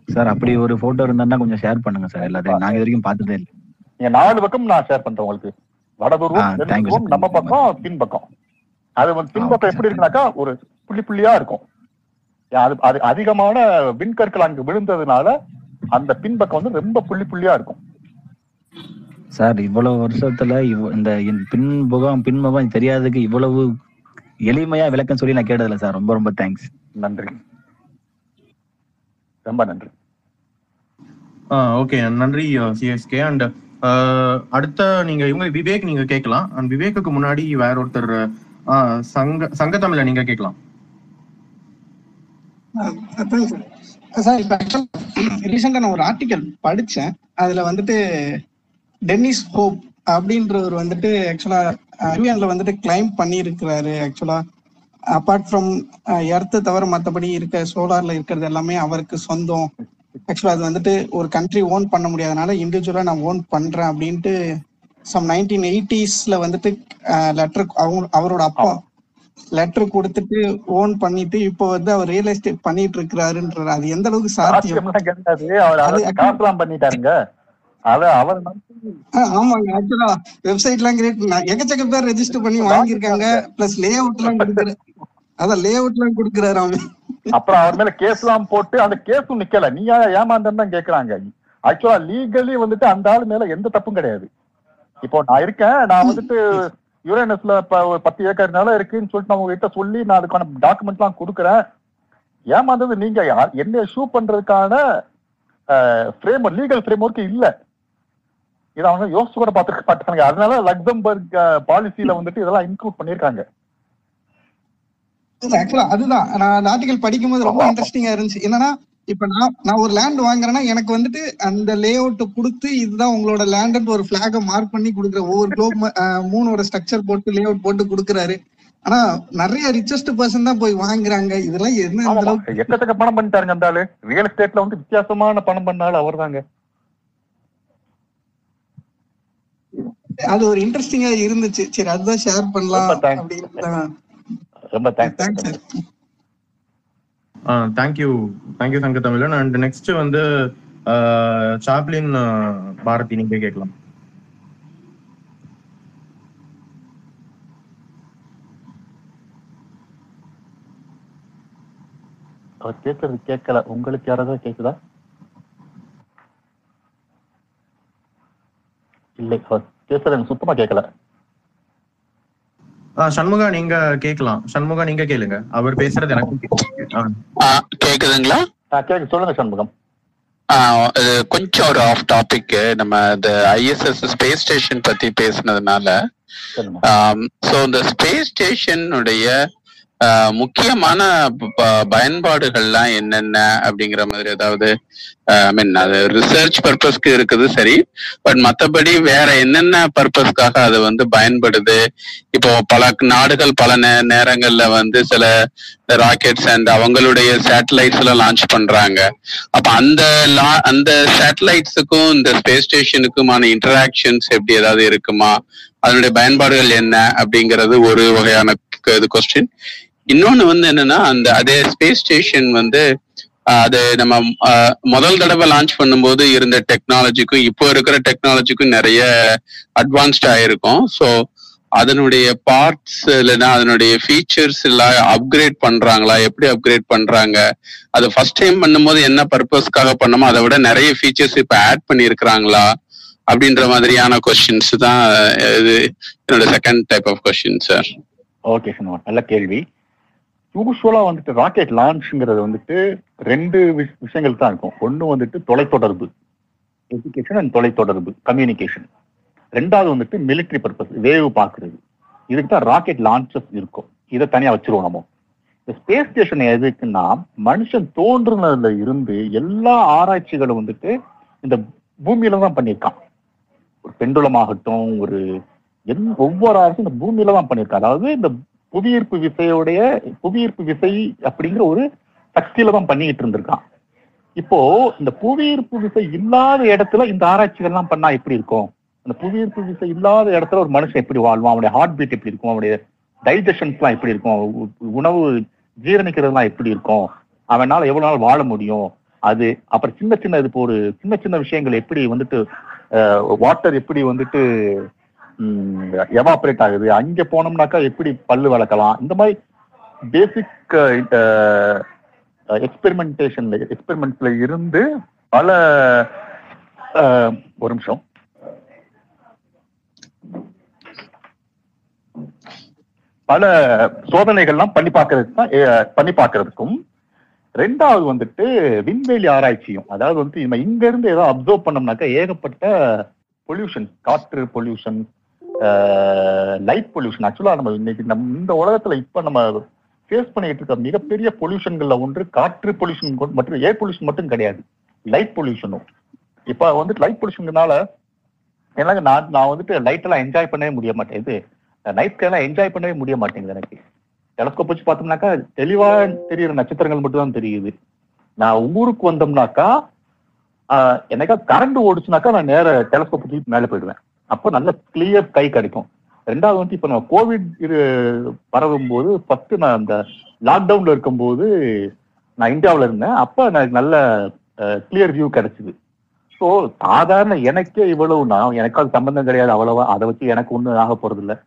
சார் அப்படி ஒரு போட்டோ இருந்தா கொஞ்சம் ஷேர் பண்ணுங்க சார் எல்லாத்தையும். நாங்க இது வரைக்கும் பார்த்ததே இல்லை.
நீங்க நாலு பக்கம் நான் ஷேர் பண்றேன் உங்களுக்கு. தென்துருவம் நம்ம பக்கம் பின் பக்கம். அது வந்து பின் பக்கம் எப்படி இருக்குனாக்கா ஒரு புள்ளி புள்ளியா இருக்கும். அது அது அதிகமான விண்கற்கள் அங்கு விழுந்ததுனால அந்த பின்பக்கம் வந்து ரொம்ப புள்ளி புள்ளியா இருக்கும்.
சார் இவ்வளவு வருஷத்துல இந்த என் பின்புகம் பின்முகம் தெரியாததுக்கு இவ்வளவு எளிமையா விளக்கம் சொல்லி நான் கேட்டதில்ல சார். ரொம்ப ரொம்ப தேங்க்ஸ்
நன்றி. ரொம்ப நன்றி.
ஓகே நன்றி சிஎஸ்கே அண்ட் அடுத்த நீங்க இவங்க விவேக் நீங்க கேட்கலாம். அண்ட் விவேக்குக்கு முன்னாடி வேற ஒருத்தர் ஆஹ், சங்க சங்க தமிழ நீங்க கேட்கலாம்.
அதான் சார் இப்போ ரீசெண்டாக நான் ஒரு ஆர்டிக்கல் படித்தேன் அதில் வந்துட்டு டென்னிஸ் ஹோப் அப்படின்றவர் வந்துட்டு ஆக்சுவலாக யூஎன்ல வந்துட்டு கிளைம் பண்ணியிருக்கிறாரு ஆக்சுவலாக அப்பார்ட் ஃப்ரம் எர்த்து தவிர மற்றபடி இருக்க சோலார்ல இருக்கிறது எல்லாமே அவருக்கு சொந்தம். ஆக்சுவலாக அது வந்துட்டு ஒரு கண்ட்ரி ஓன் பண்ண முடியாதனால இண்டிவிஜுவலாக நான் ஓன் பண்ணுறேன் அப்படின்ட்டு சம் நைன்டீன் எயிட்டிஸ்ல வந்துட்டு லெட்டர் அவங்க அவரோட அப்பா லெட்டர் கொடுத்துட்டு ஓன் பண்ணிட்டு இப்போ வந்து அவர் ரியல் எஸ்டேட் பண்ணிட்டு இருக்கிறாருன்றாரு. அது எந்த அளவுக்கு சாத்தியம்
பண்ணிட்டாருங்க.
ஆமாங்க ஆக்சுவலா வெப்சைட்லாம் கிரியேட் எக்கச்சக்க பேர் ரெஜிஸ்டர் பண்ணி வாங்கியிருக்காங்க பிளஸ் லே அவுட்லாம் கொடுக்குற அதான் லே அவுட்லாம் கொடுக்குறாரு அவன்
அப்புறம் அவர் மேல கேஸ் எல்லாம் போட்டு அந்த கேஸும் நிக்கல. நீ ஏமாந்தன்னு தான் கேக்குறாங்க. ஆக்சுவலா லீகலி வந்துட்டு அந்த ஆள் மேல எந்த தப்பும் கிடையாது. இப்போ நான் இருக்கேன் நான் வந்துட்டு யுரேனஸ்ல இப்ப ஒரு பத்து ஏக்கர் நிலம் இருக்குன்னு சொல்லிட்டு நான் உங்ககிட்ட சொல்லி நான் அதுக்கான டாக்குமெண்ட் எல்லாம் கொடுக்குறேன். ஏமாந்தது நீங்க என்ன ஷூ பண்றதுக்கான ஃப்ரேம் லீகல் ஃப்ரேம் ஒர்க் இல்ல. இதை அவங்க யோசிச்சு கூட பார்த்துருக்க மாட்டாங்க அதனால லக்சம்பர்க் பாலிசியில வந்துட்டு இதெல்லாம் இன்க்ளூட் பண்ணிருக்காங்க
ஆக்சுவலா அதுதான். நான் ஆர்டிகல் படிக்கும்போது ரொம்ப இன்ட்ரெஸ்டிங்கா இருந்துச்சு. என்னன்னா இப்ப நான் நான் ஒரு லேண்ட் வாங்குறேன்னா எனக்கு வந்துட்டு அந்த லே அவுட் கொடுத்து இதுதான் உங்களோட லேண்ட் ஒரு பிளாக மார்க் பண்ணி கொடுக்குற ஒவ்வொரு குளோப் மூணோட ஸ்ட்ரக்சர் போட்டு லே அவுட் போட்டு கொடுக்குறாரு. ஆனா நிறைய ரிச்சஸ்ட் பர்சன் தான் போய் வாங்குறாங்க. இதெல்லாம் என்ன
எக்கச்சக்க பணம் பண்ணிட்டாருங்க அந்த ஆளு. ரியல் எஸ்டேட்ல வந்து வித்தியாசமான பணம் பண்ணாலும் அவர் தாங்க
அது ஒரு இன்ட்ரெஸ்டிங்கா இருந்துச்சு. சரி அதுதான் ஷேர் பண்ணலாம். அப்படின்னு.
ரொம்ப தேங்க்ஸ்
தேங்க்யூ தேங்க்யூ சங்க தமிழன் அண்ட் நெக்ஸ்ட் வந்து சாப்ளின் பாரதி நீங்க கேட்கலாம்.
அவர் கேட்கறது கேட்கல. உங்களுக்கு யாராவது கேக்குதா இல்லை அவர் பேசுறது எனக்கு சுத்தமா கேட்கல
சண்முகா நீங்க கேட்கலாம் சண்முகா நீங்க கேளுங்க. அவர் பேசுறது எனக்கு
கேக்குதுங்களா?
கேக்கு சொல்லுங்க சண்முகம்.
கொஞ்சம் ஒரு ஆஃப் டாபிக் நம்ம இந்த ஐஎஸ்எஸ் ஸ்பேஸ் ஸ்டேஷன் பத்தி பேசுனதுனால ஸோ இந்த ஸ்பேஸ் ஸ்டேஷனுடைய முக்கியமான ப- பயன்பாடுகள்லாம் என்னென்ன அப்படிங்கிற மாதிரி ஏதாவது ஐ மீன் அது ரிசர்ச் பர்பஸ்க்கு இருக்குது சரி. பட் மற்றபடி வேற என்னென்ன பர்பஸ்க்காக அது வந்து பயன்படுது? இப்போ பல நாடுகள் பல நே- நேரங்கள்ல வந்து சில ராக்கெட்ஸ் அண்ட் அவங்களுடைய சேட்டலைட்ஸ் எல்லாம் லான்ச் பண்றாங்க. அப்ப அந்த அந்த சேட்டலைட்ஸுக்கும் இந்த ஸ்பேஸ் ஸ்டேஷனுக்குமான இன்டராக்ஷன்ஸ் எப்படி ஏதாவது இருக்குமா? அதனுடைய பயன்பாடுகள் என்ன அப்படிங்கிறது ஒரு வகையான இது கொஸ்டின் இன்னொன்னு வந்து என்னன்னா அந்த அதே ஸ்பேஸ் ஸ்டேஷன் வந்து அது நம்ம முதல் தடவை லான்ச் பண்ணும்போது இருந்த டெக்னாலஜிக்கும் இப்போ இருக்கிற டெக்னாலஜிக்கும் நிறைய அட்வான்ஸ்ட் ஆயிருக்கும். ஸோ அதனுடைய பார்ட்ஸ் இல்லைன்னா அதனுடைய ஃபீச்சர்ஸ் எல்லாம் அப்கிரேட் பண்றாங்களா? எப்படி அப்கிரேட் பண்றாங்க? அது ஃபர்ஸ்ட் டைம் பண்ணும்போது என்ன பர்பஸ்க்காக பண்ணமோ அதை விட நிறைய ஃபீச்சர்ஸ் இப்போ ஆட் பண்ணியிருக்கிறாங்களா? அப்படின்ற மாதிரியான கொஸ்டின்ஸ் தான் இது என்னோட second type of question sir
okay sir நல்ல கேள்வி. யூஸ்வலா வந்துட்டு ராக்கெட் லான்ச்ங்கிறது வந்துட்டு ரெண்டு விஷ- விஷயங்கள் தான் இருக்கும். ஒன்று வந்துட்டு தொலைத்தொடர்பு. எஜுகேஷன் அண்ட் தொலைத்தொடர்பு கம்யூனிகேஷன் ரெண்டாவது வந்துட்டு மிலிட்டரி பர்பஸ் வேவு பார்க்கறது. இதுக்கு தான் ராக்கெட் லான்ச்சஸ் இருக்கும். இதை தனியாக வச்சிருவோம் நம்ம. இந்த ஸ்பேஸ் ஸ்டேஷன் எதுக்குன்னா மனுஷன் தோன்றுனதுல இருந்து எல்லா ஆராய்ச்சிகளும் வந்துட்டு இந்த பூமியில தான் பண்ணியிருக்கான். ஒரு பெண்டுலமாகட்டும் ஒரு எல்- ஒவ்வொரு ஆராய்ச்சியும் இந்த பூமியில தான் பண்ணியிருக்கான். அதாவது இந்த புவியீர்ப்பு விசையோடைய புவியீர்ப்பு விசை அப்படிங்கிற ஒரு சக்தியில தான் பண்ணிக்கிட்டு இருந்திருக்கான். இப்போ இந்த புவியீர்ப்பு விசை இல்லாத இடத்துல இந்த ஆராய்ச்சிகள்லாம் பண்ணா எப்படி இருக்கும்? அந்த புவியீர்ப்பு விசை இல்லாத இடத்துல ஒரு மனுஷன் எப்படி வாழ்வான்? அவனுடைய ஹார்ட் பீட் எப்படி இருக்கும்? அவனுடைய டைஜஷன்ஸ்லாம் எப்படி இருக்கும்? உணவு ஜீரணிக்கிறதுலாம் எப்படி இருக்கும்? அவனால் எவ்வளவு நாள் வாழ முடியும்? அது அப்புறம் சின்ன சின்ன இது இப்போ ஒரு சின்ன சின்ன விஷயங்கள் எப்படி வந்துட்டு வாட்டர் எப்படி வந்துட்டு எவாபரேட் ஆகுது. அங்க போனோம்னாக்கா எப்படி பல்லு வளர்க்கலாம்? இந்த மாதிரி பேசிக் எக்ஸ்பெரிமெண்டேஷன்ல எக்ஸ்பெரிமெண்ட்ல இருந்து பல ஒரு நிமிஷம். பல சோதனைகள்லாம் பண்ணி பார்க்கறதுக்கு தான் பண்ணி பார்க்கறதுக்கும். ரெண்டாவது வந்துட்டு விண்வெளி ஆராய்ச்சியும். அதாவது வந்து நம்ம இங்க இருந்து ஏதோ அப்சர்வ் பண்ணோம்னாக்கா ஏகப்பட்ட பொல்யூஷன் காற்று பொல்யூஷன் லைட் பொல்யூஷன் ஆக்சுவலா நம்ம இன்னைக்கு நம்ம இந்த உலகத்துல இப்போ நம்ம ஃபேஸ் பண்ணிட்டு இருக்க மிகப்பெரிய பொல்யூஷன்களில் ஒன்று காற்று பொல்யூஷன் மற்றும் ஏர் பொல்யூஷன் மட்டும் கிடையாது. லைட் பொல்யூஷனும் இப்போ வந்துட்டு லைட் பொல்யூஷனுனால எனக்கு நான் நான் வந்துட்டு லைட் எல்லாம் என்ஜாய் பண்ணவே முடிய மாட்டேன். இது நைட் என்ஜாய் பண்ணவே முடிய மாட்டேங்குது எனக்கு. டெலஸ்கோப் வச்சு பார்த்தோம்னாக்கா தெளிவாக தெரியுற நட்சத்திரங்கள் மட்டும் தான் தெரியுது. நான் ஊருக்கு வந்தோம்னாக்கா எனக்கா கரண்ட் ஓடுச்சுனாக்கா நான் நேர டெலஸ்கோப் தூக்கி மேலே போயிடுவேன். அப்போ நல்ல கிளியர் கை கிடைக்கும். ரெண்டாவது வந்து இப்போ நம்ம கோவிட் இது பரவும் போது ஃபர்ஸ்ட் நான் அந்த லாக்டவுன்ல இருக்கும்போது நான் இந்தியாவில் இருந்தேன். அப்போ எனக்கு நல்ல கிளியர் வியூ கிடைச்சிது. ஸோ சாதாரண எனக்கே இவ்வளவு நான் எனக்கு அது சம்பந்தம் கிடையாது. அவ்வளவா அதை வச்சு எனக்கு ஒன்றும் ஆக போறது இல்லை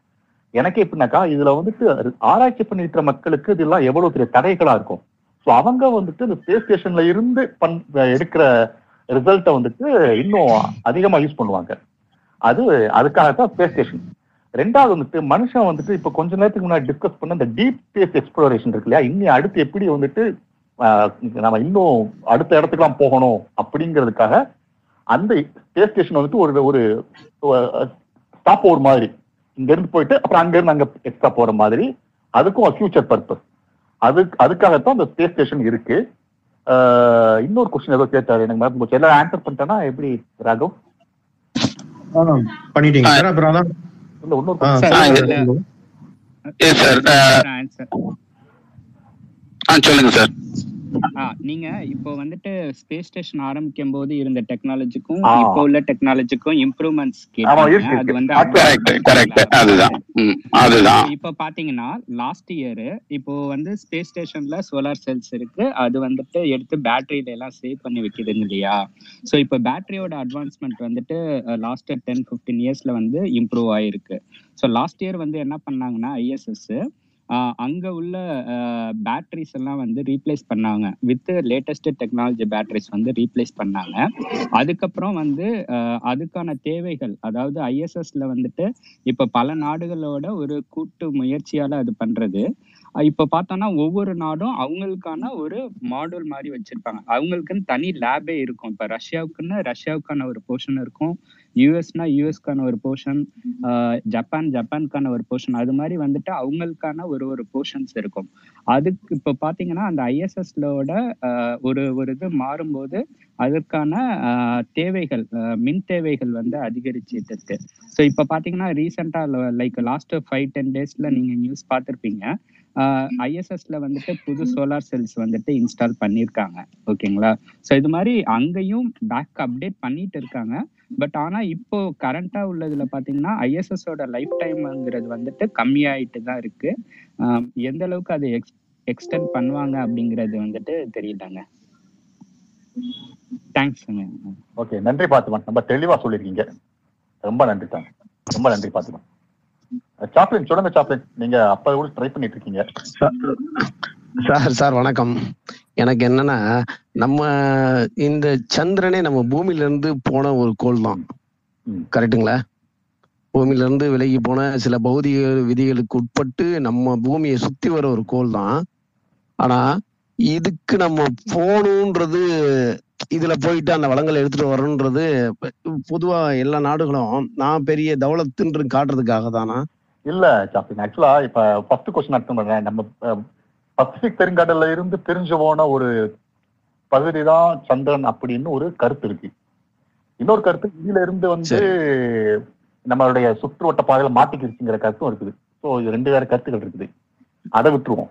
எனக்கு எப்படின்னாக்கா இதுல வந்துட்டு ஆராய்ச்சி பண்ணிட்டு மக்களுக்கு இதெல்லாம் எவ்வளவு பெரிய தடைகளா இருக்கும். ஸோ அவங்க வந்துட்டு இந்த ஸ்பேஸ் ஸ்டேஷன்ல இருந்து பண் எடுக்கிற ரிசல்ட்டை வந்துட்டு இன்னும் அதிகமா யூஸ் பண்ணுவாங்க. அது அதுக்காக தான் ஸ்பேஸ் ஸ்டேஷன் ரெண்டாவது வந்துட்டு மனுஷன் வந்துட்டு இப்போ கொஞ்ச நேரத்துக்கு முன்னாடி டிஸ்கஸ் பண்ண இந்த டீப் ஸ்பேஸ் எக்ஸ்ப்ளோரேஷன் இருக்கு இல்லையா? இன்னும் அடுத்து எப்படி வந்துட்டு நம்ம இன்னும் அடுத்த இடத்துக்குலாம் போகணும் அப்படிங்கிறதுக்காக அந்த ஸ்பேஸ் ஸ்டேஷன் வந்துட்டு ஒரு ஒரு ஸ்டாப் ஓவர் மாதிரி. இங்கேருந்து போயிட்டு அப்புறம் அங்கேருந்து அங்கே எக்ஸ்ட்ரா போகிற மாதிரி. அதுக்கும் ஃபியூச்சர் பர்பஸ் அது அதுக்காகத்தான் அந்த ஸ்பேஸ் ஸ்டேஷன் இருக்கு இன்னொரு கொஸ்டின் ஏதோ கேட்டார். எனக்கு மறந்து போச்சு. எல்லாம் ஆன்சர் பண்ணிட்டேன்னா எப்படி ராகவ்?
பண்ணிட்டீங்க. சார் அப்புறம் அதான். சொல்லுங்க.
சார்
நீங்க இப்போ வந்துட்டு ஸ்பேஸ் ஸ்டேஷன் ஆரம்பிக்கும் போது இருந்த டெக்னாலஜிக்கும். இப்போ உள்ள டெக்னாலஜிக்கும் இம்ப்ரூவ்மெண்ட்ஸ் அது வந்து
அதுதான். அதுதான்.
இப்போ பாத்தீங்கன்னா லாஸ்ட் இயர் இப்போ வந்து ஸ்பேஸ் ஸ்டேஷன்ல சோலார் செல்ஸ் இருக்கு. அது வந்துட்டு எடுத்து பேட்டரியில எல்லாம் சேவ் பண்ணி வைக்குதுங்க இல்லையா? ஸோ இப்போ பேட்டரியோட அட்வான்ஸ்மெண்ட் வந்துட்டு லாஸ்ட் டென் ஃபிஃப்டீன் இயர்ஸ்ல வந்து இம்ப்ரூவ் ஆயிருக்கு. ஸோ லாஸ்ட் இயர் வந்து என்ன பண்ணாங்கன்னா ஐஎஸ்எஸ் அங்க உள்ள பேட்டரிஸ் எல்லாம் வந்து ரீப்ளேஸ் பண்ணாங்க. வித் லேட்டஸ்ட் டெக்னாலஜி பேட்டரிஸ் வந்து ரீப்ளேஸ் பண்ணாங்க. அதுக்கப்புறம் வந்து அதுக்கான தேவைகள் அதாவது ஐஎஸ்எஸ்ல வந்துட்டு இப்ப பல நாடுகளோட ஒரு கூட்டு முயற்சியால அது பண்றது. இப்போ இப்ப பார்த்தோம்னா ஒவ்வொரு நாடும் அவங்களுக்கான ஒரு மாடல் மாதிரி வச்சிருப்பாங்க. அவங்களுக்குன்னு தனி லேபே இருக்கும். இப்ப ரஷ்யாவுக்குன்னு ரஷ்யாவுக்கான ஒரு போர்ஷன் இருக்கும். யூஎஸ்னா யூஎஸ்க்கான ஒரு போர்ஷன் ஜப்பான் ஜப்பானுக்கான ஒரு போர்ஷன் அது மாதிரி வந்துட்டு அவங்களுக்கான ஒரு ஒரு போர்ஷன்ஸ் இருக்கும். அதுக்கு இப்ப பாத்தீங்கன்னா அந்த ஐஎஸ்எஸ்லோட ஒரு ஒரு இது மாறும்போது அதற்கான தேவைகள் மின் தேவைகள் வந்து அதிகரிச்சிட்டு இருக்கு. ஸோ இப்போ பார்த்தீங்கன்னா ரீசெண்டாக லைக் லாஸ்ட் ஃபைவ் டென் டேஸ்ல நீங்க நியூஸ் பார்த்துருப்பீங்க ஐஎஸ்எஸ்ல வந்துட்டு புது சோலார் செல்ஸ் வந்துட்டு இன்ஸ்டால் பண்ணியிருக்காங்க ஓகேங்களா ஸோ இது மாதிரி அங்கேயும் பேக் அப்டேட் பண்ணிட்டு இருக்காங்க. பட் ஆனா இப்போ கரண்டா உள்ளதுல பாத்தீங்கன்னா ஐஎஸ்எஸோட லைஃப் டைம்ங்கிறது வந்துட்டு கம்மியாயிட்டு தான் இருக்கு. எந்த அளவுக்கு அதை எக்ஸ் எக்ஸ்டெண்ட் பண்ணுவாங்க அப்படிங்கிறது வந்துட்டு தெரியலங்க. தேங்க்ஸ்ங்க
ஓகே நன்றி பாத்துமான் ரொம்ப தெளிவா சொல்லிருக்கீங்க. ரொம்ப நன்றி தான் ரொம்ப நன்றி பாத்துமான் சாப்ளின் சொல்லுங்க சாப்ளின் நீங்க அப்ப கூட ட்ரை பண்ணிட்டு இருக்கீங்க.
சார் சார் வணக்கம். எனக்கு என்னன்னா நம்ம இந்த சந்திரனே நம்ம பூமியில இருந்து போன ஒரு கோள் தான். கரெக்ட்டுங்களா? பூமியில இருந்து விலகி போன சில பௌதிக விதிகளுக்கு உட்பட்டு நம்ம பூமியை சுத்தி வர ஒரு கோள் தான். ஆனா இதுக்கு நம்ம போகணுன்றது இதுல போயிட்டு அந்த வளங்களை எடுத்துட்டு வரணுன்றது பொதுவா எல்லா நாடுகளும் நான் பெரிய தௌலத்துன்று காட்டுறதுக்காக தானா?
இல்ல ஆக்சுவலா இப்ப ஃபர்ஸ்ட் கொஸ்டின் அர்த்தம் பண்றேன் நம்ம பசிபிக் பெருங்கடல்ல இருந்து பிரிஞ்சு போன ஒரு பகுதி தான் சந்திரன் அப்படின்னு ஒரு கருத்து இருக்கு. இன்னொரு கருத்து இதுல இருந்து வந்து நம்மளுடைய சுற்றுவட்ட பாதையில மாட்டிக்கிருச்சுங்கிற கருத்தும் இருக்குது. ஸோ இது ரெண்டு வேற கருத்துக்கள் இருக்குது. அதை விட்டுருவோம்.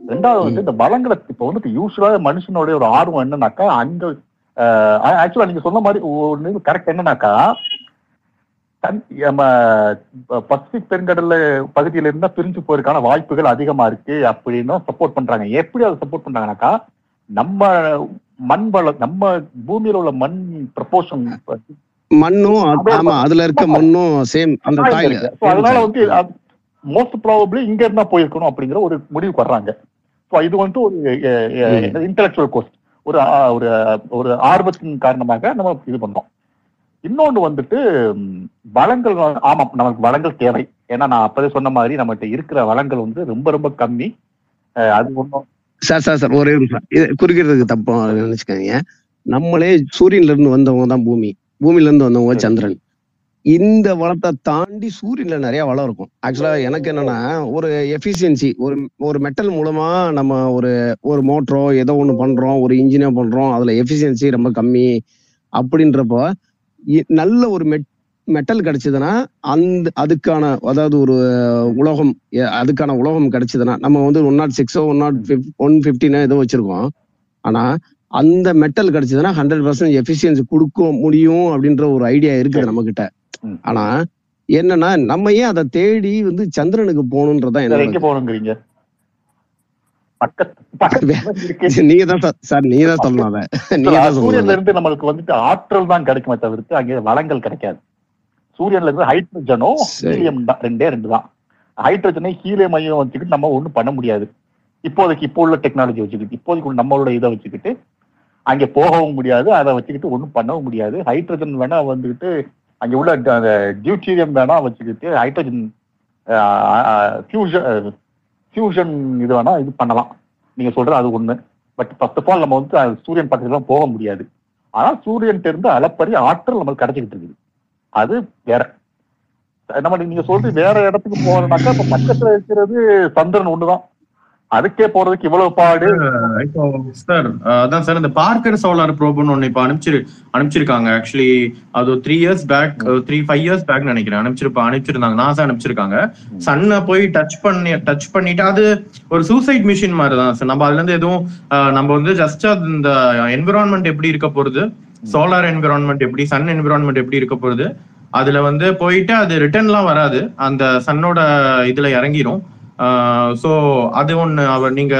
ரெண்டாவது வந்து இந்த வளங்களை இப்ப வந்து யூஸ்வலா மனுஷனுடைய ஒரு ஆர்வம் என்னன்னாக்கா அங்க ஆக்சுவலா நீங்க சொன்ன மாதிரி ஒன்று கரெக்ட் என்னன்னாக்கா நம்ம பசிபிக் பெருங்கடல்ல பகுதியில இருந்தா பிரிஞ்சு போறதுக்கான வாய்ப்புகள் அதிகமா இருக்கு அப்படின்னு சப்போர்ட் பண்றாங்க. எப்படி அதை சப்போர்ட் பண்றாங்கனாக்கா நம்ம மண் வளம் நம்ம பூமியில உள்ள மண் ப்ரப்போர்ஷன்
மண்ணும் ஆமா அதுல இருக்க மண்ணும் சேம் அந்த
அதனால வந்து மோஸ்ட் ப்ராபப்ளி இங்க இருந்தா போயிருக்கணும் அப்படிங்கிற ஒரு முடிவுக்கு வர்றாங்க. ஸோ இது வந்து ஒரு இன்டெலக்சுவல் கோர்ஸ் ஒரு ஒரு ஒரு ஆர்வத்தின் காரணமாக நம்ம இது பண்றோம் இன்னொன்னு வந்துட்டு வளங்கள் ஆமாம் நமக்கு வளங்கள் தேவை. ஏன்னா நான் அப்பவே சொன்ன மாதிரி நம்மகிட்ட இருக்கிற வளங்கள் வந்து ரொம்ப ரொம்ப கம்மி. அது ஒன்றும்
சார் சார் சார் ஒரே குறிக்கிறதுக்கு தப்பா நினைச்சுக்காதீங்க. நம்மளே சூரியன்ல இருந்து வந்தவங்க தான் பூமி. பூமியில இருந்து வந்தவங்க சந்திரன். இந்த வளத்தை தாண்டி சூரியன்ல நிறைய வளம் இருக்கும். ஆக்சுவலா எனக்கு என்னன்னா ஒரு எஃபிஷியன்சி ஒரு ஒரு மெட்டல் மூலமா நம்ம ஒரு ஒரு மோட்டரோ ஏதோ ஒண்ணு பண்றோம் ஒரு இன்ஜினியர் பண்றோம் அதுல எஃபிஷியன்சி ரொம்ப கம்மி. அப்படின்றப்போ நல்ல ஒரு மெட் மெட்டல் கிடைச்சதுன்னா அந்த அதுக்கான அதாவது ஒரு உலோகம் அதுக்கான உலோகம் கிடைச்சதுன்னா நம்ம வந்து ஒன் நாட் சிக்ஸோ ஒன் நாட் ஒன் ஃபிஃப்டினோ ஏதோ வச்சிருக்கோம். ஆனா அந்த மெட்டல் கிடைச்சதுன்னா ஹண்ட்ரட் பர்சன்ட் எஃபிஷியன்சி கொடுக்க முடியும் அப்படின்ற ஒரு ஐடியா இருக்குது நம்ம கிட்ட ஆனா என்னன்னா நம்ம ஏன் அதை தேடி வந்து சந்திரனுக்கு போகணுன்றதான் என்ன
போகணுங்கிறீங்க பக்கத்து பக்கத்துல இருக்கு
நீங்க தான் சார் நீங்க தான் நீங்க
சூரியன்ல இருந்து நம்மளுக்கு வந்துட்டு ஆற்றல் தான் கிடைக்குமே தவிர்த்து அங்கே வளங்கள் கிடைக்காது. சூரியன்ல இருந்து ஹைட்ரஜனும். ஹீலியம் தான் ரெண்டே ரெண்டு தான். ஹைட்ரஜனை ஹீலியமையும் வச்சுக்கிட்டு நம்ம ஒண்ணும் பண்ண முடியாது. இப்போதைக்கு இப்போ உள்ள டெக்னாலஜி வச்சுக்கிட்டு இப்போதைக்கு நம்மளோட இதை வச்சுக்கிட்டு அங்கே போகவும் முடியாது அதை வச்சுக்கிட்டு ஒண்ணும் பண்ணவும் முடியாது. ஹைட்ரஜன் வேணா வந்துக்கிட்டு அங்க உள்ள அந்த டியூட்டீரியம் வேணா வச்சுக்கிட்டு ஹைட்ரஜன் ஃபியூஷன் ஃபியூஷன் இது வேணா இது பண்ணலாம். நீங்க சொல்றது அது ஒண்ணு பட் ஃபர்ஸ்ட் ஆஃப் ஆல் நம்ம வந்து சூரியன் பக்கத்துலாம் போக முடியாது. ஆனால் சூரியன் இருந்து அளப்பரிய ஆற்றல் நம்மளுக்கு கிடைச்சிக்கிட்டு இருக்குது. அது வேற. நம்ம நீங்க சொல்றது வேற இடத்துக்கு போகணும்னாக்கா இப்ப பக்கத்துல இருக்கிறது சந்திரன் ஒண்ணுதான். அதுக்கே போறதுக்கு இவ்வளவு பாடு?
இப்போ சார் அதான் சார் இந்த பார்க்கர் சோலார் ப்ரோப்னு ஒண்ணு இப்போ அனுப்பிச்சிரு அனுப்பிச்சிருக்காங்க. ஆக்சுவலி அது three years back three five years back நினைக்கிறேன். அனுப்பிச்சிருப்பா அனுப்பிச்சிருந்தாங்க. நாசா அனுப்பிச்சிருக்காங்க. சன்னை போய் டச் பண்ணி டச் பண்ணிட்டு அது ஒரு சூசைட் மிஷின் மாதிரி தான் சார் நம்ம அதுல இருந்து எதுவும் நம்ம வந்து ஜஸ்ட் இந்த என்விரான்மெண்ட் எப்படி இருக்க போறது? சோலார் என்விரான்மெண்ட் எப்படி சன் என்விரான்மெண்ட் எப்படி இருக்க போகுது அதுல வந்து போயிட்டு அது ரிட்டர்ன்லாம் வராது. அந்த சன்னோட இதுல இறங்கிரும். ஸோ அது ஒண்ணு. அவர் நீங்க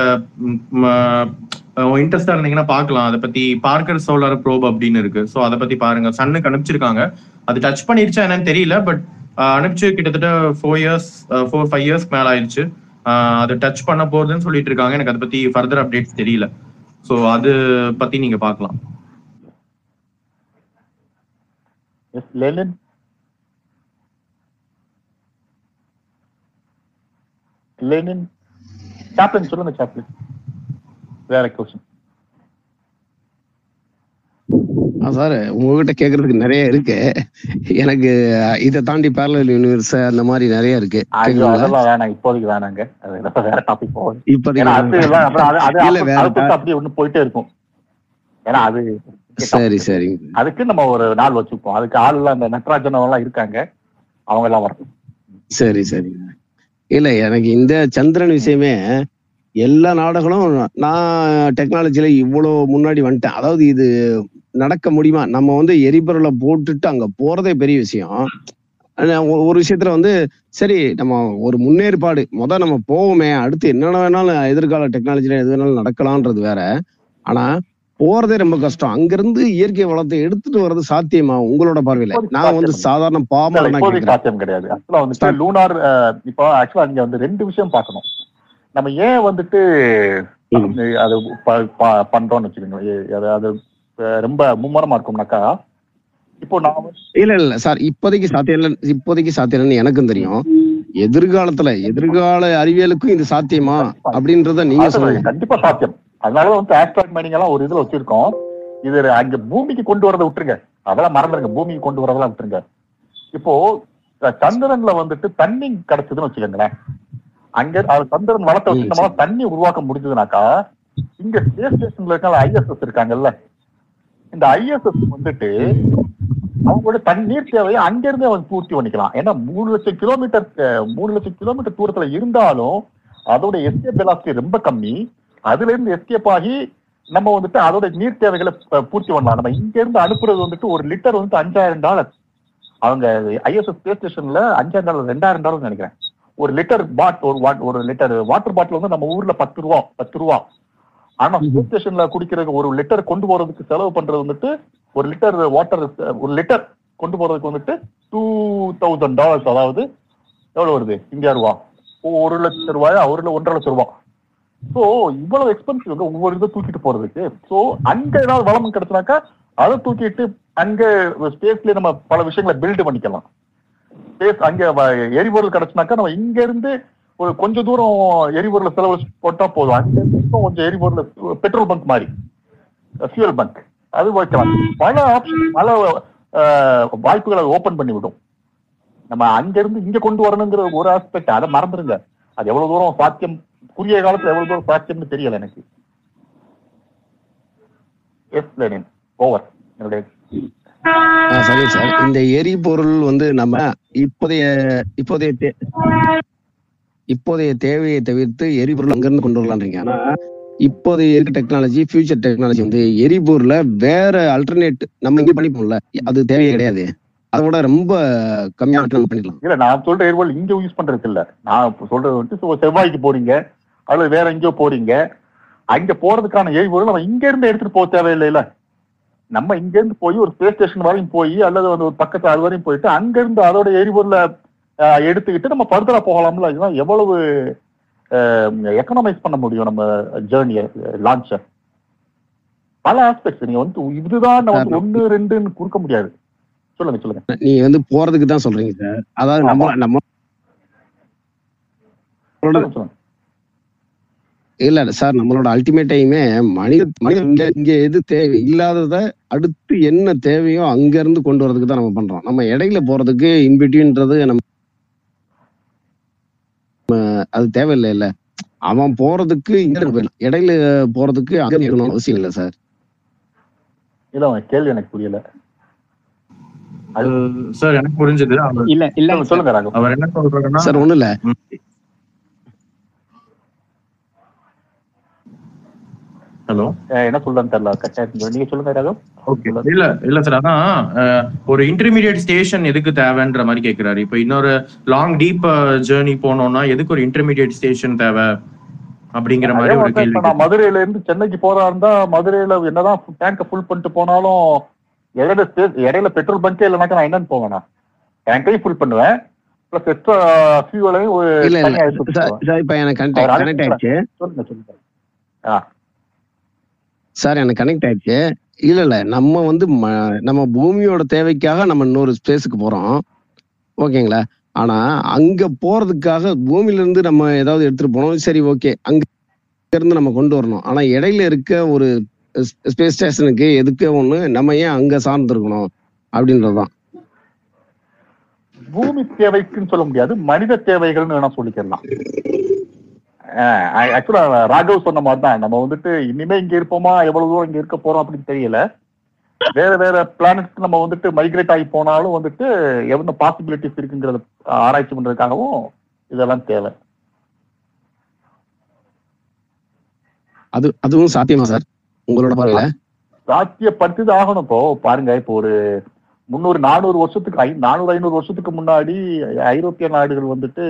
இன்ட்ரெஸ்டா இருந்தீங்கன்னா பார்க்கலாம் அதை பத்தி பார்க்கர் சோலார் ப்ரோப் அப்படின்னு இருக்கு. ஸோ அதை பத்தி பாருங்க. சன்னுக்கு அனுப்பிச்சிருக்காங்க. அது டச் பண்ணிருச்சா என்னன்னு தெரியல பட் அனுப்பிச்சு கிட்டத்தட்ட ஃபோர் இயர்ஸ் ஃபோர் ஃபைவ் இயர்ஸ்க்கு மேல ஆயிடுச்சு அது டச் பண்ண போறதுன்னு சொல்லிட்டு இருக்காங்க. எனக்கு அதை பத்தி ஃபர்தர் அப்டேட்ஸ் தெரியல. ஸோ அது பத்தி நீங்க பார்க்கலாம்.
எஸ் லெனின் சாப்ளின் சொல்லுங்க சாப்ளின் வேற கொஸ்டின்
சார் உங்ககிட்ட கேக்குறதுக்கு நிறைய இருக்கு. எனக்கு இதை தாண்டி பேரலல் யூனிவர்ஸ் அந்த மாதிரி நிறைய இருக்கு.
அதெல்லாம் வேணாம் இப்போதைக்கு வேணாங்க. வேற டாபிக்
இப்போதைக்கு ta-
அப்படியே ஒண்ணு போயிட்டே இருக்கும். ஏன்னா அது
சரி சரி.
அதுக்கு நம்ம ஒரு நாள் வச்சுப்போம். அதுக்கு ஆள் எல்லாம் இந்த நட்ராஜன் எல்லாம் இருக்காங்க. அவங்க எல்லாம் வரணும்.
சரி சரி. இல்ல எனக்கு இந்த சந்திரன் விஷயமே எல்லா நாடுகளும் நான் டெக்னாலஜில இவ்வளவு முன்னாடி வந்துட்டேன். அதாவது இது நடக்க முடியுமா? நம்ம வந்து எரிபொருளை போட்டுட்டு அங்க போறதே பெரிய விஷயம். ஒரு விஷயத்துல வந்து சரி நம்ம ஒரு முன்னேற்பாடு. முத நம்ம போவோமே. அடுத்து என்னென்ன வேணாலும் எதிர்கால டெக்னாலஜில எது வேணாலும் நடக்கலான்றது வேற. ஆனா போறதே ரொம்ப கஷ்டம். அங்கிருந்து இயற்கை வளத்தை எடுத்துட்டு வர்றது சாத்தியமா உங்களோட பார்வையில? நான் வந்து சாதாரண கேக்குறேன்.
சாத்தியம் கிடையாது. ஆக்சுவலா வந்துட்டு லூனார் இப்போ ஆக்சுவலா இங்க வந்து ரெண்டு விஷயம் பார்க்கணும். நம்ம ஏன் வந்துட்டு அது பண்றோம்னு வச்சுக்கோங்க அது ரொம்ப மும்மரமா இருக்கும்னாக்கா இப்போ நான்
இல்ல இல்ல சார் இப்போதைக்கு சாத்தியம் இல்ல இப்போதைக்கு சாத்தியம் இல்லைன்னு எனக்கும் தெரியும். எதிர்காலத்துல எதிர்கால அறிவியலுக்கும் இது சாத்தியமா அப்படின்றத நீங்க சொல்லுங்க.
கண்டிப்பா சாத்தியம். அதனால வந்து ஆஸ்ட்ராய்ட் மைனிங் எல்லாம் ஒரு இதுல வச்சிருக்கோம். இது அங்க பூமிக்கு கொண்டு வரதை விட்டுருங்க. அதெல்லாம் மறந்துருங்க. பூமிக்கு கொண்டு வரதெல்லாம் விட்டுருங்க. இப்போ சந்திரன்ல வந்துட்டு தண்ணி கிடைச்சதுன்னு வச்சுக்கோங்களேன். அங்க சந்திரன் வளத்தை வச்சு தண்ணி உருவாக்க முடிஞ்சதுனாக்கா இங்க ஸ்பேஸ் ஸ்டேஷன்ல இருக்க ஐஎஸ்எஸ் இருக்காங்கல்ல. இந்த ஐஎஸ்எஸ் வந்துட்டு அவங்களோட தண்ணீர் தேவையை அங்க இருந்தே அவன் பூர்த்தி பண்ணிக்கலாம். ஏன்னா மூணு லட்சம் கிலோமீட்டர் மூணு லட்சம் கிலோமீட்டர் தூரத்துல இருந்தாலும் அதோட எஸ்கேப் வெலாசிட்டி ரொம்ப கம்மி. அதுல இருந்து எஸ்கேப் ஆகி நம்ம வந்துட்டு அதோட நீர் தேவைகளை ப- பூர்த்தி பண்ணலாம். நம்ம இங்க இருந்து அனுப்புறது வந்துட்டு ஒரு லிட்டர் வந்துட்டு அஞ்சாயிரம் டாலர் அவங்க ஐஎஸ்எஸ் ஸ்பேஸ் ஸ்டேஷன்ல அஞ்சாயிரம் டாலர் ரெண்டாயிரம் டாலர் நினைக்கிறேன். ஒரு லிட்டர் பாட் ஒரு வாட் ஒரு லிட்டர் வாட்டர் பாட்டில் வந்து நம்ம ஊர்ல பத்து ரூபா பத்து ரூபா. ஆனா ஸ்பேஸ் ஸ்டேஷன்ல குடிக்கிறதுக்கு ஒரு லிட்டர் கொண்டு போறதுக்கு செலவு பண்றது வந்துட்டு ஒரு லிட்டர் வாட்டர் ஒரு லிட்டர் கொண்டு போறதுக்கு வந்துட்டு டூ தௌசண்ட் டாலர்ஸ் அதாவது எவ்வளவு வருது? இந்தியா ரூபா. ஒரு லட்சம் ரூபாயா? ஒரு ஒன்றரை லட்சம் ரூபாய் சோ இவ்வளவு எக்ஸ்பென்சிவ் வந்து ஒவ்வொரு இதை தூக்கிட்டு போறதுக்கு. சோ அங்க ஏதாவது வளம் கிடைச்சினாக்கா அதை தூக்கிட்டு அங்க ஸ்பேஸ்லயே நம்ம பல விஷயங்களை பில்டு பண்ணிக்கலாம். ஸ்பேஸ் அங்க எரிபொருள் கிடைச்சினாக்கா நம்ம இங்க இருந்து ஒரு கொஞ்ச தூரம் எரிபொருளை செலவு போட்டா போதும். அங்க இருந்து கொஞ்சம் எரிபொருள் பெட்ரோல் பங்க் மாதிரி. ஃபியூல் பங்க் அது வைக்கலாம். பல ஆப்ஷன் பல வாய்ப்புகளை ஓபன் பண்ணி விடும் நம்ம அங்க இருந்து இங்க கொண்டு வரணுங்கிற ஒரு ஆஸ்பெக்ட் அதை மறந்துருங்க. அது எவ்வளவு தூரம் சாத்தியம் குறுகிய காலத்துல எவ்வளவு தூரம் சாத்தியம்னு தெரியல எனக்கு. எஸ் லெனின் ஓவர் என்னுடைய
சரி சார். இந்த எரிபொருள் வந்து நம்ம இப்போதைய இப்போதைய இப்போதைய தேவையை தவிர்த்து எரிபொருள் அங்கிருந்து கொண்டு வரலான்றீங்க. ஆனா இப்போதைய இருக்க டெக்னாலஜி ஃபியூச்சர் டெக்னாலஜி வந்து எரிபொருளை வேற அல்டர்னேட் நம்ம இங்க பண்ணிப்போம்ல. அது தேவையே கிடையாது. அதோட ரொம்ப கம்மியா நம்ம பண்ணிடலாம்.
இல்ல நான் சொல்ற எரிபொருள் இங்க யூஸ் பண்றது இல்ல நான் சொல்றது so செவ்வாய்க்கு போறீங்க. அல்லது வேற எங்கேயோ போறீங்க. அங்க போறதுக்கான எரிபொருள் நம்ம இங்க இருந்து எடுத்துட்டு போக தேவையில்லைல. நம்ம இங்க இருந்து போய் ஒரு ஸ்பேஸ் ஸ்டேஷன் வரையும் போய் அல்லது வந்து ஒரு பக்கத்து அது வரையும் போயிட்டு அங்க இருந்து அதோட எரிபொருளை எடுத்துக்கிட்டு நம்ம ஃபர்தரா போகலாம்ல. இதுதான் எவ்வளவு எக்கனாமைஸ் பண்ண முடியும் நம்ம ஜேர்னியை லான்ச்ச பல ஆஸ்பெக்ட்ஸ் நீங்க வந்து இதுதான் நம்ம ஒன்னு ரெண்டுன்னு கொடுக்க முடியாது. சொல்லுங்க சொல்லுங்க.
நீ வந்து போறதுக்கு தான் சொல்றீங்க சார். அதாவது நம்ம நம்ம இல்ல சார் நம்மளோட அல்டிமேட் டைமே மனித மனித இங்க இங்க எது தேவை இல்லாதத அடுத்து என்ன தேவையோ அங்க இருந்து கொண்டு வரதுக்கு தான் நம்ம பண்றோம். நம்ம இடையில போறதுக்கு இன்பிட்வீன்றது நம்ம நம்ம அது தேவையில்லை இல்ல. அவன் போறதுக்கு இங்க இடையில போறதுக்கு அங்க இருக்கணும் அவசியம் இல்லை சார்.
இல்ல அவன் கேள்வி எனக்கு புரியல.
சார் எனக்கு புரிஞ்சது.
இல்ல இல்ல
சொல்லுங்க,
அவர் என்ன சொல்றாருன்னா
சார் ஒண்ணும் இல்ல.
ஹலோ.
என்ன சொல்றேன்னு தெரியல நீங்க சொல்லுங்க ராகவ்.
ஓகே. இல்ல இல்ல சார் அதான் ஒரு இன்டர்மீடியட் ஸ்டேஷன் எதுக்கு தேவைன்ற மாதிரி கேக்குறாரு. இப்போ இன்னொரு லாங் டீப் ஜேர்னி போனோம்னா எதுக்கு ஒரு இன்டர்மீடியட் ஸ்டேஷன் தேவை அப்படிங்கிற மாதிரி ஒரு கேள்வி
நான் மதுரையில இருந்து சென்னைக்கு போறா இருந்தா மதுரையில என்னதான் டேங்க ஃபுல் பண்ணிட்டு போனாலும் இடையில இடையில பெட்ரோல் பங்கே இல்லைனாக்கா நான் என்னன்னு போவேனா டேங்கையும் ஃபுல் பண்ணுவேன். பிளஸ் எக்ஸ்ட்ரா ஃபியூவலையும் ஒரு
இப்ப எனக்கு கனெக்ட் ஆயிடுச்சு.
சொல்லுங்க சொல்லுங்க. ஆ.
சார் எனக்கு கனெக்ட் ஆயிடுச்சு. இல்ல இல்ல. நம்ம வந்து ம- நம்ம பூமியோட தேவைக்காக நம்ம இன்னொரு ஸ்பேஸுக்கு போறோம். ஓகேங்களா ஆனா அங்க போறதுக்காக பூமியில இருந்து நம்ம ஏதாவது எடுத்துட்டு போனோம். சரி ஓகே அங்க இருந்து நம்ம கொண்டு வரணும். ஆனா இடையில இருக்க ஒரு ஸ்பேஸ் ஸ்டேஷனுக்கு எதுக்கு ஒண்ணு? நம்ம ஏன் அங்க சார்ந்திருக்கணும்? அப்படின்றதுதான்.
பூமி தேவைக்குன்னு சொல்ல முடியாது. மனித தேவைகள்னு வேணா சொல்லிக்கலாம். ஆக்சுவலா ராகவ் சொன்ன மாதிரி தான் நம்ம வந்துட்டு இனிமே இங்க இருப்போமா? எவ்வளவு தூரம் இங்க இருக்க போறோம் அப்படின்னு தெரியல. வேற வேற பிளானட்ஸ்க்கு நம்ம வந்துட்டு மைக்ரேட் ஆகி போனாலும் வந்துட்டு எவ்வளவு பாசிபிலிட்டிஸ் இருக்குங்கிறத ஆராய்ச்சி பண்றதுக்காகவும் இதெல்லாம் தேவை.
அது அதுவும் சாத்தியமா சார்? உங்களோட பார்வையில?
சாத்தியப்படுத்தி தான் ஆகணும் இப்போ. பாருங்க இப்போ ஒரு முந்நூறு நானூறு வருஷத்துக்கு ஐ நானூறு ஐநூறு வருஷத்துக்கு முன்னாடி ஐரோப்பிய நாடுகள் வந்துட்டு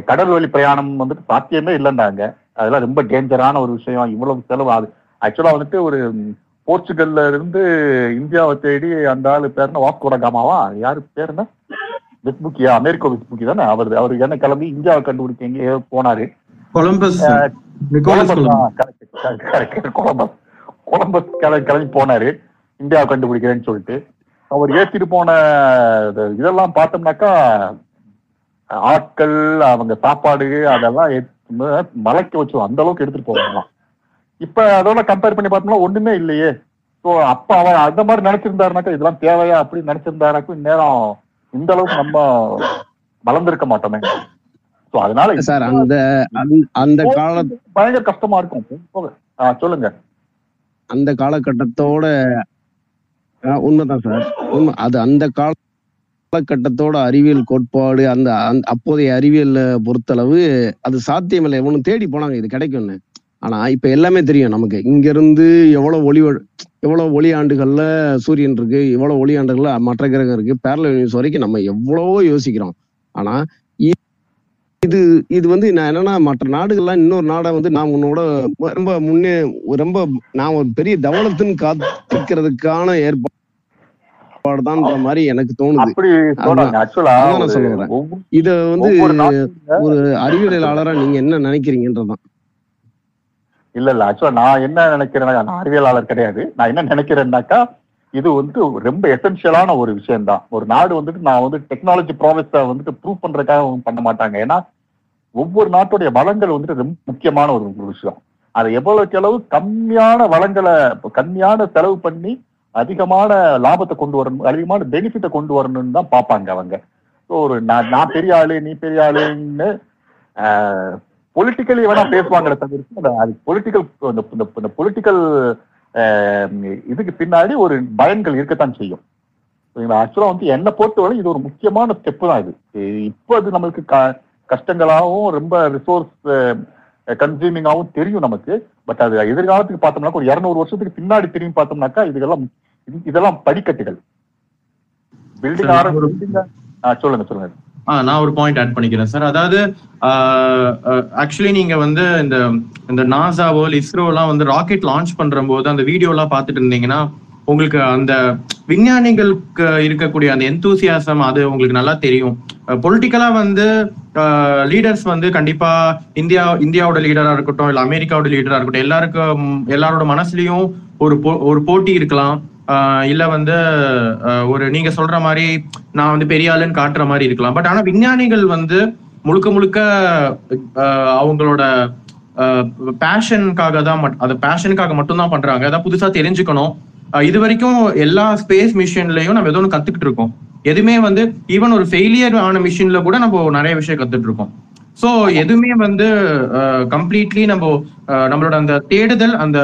கடல் வழி பிரயாணம் வந்துட்டு சாத்தியமே இல்லைன்னாங்க அதெல்லாம் ரொம்ப டேஞ்சரான ஒரு விஷயம். இவ்வளவு செலவு அது ஆக்சுவலா வந்துட்டு ஒரு போர்ச்சுகல்ல இருந்து இந்தியாவை தேடி அந்த ஆளு பேர் என்ன? வாஸ்கோட காமாவா? யாரு பேர் என்ன? விஸ்புக்கியா அமெரிக்கோ விஸ்புக்கி தானே? அவர் அவர் என்ன கிளம்பி இந்தியாவை கண்டுபிடிக்க எங்கேயோ போனாரு.
கொலம்பஸ்.
Columbus
Columbus.
கிளம்பி போனாரு. இந்தியாவை கண்டுபிடிக்கிறேன்னு சொல்லிட்டு. அவர் ஏத்திட்டு போன இது- இதெல்லாம் பார்த்தோம்னாக்கா ஆட்கள் அவங்க சாப்பாடு அதெல்லாம் மலைக்க வச்சு அந்த அளவுக்கு எடுத்துட்டு போவாங்களாம். இப்ப அதோட கம்பேர் பண்ணி பார்த்தோம்னா ஒண்ணுமே இல்லையே. ஸோ அப்ப அவர் அந்த மாதிரி நினைச்சிருந்தாருனாக்கா இதெல்லாம் தேவையா அப்படின்னு நினைச்சிருந்தாருனாக்கா இந்நேரம் இந்த அளவுக்கு நம்ம வளர்ந்திருக்க மாட்டோமே. ஸோ அதனால
சார் அந்த அந்த- கால
பயங்கர கஷ்டமா இருக்கும். சொல்லுங்க.
அந்த காலகட்டத்தோட உண்மைதான் சார். உண்மை அது அந்த காலகட்டத்தோட அறிவியல் கோட்பாடு அந்த அப்போதைய அறிவியல் பொறுத்தளவு அது சாத்தியமில்லை. எவனும் தேடி போனாங்க. இது கிடைக்கும்னு. ஆனா இப்ப எல்லாமே தெரியும் நமக்கு. இங்க இருந்து எவ்வளவு ஒளி எவ்வளவு ஒளி ஆண்டுகள்ல சூரியன் இருக்கு எவ்வளவு ஒளி ஆண்டுகள்ல மற்ற கிரகம் இருக்கு பேரல யூனிவர்ஸ் வரைக்கும் நம்ம எவ்வளவோ யோசிக்கிறோம். ஆனா இது இது வந்து நான் என்னன்னா மற்ற நாடுகள்லாம் இன்னொரு நாடை வந்து நான் உன்னோட ரொம்ப முன்னே ரொம்ப நான் ஒரு பெரிய தவளத்துன்னு ஏற்பாடு ஏற்பாடுதான்ற மாதிரி எனக்கு தோணுது. இத வந்து ஒரு அறிவியலாளரா நீங்க என்ன நினைக்கிறீங்கன்றதான்.
இல்ல இல்ல. ஆக்சுவலா நான் என்ன நினைக்கிறேன்னா நான் அறிவியலாளர் கிடையாது. நான் என்ன நினைக்கிறேன்னாக்கா இது வந்து ரொம்ப எசென்ஷியலான ஒரு விஷயம் தான் ஒரு நாடு வந்துட்டு நான் வந்து டெக்னாலஜி ப்ராமிஸ வந்துட்டு ப்ரூவ் பண்றதுக்காக பண்ண மாட்டாங்க. ஏன்னா ஒவ்வொரு நாட்டுடைய வளங்கள் வந்துட்டு ரொம்ப முக்கியமான ஒரு விஷயம். அதை எவ்வளவுக்கு எவ்வளவு கம்மியான வளங்களை கம்மியான செலவு பண்ணி அதிகமான லாபத்தை கொண்டு வரணும் அதிகமான பெனிஃபிட்டை கொண்டு வரணும்னு தான் பார்ப்பாங்க அவங்க. ஸோ ஒரு நான் நான் பெரிய ஆளு நீ பெரிய ஆளுன்னு பொலிட்டிக்கலி வேணா பேசுவாங்களே தவிர்த்து அது பொலிட்டிக்கல் இந்த பொலிட்டிக்கல் இதுக்கு பின்னாடி ஒரு பயன்கள் இருக்கத்தான் செய்யும். ஆக்சுவலா வந்து என்னை பொறுத்தவரை இது ஒரு முக்கியமான ஸ்டெப் தான் இது. இப்போ அது நம்மளுக்கு க- கஷ்டங்களாகவும் ரொம்ப ரிசோர்ஸ் கன்சியூமிங்காகவும் தெரியும் நமக்கு. பட் அது எதிர்காலத்துக்கு பார்த்தோம்னா ஒரு இருநூறு வருஷத்துக்கு பின்னாடி திரும்பி பார்த்தோம்னாக்கா இதுக்கெல்லாம் இது- இதெல்லாம் படிக்கட்டுகள். பில்டிங்
சரி,
ஆரம்பி
ஒரு-
building- ஆ, சொல்லுங்க சொல்லுங்க.
நான் ஒரு பாயிண்ட் ஆட் பண்ணிக்கிறேன் சார் அதாவது ஆக்சுவலி நீங்க வந்து இந்த இந்த நாசாவோ இஸ்ரோலாம் வந்து ராக்கெட் லான்ச் பண்ற போது அந்த வீடியோலாம் பார்த்துட்டு இருந்தீங்கன்னா உங்களுக்கு அந்த விஞ்ஞானிகளுக்கு இருக்கக்கூடிய அந்த எந்தூசியாசம் அது உங்களுக்கு நல்லா தெரியும். பொலிட்டிக்கலா வந்து லீடர்ஸ் வந்து கண்டிப்பா இந்தியா இந்தியாவோட லீடரா இருக்கட்டும் இல்ல அமெரிக்காவோட லீடரா இருக்கட்டும் எல்லாருக்கும் எல்லாரோட மனசுலயும் ஒரு போ- ஒரு போட்டி இருக்கலாம். இல்ல வந்து ஒரு நீங்க சொல்ற மாதிரி நான் வந்து பெரிய ஆளுன்னு காட்டுற மாதிரி இருக்கலாம். பட் ஆனா விஞ்ஞானிகள் வந்து முழுக்க முழுக்க அவங்களோட பேஷனுக்காக தான் மட்- பேஷனுக்காக மட்டும்தான் பண்றாங்க. அதான் புதுசா தெரிஞ்சுக்கணும். இது வரைக்கும் எல்லா ஸ்பேஸ் மிஷின்லயும் நம்ம ஏதோ ஒன்று கத்துக்கிட்டு இருக்கோம். எதுவுமே வந்து ஈவன் ஒரு ஃபெயிலியர் ஆன மிஷின்ல கூட நம்ம நிறைய விஷயம் கத்துட்டு இருக்கோம். ஸோ எதுவுமே வந்து கம்ப்ளீட்லி நம்ம நம்மளோட அந்த தேடுதல் அந்த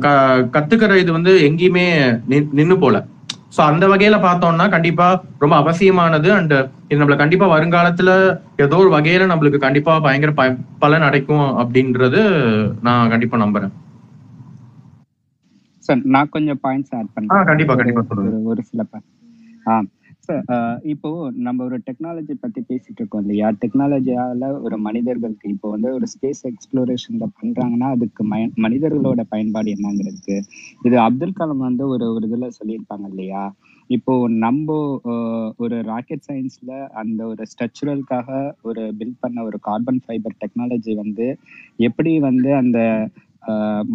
க- கத்துக்கிற இது வந்து எங்கேயுமே நின்- நின்னு போல. ஸோ அந்த வகையில பார்த்தோம்னா கண்டிப்பா ரொம்ப அவசியமானது. அண்ட் இது நம்மள கண்டிப்பா வருங்காலத்துல ஏதோ ஒரு வகையில நம்மளுக்கு கண்டிப்பா பயங்கர ப- பலன் அடைக்கும் அப்படின்றது நான் கண்டிப்பா நம்புறேன்.
சார் நான் கொஞ்சம் பாயிண்ட்ஸ் ஆட்
ஆ, கண்டிப்பா, கண்டிப்பா.
ஒரு- சில ஆ சார் இப்போ நம்ம ஒரு டெக்னாலஜி பத்தி பேசிட்டு இருக்கோம் இல்லையா? டெக்னாலஜியால ஒரு மனிதர்களுக்கு இப்போ வந்து ஒரு ஸ்பேஸ் எக்ஸ்ப்ளோரேஷன்ல பண்றாங்கன்னா அதுக்கு மனிதர்களோட பயன்பாடு என்னங்கிறதுக்கு இது அப்துல் கலாம் வந்து ஒரு ஒரு இதுல சொல்லியிருப்பாங்க இல்லையா? இப்போ நம்ம ஒரு ராக்கெட் சயின்ஸ்ல அந்த ஒரு ஸ்ட்ரக்சரலுக்காக ஒரு பில்ட் பண்ண ஒரு கார்பன் ஃபைபர் டெக்னாலஜி வந்து எப்படி வந்து அந்த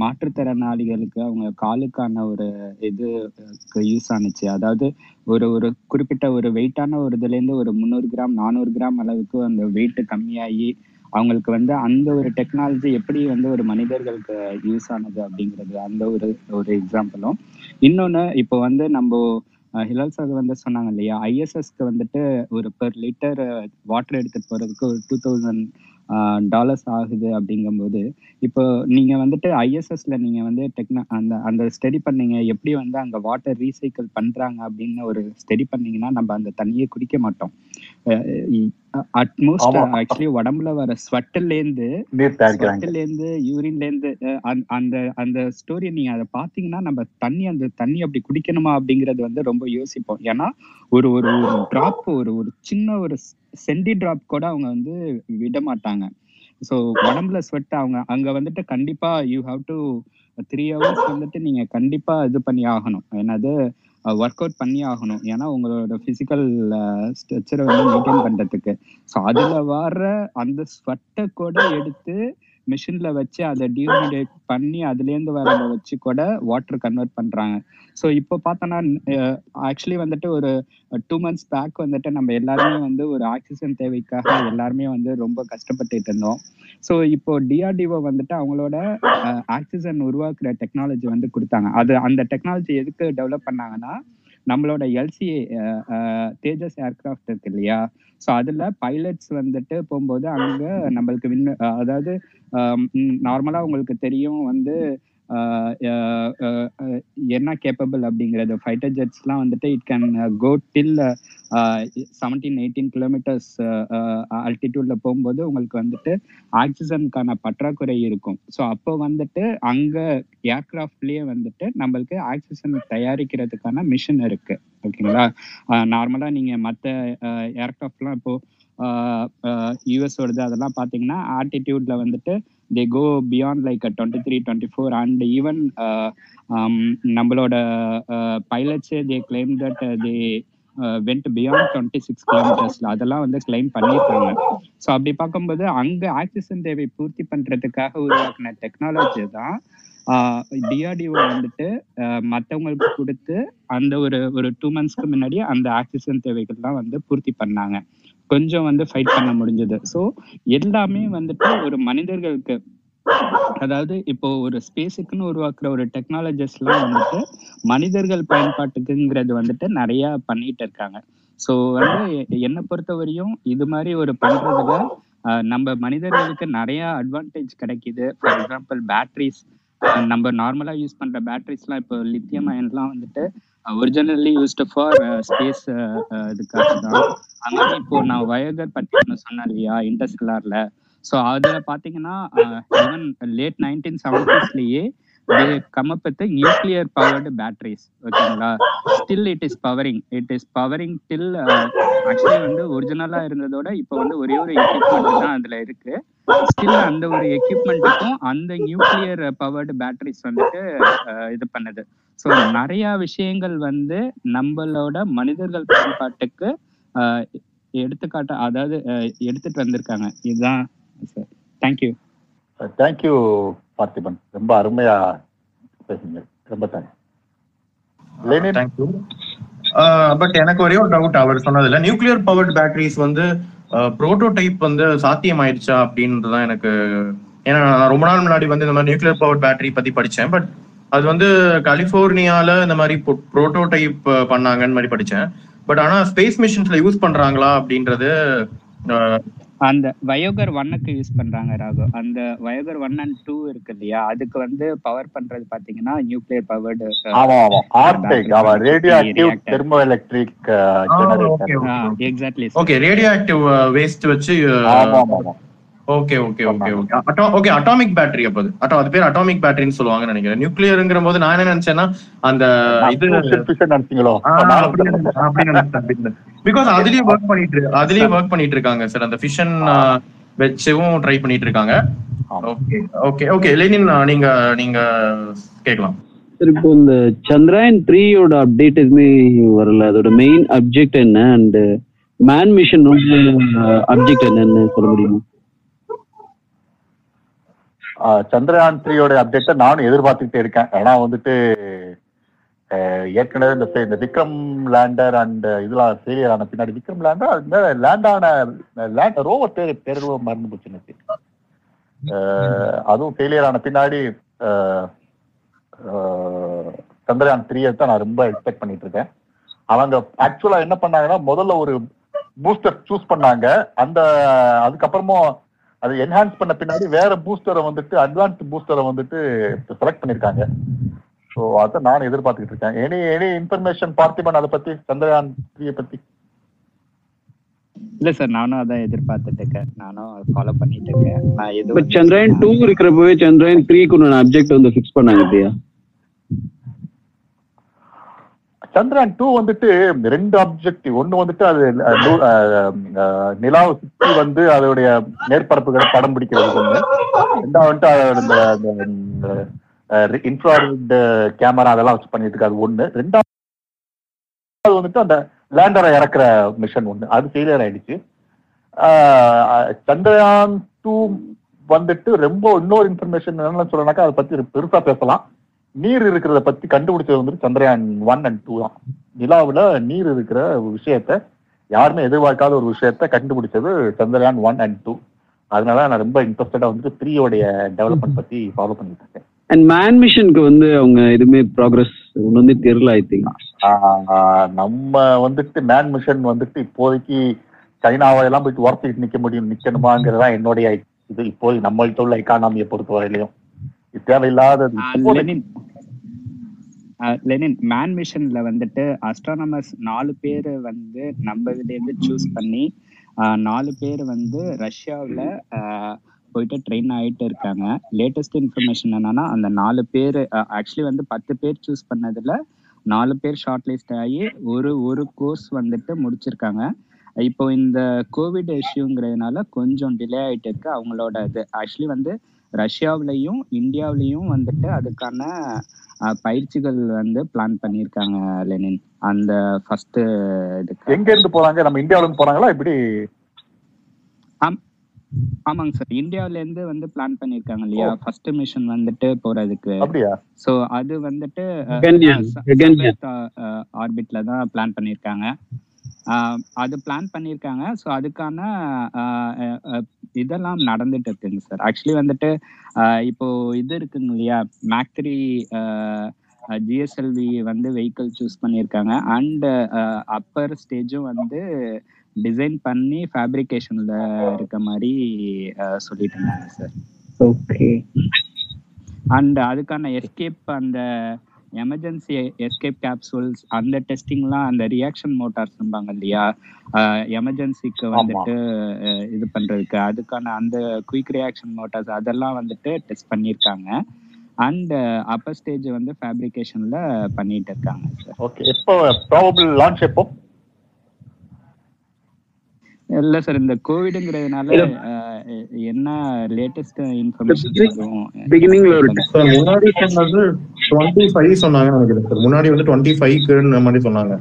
மாற்றுத்திறனாளிகளுக்கு அவங்க காலுக்கான ஒரு இது யூஸ் ஆனுச்சு. அதாவது ஒரு ஒரு குறிப்பிட்ட ஒரு வெயிட்டான ஒரு இதுல இருந்து ஒரு முந்நூறு கிராம் நானூறு கிராம் அளவுக்கு அந்த வெயிட் கம்மியாகி அவங்களுக்கு வந்து அந்த ஒரு டெக்னாலஜி எப்படி வந்து ஒரு மனிதர்களுக்கு யூஸ் ஆனது அப்படிங்கிறது அந்த ஒரு ஒரு எக்ஸாம்பிளும் இன்னொன்னு இப்போ வந்து நம்ம ஹிலால் சார் வந்து சொன்னாங்க இல்லையா ஐஎஸ்எஸ்க்கு வந்துட்டு ஒரு பெர் லிட்டர் வாட்டர் எடுத்துட்டு போறதுக்கு ஒரு டூ தௌசண்ட் டாலர்ஸ் ஆகுது அப்படிங்கும்போது இப்போ நீங்க வந்துட்டு ஐஎஸ்எஸ்ல நீங்க வந்து டெக்னா அந்த அந்த ஸ்டடி பண்ணீங்க எப்படி வந்து அங்க வாட்டர் ரீசைக்கிள் பண்றாங்க அப்படின்னு ஒரு ஸ்டடி பண்ணீங்கன்னா நம்ம அந்த தண்ணியை குடிக்க மாட்டோம். அட்மோஸ்ட். ஆக்சுவலி உடம்புல வர ஸ்வெட்டில் இருந்து
நீர் தயாரிக்கிறாங்க.
ஸ்வெட்டில் இருந்து யூரின்ல இருந்து அந்த- அந்த ஸ்டோரியை நீங்க அதை பாத்தீங்கன்னா நம்ம தண்ணி அந்த தண்ணி அப்படி குடிக்கணுமா அப்படிங்கறது வந்து ரொம்ப யோசிப்போம். ஏன்னா ஒரு ஒரு டிராப் ஒரு ஒரு சின்ன ஒரு சென்டி டிராப் கூட அவங்க வந்து விட மாட்டாங்க ஸோ உடம்புல ஸ்வெட் அவங்க அங்க வந்துட்டு கண்டிப்பா you have to three hours வந்துட்டு நீங்க கண்டிப்பா இது பண்ணி ஆகணும். என்னது ஒர்க் அவுட் பண்ணி ஆகணும். ஏன்னா உங்களோட பிசிக்கல் ஸ்ட்ரக்சரை வந்து மெயின்டைன் பண்றதுக்கு. ஸோ அதுல வர்ற அந்த ஸ்வெட்டை கூட எடுத்து மிஷின்ல வச்சு அதை டியூமிடேட் பண்ணி அதுல இருந்து வச்சு கூட வாட்டர் கன்வெர்ட் பண்றாங்க. ஸோ இப்போ பார்த்தோன்னா ஆக்சுவலி வந்துட்டு ஒரு டூ மந்த்ஸ் பேக் வந்துட்டு நம்ம எல்லாருமே வந்து ஒரு ஆக்சிஜன் தேவைக்காக எல்லாருமே வந்து ரொம்ப கஷ்டப்பட்டுட்டு இருந்தோம். ஸோ இப்போ டிஆர்டிஓ வந்துட்டு அவங்களோட ஆக்சிஜன் உருவாக்குற டெக்னாலஜி வந்து கொடுத்தாங்க. அது அந்த டெக்னாலஜி எதுக்கு டெவலப் பண்ணாங்கன்னா நம்மளோட எல்சிஏ தேஜஸ் ஏர்கிராஃப்ட் இருக்கு இல்லையா? ஸோ அதுல பைலட்ஸ் வந்துட்டு போகும்போது அங்க நம்மளுக்கு விண்ண அதாவது நார்மலா உங்களுக்கு தெரியும் வந்து என்ன கேப்பபிள் அப்படிங்கிறது. ஃபைட்டர் ஜெட்ஸ்லாம் வந்துட்டு it can go till seventeen eighteen kilometres அல்டிடியூட்ல போகும்போது உங்களுக்கு வந்துட்டு ஆக்சிஜனுக்கான பற்றாக்குறை இருக்கும். ஸோ அப்போ வந்துட்டு அங்கே ஏர்கிராஃப்ட்லயே வந்துட்டு நம்மளுக்கு ஆக்சிஜன் தயாரிக்கிறதுக்கான மிஷின் இருக்கு. ஓகேங்களா? நார்மலா நீங்க மற்ற ஏர்கிராஃப்ட்லாம் இப்போ யூஎஸோடது அதெல்லாம் பார்த்தீங்கன்னா ஆல்டிடியூட்ல வந்துட்டு they go beyond like twenty three twenty four and even நம்மளோட பைலட்ஸே they claim that they went beyond twenty six கிலோமீட்டர்ஸ்ல அதெல்லாம் வந்து கிளைம் பண்ணியிருக்காங்க. ஸோ அப்படி பார்க்கும்போது அங்க ஆக்சிஜன் தேவை பூர்த்தி பண்றதுக்காக உருவாக்கின டெக்னாலஜி தான் uh, டிஆர்டிஓ வந்துட்டு uh, மற்றவங்களுக்கு கொடுத்து அந்த ஒரு ஒரு டூ மந்த்ஸ்க்கு முன்னாடி அந்த ஆக்சிஜன் தேவைகள்லாம் வந்து பூர்த்தி பண்ணாங்க. கொஞ்சம் வந்து ஃபைட் பண்ண முடிஞ்சது. ஸோ எல்லாமே வந்துட்டு ஒரு மனிதர்களுக்கு அதாவது இப்போ ஒரு ஸ்பேஸுக்குன்னு உருவாக்குற ஒரு டெக்னாலஜிஸ்லாம் வந்துட்டு மனிதர்கள் பயன்பாட்டுக்குங்கிறது வந்துட்டு நிறைய பண்ணிட்டு இருக்காங்க. ஸோ வந்து என்னை பொறுத்தவரையும் இது மாதிரி ஒரு பண்றதுல நம்ம மனிதர்களுக்கு நிறைய அட்வான்டேஜ் கிடைக்குது. ஃபார் எக்ஸாம்பிள் பேட்ரிஸ் நம்ம நார்மலா யூஸ் பண்ற பேட்ரிஸ்லாம் இப்போ லித்தியம் அயன்லாம் வந்துட்டு ஒரிஜினலி யூஸ்டு ஃபார் ஸ்பேஸ் இதுக்காக தான் அதனால இப்போ நான் வயகர் பற்றி ஒன்று சொன்னேன் இல்லையா இன்டர்ஸ்டெல்லார்ல ஸோ அதுல பாத்தீங்கன்னா even late nineteen செவன்டீஸ்லேயே they come up with nuclear powered batteries ஓகேங்களா? Still it is powering it is powering till actually வந்து ஒரிஜினலா இருந்ததோட இப்போ வந்து ஒரே ஒரு எக்யூப்மெண்ட் தான் அதுல இருக்கு. ஸ்டில் அந்த ஒரு எக்யூப்மெண்ட்டுக்கும் அந்த நியூக்ளியர் பவர்டு பேட்டரிஸ் வந்துட்டு uh, இது பண்ணுது. ஸோ நிறைய விஷயங்கள் வந்து நம்மளோட மனிதர்கள் பயன்பாட்டுக்கு எடுத்துக்காட்ட அதாவது எடுத்துட்டு வந்திருக்காங்க. இதுதான் சார் தேங்க்யூ
தேங்க்யூ பார்த்திபன். ரொம்ப அருமையா பேசுங்க ரொம்ப
தேங்க்யூ பட் எனக்கு ஒரே ஒரு டவுட் அவர் சொன்னதுல நியூக்ளியர் பவர்ட் பேட்டரிஸ் வந்து ப்ரோட்டோடைப் வந்து சாத்தியமாயிடுச்சா அப்படின்றது தான் எனக்கு ஏன்னா நான் ரொம்ப நாள் முன்னாடி வந்து இந்த மாதிரி நியூக்ளியர் பவர்ட் பேட்டரி பத்தி படிச்சேன். பட் அது வந்து கலிபோர்னியால இந்த மாதிரி ப்ரோட்டோடைப் பண்ணாங்கன்னு மாதிரி படிச்சேன். பட் ஆனா ஸ்பேஸ் மிஷின்ஸ்ல யூஸ் பண்றாங்களா அப்படின்றது
அந்த வயோகர் ஒன்னுக்கு யூஸ் பண்றாங்க ராகு அந்த வயோகர் ஒன் அண்ட் டூ இருக்கு இல்லையா? அதுக்கு வந்து பவர் பண்றது பாத்தீங்கன்னா நியூக்ளியர் பவர்டு
ஆமா ஆமா. ஆர்டெக் அவ radio active thermo electric generator
exactly
okay radio active waste வச்சு
ஆமா ஆமா ஆமா.
Okay okay okay okay. Atto okay atomic battery அப்போ அது அட்டோ அது பேர் அட்டாமிக் பேட்டரின்னு சொல்லுவாங்கன்னு நினைக்கிறேன். நியூக்ளியர்ங்கிற போது நான் என்ன நினைச்சேன்னா அந்த இது
நினைச்சீங்களோ?
பிகாஸ் அதுலயும் ஒர்க் பண்ணிட்டு இருக்கு அதுலயும் ஒர்க் பண்ணிட்டு இருக்காங்க சார் அந்த ஃபிஷன் வச்சும் ட்ரை பண்ணிட்டு இருக்காங்க. Okay okay okay. லெனின் நீங்க நீங்க கேட்கலாம்.
சார் இப்போ இந்த சந்திராயன் த்ரீயோட அப்டேட் எதுவுமே வரல. அதோட மெயின் அப்ஜெக்ட் என்ன? அண்ட் மேன் மிஷன் அப்ஜெக்ட் என்னன்னு சொல்ல முடியுமா?
சந்திரயான் த்ரீயோட அப்டேட்டை நானும் எதிர்பார்த்துக்கிட்டே இருக்கேன். ஏன்னா வந்துட்டு ஏற்கனவே இந்த இந்த விக்ரம் லேண்டர் அண்ட் இதெல்லாம் ஃபெயிலியர் ஆன பின்னாடி விக்ரம் லேண்டர் அந்த லேண்டான லேண்டர் ரோவர் பேர் பேர் மறந்து போச்சு எனக்கு. அதுவும் ஃபெயிலியர் ஆன பின்னாடி சந்திரயான் த்ரீயை தான் நான் ரொம்ப எக்ஸ்பெக்ட் பண்ணிட்டு இருக்கேன். அவங்க ஆக்சுவலா என்ன பண்ணாங்கன்னா முதல்ல ஒரு பூஸ்டர் சூஸ் பண்ணாங்க. அந்த அதுக்கப்புறமும் அது என்ஹான்ஸ் பண்ண பின்னாடி வேற பூஸ்டரை வந்துட்டு அட்வான்ஸ் பூஸ்டரை வந்துட்டு செலக்ட் பண்ணிருக்காங்க. ஸோ அதை நான் எதிர்பார்த்துக்கிட்டு இருக்கேன். எனி எனி இன்ஃபர்மேஷன் பார்த்திபன் அதை பத்தி சந்திரயான் த்ரீயை பத்தி?
இல்ல சார் நானும் அதான் எதிர்பார்த்துட்டு இருக்கேன். நானும் ஃபாலோ பண்ணிட்டு இருக்கேன். நான் எது
பட் சந்திராயன் டூ இருக்கிறப்பவே சந்திராயன் த்ரீக்கு ஒன்று அப்ஜெக்ட் வந்து ஃபிக்ஸ் பண்ணாங்க இல்லையா
சந்திரயான் டூ வந்துட்டு ரெண்டு ஆப்ஜெக்டிவ் ஒன்னு வந்துட்டு அது நிலாவை சுத்தி வந்து அதோடைய மேற்பரப்புகளை படம் பிடிக்கிறது ஒண்ணு. ரெண்டாவது வந்துட்டு அந்த இன்ஃப்ராட் இந்த கேமரா அதெல்லாம் வச்சு பண்ணிட்டு இருக்கு அது ஒண்ணு. ரெண்டாவது வந்துட்டு அந்த லேண்டரை இறக்குற மிஷன் ஒண்ணு. அது ஃபெயிலியர் ஆயிடுச்சு. சந்திரயான் டூ வந்துட்டு ரொம்ப இன்னொரு இன்ஃபர்மேஷன் என்னன்னு சொல்லனாக்கா அதை பத்தி பெருசா பேசலாம். நீர் இருக்கிறத பத்தி கண்டுபிடிச்சது வந்துட்டு சந்திரயான் ஒன் அண்ட் டூ தான். நிலாவுல நீர் இருக்கிற விஷயத்த யாருமே எதிர்பார்க்காத ஒரு விஷயத்த கண்டுபிடிச்சது சந்திரயான் ஒன் அண்ட் டூ அதனால நான் ரொம்ப இன்ட்ரெஸ்டடா வந்துட்டு த்ரீயோடைய டெவலப்மெண்ட் பத்தி ஃபாலோ பண்ணிட்டு இருக்கேன்.
அண்ட் மேன் மிஷனுக்கு வந்து அவங்க எதுவுமே ப்ராக்ரஸ் ஒன்று வந்து தெரியல ஐ திங்க்
நம்ம வந்துட்டு மேன் மிஷன் வந்துட்டு இப்போதைக்கு சைனாவை எல்லாம் போயிட்டு உரத்திட்டு நிக்க முடியும் நிக்கணுமாங்கிறதா என்னுடைய இது. இப்போதைக்கு நம்மள்ட்ட உள்ள எக்கானமியை பொறுத்தவரையிலையும். இது இப்போதைக்கு
லெனின். மேன் மிஷன்ல வந்துட்டு அஸ்ட்ரானமர்ஸ் நாலு பேர் வந்து நம்ம இதுல இருந்து சூஸ் பண்ணி நாலு பேர் வந்து ரஷ்யாவில் போயிட்டு ட்ரெயின் ஆயிட்டு இருக்காங்க. லேட்டஸ்ட் இன்ஃபர்மேஷன் என்னன்னா அந்த நாலு பேர் ஆக்சுவலி வந்து பத்து பேர் சூஸ் பண்ணதுல நாலு பேர் ஷார்ட் லிஸ்ட் ஆகி ஒரு ஒரு கோர்ஸ் வந்துட்டு முடிச்சிருக்காங்க. இப்போ இந்த கோவிட் இஷ்யூங்கிறதுனால கொஞ்சம் டிலே ஆயிட்டு இருக்கு அவங்களோட இது. ஆக்சுவலி வந்து ரஷ்யாவிலையும் இந்தியாவிலையும் வந்துட்டு அதுக்கான அஹ், பயிற்சிகள் வந்து பிளான் பண்ணியிருக்காங்க லெனின். அந்த ஃபர்ஸ்ட் இதுக்கு.
எங்க இருந்து போறாங்க? நம்ம இந்தியாவுல இருந்து போறாங்களா? இப்படி
ஆம்- ஆமாங்க சார் இந்தியாவில இருந்து வந்து பிளான் பண்ணிருக்காங்க இல்லையா? ஃபர்ஸ்ட் மிஷன் வந்துட்டு போறதுக்கு.
அப்படியா?
சோ அது வந்துட்டு. ஆர்பிட்ல தான் பிளான் பண்ணிருக்காங்க அது பிளான் பண்ணிருக்காங்க ஸோ அதுக்கான இதெல்லாம் நடந்துட்டு இருக்குங்க சார். ஆக்சுவலி வந்துட்டு இப்போ இது இருக்குங்க இல்லையா? மேக்ரி ஜிஎஸ்எல்வி வந்து வெஹிக்கிள் சூஸ் பண்ணியிருக்காங்க. அண்ட் அப்பர் ஸ்டேஜும் வந்து டிசைன் பண்ணி ஃபேப்ரிகேஷன்ல இருக்க மாதிரி சொல்லிட்டு இருந்தாங்க சார்.
ஓகே
அண்ட் அதுக்கான எஸ்கேப் அந்த எமர்ஜென்சி எஸ்கேப் கேப்சூல்ஸ் அந்த டெஸ்டிங்லாம் அந்த ரியாக்ஷன் மோட்டார்ஸ் இல்லையா? எமர்ஜென்சிக்கு வந்துட்டு இது பண்றதுக்கு. அதுக்கான அந்த குயிக் ரியாக்ஷன் மோட்டார்ஸ் அதெல்லாம் வந்துட்டு டெஸ்ட் பண்ணியிருக்காங்க அண்ட் அப்பர் ஸ்டேஜ் வந்து ஃபேப்ரிகேஷன்ல பண்ணிட்டு இருக்காங்க சார்
ஓகே எப்போ ப்ராபபிள் லான்ச் எப்போ?
இல்ல சார் இந்த கோவிடுங்கிறதுனால என்ன லேட்டஸ்ட் இன்ஃபர்மேஷன்
பிகினிங்ல ஒரு
சார் முன்னாடி சொன்னது டுவெண்ட்டி ஃபைவ் சொன்னாங்கன்னு நினைக்கிறேன் சார் முன்னாடி வந்து டுவெண்ட்டி ஃபைவ்க்குன்ற மாதிரி சொன்னாங்க.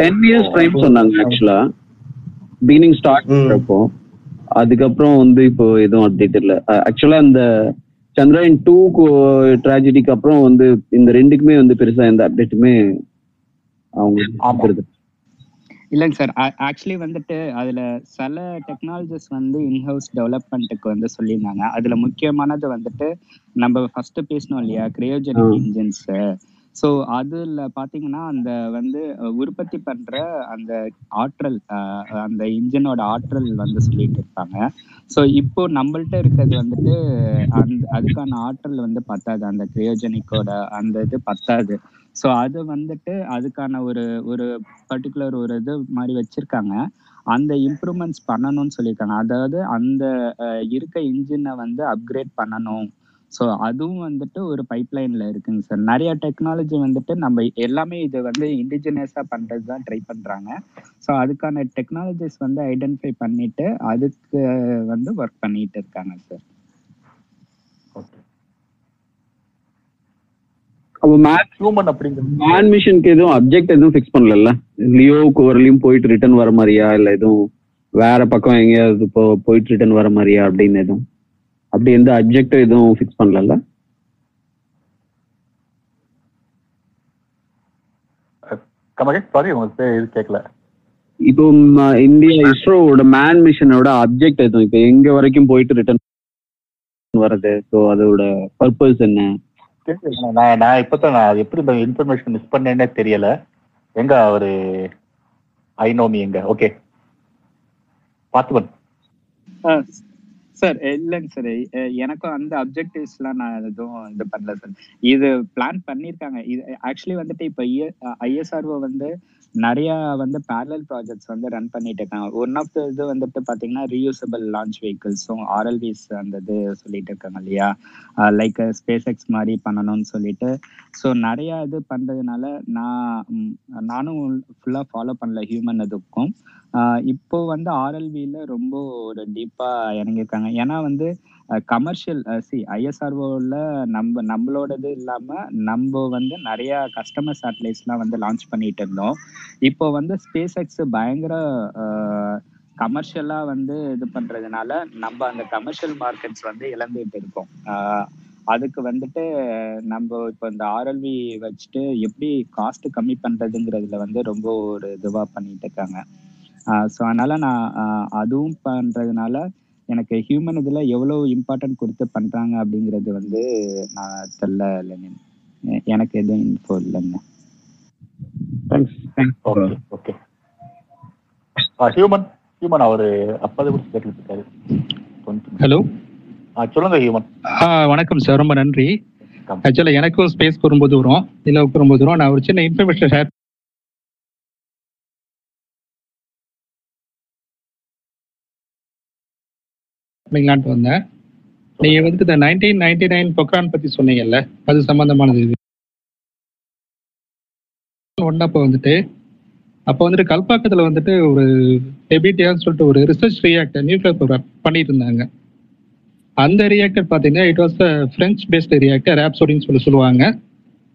டென் இயர்ஸ் டைம் சொன்னாங்க ஆக்சுவலா பிகினிங் ஸ்டார்ட் பண்றப்போ. அதுக்கப்புறம் வந்து இப்போ எதுவும் அப்டேட் இல்ல. ஆக்சுவலா இந்த சந்திராயன் டூ ட்ராஜடிக்கு அப்புறம் வந்து இந்த ரெண்டுக்குமே வந்து பெருசா எந்த அப்டேட்டுமே அவங்க
இல்லைங்க சார். ஆக்சுவலி வந்துட்டு அதுல சில டெக்னாலஜிஸ் வந்து இன்ஹவுஸ் டெவலப்மெண்ட்டுக்கு வந்து சொல்லியிருந்தாங்க. அதுல முக்கியமானது வந்துட்டு நம்ம ஃபர்ஸ்ட் பேசணும் இல்லையா? கிரையோஜெனிக் இன்ஜின்ஸ் ஸோ அதுல பாத்தீங்கன்னா அந்த வந்து உற்பத்தி பண்ற அந்த ஆற்றல் அந்த இன்ஜினோட ஆற்றல் வந்து சொல்லிட்டு இருப்பாங்க. ஸோ இப்போ நம்மள்ட்ட இருக்கிறது வந்துட்டு அந்த அதுக்கான ஆற்றல் வந்து பத்தாது. அந்த கிரியோஜெனிக்கோட அந்த இது பத்தாது. ஸோ அது வந்துட்டு அதுக்கான ஒரு ஒரு பர்டிகுலர் ஒரு இது மாதிரி வச்சிருக்காங்க. அந்த இம்ப்ரூவ்மெண்ட்ஸ் பண்ணணும்னு சொல்லியிருக்காங்க. அதாவது அந்த இருக்க இன்ஜினை வந்து அப்கிரேட் பண்ணணும். ஸோ அதுவும் வந்துட்டு ஒரு பைப்லைன்ல இருக்குங்க சார். நிறைய டெக்னாலஜி வந்துட்டு நம்ம எல்லாமே இது வந்து இண்டிஜினியஸாக பண்ணுறது தான் ட்ரை பண்ணுறாங்க ஸோ அதுக்கான டெக்னாலஜிஸ் வந்து ஐடென்டிஃபை பண்ணிட்டு அதுக்கு வந்து ஒர்க் பண்ணிட்டு இருக்காங்க சார்.
அப்போ மேன்
ஹியூமன் அப்படிங்கிறது.
மேன் மிஷனுக்கு எதுவும் அப்ஜெக்ட் எதுவும் ஃபிக்ஸ் பண்ணல லியோவுக்கு வரலையும் போயிட்டு ரிட்டர்ன் வர மாதிரியா? இல்ல எதுவும் வேற பக்கம் எங்கேயாவது இப்போ போயிட்டு ரிட்டர்ன் வர மாதிரியா அப்படின்னு எதுவும்? அப்படி எந்த அப்ஜெக்டும் எதுவும் ஃபிக்ஸ் பண்ணல
சாரி உங்களுக்கு இது கேட்கல
இப்போ இந்தியா இஸ்ரோவோட மேன் மிஷனோட அப்ஜெக்ட் எதுவும் இப்போ எங்க வரைக்கும் போயிட்டு ரிட்டர்ன் வருது ஸோ அதோட பர்பஸ் என்ன.
நான் நான் இப்பதான் நான் அது எப்படி இந்த இன்ஃபர்மேஷன் மிஸ் பண்ணேன்னே தெரியல. எங்க அவரு? ஐநோமி எங்க? ஓகே பார்த்துவன்
சார் இல்லைங்க சார் எனக்கும் அந்த அப்ஜெக்டிவ்ஸ்லாம் நான் எதுவும் இது பண்ணல சார் இது பிளான் பண்ணியிருக்காங்க இது ஆக்சுவலி வந்துட்டு இப்போ ஐஎஸ்ஆர்ஓ வந்து நிறைய வந்து parallel ப்ராஜெக்ட்ஸ் வந்து ரன் பண்ணிட்டு இருக்காங்க. ஒன் ஆஃப் த இது வந்துட்டு பார்த்தீங்கன்னா ரீயூசபிள் லான்ச் வெஹிக்கிள்ஸும் ஆர்எல்விஸ் அந்த இது சொல்லிட்டு இருக்காங்க இல்லையா? லைக் ஸ்பேஸ் எக்ஸ் மாதிரி பண்ணணும்னு சொல்லிட்டு. ஸோ நிறைய இது பண்றதுனால நான் நானும் ஃபுல்லாக ஃபாலோ பண்ணல ஹியூமன் இதுக்கும். இப்போ வந்து ஆர்எல்வியில் ரொம்ப ஒரு டீப்பாக இறங்கியிருக்காங்க. ஏன்னா வந்து கமர்ஷியல் சி ஐஎஸ்ஆர்ஓவில் நம்ம நம்மளோடது இல்லாமல் நம்ம வந்து நிறையா கஸ்டமர் சேட்டலைட்ஸ்லாம் வந்து லான்ச் பண்ணிட்டு இருந்தோம். இப்போ வந்து ஸ்பேஸ் எக்ஸ் பயங்கர கமர்ஷியலாக வந்து இது பண்ணுறதுனால நம்ம அந்த கமர்ஷியல் மார்க்கெட்ஸ் வந்து இழந்துகிட்டு இருக்கோம். அதுக்கு வந்துட்டு நம்ம இப்போ இந்த ஆர்எல்வி வச்சுட்டு எப்படி காஸ்ட் கம்மி பண்ணுறதுங்கிறதுல வந்து ரொம்ப ஒரு இதுவாக பண்ணிட்டு இருக்காங்க. ஸோ அதனால நான் அதுவும் பண்ணுறதுனால எனக்கு ஹியூமன் இதில் எவ்வளோ இம்பார்ட்டன்ட் கொடுத்து பண்ணுறாங்க அப்படிங்கிறது வந்து நான் தெரியல இல்லைங்க எனக்கு எதுவும் இன்ஃபோ இல்லைங்க.
ஓகே ஓகே ஹியூமன் ஹியூமன் அவரு அப்பதை குறித்து கொஞ்சம்
ஹலோ
ஆ, சொல்லுங்க ஹியூமன்
ஆ வணக்கம் சார் ரொம்ப நன்றி. ஆக்சுவலாக எனக்கும் ஸ்பேஸ்க்கு ரொம்ப தூரம் நிலவுக்கு ரொம்ப தூரம் நான் ஒரு சின்ன இன்ஃபர்மேஷன் ஷேர் பண்ணிக்கலான்ட்டு வந்தேன். நீங்க வந்துட்டு இந்த நைன்டீன் நைன்டி நைன் பொக்ரான் பத்தி சொன்னீங்கல்ல அது சம்பந்தமானது இது. ஒன்னப்போ வந்துட்டு அப்போ வந்துட்டு கல்பாக்கத்துல வந்துட்டு ஒரு டெபிடியான்னு சொல்லிட்டு ஒரு ரிசர்ச் ரியாக்டர் நியூக்ளியர் ப்ரோக்ராம் பண்ணிட்டு இருந்தாங்க. அந்த ரியாக்டர் பார்த்தீங்கன்னா it was French based reactor ஆப்சோடின்னு சொல்லி சொல்லுவாங்க.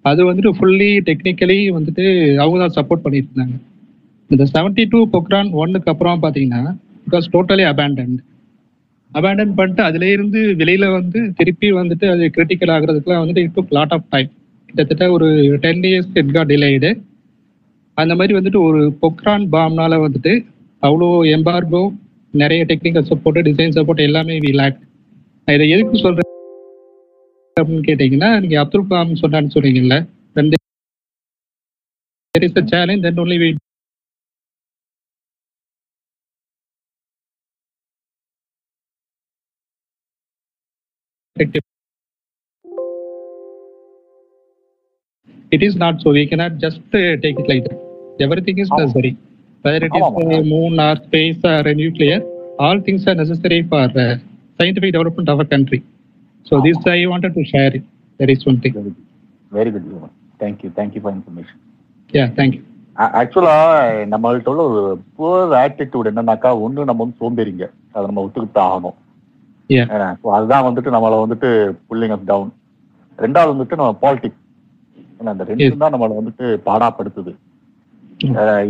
அது வந்துட்டு ஃபுல்லி டெக்னிக்கலி வந்துட்டு அவங்க தான் சப்போர்ட் பண்ணிட்டு இருந்தாங்க. இந்த செவன்டி டூ பொக்ரான் ஒன்னுக்கு அப்புறம் பார்த்தீங்கன்னா it was totally abandoned abandon பண்ணிட்டு அதுல இருந்து வெளியில வந்து திருப்பி வந்துட்டு அது கிரிட்டிக்கல் ஆகுறதுக்குலாம் வந்துட்டு it took lot of time கிட்டத்தட்ட ஒரு டென் இயர்ஸ் இட்கா டிலேடு அந்த மாதிரி வந்துட்டு ஒரு பொக்ரான் பாம்னால வந்துட்டு அவ்வளோ எம்பார்கோ நிறைய டெக்னிக்கல் சப்போர்ட் டிசைன் சப்போர்ட் எல்லாமே வி லேக் நான் இதை எதுக்கு சொல்றேன் அப்படின்னு கேட்டீங்கன்னா நீங்க அப்துல் கலாம் சொன்னான்னு சொன்னீங்கல்ல ரெண்டு there is a challenge then only we effective. It is not so. We cannot just uh, take it like that. Everything is necessary. Whether it is uh, moon or space or a nuclear, all things are necessary for uh, scientific development of a country. So this I wanted to share it. That is one thing.
Very good human thank you thank you for information
Yeah, thank you.
ஆக்சுவலா நம்மள்ட்ட உள்ள ஒரு poor attitude என்னன்னாக்கா ஒண்ணு நம்ம வந்து சோம்பேறிங்க அதை நம்ம ஒத்துக்கிட்டு ஆகணும் அதுதான் வந்துட்டு நம்மளை வந்துட்டு புல்லிங் அப் டவுன் ரெண்டாவது வந்துட்டு நம்ம பாலிடிக்ஸ் அந்த ரெண்டு தான் நம்மளை வந்துட்டு பாடாப்படுத்துது.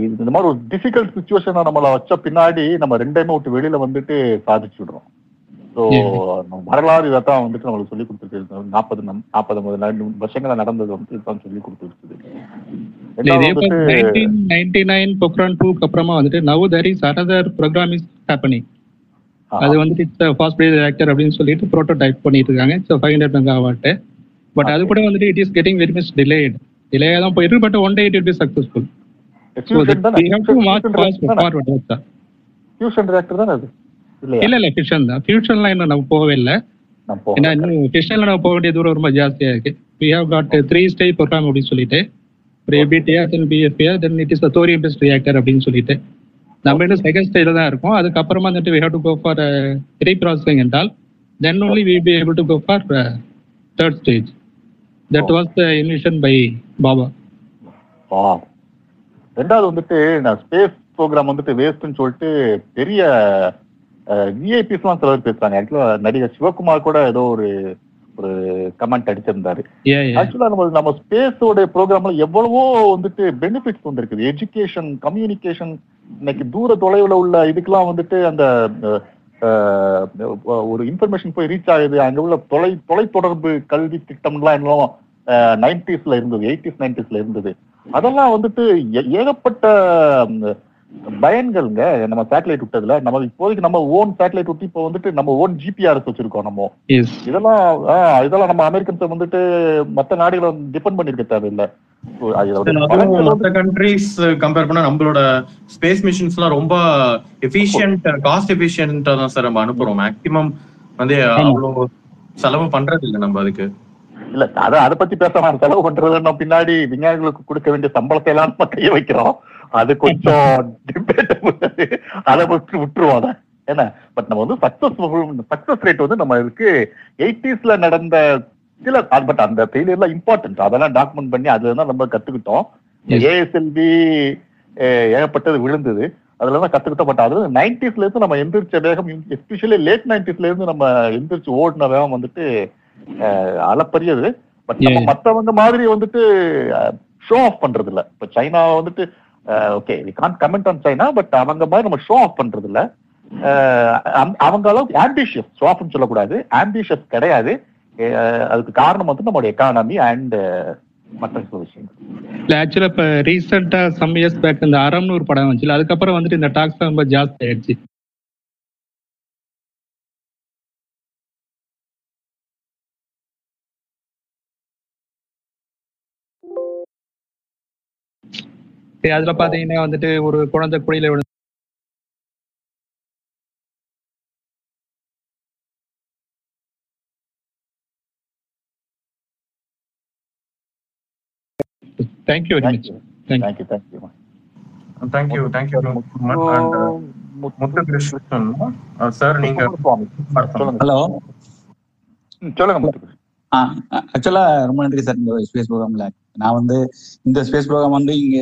இது இந்த மாதிரி ஒரு டிஃபிகல்ட் சுச்சுவேஷனை நம்மளை வச்ச பின்னாடி நம்ம ரெண்டையுமே விட்டு வெளியில வந்துட்டு சாதிச்சு விடுறோம். ஸோ வரலாறு இதைத்தான் வந்துட்டு நம்மளுக்கு சொல்லி கொடுத்துருக்கு நாற்பது நாற்பது ஐம்பது வருஷங்களா நடந்தது வந்து இதுதான் சொல்லி கொடுத்துருக்குது.
இதே
ரெண்டாவது
போல
வந்துட்டு
1999 பொக்ரான் டூக்கு அப்புறமா வந்துட்டு now another program is happening. அது வந்துட்டு இட்ஸ் ஃபாஸ்ட் பிரேஸ் ரியாக்டர் அப்படின்னு சொல்லிட்டு ப்ரோட்டோடைப் பண்ணிட்டு இருக்காங்க so five hundred megawatt but அது கூட வந்துட்டு it is getting very much delayed டிலேயா தான் போயிருக்கு but one day it will be successful இல்ல இல்ல ஃபிஷன் தான். ஃபியூஷன்லாம் இன்னும் நம்ம போகவே இல்லை. ஏன்னா இன்னும் ஃபிஷன்ல நம்ம போக வேண்டிய தூரம் ரொம்ப ஜாஸ்தியா இருக்கு. We have got three stage program அப்படின்னு சொல்லிட்டு. ஒரு EBTR then PFR then it is thorium based reactor அப்படின்னு சொல்லிட்டு. நம்ம இன்னும் செகண்ட் ஸ்டேஜ்ல தான் இருக்கோம். அதுக்கப்புறமா வந்துட்டு we have to go for reprocessing என்றால் then only we be able to go for third stage that was the envision by Bhabha
ரெண்டாவது வந்துட்டு நான் ஸ்பேஸ் ப்ரோக்ராம் வந்துட்டு வேஸ்ட்னு சொல்லிட்டு பெரிய விஐபிஸ்லாம் சில பேர் பேசுறாங்க. ஆக்சுவலா நடிகர் சிவகுமார் கூட ஏதோ ஒரு ஒரு கமெண்ட் அடிச்சிருந்தாரு. ஆக்சுவலா நம்ம நம்ம ஸ்பேஸோட ப்ரோக்ராம்ல எவ்வளவோ வந்துட்டு பெனிஃபிட்ஸ் வந்துருக்குது எஜுகேஷன் கம்யூனிகேஷன் இன்னைக்கு தூர தொலைவுல உள்ள இதுக்கெல்லாம் வந்துட்டு அந்த ஒரு இன்ஃபர்மேஷன் போய் ரீச் ஆகுது. அங்க உள்ள தொலை தொலைத்தொடர்பு கல்வி திட்டம்லாம் இன்னும் நைன்டிஸ்ல இருந்தது எயிட்டிஸ் நைன்டிஸ்ல இருந்தது. அதெல்லாம் வந்துட்டு ஏகப்பட்ட பயன்கள்ங்க. நம்ம சேட்டலைட் விட்டதுல நம்ம இப்போதைக்கு நம்ம ஓன் சேட்டலைட் விட்டு இப்போ வந்துட்டு நம்ம ஓன் ஜிபிஆர்எஸ் வச்சிருக்கோம் நம்ம. இதெல்லாம் இதெல்லாம் நம்ம அமெரிக்கன்ஸை வந்துட்டு மத்த நாடுகளை டிபெண்ட் பண்ணிருக்க தேவையில்லை.
மத்த கண்ட்ரீஸ் கம்பேர் பண்ணா நம்மளோட ஸ்பேஸ் மிஷின்ஸ்லாம் ரொம்ப எஃபிஷியன்ட் காஸ்ட் எஃபிஷியன்ட்டா தான் சார் நம்ம அனுப்புறோம். மேக்ஸிமம் வந்து அவ்வளவு செலவு பண்றது இல்ல நம்ம அதுக்கு.
இல்ல அத அதை பத்தி பேச நான் செலவு பண்றது பின்னாடி விஞ்ஞானிகளுக்கு கொடுக்க வேண்டிய சம்பளத்தை எல்லாம் நம்ம கைய வைக்கிறோம். அது கொஞ்சம் டிபேட்டபிள் அதை விட்டு விட்டுருவோம் அதை. என்ன பட் நம்ம வந்து சக்சஸ் சக்சஸ் ரேட் வந்து நம்ம இருக்கு எயிட்டிஸ்ல நடந்த சில பட் அந்த ஃபெயிலியர்லாம் இம்பார்ட்டன்ட் அதெல்லாம் டாக்குமெண்ட் பண்ணி அதுல தான் நம்ம கத்துக்கிட்டோம். ஏஎஸ்எல்வி ஏகப்பட்டது விழுந்தது. அதுல தான் கத்துக்கிட்டோம். பட் அது நைன்டிஸ்ல இருந்து நம்ம எந்திரிச்ச வேகம் எஸ்பெஷலி லேட் நைன்டிஸ்ல இருந்து நம்ம எந்திரிச்சு ஓடின வேகம் வந்துட்டு அளப்பரியது. பட் நம்ம. மத்தவங்க மாதிரி வந்துட்டு ஷோ ஆஃப் பண்றது இல்ல இப்ப சைனா வந்துட்டு okay we can comment on China but அவங்க மாதிரி நம்ம ஷோ ஆஃப் பண்றது இல்ல அவங்க அளவுக்கு ஆம்பிஷியஸ் ஷோ ஆஃப்னு சொல்லக்கூடாது. ஆம்பிஷியஸ் கிடையாது. Uh, அதுக்கு காரணம் வந்து நம்மளுடைய எக்கானமி அண்ட் uh, மற்ற சில விஷயங்கள்.
இல்ல ஆக்சுவலா இப்ப ரீசெண்டா சம் இயர்ஸ் பேக் இந்த அறம்னு ஒரு படம் வந்துச்சு. அதுக்கப்புறம் வந்துட்டு இந்த டாக்ஸ் ரொம்ப ஜாஸ்தி ஆயிடுச்சு. அதுல பாத்தீங்கன்னா வந்துட்டு ஒரு குழந்தை குழியில விழுந்து thank you very much
thank you thank you
thank you thank you and Muthu Krishnan sir நீங்க
ஹலோ
சொல்லுங்க.
ஆக்சுவலா ரொம்ப நன்றி சார் இந்த ஸ்பேஸ் ப்ரோக்ராம்ல நான் வந்து இந்த ஸ்பேஸ் ப்ரோக்ராம் வந்து இங்க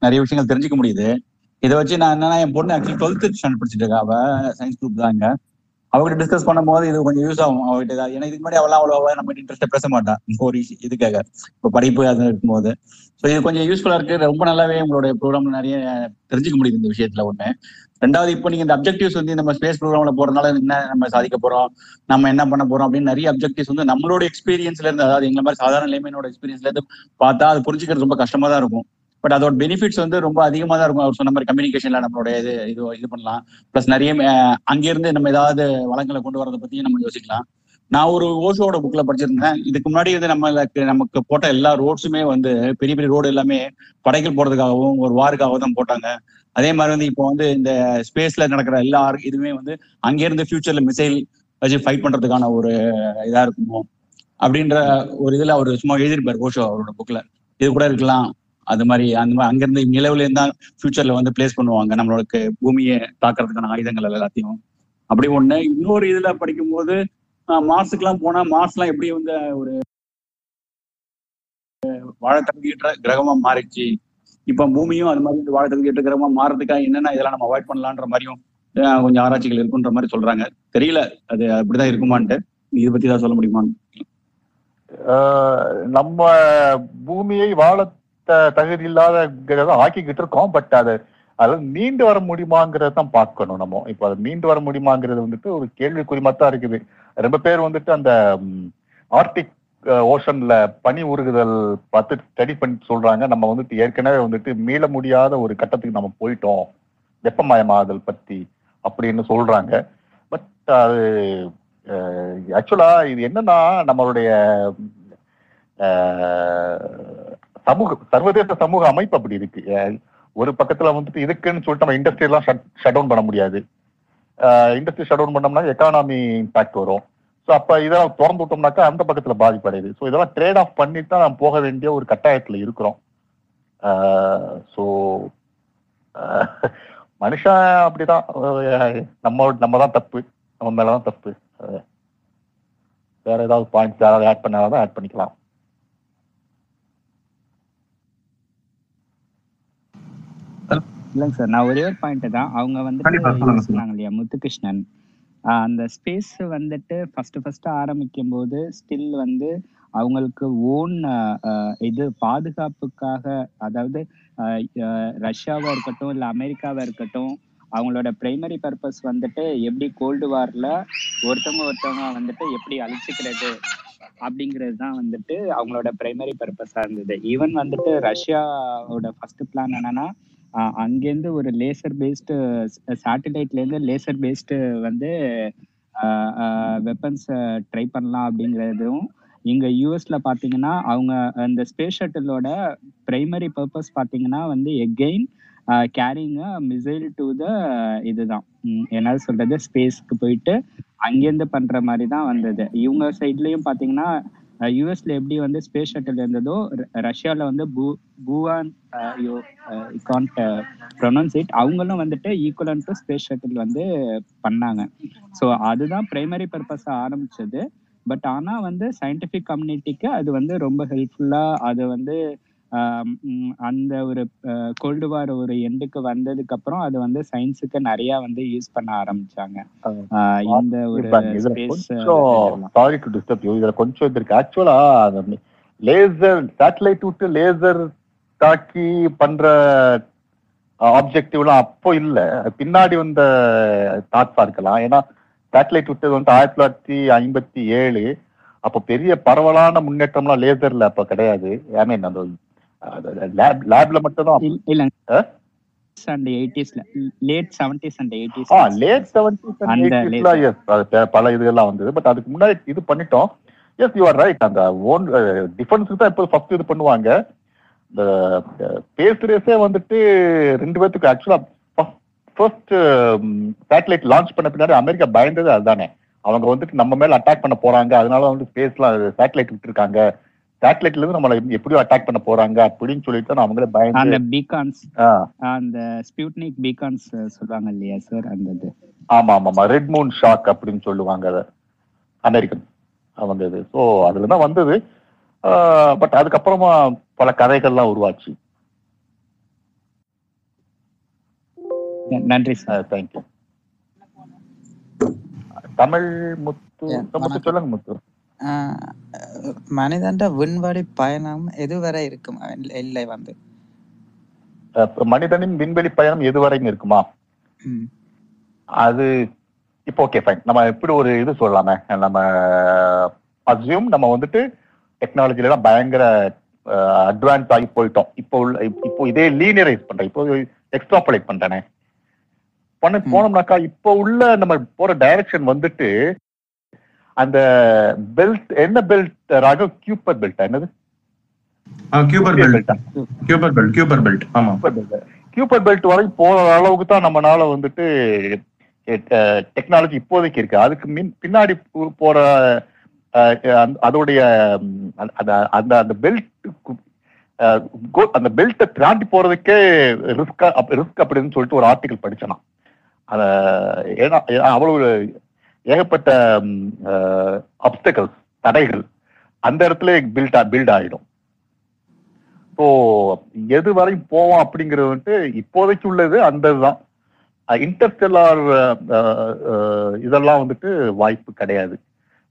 நிறைய விஷயங்கள் தெரிஞ்சுக்க முடியுது. இதை வச்சு நான் என்னன்னா என் பொண்ணு ஆக்சுவலி டுவெல்த் ஸ்டாண்டர்ட் படிச்சுட்டு இருக்கா. அவ சயின்ஸ் குரூப் தாங்க அவகிட்ட டிஸ்கஸ் பண்ணும்போது இது கொஞ்சம் யூஸ் ஆகும் அவகிட்ட. ஏதாவது- ஏன்னா இதுக்கு முன்னாடி அவளாம் அவ்வளோ நம்ம இன்ட்ரெஸ்ட் பேச மாட்டா. ஒரு இதுக்காக. இப்போ படிப்பு அது இருக்கும்போது. ஸோ இது கொஞ்சம் யூஸ்ஃபுல்லா இருக்கு. ரொம்ப நல்லாவே உங்களுடைய ப்ரோக்ராம்ல நிறைய தெரிஞ்சுக்க முடியுது இந்த விஷயத்துல ஒண்ணு. ரெண்டாவது இப்போ நீங்க இந்த அப்ஜெக்டிவ்ஸ் வந்து நம்ம ஸ்பேஸ் ப்ரோக்ராம்ல போறதுனால என்ன நம்ம சாதிக்க போறோம்? நம்ம என்ன பண்ண போறோம்? அப்படின்னு நிறைய அப்ஜெக்டிவ்ஸ் வந்து நம்மளோட எக்ஸ்பீரியன்ஸ்ல இருந்து அதாவது எங்களை மாதிரி சாதாரண லேமனோட எக்ஸ்பீரியன்ஸ்ல இருந்து பார்த்தா அது புரிஞ்சுக்கிறது ரொம்ப கஷ்டமா தான் இருக்கும். பட் அதோட பெனிஃபிட்ஸ் வந்து ரொம்ப அதிகமா தான் இருக்கும். அவர் சொன்ன மாதிரி கம்யூனிகேஷன்ல நம்மளுடைய இது இது இது பண்ணலாம். ப்ளஸ் நிறைய அங்கிருந்து நம்ம ஏதாவது வளங்களை கொண்டு வரதை பத்தியும் நம்ம யோசிக்கலாம். நான் ஒரு ஓஷோட புக்ல படிச்சிருந்தேன். இதுக்கு முன்னாடி வந்து நம்மளுக்கு நமக்கு போட்ட எல்லா ரோட்ஸுமே வந்து பெரிய பெரிய ரோடு எல்லாமே படைகள் போறதுக்காகவும் ஒரு வாருக்காகவும் தான் போட்டாங்க. அதே மாதிரி வந்து இப்போ வந்து இந்த ஸ்பேஸ்ல நடக்கிற எல்லா இதுவுமே வந்து அங்கிருந்து ஃபியூச்சர்ல மிசைல் வச்சு ஃபைட் பண்றதுக்கான ஒரு இதா இருக்குமோ. அப்படின்ற ஒரு இதுல அவர் சும்மா எழுதியிருப்பார் ஓஷோ அவரோட புக்ல இது கூட இருக்கலாம். அது மாதிரி அந்த மாதிரி அங்கிருந்து நிலவுல இருந்தா ஃபியூச்சர்ல வந்து பிளேஸ் பண்ணுவாங்க. நம்மளுக்கு பூமியை தாக்குறதுக்கான ஆயுதங்கள் எல்லாத்தையும். அப்படி ஒண்ணு. இன்னொரு இதுல படிக்கும்போது மார்ஸுக்கெல்லாம் போனா மார்ஸ்லாம் எப்படி வந்து ஒரு வாழத்தகுதியற்ற கிரகமா மாறிடுச்சு. இப்ப பூமியும் அது மாதிரி வாழத்தகுதியற்ற கிரகமா மாறதுக்காக என்னென்ன இதெல்லாம் நம்ம அவாய்ட் பண்ணலான்ற மாதிரியும் கொஞ்சம் ஆராய்ச்சிகள் இருக்குன்ற மாதிரி சொல்றாங்க. தெரியல. அது அப்படிதான் இருக்குமான்ட்டு. இதை பத்தி தான் சொல்ல முடியுமான்னு?
ஆஹ் நம்ம பூமியை வாழ தகுதி இல்லாத ஆக்கிக்கிட்டு இருக்கோம் பட் அது அது மீண்டு வர முடியுமாங்கிறத தான் பார்க்கணும் நம்ம. இப்போ அது மீண்டு வர முடியுமாங்கிறது வந்துட்டு ஒரு கேள்விக்குறி தான் இருக்குது. ரொம்ப பேர் வந்துட்டு அந்த ஆர்டிக் ஓஷன்ல பனி உருகுதல் பார்த்து ஸ்டடி பண்ணி சொல்றாங்க. நம்ம வந்துட்டு ஏற்கனவே வந்துட்டு மீள முடியாத ஒரு கட்டத்துக்கு நம்ம போயிட்டோம். வெப்பமயமாதல் பத்தி அப்படின்னு சொல்றாங்க. பட் அது ஆக்சுவலா இது என்னன்னா நம்மளுடைய சமூக சர்வதேச சமூக அமைப்பு அப்படி இருக்கு. ஒரு பக்கத்துல வந்துட்டு இதுக்குன்னு சொல்லிட்டு நம்ம இண்டஸ்ட்ரி எல்லாம் ஷட் டவுன் பண்ண முடியாது. இண்டஸ்ட்ரி ஷட் டவுன் பண்ணோம்னா எக்கானாமி இம்பாக்ட் வரும். ஸோ அப்ப இதெல்லாம் திறந்து விட்டோம்னாக்கா அந்த பக்கத்துல பாதிப்படையுது. ஸோ இதெல்லாம் ட்ரேட் ஆஃப் பண்ணிட்டு தான் நம்ம போக வேண்டிய ஒரு கட்டாயத்துல இருக்கிறோம். ஸோ மனுஷன் அப்படிதான். நம்ம நம்ம தான் தப்பு. நம்ம மேலதான் தப்பு. வேற ஏதாவது பாயிண்ட்ஸ் யாராவது ஆட் பண்ணாதான் ஆட் பண்ணிக்கலாம்.
இல்லைங்க சார் நான் ஒரே ஒரு பாயிண்ட் தான். அவங்க வந்துட்டு சொன்னாங்க இல்லையா முத்துகிருஷ்ணன். அந்த ஸ்பேஸ் வந்துட்டு ஃபர்ஸ்ட் ஃபர்ஸ்ட் ஆரம்பிக்கும் போது ஸ்டில் வந்து அவங்களுக்கு ஓன் இது பாதுகாப்புக்காக அதாவது ரஷ்யாவா இருக்கட்டும் இல்ல அமெரிக்காவா இருக்கட்டும் அவங்களோட பிரைமரி பர்பஸ் வந்துட்டு எப்படி கோல்டு வார்ல ஒருத்தவங்க ஒருத்தவங்க வந்துட்டு எப்படி அழிச்சுக்கிறது அப்படிங்கிறது தான் வந்துட்டு அவங்களோட பிரைமரி பர்பஸா இருந்தது. ஈவன் வந்துட்டு ரஷ்யாவோட ஃபர்ஸ்ட் பிளான் என்னன்னா அங்கேருந்து ஒரு லேசர் பேஸ்டு சாட்டிலைட்லேருந்து லேசர் பேஸ்டு வந்து வெப்பன்ஸை ட்ரை பண்ணலாம் அப்படிங்கிறதும் இங்கே யூஎஸ்ல பார்த்தீங்கன்னா அவங்க அந்த ஸ்பேஸ் ஷட்டிலோட ப்ரைமரி பர்பஸ் பார்த்தீங்கன்னா வந்து again carrying missile to the இதுதான். என்ன சொல்றது? ஸ்பேஸ்க்கு போயிட்டு அங்கேருந்து பண்ணுற மாதிரி தான் வந்தது. இவங்க சைட்லேயும் பார்த்தீங்கன்னா யூஎஸ்ல எப்படி வந்து ஸ்பேஸ் ஷட்டில் இருந்ததோ ர- ரஷ்யால வந்து பூ பூவான் யோ கான்ட் ப்ரொனவுன்ஸ் இட் அவங்களும் வந்துட்டு ஈக்குவலன் டு ஸ்பேஸ் ஷட்டில் வந்து பண்ணாங்க. ஸோ அதுதான் பிரைமரி பர்பஸா ஆரம்பிச்சது. பட் ஆனால் வந்து சயின்டிஃபிக் கம்யூனிட்டிக்கு அது வந்து ரொம்ப ஹெல்ப்ஃபுல்லாக அது வந்து அந்த ஒரு கோல்டு வார் ஒரு எண்டுக்கு வந்ததுக்கு அப்புறம் அது வந்து சயின்ஸுக்கு நிறைய வந்து யூஸ் பண்ண ஆரம்பிச்சாங்க. இந்த ஒரு
சாரி டிஸ்டர்ப் யூ இதுல கொஞ்சம் இது இருக்கு. ஆக்சுவலா லேசர் சேட்டலைட் விட்டு லேசர் தாக்கி பண்ற ஆப்ஜெக்டிவ்லாம் அப்போ இல்ல. பின்னாடி வந்த தாட்ஸா இருக்கலாம். ஏன்னா சேட்டலைட் விட்டது வந்து ஆயிரத்தி தொள்ளாயிரத்தி ஐம்பத்தி ஏழு. அப்போ பெரிய பரவலான முன்னேற்றம்லாம் லேசர்ல அப்ப கிடையாது. ஐ மீன் அந்த லேப் லேப்ல மட்டும் தான்
இல்ல and எயிட்டிஸ்ல late seventies and eighties
ah late seventies and எயிட்டிஸ்ல yes பல இதுகள்லாம் வந்தது. பட் அதுக்கு முன்னாடி இது பண்ணிட்டோம். எஸ் யூ ஆர் ரைட் அந்த ஓன் டிஃபென்ஸுக்கு தான் இப்போ ஃபர்ஸ்ட் இது பண்ணுவாங்க. இந்த பேஸ் ரேஸே வந்துட்டு ரெண்டு பேர்த்துக்கு ஆக்சுவலா ஃபர்ஸ்ட் சேட்டலைட் லான்ச் பண்ண பின்னாடி அமெரிக்கா பயந்தது அதுதானே. அவங்க வந்துட்டு நம்ம மேல அட்டாக் பண்ண போறாங்க. அதனால வந்து ஸ்பேஸ்ல சேட்டலைட் விட்டுருக்காங்க. சேட்டலைட்ல இருந்து நம்மள எப்படியோ அட்டாக் பண்ண போறாங்க அப்படின்னு சொல்லிட்டு தான் அவங்களே
அந்த
பயந்து
பீகான்ஸ்
ஆ.
அந்த ஸ்பியூட்னிக் பீகான்ஸ் சொல்லுவாங்க இல்லையா சார் அந்த இது.
ஆமா ஆமா ஆமா. ரெட் மூன் ஷாக் அப்படின்னு சொல்லுவாங்க அதை. அமெரிக்கன் அவங்க இது. ஸோ அதுல தான் வந்தது. பட் அதுக்கப்புறமா பல கதைகள்லாம் உருவாச்சு.
நன்றி
sir thank you Tamil Muthu Muthu. சொல்லுங்க முத்து.
ஆஹ் மனிதன்ட விண்வெளி பயணம் எதுவரை இருக்கும்? இல்ல- வந்து.
மனிதனின் விண்வெளி பயணம் எதுவரைக்கும் இருக்குமா. அது இப்போ ஓகே ஃபைன் நம்ம எப்படி ஒரு இது சொல்லலாமே. நம்ம அசியூம் நம்ம வந்துட்டு டெக்னாலஜில எல்லாம் பயங்கர அட்வான்ஸ் ஆகி போயிட்டோம். இப்போ உள்ள இப்போ இதே லீனியரைஸ் பண்றேன். இப்போ எக்ஸ்ட்ராபுலேட் பண்றேனே. பண்ண போனோம்னாக்கா இப்போ உள்ள நம்ம போற டைரக்ஷன் வந்துட்டு அந்த பெல்ட் என்ன பெல்ட் ராக கியூப்பர் பெல்ட் என்னது?
Kuiper belt Kuiper belt Kuiper belt ஆமா.
கியூப்பர் பெல்ட் வரை போற அளவுக்கு தான் நம்மனால வந்துட்டு டெக்னாலஜி இப்போதைக்கு இருக்கு. அதுக்கு மின் பின்னாடி போற அதோடைய அந்த- அந்த- பெல்ட் அந்த பெல்ட்டை தாண்டி போறதுக்கே ரிஸ்க் ரிஸ்க் அப்படின்னு சொல்லிட்டு ஒரு படிச்சேன் நான். அத ஏன்னா அவ்வளவு ஏகப்பட்ட அப்டக்கல்ஸ் தடைகள் அந்த இடத்துல பில்ட் பில்ட் ஆகிடும் ஸோ எது வரையும் போவோம் அப்படிங்கிறது வந்துட்டு இப்போதைக்கு உள்ளது அந்த இதுதான் இன்டர்ஸ்டெல்லார் இதெல்லாம் வந்துட்டு வாய்ப்பு கிடையாது.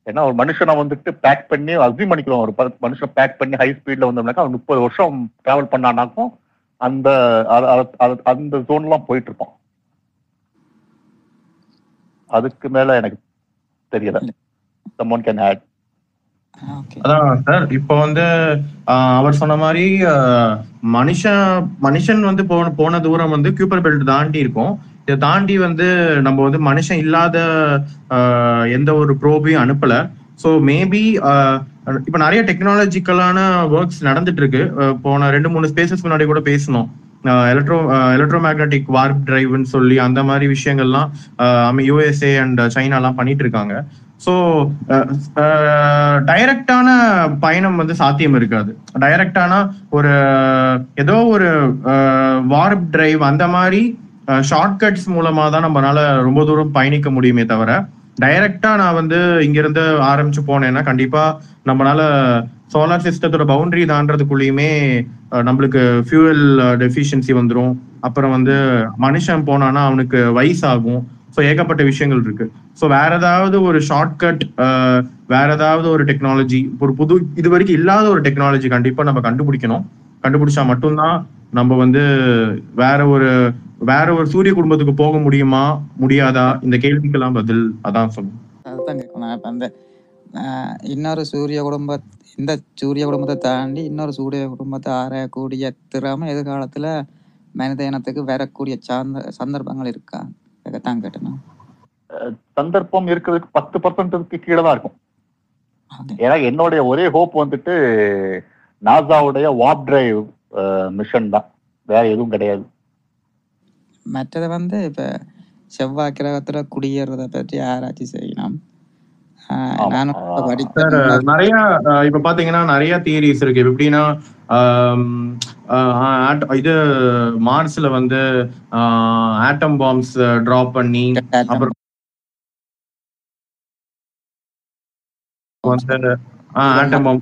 ஏன்னா ஒரு மனுஷனை வந்துட்டு பேக் பண்ணி அசியூம் பண்ணிக்கிறோம் ஒரு மனுஷன் பேக் பண்ணி ஹை ஸ்பீடில் வந்தோம்னாக்கா அவன் முப்பது வருஷம் ட்ராவல் பண்ணானாக்கும் அந்த அந்த ஜோன்லாம் போயிட்டு இருப்பான். அதுக்கு மேல எனக்கு தெரியல. someone கேன் ஆட்
அதான் சார் இப்போ வந்து ஆஹ், அவர் சொன்ன மாதிரி ஆஹ், மனுஷன் மனுஷன் வந்து போன போன தூரம் வந்து கியூப்பர் பெல்ட் தாண்டி இருக்கும். இதை தாண்டி வந்து நம்ம வந்து மனுஷன் இல்லாத ஆஹ், எந்த ஒரு ப்ரோபையும் அனுப்பல. ஸோ மேபி இப்ப நிறைய டெக்னாலஜிக்கலான ஒர்க்ஸ் நடந்துட்டு இருக்கு போன ரெண்டு மூணு ஸ்பேசஸ் முன்னாடி கூட பேசணும் எலக்ட்ரோ எலக்ட்ரோ மேக்னட்டிக் வார்ப் டிரைவ்னு சொல்லி அந்த மாதிரி விஷயங்கள்லாம் யூஎஸ்ஏ அண்ட் சைனாலாம் பண்ணிட்டு இருக்காங்க ஸோ டைரக்டான பயணம் வந்து சாத்தியம் இருக்காது. டைரக்டான ஒரு ஏதோ ஒரு வார்ப் டிரைவ் அந்த மாதிரி ஷார்ட்கட்ஸ் மூலமா தான் நம்மளால ரொம்ப தூரம் பயணிக்க முடியுமே தவிர டைரக்டா நான் வந்து இங்கிருந்து ஆரம்பிச்சு போனேன்னா கண்டிப்பா நம்மளால சோலார் சிஸ்டத்தோட பவுண்டரி தாண்டதுக்குள்ளேயுமே நம்மளுக்கு ஃபியூவல் டெஃபிஷியன்சி வந்துடும் அப்புறம் வந்து மனுஷன் போனானா அவனுக்கு வயசாகும். ஸோ ஏகப்பட்ட விஷயங்கள் இருக்கு. ஸோ வேற ஏதாவது ஒரு ஷார்ட்கட் வேற ஏதாவது ஒரு டெக்னாலஜி ஒரு புது இது வரைக்கும் இல்லாத ஒரு டெக்னாலஜி கண்டிப்பா நம்ம கண்டுபிடிக்கணும். கண்டுபிடிச்சா மட்டும்தான் நம்ம வந்து வேற ஒரு வேற ஒரு சூரிய குடும்பத்துக்கு போக முடியுமா முடியாதா? இந்த கேள்விக்கெல்லாம் பதில் அதான் சொல்லுங்க
அதுதான் கேட்கணும் இப்போ அந்த இன்னொரு சூரிய குடும்ப இந்த சூரிய குடும்பத்தை தாண்டி இன்னொரு சூரிய குடும்பத்தை ஆராயக்கூடிய திறமை எதிர்காலத்துல மனித இனத்துக்கு வரக்கூடிய சார்ந்த சந்தர்ப்பங்கள் இருக்கா? தான் கேட்டேன்
அஹ் சந்தர்ப்பம் இருக்கிறதுக்கு பத்து பர்சன்ட்டுக்கு கீழே தான் இருக்கும். ஏன்னா என்னுடைய ஒரே ஹோப் வந்துட்டு நாசாவுடைய வாப் டிரைவ் மிஷன் தான். வேற எதுவும் கிடையாது.
மற்றது வந்து இப்ப செவ்வாய் கிரகத்துல குடியேறத பற்றி ஆராய்ச்சி செய்யணும்.
நிறைய இப்ப பாத்தீங்கன்னா நிறைய தியரிஸ் இருக்கு. எப்படின்னா இது மார்ஸ்ல வந்து ஆட்டம் பாம்ஸ் டிராப் பண்ணி அப்புறம் வந்து ஆட்டம் பாம்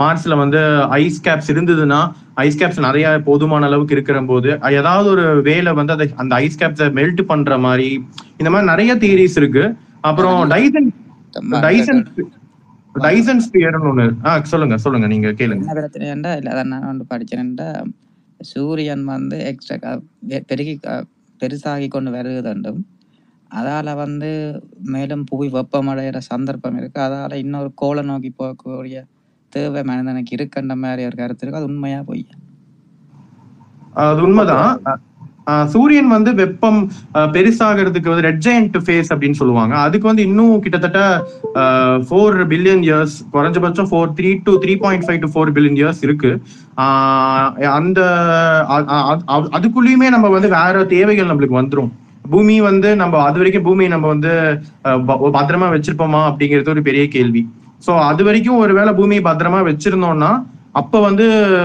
மார்ஸ்ல வந்து ஐஸ் கேப்ஸ் இருந்ததுன்னா ஐஸ் கேப்ஸ் நிறைய போதுமான அளவுக்கு இருக்கிற போது ஏதாவது ஒரு வேலை வந்து அதை அந்த ஐஸ் கேப்ஸை மெல்ட் பண்ற மாதிரி இந்த மாதிரி நிறைய தியரிஸ் இருக்கு. அப்புறம் டைசன் டைசன் டைசன் ஸ்பியர்னு ஒண்ணு. ஆ சொல்லுங்க சொல்லுங்க நீங்க கேளுங்க.
பிரச்சனைண்டா இல்லை அதான் நான் வந்து படிச்சேன்டா சூரியன் வந்து எக்ஸ்ட்ரா பெருகி பெருசாகி கொண்டு வருவதுண்டும் அதால வந்து மேலும் புவி வெப்பமடைகிற சந்தர்ப்பம் இருக்கு. அதால இன்னொரு கோளை நோக்கி போகக்கூடிய தேவை மனிதனுக்கு இருக்குன்ற மாதிரி ஒரு கருத்து இருக்கு. அது உண்மையா போய்
அது உண்மைதான். சூரியன் வந்து வெப்பம் அஹ், பெருசாகிறதுக்கு வந்து ரெட் ஜெயண்ட் ஃபேஸ் அப்படின்னு சொல்லுவாங்க. அதுக்கு வந்து இன்னும் கிட்டத்தட்ட ஃபோர் பில்லியன் இயர்ஸ் குறைஞ்சபட்சம் four three to three point five to four billion years இருக்கு. ஆஹ், அந்த அதுக்குள்ளேயுமே நம்ம வந்து வேற தேவைகள் நம்மளுக்கு வந்துரும். பூமி வந்து நம்ம அது வரைக்கும் பூமியை நம்ம வந்து ப- பத்திரமா வச்சிருப்போமா அப்படிங்கிறது ஒரு பெரிய கேள்வி. சோ அது வரைக்கும் ஒருவேளை பூமியை பத்திரமா வச்சிருந்தோம்னா அப்ப வந்து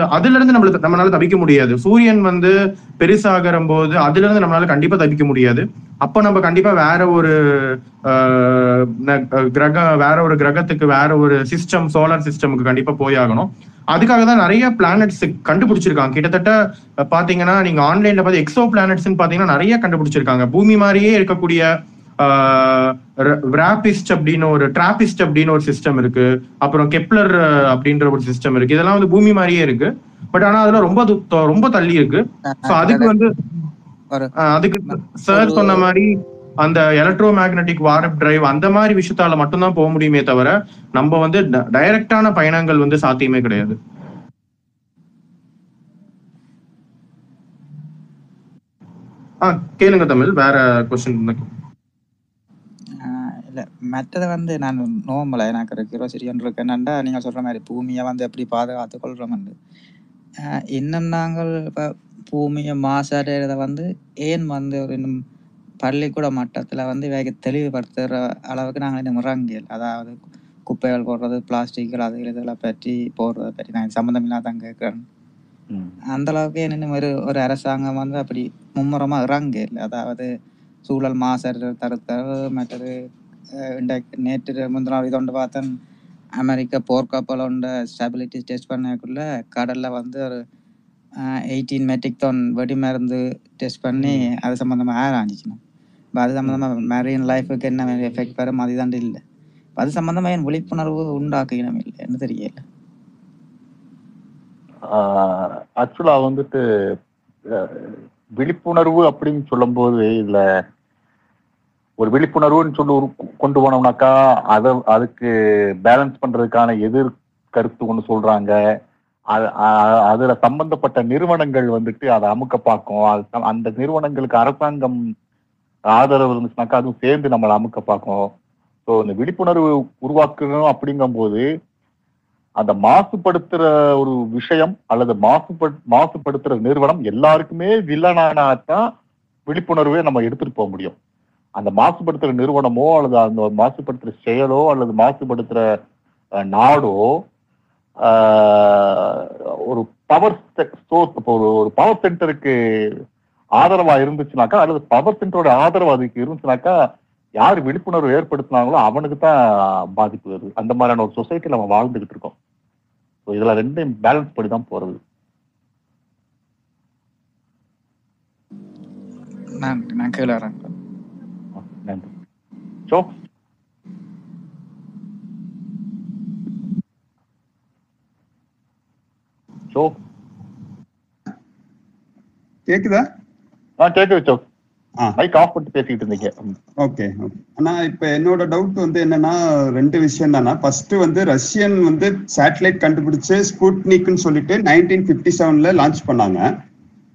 அதுல இருந்து நம்மளுக்கு நம்மளால தவிக்க முடியாது. சூரியன் வந்து பெருசாகிற போது அதுல இருந்து நம்மளால கண்டிப்பா தவிக்க முடியாது. அப்ப நம்ம கண்டிப்பா வேற ஒரு ந- கிரக வேற ஒரு கிரகத்துக்கு வேற ஒரு சிஸ்டம் சோலார் சிஸ்டமுக்கு கண்டிப்பா போயாகணும் அதுக்காக தான் நிறைய பிளானட்ஸ் கண்டுபிடிச்சிருக்காங்க. கிட்டத்தட்ட பாத்தீங்கன்னா நீங்க ஆன்லைன்ல பார்த்து எக்ஸோ பிளானட்ஸ் பாத்தீங்கன்னா நிறைய கண்டுபிடிச்சிருக்காங்க. பூமி மாதிரியே இருக்கக்கூடிய ராபிஸ்ட் அப்படின்னு ஒரு டிராபிஸ்ட் அப்படின்னு ஒரு சிஸ்டம் இருக்கு. அப்புறம் கெப்லர் அப்படின்ற ஒரு சிஸ்டம் இருக்கு. இதெல்லாம் வந்து பூமி மாதிரியே இருக்கு. பட் ஆனா அதெல்லாம் ரொம்ப ரொம்ப தள்ளி இருக்கு. சோ அதுக்கு வந்து அதுக்கு சார் சொன்ன மாதிரி அந்த எலக்ட்ரோ மேக்னெட்டிக் வாரப் டிரைவ் அந்த மாதிரி விஷயத்தால மட்டும்தான் போக முடியுமே தவிர நம்ம வந்து டைரக்டான பயணங்கள் வந்து சாத்தியமே கிடையாது. ஆ கேளுங்க தமிழ். வேற கொஸ்டின்
இல்ல மற்றது வந்து நான் நோம்பல எனக்கு ஒரு கியூரியாசிட்டி ஒன்று இருக்கு. என்னண்டா நீங்க சொல்ற மாதிரி பூமியை வந்து எப்படி பாதுகாத்து கொள்றோம்னு ஆஹ் இன்னும் நாங்கள் இப்போ பூமியை மாசடைறத வந்து ஏன் வந்து ஒரு இன்னும் பள்ளிக்கூட மட்டத்துல வந்து இவைக்கு தெளிவுபடுத்துற அளவுக்கு நாங்கள் இன்னும் இறங்கியல் அதாவது குப்பைகள் போடுறது பிளாஸ்டிக்கள் அது இதெல்லாம் பற்றி போடுறத பற்றி நான் சம்மந்தம் இல்லாதான் கேட்குறேன். அந்த அளவுக்கு இன்னும் ஒரு ஒரு அரசாங்கம் வந்து அப்படி மும்முரமா இறங்கல. அதாவது சூழல் மாசற்ற தடுத்தல் மற்றது நேற்று முந்தின நாள் இதொண்டு பார்த்தேன் அமெரிக்க போர்க்கப்பல் உண்ட ஸ்டெபிலிட்டி டெஸ்ட் பண்ணக்குள்ள கடல்ல வந்து ஒரு எயிட்டீன் மெட்ரிக் டன் வெடிமருந்து டெஸ்ட் பண்ணி அது சம்மந்தமா ஆராய்ச்சிக்கணும் இப்போ அது சம்மந்தமா மெரீன் லைஃபுக்கு என்ன எஃபெக்ட் வரும் அதுதாண்டு இல்லை அது சம்மந்தமா என் விழிப்புணர்வு உண்டாக்கணும் இல்லை என்ன தெரியல
ஆக்சுவலா வந்துட்டு விழிப்புணர்வு அப்படின்னு சொல்லும்போது இதுல ஒரு விழிப்புணர்வுன்னு சொல்லி கொண்டு போனோம்னாக்கா அதை அதுக்கு பேலன்ஸ் பண்றதுக்கான எதிர் கருத்து ஒன்று சொல்றாங்க. அது அதுல சம்பந்தப்பட்ட நிறுவனங்கள் வந்துட்டு அதை அமுக்க பார்க்கும். அது அந்த நிறுவனங்களுக்கு அரசாங்கம் ஆதரவு இருந்துச்சுனாக்கா அதுவும் சேர்ந்து நம்மளை அமுக்க பார்க்கும். ஸோ இந்த விழிப்புணர்வு உருவாக்கணும் அப்படிங்கும்போது அந்த மாசுபடுத்துற ஒரு விஷயம் அல்லது மாசுபடு மாசுபடுத்துற நிறுவனம் எல்லாருக்குமே வில்லனானாதான் விழிப்புணர்வே நம்ம எடுத்துட்டு போக முடியும். அந்த மாசுபடுத்துற நிறுவனமோ அல்லது அந்த மாசுபடுத்துற செயலோ அல்லது மாசுபடுத்துற நாடோ ஆஹ், ஒரு பவர் சோர்ஸ் இப்போ ஒரு ஒரு பவர் சென்டருக்கு ஆதரவா இருந்துச்சுனாக்கா அல்லது பவர் சென்டரோட ஆதரவு அதுக்கு இருந்துச்சுனாக்கா யார் விழிப்புணர்வு ஏற்படுத்தினாங்களோ அவனுக்கு தான் பாதிப்பு வருது. அந்த மாதிரியான ஒரு சொசைட்டியில் நம்ம வாழ்ந்துகிட்டு இருக்கோம். ஸோ இதுல ரெண்டையும் பேலன்ஸ் பண்ணி தான் போறது.
நான் நான் கேள்வி
நன்றி. ஸோ ஸோ
கேக்குதா?
ஆ கேட்குது சோக். மைக் ஆஃப் பண்ணிட்டு பேசிக்கிட்டு இருந்தீங்க.
ஓகே ஆனா இப்ப என்னோட டவுட் வந்து என்னன்னா ரெண்டு விஷயம் தானா? ஃபர்ஸ்ட் வந்து ரஷ்யன் வந்து சேட்டலைட் கண்டுபிடிச்சு ஸ்புட்னிக்னு சொல்லிட்டு நைன்டீன் பிப்டி செவன்ல லான்ச் பண்ணாங்க.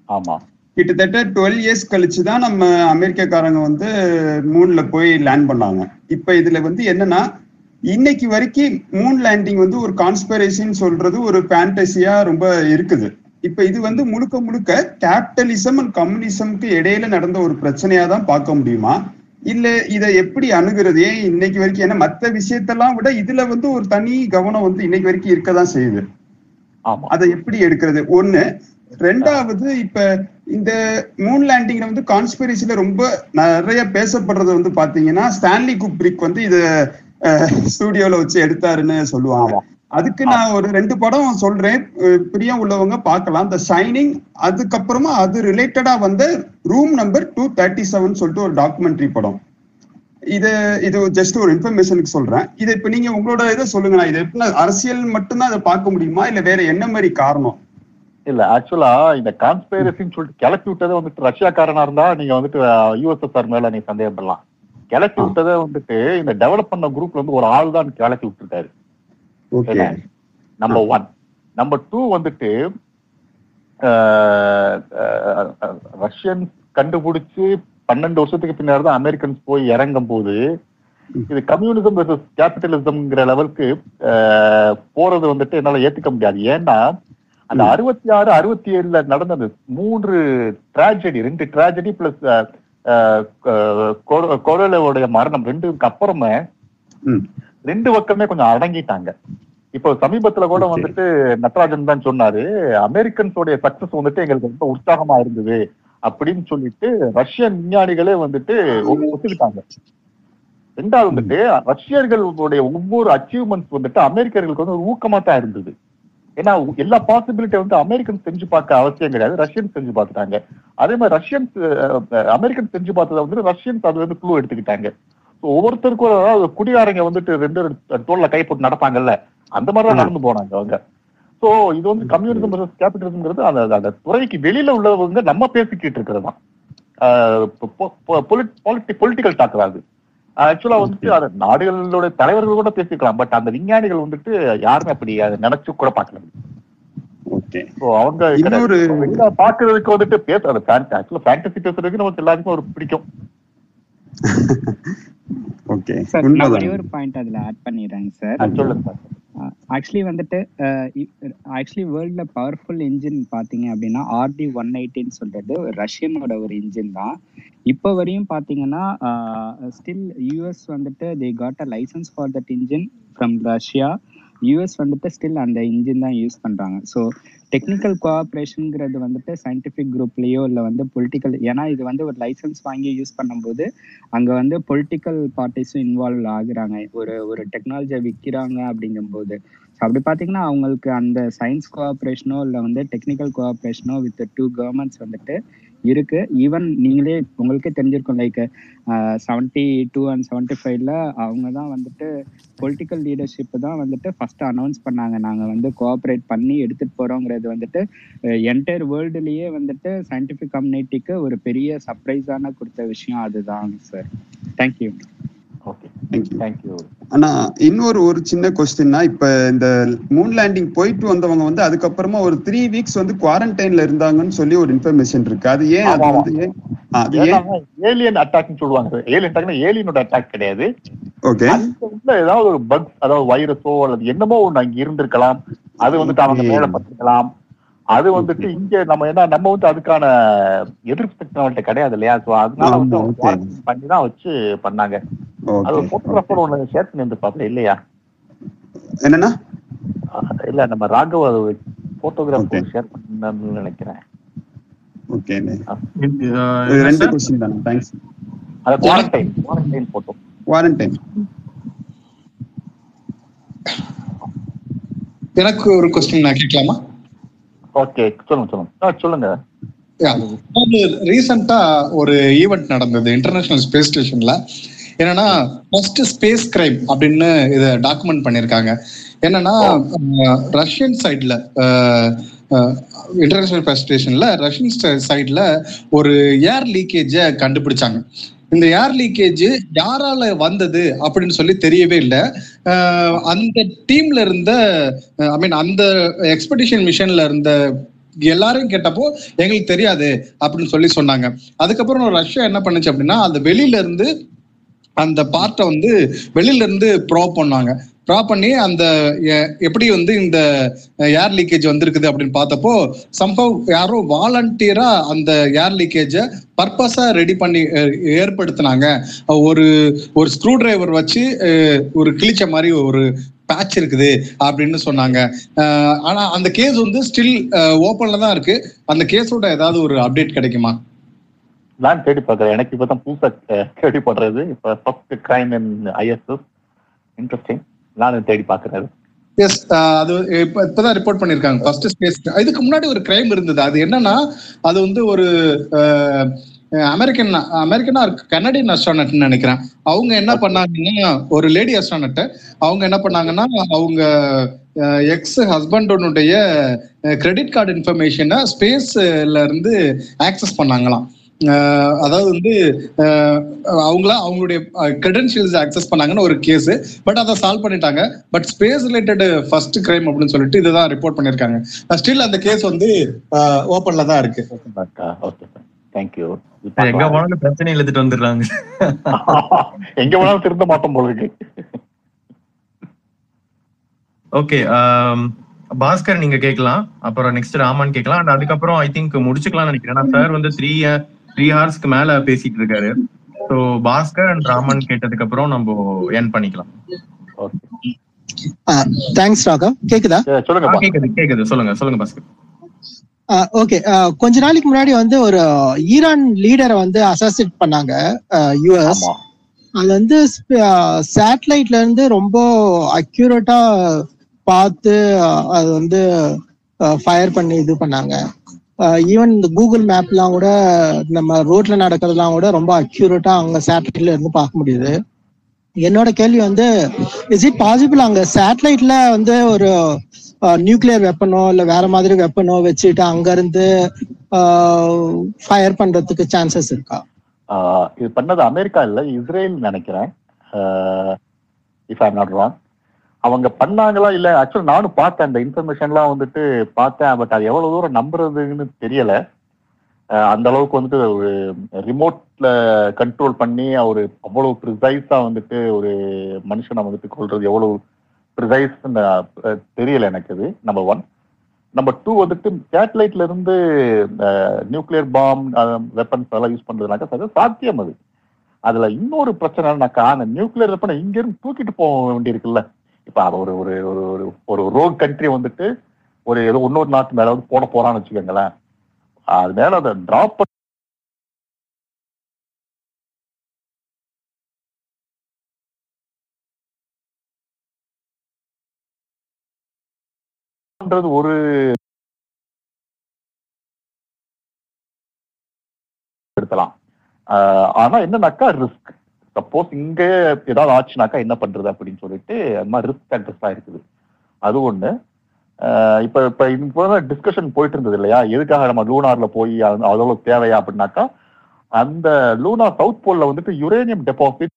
ஆமா.
கிட்டத்தட்ட டுவெல் இயர்ஸ் கழிச்சு தான் நம்ம அமெரிக்காக்காரங்க வந்து மூன்ல போய் லேண்ட் பண்ணாங்க. இப்ப இதுல வந்து என்னன்னா இன்னைக்கு வரைக்கும் மூன் லேண்டிங் வந்து ஒரு கான்ஸ்பரேசின்னு சொல்றது ஒரு ஃபேண்டசியா ரொம்ப இருக்குது. இப்ப இது வந்து முழுக்க முழுக்க கேபிட்டலிசம் அண்ட் கம்யூனிசம்க்கு இடையில நடந்த ஒரு பிரச்சனையா தான் பார்க்க முடியுமா? இல்ல இதை எப்படி அணுகிறது? ஏன் இன்னைக்கு வரைக்கும்? ஏன்னா மத்த விஷயத்தெல்லாம் விட இதுல வந்து ஒரு தனி கவனம் வந்து இன்னைக்கு வரைக்கும் இருக்கதான் செய்யுது. அதை எப்படி எடுக்கிறது? ஒண்ணு ரெண்டாவது இப்ப இந்த மூன் லேண்டிங்ல வந்து கான்ஸ்பிரசில ரொம்ப நிறைய பேசப்படுறது வந்து பாத்தீங்கன்னா ஸ்டான்லி குப்ரிக் வந்து இத ஸ்டூடியோல வச்சு எடுத்தாருன்னு சொல்லுவாங்க. அதுக்கு நான் ஒரு ரெண்டு படம் சொல்றேன். பிரியம் உள்ளவங்க பார்க்கலாம். த ஷைனிங் அதுக்கப்புறமா அது ரிலேட்டடா வந்த room number two thirty seven சொல்லிட்டு ஒரு டாக்குமெண்ட்ரி படம். இது இது ஜஸ்ட் ஒரு இன்ஃபர்மேஷனுக்கு சொல்றேன். இது இப்ப நீங்க உங்களோட இதை சொல்லுங்க. நான் இது எப்படி அரசியல் மட்டும்தான் அதை பார்க்க முடியுமா? இல்ல வேற என்ன மாதிரி காரணம்?
இல்ல ஆக்சுவலா இந்த கான்ஸ்பைரசின்னு சொல்லிட்டு கிளப்பி விட்டதே வந்துட்டு ரஷ்யாக்காரனா இருந்தா நீங்க வந்துட்டு யூஎஸ்எஸ்ஆர் மேல நீங்க சந்தேகப்படலாம். கிளப்பி விட்டதே வந்துட்டு இந்த டெவலப் பண்ண குரூப்ல வந்து ஒரு ஆள் தான் கிளப்பி விட்டுருக்காரு. நம்பர் ஒன் நம்பர் டூ வந்துட்டு ரஷ்யன் கண்டுபிடிச்சு பன்னெண்டு வருஷத்துக்கு பின்னாடி தான் அமெரிக்கன்ஸ் போய் இறங்கும் போது இது கம்யூனிசம் வெர்சஸ் கேபிட்டலிசம்ங்கிற லெவலுக்கு போறது வந்துட்டு என்னால ஏத்துக்க முடியாது. ஏன்னா அந்த அறுபத்தி ஆறு அறுபத்தி ஏழுல நடந்தது மூன்று டிராஜடி ரெண்டு டிராஜடி பிளஸ் கொரோனாவுடைய மரணம் ரெண்டுக்கு அப்புறமே ரெண்டு பக்கமே கொஞ்சம் அடங்கிட்டாங்க. இப்போ சமீபத்துல கூட வந்துட்டு நட்ராஜன் தான் சொன்னாரு அமெரிக்கன்ஸோடைய சக்சஸ் வந்துட்டு எங்களுக்கு ரொம்ப உற்சாகமா இருந்தது அப்படின்னு சொல்லிட்டு ரஷ்யன் விஞ்ஞானிகளே வந்துட்டு ஒத்துக்கிட்டாங்க. ரெண்டாவது வந்துட்டு ரஷ்யர்களுடைய ஒவ்வொரு அச்சீவ்மெண்ட்ஸ் வந்துட்டு அமெரிக்கர்களுக்கு வந்து ஒரு ஊக்கமா தான் இருந்தது. ஏன்னா எல்லா பாசிபிலிட்டி வந்து அமெரிக்கன் செஞ்சு பார்க்க அவசியம் கிடையாது. ரஷ்யன் செஞ்சு பார்த்துட்டாங்க. அதே மாதிரி ரஷ்யன்ஸ் அமெரிக்கன் செஞ்சு பார்த்ததை வந்து ரஷ்யன்ஸ் அது வந்து குழு எடுத்துக்கிட்டாங்க. ஒவ்வொருத்தருக்கும் அதாவது குடிகாரங்க வந்துட்டு ரெண்டு தோல்ல கை போட்டு நடப்பாங்கல்ல? அந்த மாதிரி தான் நடந்து போனாங்க அவங்க. சோ இது வந்து கம்யூனிசம் கேபிட்டலிசம்ங்கிறது அந்த அந்த துறைக்கு வெளியில உள்ளவங்க நம்ம பேசிக்கிட்டு இருக்கிறது தான். பொலிட்டிக்கல் டாக் அது. ஆக்சுவலா வந்துட்டு அது நாடுகளோட தலைவர்கள் கூட பேசிக்கலாம் பட் அந்த விஞ்ஞானிகள் வந்துட்டு யாருமே அப்படி அதை நினைச்சு கூட பார்க்கல.
ஓகே
ஸோ அவங்க பாக்குறதுக்கு வந்துட்டு பேச அது ஆக்சுவலா ஃபேண்டசி பேசுறதுக்கு நமக்கு எல்லாருக்கும் ஒரு பிடிக்கும்.
ஓகே
சார் நான்
உண்மைதான்.
ஒரே ஒரு பாயிண்ட் அதுல ஆட் பண்ணிடுறேங்க சார்
சொல்லுங்க சார்
ஆக்சுவலி வந்துட்டு ஆக்சுவலி வேர்ல்ட்ல பவர்ஃபுல் இன்ஜின் பாத்தீங்க அப்படின்னா ஆர்டி ஒன் எயிட்டின்னு சொல்றது ரஷ்யனோட ஒரு இன்ஜின் தான். இப்போ வரையும் பார்த்தீங்கன்னா ஸ்டில் யூஎஸ் வந்துட்டு they got a licence for that engine from Russia US வந்துட்டு ஸ்டில் அந்த இன்ஜின் தான் யூஸ் பண்ணுறாங்க ஸோ டெக்னிக்கல் கோஆப்ரேஷனுங்கிறது வந்துட்டு சயின்டிஃபிக் குரூப்லேயோ இல்லை வந்து பொலிட்டிக்கல் ஏன்னா இது வந்து ஒரு லைசன்ஸ் வாங்கி யூஸ் பண்ணும்போது அங்கே வந்து பொலிட்டிக்கல் பார்ட்டிஸும் இன்வால்வ் ஆகுறாங்க. ஒரு ஒரு டெக்னாலஜியை விற்கிறாங்க அப்படிங்கும்போது. ஸோ அப்படி பார்த்தீங்கன்னா அவங்களுக்கு அந்த சயின்ஸ் கோஆப்ரேஷனோ இல்லை வந்து டெக்னிக்கல் கோஆப்ரேஷனோ வித் டூ கவர்மெண்ட்ஸ் வந்துட்டு இருக்கு. ஈவன் நீங்களே உங்களுக்கே தெரிஞ்சிருக்கும் like seventy two and seventy ஃபைவ்ல அவங்க தான் வந்துட்டு பொலிட்டிக்கல் லீடர்ஷிப் தான் வந்துட்டு ஃபர்ஸ்ட் அனௌன்ஸ் பண்ணாங்க. நாங்கள் வந்து கோஆப்ரேட் பண்ணி எடுத்துட்டு போறோங்கிறது வந்துட்டு என்டையர் வேர்ல்டுலயே வந்துட்டு சயின்டிபிக் கம்யூனிட்டிக்கு ஒரு பெரிய சர்ப்ரைஸான கொடுத்த விஷயம் அதுதான் சார் தேங்க்யூ
ஆனா இன்னொரு ஒரு சின்ன கொஸ்டின்னா இப்ப இந்த மூன் லேண்டிங் போயிட்டு வந்தவங்க வந்து அதுக்கப்புறமா ஒரு த்ரீ வீக்ஸ் வந்து குவாரண்டைன்ல இருந்தாங்கன்னு சொல்லி ஒரு இன்ஃபர்மேஷன் இருக்கு. அது ஏன் அது வந்து
ஏலியன் அட்டாக்னு சொல்லுவாங்க ஏலியன் அட்டாக்னா ஏலியனோட அட்டாக் கிடையாது.
ஓகே
ஏதாவது ஒரு பக் அதாவது வைரஸோ அல்லது என்னமோ ஒண்ணு அங்க இருந்திருக்கலாம். அது வந்துட்டு அவங்க மேல பட்டிருக்கலாம். அது வந்துட்டு இங்க நம்ம என்ன நம்ம வந்து அதுக்கான எதிர்ப்பு நம்மள்ட்ட கிடையாது இல்லையா? சோ அதனால வந்து
ஆமா,
அவங்க
okay.
quarantine பண்ணி தான் வச்சு பண்ணாங்க. அது போட்டோகிராஃபர் ஒண்ணு ஷேர் பண்ணி இருந்திருப்பாப்ல இல்லையா?
என்னன்னா?
இல்ல நம்ம ராகவ் அது போட்டோகிராஃபர் ஷேர் பண்ணு நினைக்கிறேன்.
ஓகே ரெண்டு? கொஸ்டின் தானே தேங்க்ஸ்
அது குவாரண்டைன் குவாரண்டைன் போட்டோ
குவாரண்டைன்
எனக்கு ஒரு கொஸ்டின் நான் கேட்கலாமா?
ஓகே சொல்லுங்க சொல்லுங்க. சொல்லுங்க.
ரீசெண்டா ஒரு ஈவெண்ட் நடந்தது இன்டர்நேஷனல் ஸ்பேஸ் ஸ்டேஷன்ல என்னன்னா ஃபர்ஸ்ட் ஸ்பேஸ் கிரைம் அப்படின்னு இதை டாக்குமெண்ட் பண்ணியிருக்காங்க என்னன்னா ரஷ்யன் சைட்ல இன்டர்நேஷனல் ஸ்பேஸ் ஸ்டேஷன்ல ரஷ்யன் சைட்ல ஒரு ஏர் லீக்கேஜை கண்டுபிடிச்சாங்க. இந்த ஏர் லீக்கேஜ் யாரால வந்தது அப்படின்னு சொல்லி தெரியவே இல்லை. அந்த டீம்ல இருந்த ஐ மீன் அந்த எக்ஸ்பெடிஷன் மிஷன்ல இருந்த எல்லாரையும் கேட்டப்போ எங்களுக்கு தெரியாது அப்படின்னு சொல்லி சொன்னாங்க. அதுக்கப்புறம் ரஷ்யா என்ன பண்ணுச்சு அப்படின்னா அந்த வெளியில இருந்து அந்த பார்ட்டை வந்து வெளியில இருந்து ப்ரோ பண்ணாங்க. ட்ரா பண்ணி அந்த எப்படி வந்து இந்த ஏர் லீக்கேஜ் வந்திருக்குது அப்படின்னு பார்த்தப்போ சம்பவ் யாரோ வாலண்டியரா அந்த ஏர் லீக்கேஜை பர்பஸா ரெடி பண்ணி ஏற்படுத்தினாங்க. ஒரு ஒரு ஸ்க்ரூ டிரைவர் வச்சு ஒரு கிழிச்ச மாதிரி ஒரு பேட்ச் இருக்குது அப்படின்னு சொன்னாங்க. ஆனா அந்த கேஸ் வந்து ஸ்டில் ஓப்பன்ல தான் இருக்கு. அந்த கேஸோட ஏதாவது ஒரு அப்டேட் கிடைக்குமா?
நான் தேடி பார்க்குறேன். எனக்கு இப்பதான் புதுசா அஹ், கேள்விப்படுறது. இப்போ first crime in ISS interesting நானும் தேடி பார்க்கறேன்
எஸ் அது இப்ப இப்பதான் ரிப்போர்ட் பண்ணிருக்காங்க. ஃபர்ஸ்ட் ஸ்பேஸ் இதுக்கு முன்னாடி ஒரு கிரைம் இருந்தது. அது என்னன்னா அது வந்து ஒரு அமெரிக்கன் அமெரிக்கனா கனடியன் அஸ்ட்ரானட்னு நினைக்கிறேன். அவங்க என்ன பண்ணாங்கன்னா ஒரு லேடி அஸ்ட்ரானட் அவங்க என்ன பண்ணாங்கன்னா அவங்க எக்ஸ் ஹஸ்பண்டோனுடைய கிரெடிட் கார்டு இன்ஃபர்மேஷனை ஸ்பேஸ்ல இருந்து ஆக்சஸ் பண்ணாங்களாம். அதாவது வந்து அவங்கள அவங்களுடைய கிரெடென்ஷியல்ஸ் ஆக்சஸ் பண்ணாங்கன்னு ஒரு கேஸ் பட் அதை சால்வ் பண்ணிட்டாங்க. But space related first crime அப்படின்னு சொல்லிட்டு இதுதான் ரிப்போர்ட் பண்ணிருக்காங்க ஸ்டில் அந்த கேஸ் வந்து ஓப்பன்ல தான் இருக்கு.
ஓகே தேங்க்யூ
எங்க போனாலும் பிரச்சனை இழுத்துட்டு வந்துடுறாங்க.
எங்க வேணாலும் திருந்த மாட்டோம் போல இருக்கு.
ஓகே பாஸ்கர் நீங்க கேட்கலாம். அப்புறம் நெக்ஸ்ட் ராமன் கேட்கலாம். அண்ட் அதுக்கப்புறம் ஐ திங்க் முடிச்சுக்கலாம்னு நினைக்கிறேன். சார் வந்து த்ரீ த்ரீ ஹவர்ஸ்க்கு மேல பேசிட்டு இருக்காரு. ஸோ பாஸ்கர் அண்ட் ராமன் கேட்டதுக்கு அப்புறம் நம்ம என் பண்ணிக்கலாம்.
தேங்க்ஸ் ராகவ். கேக்குதா?
சொல்லுங்க
கேக்குது கேக்குது. சொல்லுங்க சொல்லுங்க பாஸ்கர்.
ஓகே கொஞ்ச நாளைக்கு முன்னாடி வந்து ஒரு ஈரான் லீடரை வந்து அசாசிட் பண்ணாங்க யுஎஸ் அது வந்து சேட்டலைட்ல இருந்து ரொம்ப அக்யூரேட்டா பார்த்து அது வந்து ஃபயர் பண்ணி இது பண்ணாங்க. ஈவன் இந்த கூகுள் மேப்லாம் கூட நம்ம ரோட்ல நடக்கிறதுலாம் கூட ரொம்ப அக்யூரேட்டா அங்க சேட்டலைட்ல இருந்து பார்க்க முடியுது. என்னோட கேள்வி வந்து இஸ் இட் பாசிபிள் அங்க சேட்டலைட்ல வந்து ஒரு நியூக்ளியர் வெப்பனோ இல்ல வேற மாதிரி வெப்பனோ வச்சுட்டு அங்க இருந்து ஃபயர் பண்றதுக்கு சான்சஸ் இருக்கா?
இது பண்ணது அமெரிக்கா இல்ல இஸ்ரேல் நினைக்கிறேன். இஃப் ஐ நாட் ராங் அவங்க பண்ணாங்களா இல்ல? ஆக்சுவலி நானும் பார்த்தேன் அந்த இன்ஃபர்மேஷன்லாம் வந்துட்டு பார்த்தேன். பட் அது எவ்வளவு தூரம் நம்புறதுன்னு தெரியல. அந்த அளவுக்கு வந்துட்டு ஒரு ரிமோட்ல கண்ட்ரோல் பண்ணி அவர் அவ்வளவு ப்ரிசைஸா வந்துட்டு ஒரு மனுஷனை வந்துட்டு கொள்றது எவ்வளவு ப்ரிசைஸ் தெரியல எனக்கு இது நம்பர் ஒன் நம்பர் டூ வந்துட்டு சேட்டலைட்ல இருந்து நியூக்ளியர் பாம் வெப்பன்ஸ் எல்லாம் யூஸ் பண்றதுனாக்கா அது சாத்தியம் அது. அதுல இன்னொரு பிரச்சனைனாக்கா அந்த நியூக்ளியர் வெப்பனை இங்கிருந்து தூக்கிட்டு போக வேண்டியிருக்குல்ல. இப்போ அது ஒரு ஒரு ஒரு ஒரு ஒரு ரோக் கண்ட்ரி வந்துட்டு ஒரு ஏதோ இன்னொரு நாட்டு மேல வந்து போட போறான்னு வச்சுக்கோங்களேன். அது மேல அதை ட்ராப் பண்றது ஒரு எடுத்தலாம் ஆனா என்னன்னாக்கா ரிஸ்க் சப்போஸ் இங்க ஏதாவது ஆச்சுனாக்கா என்ன பண்றது அப்படின்னு சொல்லிட்டு அது மாதிரி ரிஸ்க் அட்ரஸ் இருக்குது. அது ஒண்ணு. இப்ப இப்ப இப்போ டிஸ்கஷன் போயிட்டு இருந்தது இல்லையா? எதுக்காக நம்ம லூனார்ல போய் அவ்வளவு தேவையா அப்படின்னாக்கா அந்த லூனா சவுத் போல்ல வந்துட்டு யுரேனியம் டெபாசிட்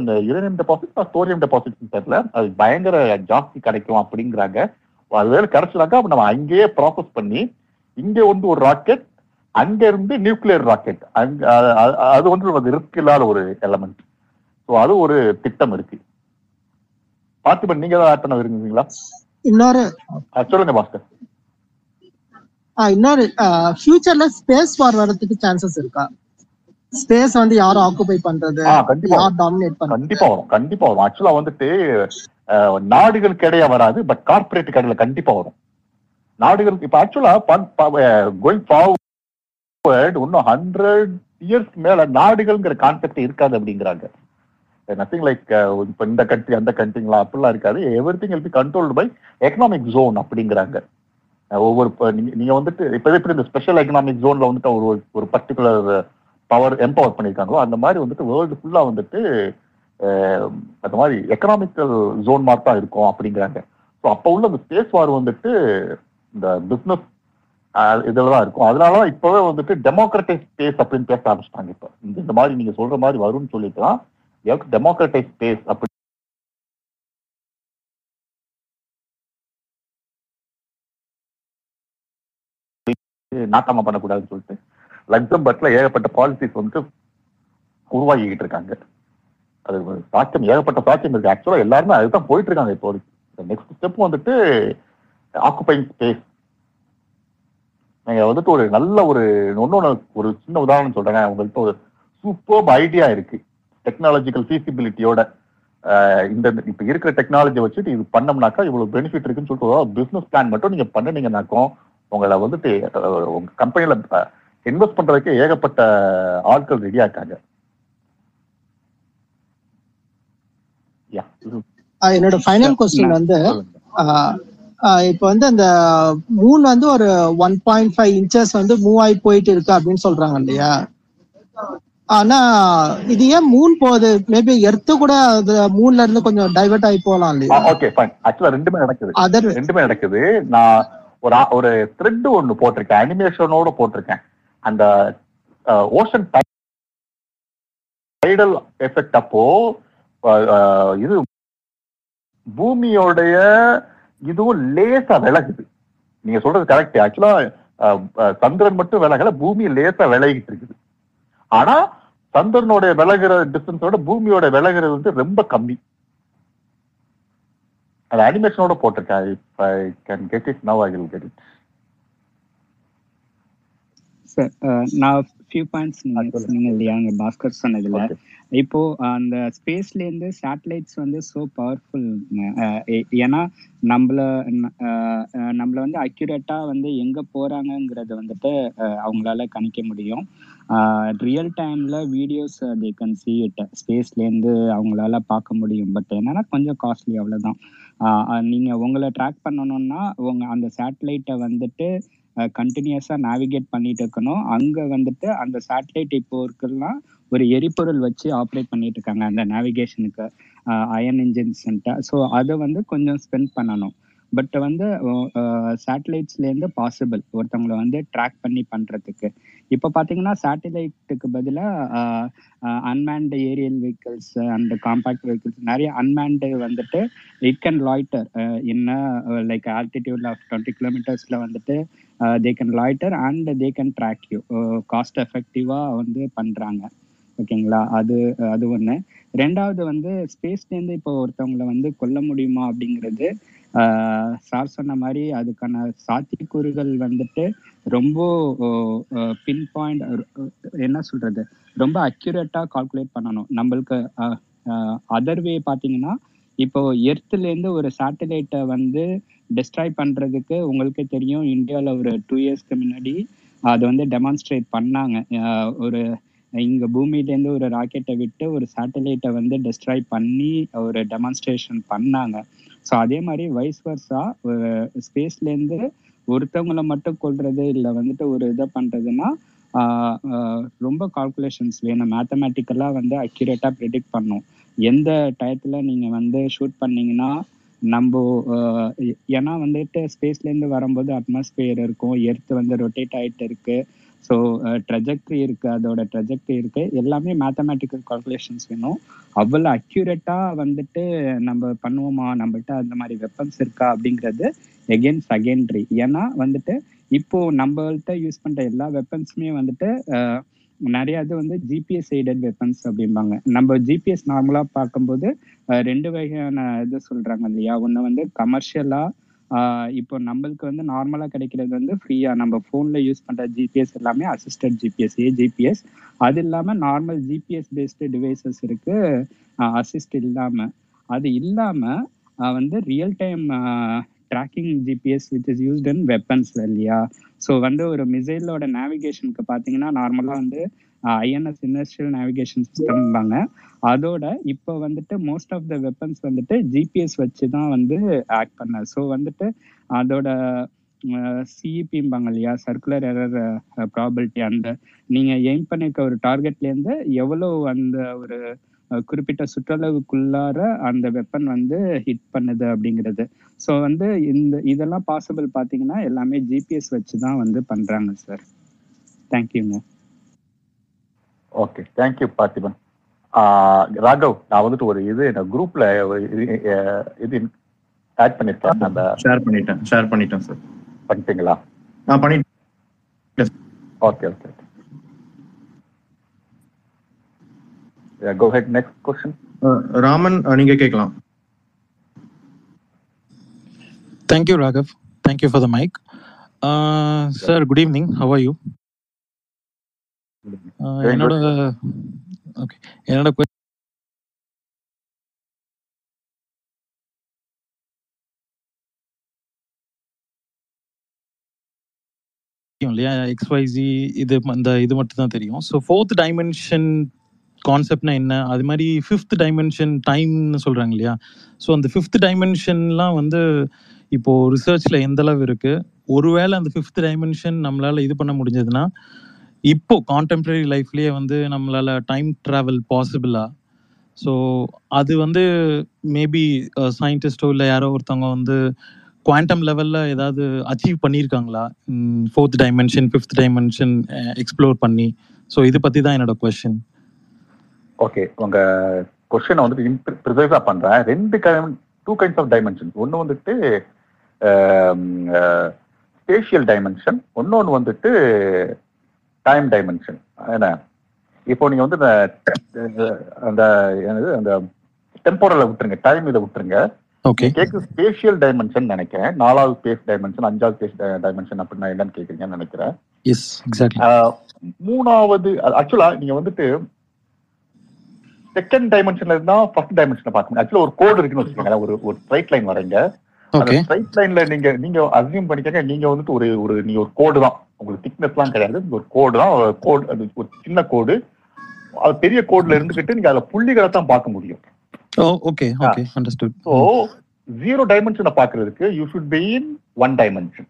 அந்த யுரேனியம் டெபாசிட் தோரியம் டெபாசிட் தெரியல. அது பயங்கர ஜாஸ்தி கிடைக்கும் அப்படிங்கிறாங்க. அது வேலை கிடைச்சதாக்கா அப்ப நம்ம அங்கேயே ப்ராசஸ் பண்ணி இங்கே வந்து ஒரு ராக்கெட் அங்க இருந்து நியூக்ளியர் ராக்கெட். அங்க அது வந்து ரிஸ்க் இல்லாத ஒரு எலமெண்ட் ஸோ அது ஒரு திட்டம் இருக்கு. பார்த்திபன் நீங்க தான் ஆட் பண்ண
இன்னொரு
சொல்லுங்க பாஸ்கர்.
இன்னொரு ஃபியூச்சர்ல ஸ்பேஸ் வார் வரதுக்கு சான்சஸ் இருக்கா? ஸ்பேஸ் வந்து யாரும் ஆக்குபை பண்றது?
கண்டிப்பா வரும் கண்டிப்பா வரும். ஆக்சுவலா வந்துட்டு நாடுகளுக்கு இடையே வராது பட் கார்பரேட் கடையில கண்டிப்பா வரும். நாடுகளுக்கு இப்ப ஆக்சுவலா கோயிங் ஃபார்வர்ட் இன்னும் ஹண்ட்ரட் இயர்ஸ் மேல நாடுகள்ங்கிற கான்செப்ட் இருக்காது அப்படிங்கிறாங்க. நத்திங் லைக் uh, இப்ப இந்த கண்ட்ரி அந்த கண்ட்ரிங்களா அப்படிலாம் இருக்காது. Everything be controlled by economic zone அப்படிங்கிறாங்க. ஒவ்வொரு நீங்க வந்துட்டு இப்ப எப்படி இந்த ஸ்பெஷல் எக்கனாமிக் ஜோன்ல வந்துட்டு ஒரு ஒரு பர்டிகுலர் பவர் uh, எம்பவர் பண்ணியிருக்காங்களோ அந்த மாதிரி வந்துட்டு வேர்ல்டு ஃபுல்லா வந்துட்டு அந்த மாதிரி எக்கனாமிக்கல் ஜோன் மாதிரி தான் இருக்கும் அப்படிங்கிறாங்க. ஸோ அப்போ உள்ள அந்த ஸ்பேஸ் வார் வந்துட்டு இந்த பிஸ்னஸ் இதில் தான் இருக்கும். அதனால தான் இப்போவே வந்துட்டு டெமோக்ரட்டைஸ் ஸ்பேஸ் அப்படின்னு பேச ஆரம்பிச்சிட்டாங்க இப்போ. இந்த மாதிரி நீங்கள் சொல்கிற மாதிரி வரும்னு சொல்லிட்டு தான் டெமோக்ரட்டிக் ஸ்பேஸ் அப்படி நாட்டாம பண்ணக்கூடாதுன்னு சொல்லிட்டு லக்சம்பர்க்ல ஏகப்பட்ட பாலிசிஸ் வந்துட்டு உருவாக்கிக்கிட்டு இருக்காங்க. அது சாட்சியம் ஏகப்பட்ட சாட்சியம் இருக்கு. ஆக்சுவலாக எல்லாருமே அதுதான் போயிட்டு இருக்காங்க இப்போ நெக்ஸ்ட் ஸ்டெப் வந்துட்டு ஆக்குபைங் ஸ்பேஸ் நீங்க வந்துட்டு ஒரு நல்ல ஒரு இன்னொன்னு ஒரு சின்ன உதாரணம் சொல்றேன் உங்கள்கிட்ட ஒரு சூப்பர் ஐடியா இருக்கு. டெக்னாலஜிக்கல் ஃபீசிபிலிட்டியோட இந்த இப்ப இருக்கிற டெக்னாலஜி வச்சுட்டு இது பண்ணோம்னாக்கா இவ்வளவு பெனிஃபிட் இருக்குன்னு சொல்லிட்டு பிசினஸ் பிளான் மட்டும் நீங்க பண்ணுனீங்கன்னாக்கும் உங்களை வந்துட்டு உங்க கம்பெனில இன்வெஸ்ட் பண்றதுக்கு ஏகப்பட்ட ஆட்கள் ரெடியா இருக்காங்க.
என்னோட ஃபைனல் கொஸ்டின் வந்து இப்போ வந்து அந்த மூன் வந்து ஒரு ஒன் பாயிண்ட் ஃபைவ் இன்ச்சஸ் வந்து மூவ் ஆகி போயிட்டு இருக்கு அப்படின்னு சொல்றாங்க இல்லையா? ஆனா இது ஏன் மூன் போகுது? மேபி எர்த்து கூட அது மூன்ல இருந்து கொஞ்சம் டைவர்ட் ஆகி போகலாம் இல்லையா?
ஓகே ஃபைன் ஆக்சுவலா ரெண்டுமே நடக்குது.
Other-
ரெண்டுமே நடக்குது. நான் ஒரு ஒரு த்ரெட் ஒன்னு போட்டிருக்கேன். அனிமேஷனோட போட்டிருக்கேன். அந்த ஓஷன் டைடல் எஃபெக்ட் அப்போ இது பூமியோடைய இதுவும் லேசா விலகுது. நீங்க சொல்றது கரெக்ட் ஆக்சுவலா சந்திரன் மட்டும் விலகல பூமி லேசா விலகிட்டு இருக்குது. ஆனா சந்திரனுடைய விலகுற டிஸ்டன்ஸோட பூமியோட விலகுறது வந்து ரொம்ப கம்மி. அது அனிமேஷனோட போட்டிருக்கேன். If I can get it now I will get it
sir நான் ஃபியூ பாயிண்ட்ஸ் நீங்க சொன்னீங்க இல்லையா? அங்க பாஸ்கர் சொன்னதுல. இப்போ அந்த ஸ்பேஸ்ல இருந்து சேட்டலைட்ஸ் வந்து ஸோ பவர்ஃபுல் ஏன்னா நம்மள நம்மள வந்து அக்யூரேட்டா வந்து எங்க போறாங்கங்கிறத வந்துட்டு அவங்களால கணிக்க முடியும். ரியல் டைம்ல videos they can see it ஸ்பேஸ்ல இருந்து அவங்களால பார்க்க முடியும். பட் என்னன்னா கொஞ்சம் காஸ்ட்லி அவ்வளவுதான். ஆஹ் நீங்க உங்களை ட்ராக் பண்ணணும்னா உங்க அந்த சேட்டலைட்டை வந்துட்டு கண்டினியூஸா நேவிகேட் பண்ணிட்டு இருக்கணும். அங்க வந்துட்டு அந்த சேட்டலைட் இப்போ இருக்குல்லாம் ஒரு எரிபொருள் வச்சு ஆப்ரேட் பண்ணிட்டு இருக்காங்க அந்த நேவிகேஷனுக்கு அயன் இன்ஜின்ஸ்ன்ட்டு ஸோ அதை வந்து கொஞ்சம் ஸ்பெண்ட் பண்ணணும். பட் வந்து சேட்டலைட்ஸ்லேருந்து பாசிபிள் ஒருத்தவங்களை வந்து ட்ராக் பண்ணி பண்ணுறதுக்கு இப்போ பார்த்தீங்கன்னா சேட்டலைட்டுக்கு பதிலாக unmanned aerial vehicles and compact vehicles நிறைய அன்மேன்டு வந்துட்டு இட் கேன் லாய்டர் என்ன லைக் ஆல்டிடியூட் ஆஃப் டுவெண்ட்டி கிலோமீட்டர்ஸில் வந்துட்டு they can loiter and they can track you cost எஃபெக்டிவாக வந்து பண்ணுறாங்க ஓகேங்களா? அது அது ஒன்று ரெண்டாவது வந்து ஸ்பேஸ்லேருந்து இப்போ ஒருத்தவங்களை வந்து கொல்ல முடியுமா அப்படிங்கிறது சார் சொன்ன மாதிரி அதுக்கான சாத்தியக்கூறுகள் வந்துட்டு ரொம்ப பின் பாயிண்ட் என்ன சொல்றது? ரொம்ப அக்யூரேட்டாக கால்குலேட் பண்ணணும். நம்மளுக்கு அதர் வே பார்த்தீங்கன்னா இப்போ எர்த்துலேருந்து ஒரு சேட்டலைட்டை வந்து டிஸ்ட்ராய் பண்ணுறதுக்கு உங்களுக்கே தெரியும். இந்தியாவில் ஒரு டூ இயர்ஸ்க்கு முன்னாடி அதை வந்து டெமான்ஸ்ட்ரேட் பண்ணாங்க. ஒரு இங்க பூமியிலேருந்து ஒரு ராக்கெட்டை விட்டு ஒரு சேட்டலைட்டை வந்து டிஸ்ட்ராய் பண்ணி ஒரு டெமான்ஸ்ட்ரேஷன் பண்ணாங்க. ஸோ அதே மாதிரி வைஸ் வர்ஸா ஸ்பேஸ்லேருந்து ஒருத்தவங்களை மட்டும் கொள்றது இல்லை வந்துட்டு ஒரு இதை பண்றதுன்னா ரொம்ப கால்குலேஷன்ஸ் வேணும். மேத்தமேட்டிக்கலாக வந்து அக்யூரேட்டாக ப்ரிடிக்ட் பண்ணும். எந்த டயத்தில் நீங்கள் வந்து ஷூட் பண்ணீங்கன்னா நம்ம ஏன்னா வந்துட்டு ஸ்பேஸ்லேருந்து வரும்போது அட்மாஸ்பியர் இருக்கும் எர்த் வந்து ரொட்டேட் ஆகிட்டு இருக்குது ஸோ ட்ரெஜக்ட்ரி இருக்குது அதோட ட்ரெஜக்ட்ரி இருக்குது எல்லாமே மேத்தமேட்டிக்கல் கால்குலேஷன்ஸ் வேணும். அவ்வளோ அக்யூரேட்டாக வந்துட்டு நம்ம பண்ணுவோமா? நம்மகிட்ட அந்த மாதிரி வெப்பன்ஸ் இருக்கா? அப்படிங்கிறது எகெயின் செகண்ட்ரி ஏன்னா வந்துட்டு இப்போ நம்மள்கிட்ட யூஸ் பண்ணுற எல்லா வெப்பன்ஸுமே வந்துட்டு நிறைய இது வந்து ஜிபிஎஸ் எய்டட் வெப்பன்ஸ் அப்படிம்பாங்க. நம்ம ஜிபிஎஸ் நார்மலாக பார்க்கும்போது ரெண்டு வகையான இது சொல்கிறாங்க இல்லையா? ஒன்று வந்து கமர்ஷியலாக இப்போ நம்மளுக்கு வந்து நார்மலாக கிடைக்கிறது வந்து ஃப்ரீயா நம்ம ஃபோனில் யூஸ் பண்ணுற ஜிபிஎஸ் எல்லாமே அசிஸ்டட் ஜிபிஎஸ் ஏ ஜிபிஎஸ் அது இல்லாமல் நார்மல் ஜிபிஎஸ் பேஸ்டு டிவைசஸ் இருக்கு. அசிஸ்ட் இல்லாமல் அது இல்லாம வந்து real time tracking GPS which is used in weapons இல்லையா? ஸோ வந்து ஒரு மிசைலோட நேவிகேஷனுக்கு பார்த்தீங்கன்னா நார்மலாக வந்து ஐஎன்எஸ் இண்டஸ்ட்ரியல் நேவிகேஷன் சிஸ்டம்பாங்க அதோட இப்போ வந்துட்டு மோஸ்ட் ஆஃப் த வெப்பன்ஸ் வந்துட்டு ஜிபிஎஸ் வச்சு தான் வந்து ஆக்ட் பண்ண. ஸோ வந்துட்டு அதோட சிஇபிம்பாங்க இல்லையா? சர்க்குலர் எரர் ப்ராபிலிட்டி அந்த நீங்கள் எய்ம் பண்ணிருக்க ஒரு டார்கெட்லேருந்து எவ்வளோ அந்த ஒரு குறிப்பிட்ட சுற்றளவுக்குள்ளார அந்த வெப்பன் வந்து ஹிட் பண்ணுது அப்படிங்கிறது. ஸோ வந்து இந்த இதெல்லாம் பாசிபிள் பார்த்தீங்கன்னா எல்லாமே ஜிபிஎஸ் வச்சு தான் வந்து பண்ணுறாங்க சார் தேங்க்யூங்க
okay thank you Parthiban ah Raghav நான் வந்துட்டு ஒரு இது இந்த குரூப்ல இது ஆட் பண்ணிருக்கேன். அந்த
ஷேர் பண்ணிட்டேன் ஷேர் பண்ணிட்டேன் சார்
பண்ணிட்டீங்களா?
நான் பண்ணிட்டேன்.
Okay okay go ahead next question
Raman நீங்க கேட்கலாம்.
Thank you, Raghav. Thank you for the mic. Uh, sir, good evening. How are you? Uh,
Doing
என்னோட ஓகே. என்னோட தெரியும் இல்லையா? எக்ஸ்வைசி இது அந்த இது மட்டும் தான் தெரியும். ஸோ ஃபோர்த் டைமென்ஷன் கான்செப்ட்னா என்ன? அது மாதிரி ஃபிஃப்த் டைமென்ஷன் டைம்னு சொல்றாங்க இல்லையா? ஸோ அந்த ஃபிஃப்த் டைமென்ஷன்லாம் வந்து இப்போ ரிசர்ச்ல எந்த அளவு இருக்கு? ஒருவேளை அந்த ஃபிஃப்த் டைமென்ஷன் நம்மளால இது பண்ண முடிஞ்சதுன்னா இப்போ கான்டெம்பரரி லைஃப்லயே வந்து நம்மளால டைம் டிராவல் பாசிபிளா ஸோ அது வந்து மேபி சயின்டிஸ்டோ இல்லை யாரோ ஒருத்தவங்க வந்து குவாண்டம் லெவலில் ஏதாவது அச்சீவ் பண்ணியிருக்காங்களா fourth dimension fifth dimension explore பண்ணி. ஸோ இது பற்றி தான் என்னோட கொஸ்டின்
ஓகே உங்கள் கொஷினை வந்துட்டு ப்ரிசைஸா பண்ணுறேன் ரெண்டு டூ கைண்ட்ஸ் ஆஃப் டைமென்ஷன் ஒன்று வந்துட்டு ஸ்பேஷியல் டைமென்ஷன் இன்னொன்று வந்துட்டு டைம் டைமென்ஷன் என்ன? இப்போ நீங்க வந்து இந்த அந்த என்னது அந்த டெம்போரலை விட்டுருங்க டைம் இதை விட்டுருங்க.
ஓகே
கேக்கு ஸ்பேஷியல் டைமென்ஷன் நினைக்கிறேன். நாலாவது ஸ்பேஸ் டைமென்ஷன் அஞ்சாவது ஸ்பேஸ் டைமென்ஷன் அப்படின்னா என்னன்னு கேக்குறீங்கன்னு நினைக்கிறேன். மூணாவது ஆக்சுவலா நீங்க வந்துட்டு செகண்ட் டைமென்ஷன்ல இருந்தா ஃபர்ஸ்ட் டைமென்ஷனை பார்க்க முடியும். ஆக்சுவலா ஒரு கோடு இருக்குன்னு வச்சுக்கோங்களேன். ஒரு ஒரு ஸ்ட்ரைட் லைன் வரீங்க. ஸ்ட்ரைட் லைன்ல நீங்க நீங்க அசியூம் பண்ணிக்கங்க நீங்க வந்துட்டு ஒரு ஒரு நீங்க ஒரு கோடு தான். உங்களுக்கு திக்னஸ்லாம் கிடையாது. ஒரு கோடு தான் கோடு அது ஒரு சின்ன கோடு அது பெரிய கோடுல இருந்துகிட்டு நீங்க அதுல புள்ளிகளை தான் பார்க்க முடியும்.
Okay okay understood
so zero டைமென்ஷனை பாக்குறதுக்கு you should be in one dimension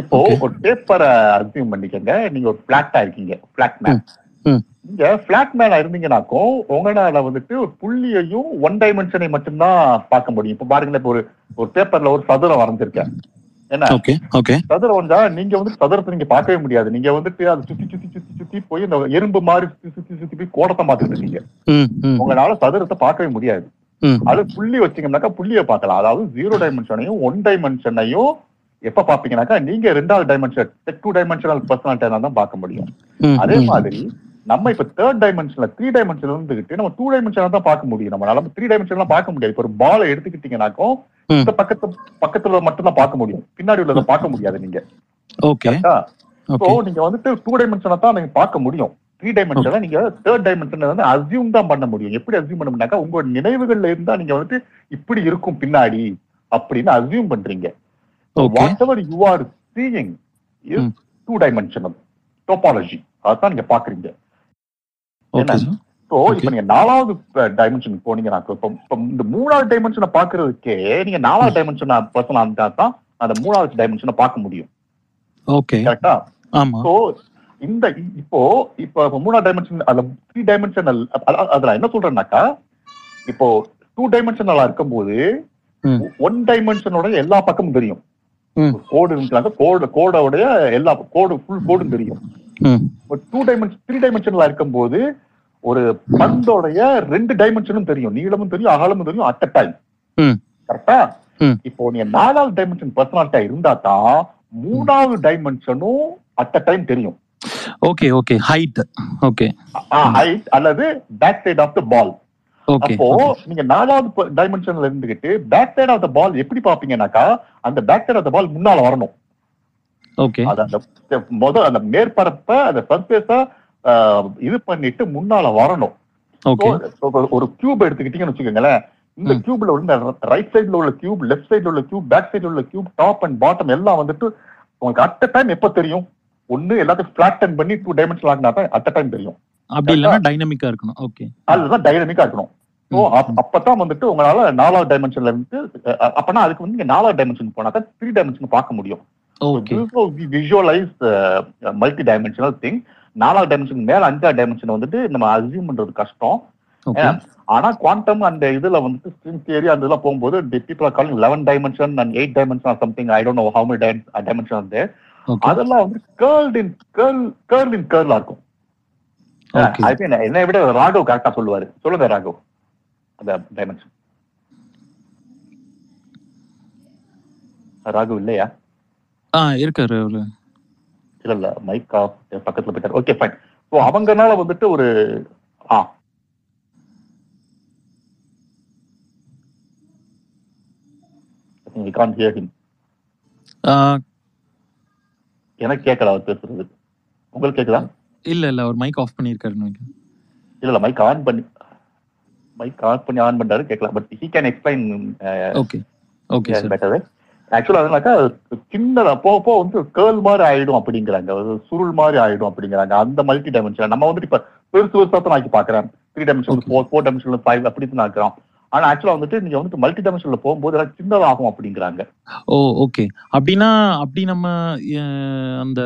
இப்போ ஒரு பேப்பரை அசியூம் பண்ணிக்கங்க. நீங்க ஒரு பிளாட்டா இருக்கீங்க. பிளாட் மேன்
ம்.
நீங்க பிளாட் மேனா இருந்தீங்கனாக்கும் உங்களால வந்துட்டு ஒரு புள்ளியையும் ஒன் டைமென்ஷனை மட்டும்தான் பார்க்க முடியும். இப்போ பாருங்களேன் இப்போ ஒரு ஒரு பேப்பர்ல ஒரு சதுரம் வரைஞ்சிருக்கேன். என்ன?
ஓகே ஓகே
சதுரம் வந்தா நீங்க வந்து சதுரத்தை நீங்க பார்க்கவே முடியாது. நீங்க வந்துட்டு அது சுத்தி சுத்தி சுத்தி சுத்தி போய் இந்த எறும்பு மாதிரி சுத்தி சுத்தி சுத்தி போய் கோடத்தை பார்த்துட்டு இருக்கீங்க. உங்களால சதுரத்தை பார்க்கவே முடியாது. அது புள்ளி வச்சீங்கன்னாக்கா புள்ளியை பார்க்கலாம். அதாவது ஜீரோ டைமென்ஷனையும் ஒன் டைமென்ஷனையும் எப்ப பாப்பீங்கன்னாக்கா நீங்க ரெண்டாவது டைமென்ஷன் டூ டைமென்ஷனல் பர்சனாலிட்டியா தான் பார்க்க முடியும். அதே. மாதிரி நம்ம இப்ப தேர்ட் டைமென்ஷன்ல த்ரீ டைமென்ஷன்ல இருந்துகிட்டு நம்ம டூ டைமென்ஷன்ல தான் பார்க்க முடியும். நம்மளால த்ரீ டைமென்ஷன்லாம் பார்க்க முடியாது. இப்ப ஒரு பாலை எடுத்துக்கிட்டீங்கன்னாக்கும் இந்த பக்கத்து பக்கத்துல மட்டும் தான் பார்க்க முடியும். பின்னாடி உள்ளதை பார்க்க முடியாது நீங்க.
ஓகே.
ஸோ நீங்க வந்துட்டு டூ டைமென்ஷனை தான் நீங்க பார்க்க முடியும். த்ரீ டைமென்ஷன்ல நீங்க தேர்ட் டைமென்ஷன்ல வந்து அசியூம் தான் பண்ண முடியும். எப்படி அசியூம் பண்ண உங்க நினைவுகள்ல இருந்தா நீங்க வந்துட்டு இப்படி இருக்கும் பின்னாடி அப்படின்னு அசியூம் பண்றீங்க. Whatever you are seeing is two dimensional topology அதான் நீங்க பாக்குறீங்க இப்ப நீங்க நாலாவது டைமென்ஷன் போனீங்கன்னா இப்ப இந்த மூணாவது டைமென்ஷனை பாக்குறதுக்கே நீங்க நாலாவது டைமென்ஷன் பர்சன் இருந்தா தான் அந்த மூணாவது டைமென்ஷனை பார்க்க முடியும்.
ஓகே
கரெக்டா
ஆமா.
சோ இந்த இப்போ இப்போ மூணாவது டைமென்ஷன் அதுல த்ரீ டைமென்ஷனல் அதுல என்ன சொல்றேன்னாக்கா இப்போ டூ டைமென்ஷனலா இருக்கும்போது ஒன் டைமென்ஷனோட எல்லா பக்கமும் தெரியும். கோடு இருந்துச்சுனாக்கா கோடு கோடோடைய எல்லா கோடு ஃபுல் கோடும் தெரியும். டூ டைமென்ஷன் த்ரீ டைமென்ஷன்ல இருக்கும்போது ஒரு பந்தோடைய ரெண்டு டைமென்ஷனும் தெரியும். நீளமும் தெரியும் அகலமும் தெரியும் அட் அ டைம் கரெக்டா இப்போ நீங்க நாலாவது டைமென்ஷன் பர்சனாலிட்டியா இருந்தா தான் மூணாவது டைமென்ஷனும் அட் அ டைம் தெரியும்.
Okay okay hide okay
hide அல்லது back side of the ball அப்போ நீங்க நாலாவது டைமென்ஷன்ல இருந்துகிட்டு back side of the ball எப்படி பாப்பீங்கன்னாக்கா அந்த back side of the ball முன்னால வரணும்.
ஓகே
அந்த முதல் அந்த மேற்பரப்ப அந்த சர்ஃபேஸா இது பண்ணிட்டு முன்னால வரணும். ஒரு- கியூப் எடுத்துக்கிட்டீங்கன்னு வச்சுக்கோங்களேன். இந்த கியூப்ல உள்ள ரைட் சைடுல உள்ள கியூப் லெஃப்ட் சைடுல உள்ள கியூப் பேக் சைடுல உள்ள கியூப் டாப் அண்ட் பாட்டம் எல்லாம் வந்துட்டு உங்களுக்கு அட் டைம் எப்ப தெரியும்? ஒண்ணு எல்லாத்தையும் ஃபிளாட்டன் பண்ணி டூ டைமென்ஷன் ஆகினா தான் அட் டைம் தெரியும்.
அப்படி இல்லைன்னா டைனமிக்கா இருக்கணும். ஓகே
அதுதான் டைனமிக்கா இருக்கணும். ஸோ அப்பதான் வந்துட்டு உங்களால நாலாவது டைமென்ஷன்ல இருந்து அப்பனா அதுக்கு வந்து நீங்க நாலாவது டைமென்ஷன் போனா தான் த்ரீ டைமென்ஷன் பார்க்க முடியும்.
Okay
visualise multi dimensional thing நாலாவது டைமென்ஷன் மேல அஞ்சாவது டைமென்ஷன் வந்துட்டு நம்ம அசியூம் பண்றது கஷ்டம். ஆனா குவாண்டம் அந்த இதுல வந்துட்டு ஸ்ட்ரிங் தியரி அந்த இதெல்லாம் போகும்போது people are calling eleven dimension and eight dimension something I don't know how many dimension வந்து
Okay.
அதெல்லாம் வந்து curl in curl curl in கேர்ளா இருக்கும். என்னை விட ராகவ் கரெக்டா சொல்லுவாரு. சொல்லுங்க ராகவ். அந்த டைமென்ஷன் ராகவ் இல்லையா?
ஆ இருக்காரு அவரு.
இல்ல இல்ல மைக் ஆஃப் பக்கத்துல போயிட்டாரு. ஓகே ஃபைன் ஸோ அவங்கனால வந்துட்டு ஒரு ஆ. ஹிம்
ஆ,
எனக்கு கேட்கல அவர் பேசுறது. உங்களுக்கு கேக்குதா?
இல்ல இல்ல அவர் மைக் ஆஃப் நினைக்கிறேன்.
இல்ல இல்ல மைக் ஆன் பண்ணி மைக் ஆன் பண்ணி ஆன் பண்றாரு கேட்கல but he can explain
okay okay
better ஆக்சுவலா அதனாக்கா சின்னதா போக போக வந்து கேர்ள் மாதிரி ஆயிடும் அப்படிங்கிறாங்க. சுருள் மாதிரி ஆயிடும் அப்படிங்கிறாங்க. அந்த மல்டி டைமென்ஷன் நம்ம வந்துட்டு இப்ப பெருசு பெருசா தான் ஆக்கி பாக்குறேன். Three dimension four four dimension five அப்படி தான் ஆக்குறோம். ஆனா ஆக்சுவலா வந்துட்டு நீங்க வந்துட்டு மல்டி டைமென்ஷன்ல போகும்போது எல்லாம் சின்னதாகும் அப்படிங்கிறாங்க.
ஓ ஓகே அப்படின்னா அப்படி நம்ம அந்த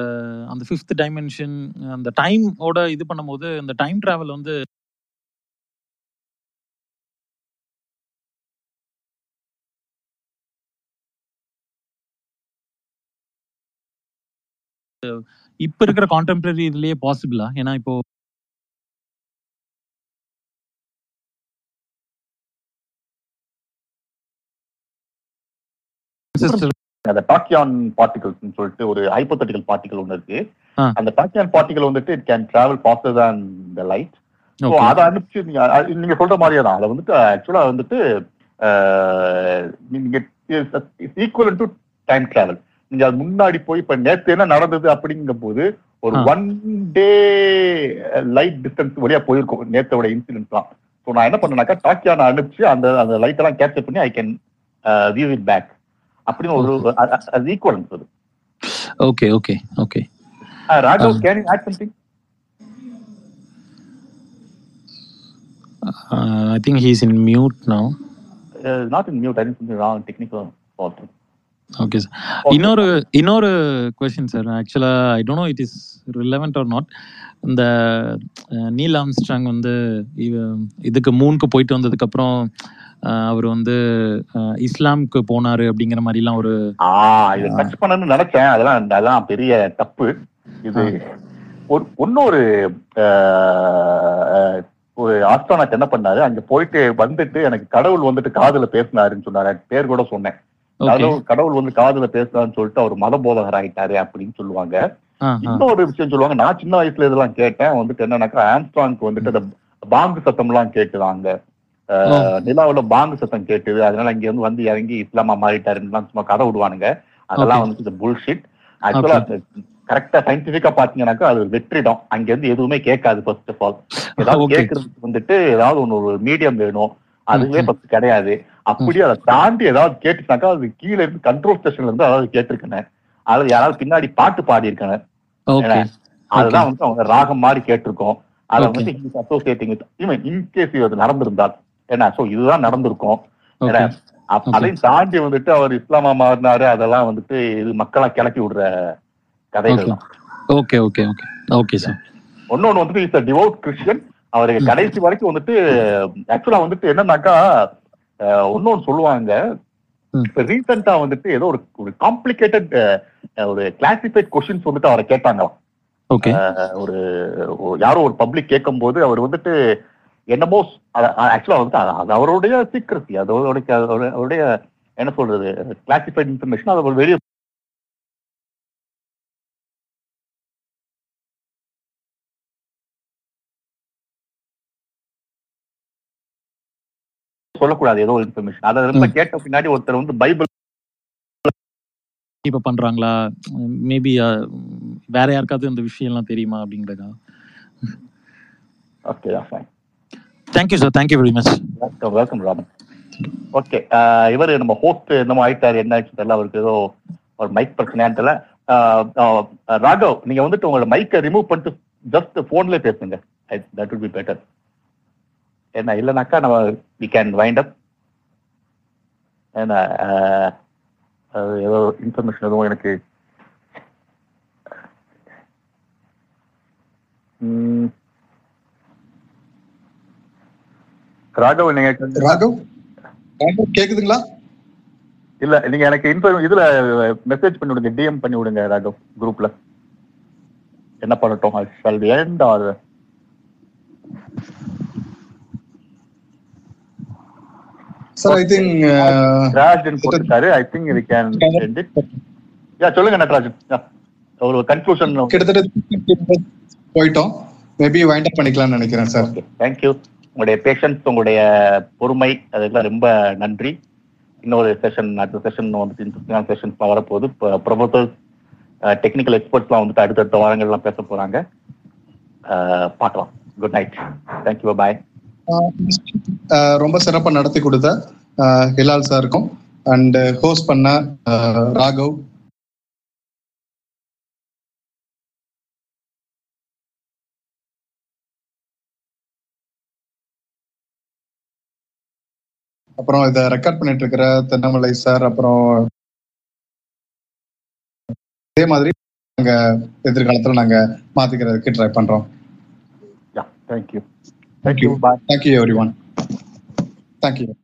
அந்த ஃபிஃப்த் டைமென்ஷன் அந்த டைம் ஓட இது பண்ணும்போது அந்த டைம் டிராவல் வந்து இப்ப இருக்கிற கான்டெம்பரரி இதுலயே பாசிபிளா ஏன்னா இப்போ
அந்த டாக்கியான் பார்ட்டிகல்ஸ் சொல்லிட்டு ஒரு ஹைப்போதட்டிக்கல் பார்ட்டிகல் ஒன்று இருக்கு. அந்த டாக்கியான் பார்ட்டிகல் வந்துட்டு இட் கேன் டிராவல் ஃபாஸ்டர் தான் த லைட் ஸோ. அதை அனுப்பிச்சு நீங்க நீங்க சொல்ற மாதிரியே தான். அதை வந்துட்டு ஆக்சுவலா வந்துட்டு நீங்க ஈக்குவல் டு டைம் டிராவல் நீங்க அது முன்னாடி போய் இப்ப நேத்து என்ன நடந்தது அப்படிங்கும் போது ஒரு. ஒன் டே லைட் டிஸ்டன்ஸ் வழியா போயிருக்கும் நேத்தோட இன்சிடென்ட்லாம் ஸோ நான் என்ன பண்ணேனாக்கா டாக்கியான அனுப்பிச்சு அந்த அந்த லைட் எல்லாம் கேப்சர் பண்ணி I can view it back அப்படின்னு ஒரு அது ஈக்குவலன்ஸ் அது
okay okay okay
can you add something?
I think he's in mute now
not in mute. I think something wrong. Technical fault.
Okay sir இன்னொரு இன்னொரு question sir actually I don't know it is relevant or not இந்த Neil Armstrong வந்து இதுக்கு மூணுக்கு போயிட்டு வந்ததுக்கு அப்புறம் அஹ், அவர் வந்து இஸ்லாமுக்கு போனாரு அப்படிங்கிற மாதிரிலாம் ஒரு
டச் பண்ணணும்னு நினைச்சேன். அதெல்லாம் அதெல்லாம் பெரிய தப்பு. இது ஒரு இன்னொரு ஒரு ஆஸ்ட்ரானட் என்ன பண்ணாரு? அங்க போயிட்டு வந்துட்டு எனக்கு கடவுள் வந்துட்டு காதுல பேசினாருன்னு சொன்னாரு. பேர் கூட சொன்னேன். கடவுள் கடவுள் வந்து காதுல பேசுறான்னு சொல்லிட்டு அவர் மத போதகர் ஆயிட்டாரு அப்படின்னு சொல்லுவாங்க. இன்னொரு விஷயம் சொல்லுவாங்க நான் சின்ன வயசுல இதெல்லாம் கேட்டேன். வந்துட்டு என்னன்னாக்கா ஆம்ஸ்ட்ராங்க்கு வந்துட்டு அந்த பாங்கு சத்தம் எல்லாம் கேட்டுதாங்க நிலாவுல பாங்கு சத்தம் கேட்டுது. அதனால இங்க வந்து வந்து இறங்கி இஸ்லாமா மாறிட்டாருன்னு சும்மா கதை விடுவானுங்க. அதெல்லாம். வந்துட்டு இந்த புல்ஷிட் ஆக்சுவலா கரெக்டா சயின்டிபிக்கா பாத்தீங்கன்னாக்கா அது வெற்றிடம். அங்க இருந்து எதுவுமே கேட்காது ஃபர்ஸ்ட் ஆஃப் ஆல் ஏதாவது. கேட்கறதுக்கு வந்துட்டு ஏதாவது ஒண்ணு ஒரு மீடியம் வேணும். அதுவே ஃபர்ஸ்ட் கிடையாது. அப்படியே அதை தாண்டி ஏதாவது கேட்டுனாக்கா அது கீழே இருந்து கண்ட்ரோல் ஸ்டேஷன்ல இருந்து அதாவது கேட்டிருக்கேன். அதாவது யாராவது பின்னாடி பாட்டு பாடி இருக்கேன் அதுதான் வந்து அவங்க ராகம் மாதிரி கேட்டிருக்கோம். அதை. வந்து அசோசியேட்டிங் வித் இன்கேஸ் அது நடந்திருந்தால். ஏன்னா சோ இதுதான் நடந்திருக்கும். அதையும் தாண்டி வந்துட்டு அவர் இஸ்லாமா மாறினாரு அதெல்லாம் வந்துட்டு இது மக்களா கிளப்பி விடுற கதைகள்.
Okay. Okay okay okay. Sir.
இன்னொன்னு வந்துட்டு இஸ் டிவோட் கிறிஸ்டியன் அவர் கடைசி வரைக்கும் வந்துட்டு ஆக்சுவலா வந்துட்டு என்னன்னாக்கா இன்னொன்னு சொல்லுவாங்க. இப்ப ரீசெண்டா வந்துட்டு ஏதோ ஒரு ஒரு காம்ப்ளிகேட்டட் ஒரு கிளாசிஃபைட் கொஸ்டின்ஸ் வந்துட்டு அவரை கேட்டாங்களாம். ஒரு யாரோ ஒரு பப்ளிக் கேட்கும் போது அவர் வந்துட்டு என்னமோ ஆக்சுவலா வந்து அது- அவருடைய சீக்கிரசி அது அவருடைய என்ன சொல்றது கிளாசிஃபைட் இன்ஃபர்மேஷன் அது வெளியே சொல்லக்கூடாது ஏதோ இன்ஃபர்மேஷன் அதை ரொம்ப கேட்ட பின்னாடி ஒருத்தர் வந்து பைபிள்
இப்ப பண்றாங்களா? மேபி வேற யாருக்காவது இந்த விஷயம்லாம் தெரியுமா அப்படிங்கிறதா?
Okay fine
thank you sir thank you very much
welcome welcome Raman okay இவர் நம்ம ஹோஸ்ட் என்னமோ ஆயிட்டாரு என்ன ஆச்சு தெரியல அவருக்கு ஏதோ ஒரு மைக் பிரச்சனையான்னு தெரியல. ராகவ் நீங்க வந்துட்டு உங்களோட மைக்கை ரிமூவ் பண்ணிட்டு ஜஸ்ட் போன்ல பேசுங்க. தட் would பி பெட்டர் என்ன இல்லைனாக்கா நம்ம வி கேன் வைண்ட் அப் ஏன்னா ஏதோ இன்ஃபர்மேஷன் எதுவும் எனக்கு. ராகவ் நீங்க
ராகவ் கேக்குதுங்களா?
இல்ல நீங்க எனக்கு இன்ஃபர் இதுல மெசேஜ் பண்ணி விடுங்க டிஎம் பண்ணி விடுங்க ராகவ் குரூப்ல என்ன பண்ணட்டும் shall we end or
sir I think
Rajan போட்டுட்டாரு. I think we can end it yeah சொல்லுங்க நட்ராஜன். ஒரு கன்க்ளூஷன்
கிட்டத்தட்ட போயிட்டோம். மேபி வைண்ட் அப் பண்ணிக்கலாம்னு நினைக்கிறேன் சார்
தேங்க்யூ உங்களுடைய பேஷன்ஸ் உங்களுடைய பொறுமை அதெல்லாம் ரொம்ப நன்றி. இன்னொரு செஷன் அடுத்த செஷன் வந்துட்டு இன்ட்ரெஸ்டிங்கான செஷன்ஸ்லாம் வரப்போகுது. ப்ரொபோசர்ஸ் டெக்னிக்கல் எக்ஸ்பர்ட்ஸ்லாம் வந்துட்டு அடுத்தடுத்த வாரங்கள்லாம் பேச போறாங்க. அஹ், பார்க்கலாம். குட் நைட் தேங்க்யூ பாய்
ரொம்ப சிறப்பாக நடத்தி கொடுத்த ஹிலால் சாருக்கும் அண்ட் ஹோஸ்ட் பண்ண ராகவ். அப்புறம் இதை ரெக்கார்ட் பண்ணிட்டு இருக்கிற தென்னமலை சார் அப்புறம் இதே மாதிரி நாங்க எதிர்காலத்துல நாங்க மாத்திக்கிறதுக்கு ட்ரை பண்றோம்.
Thank you
Thank you. Bye. Thank you, everyone. Thank you.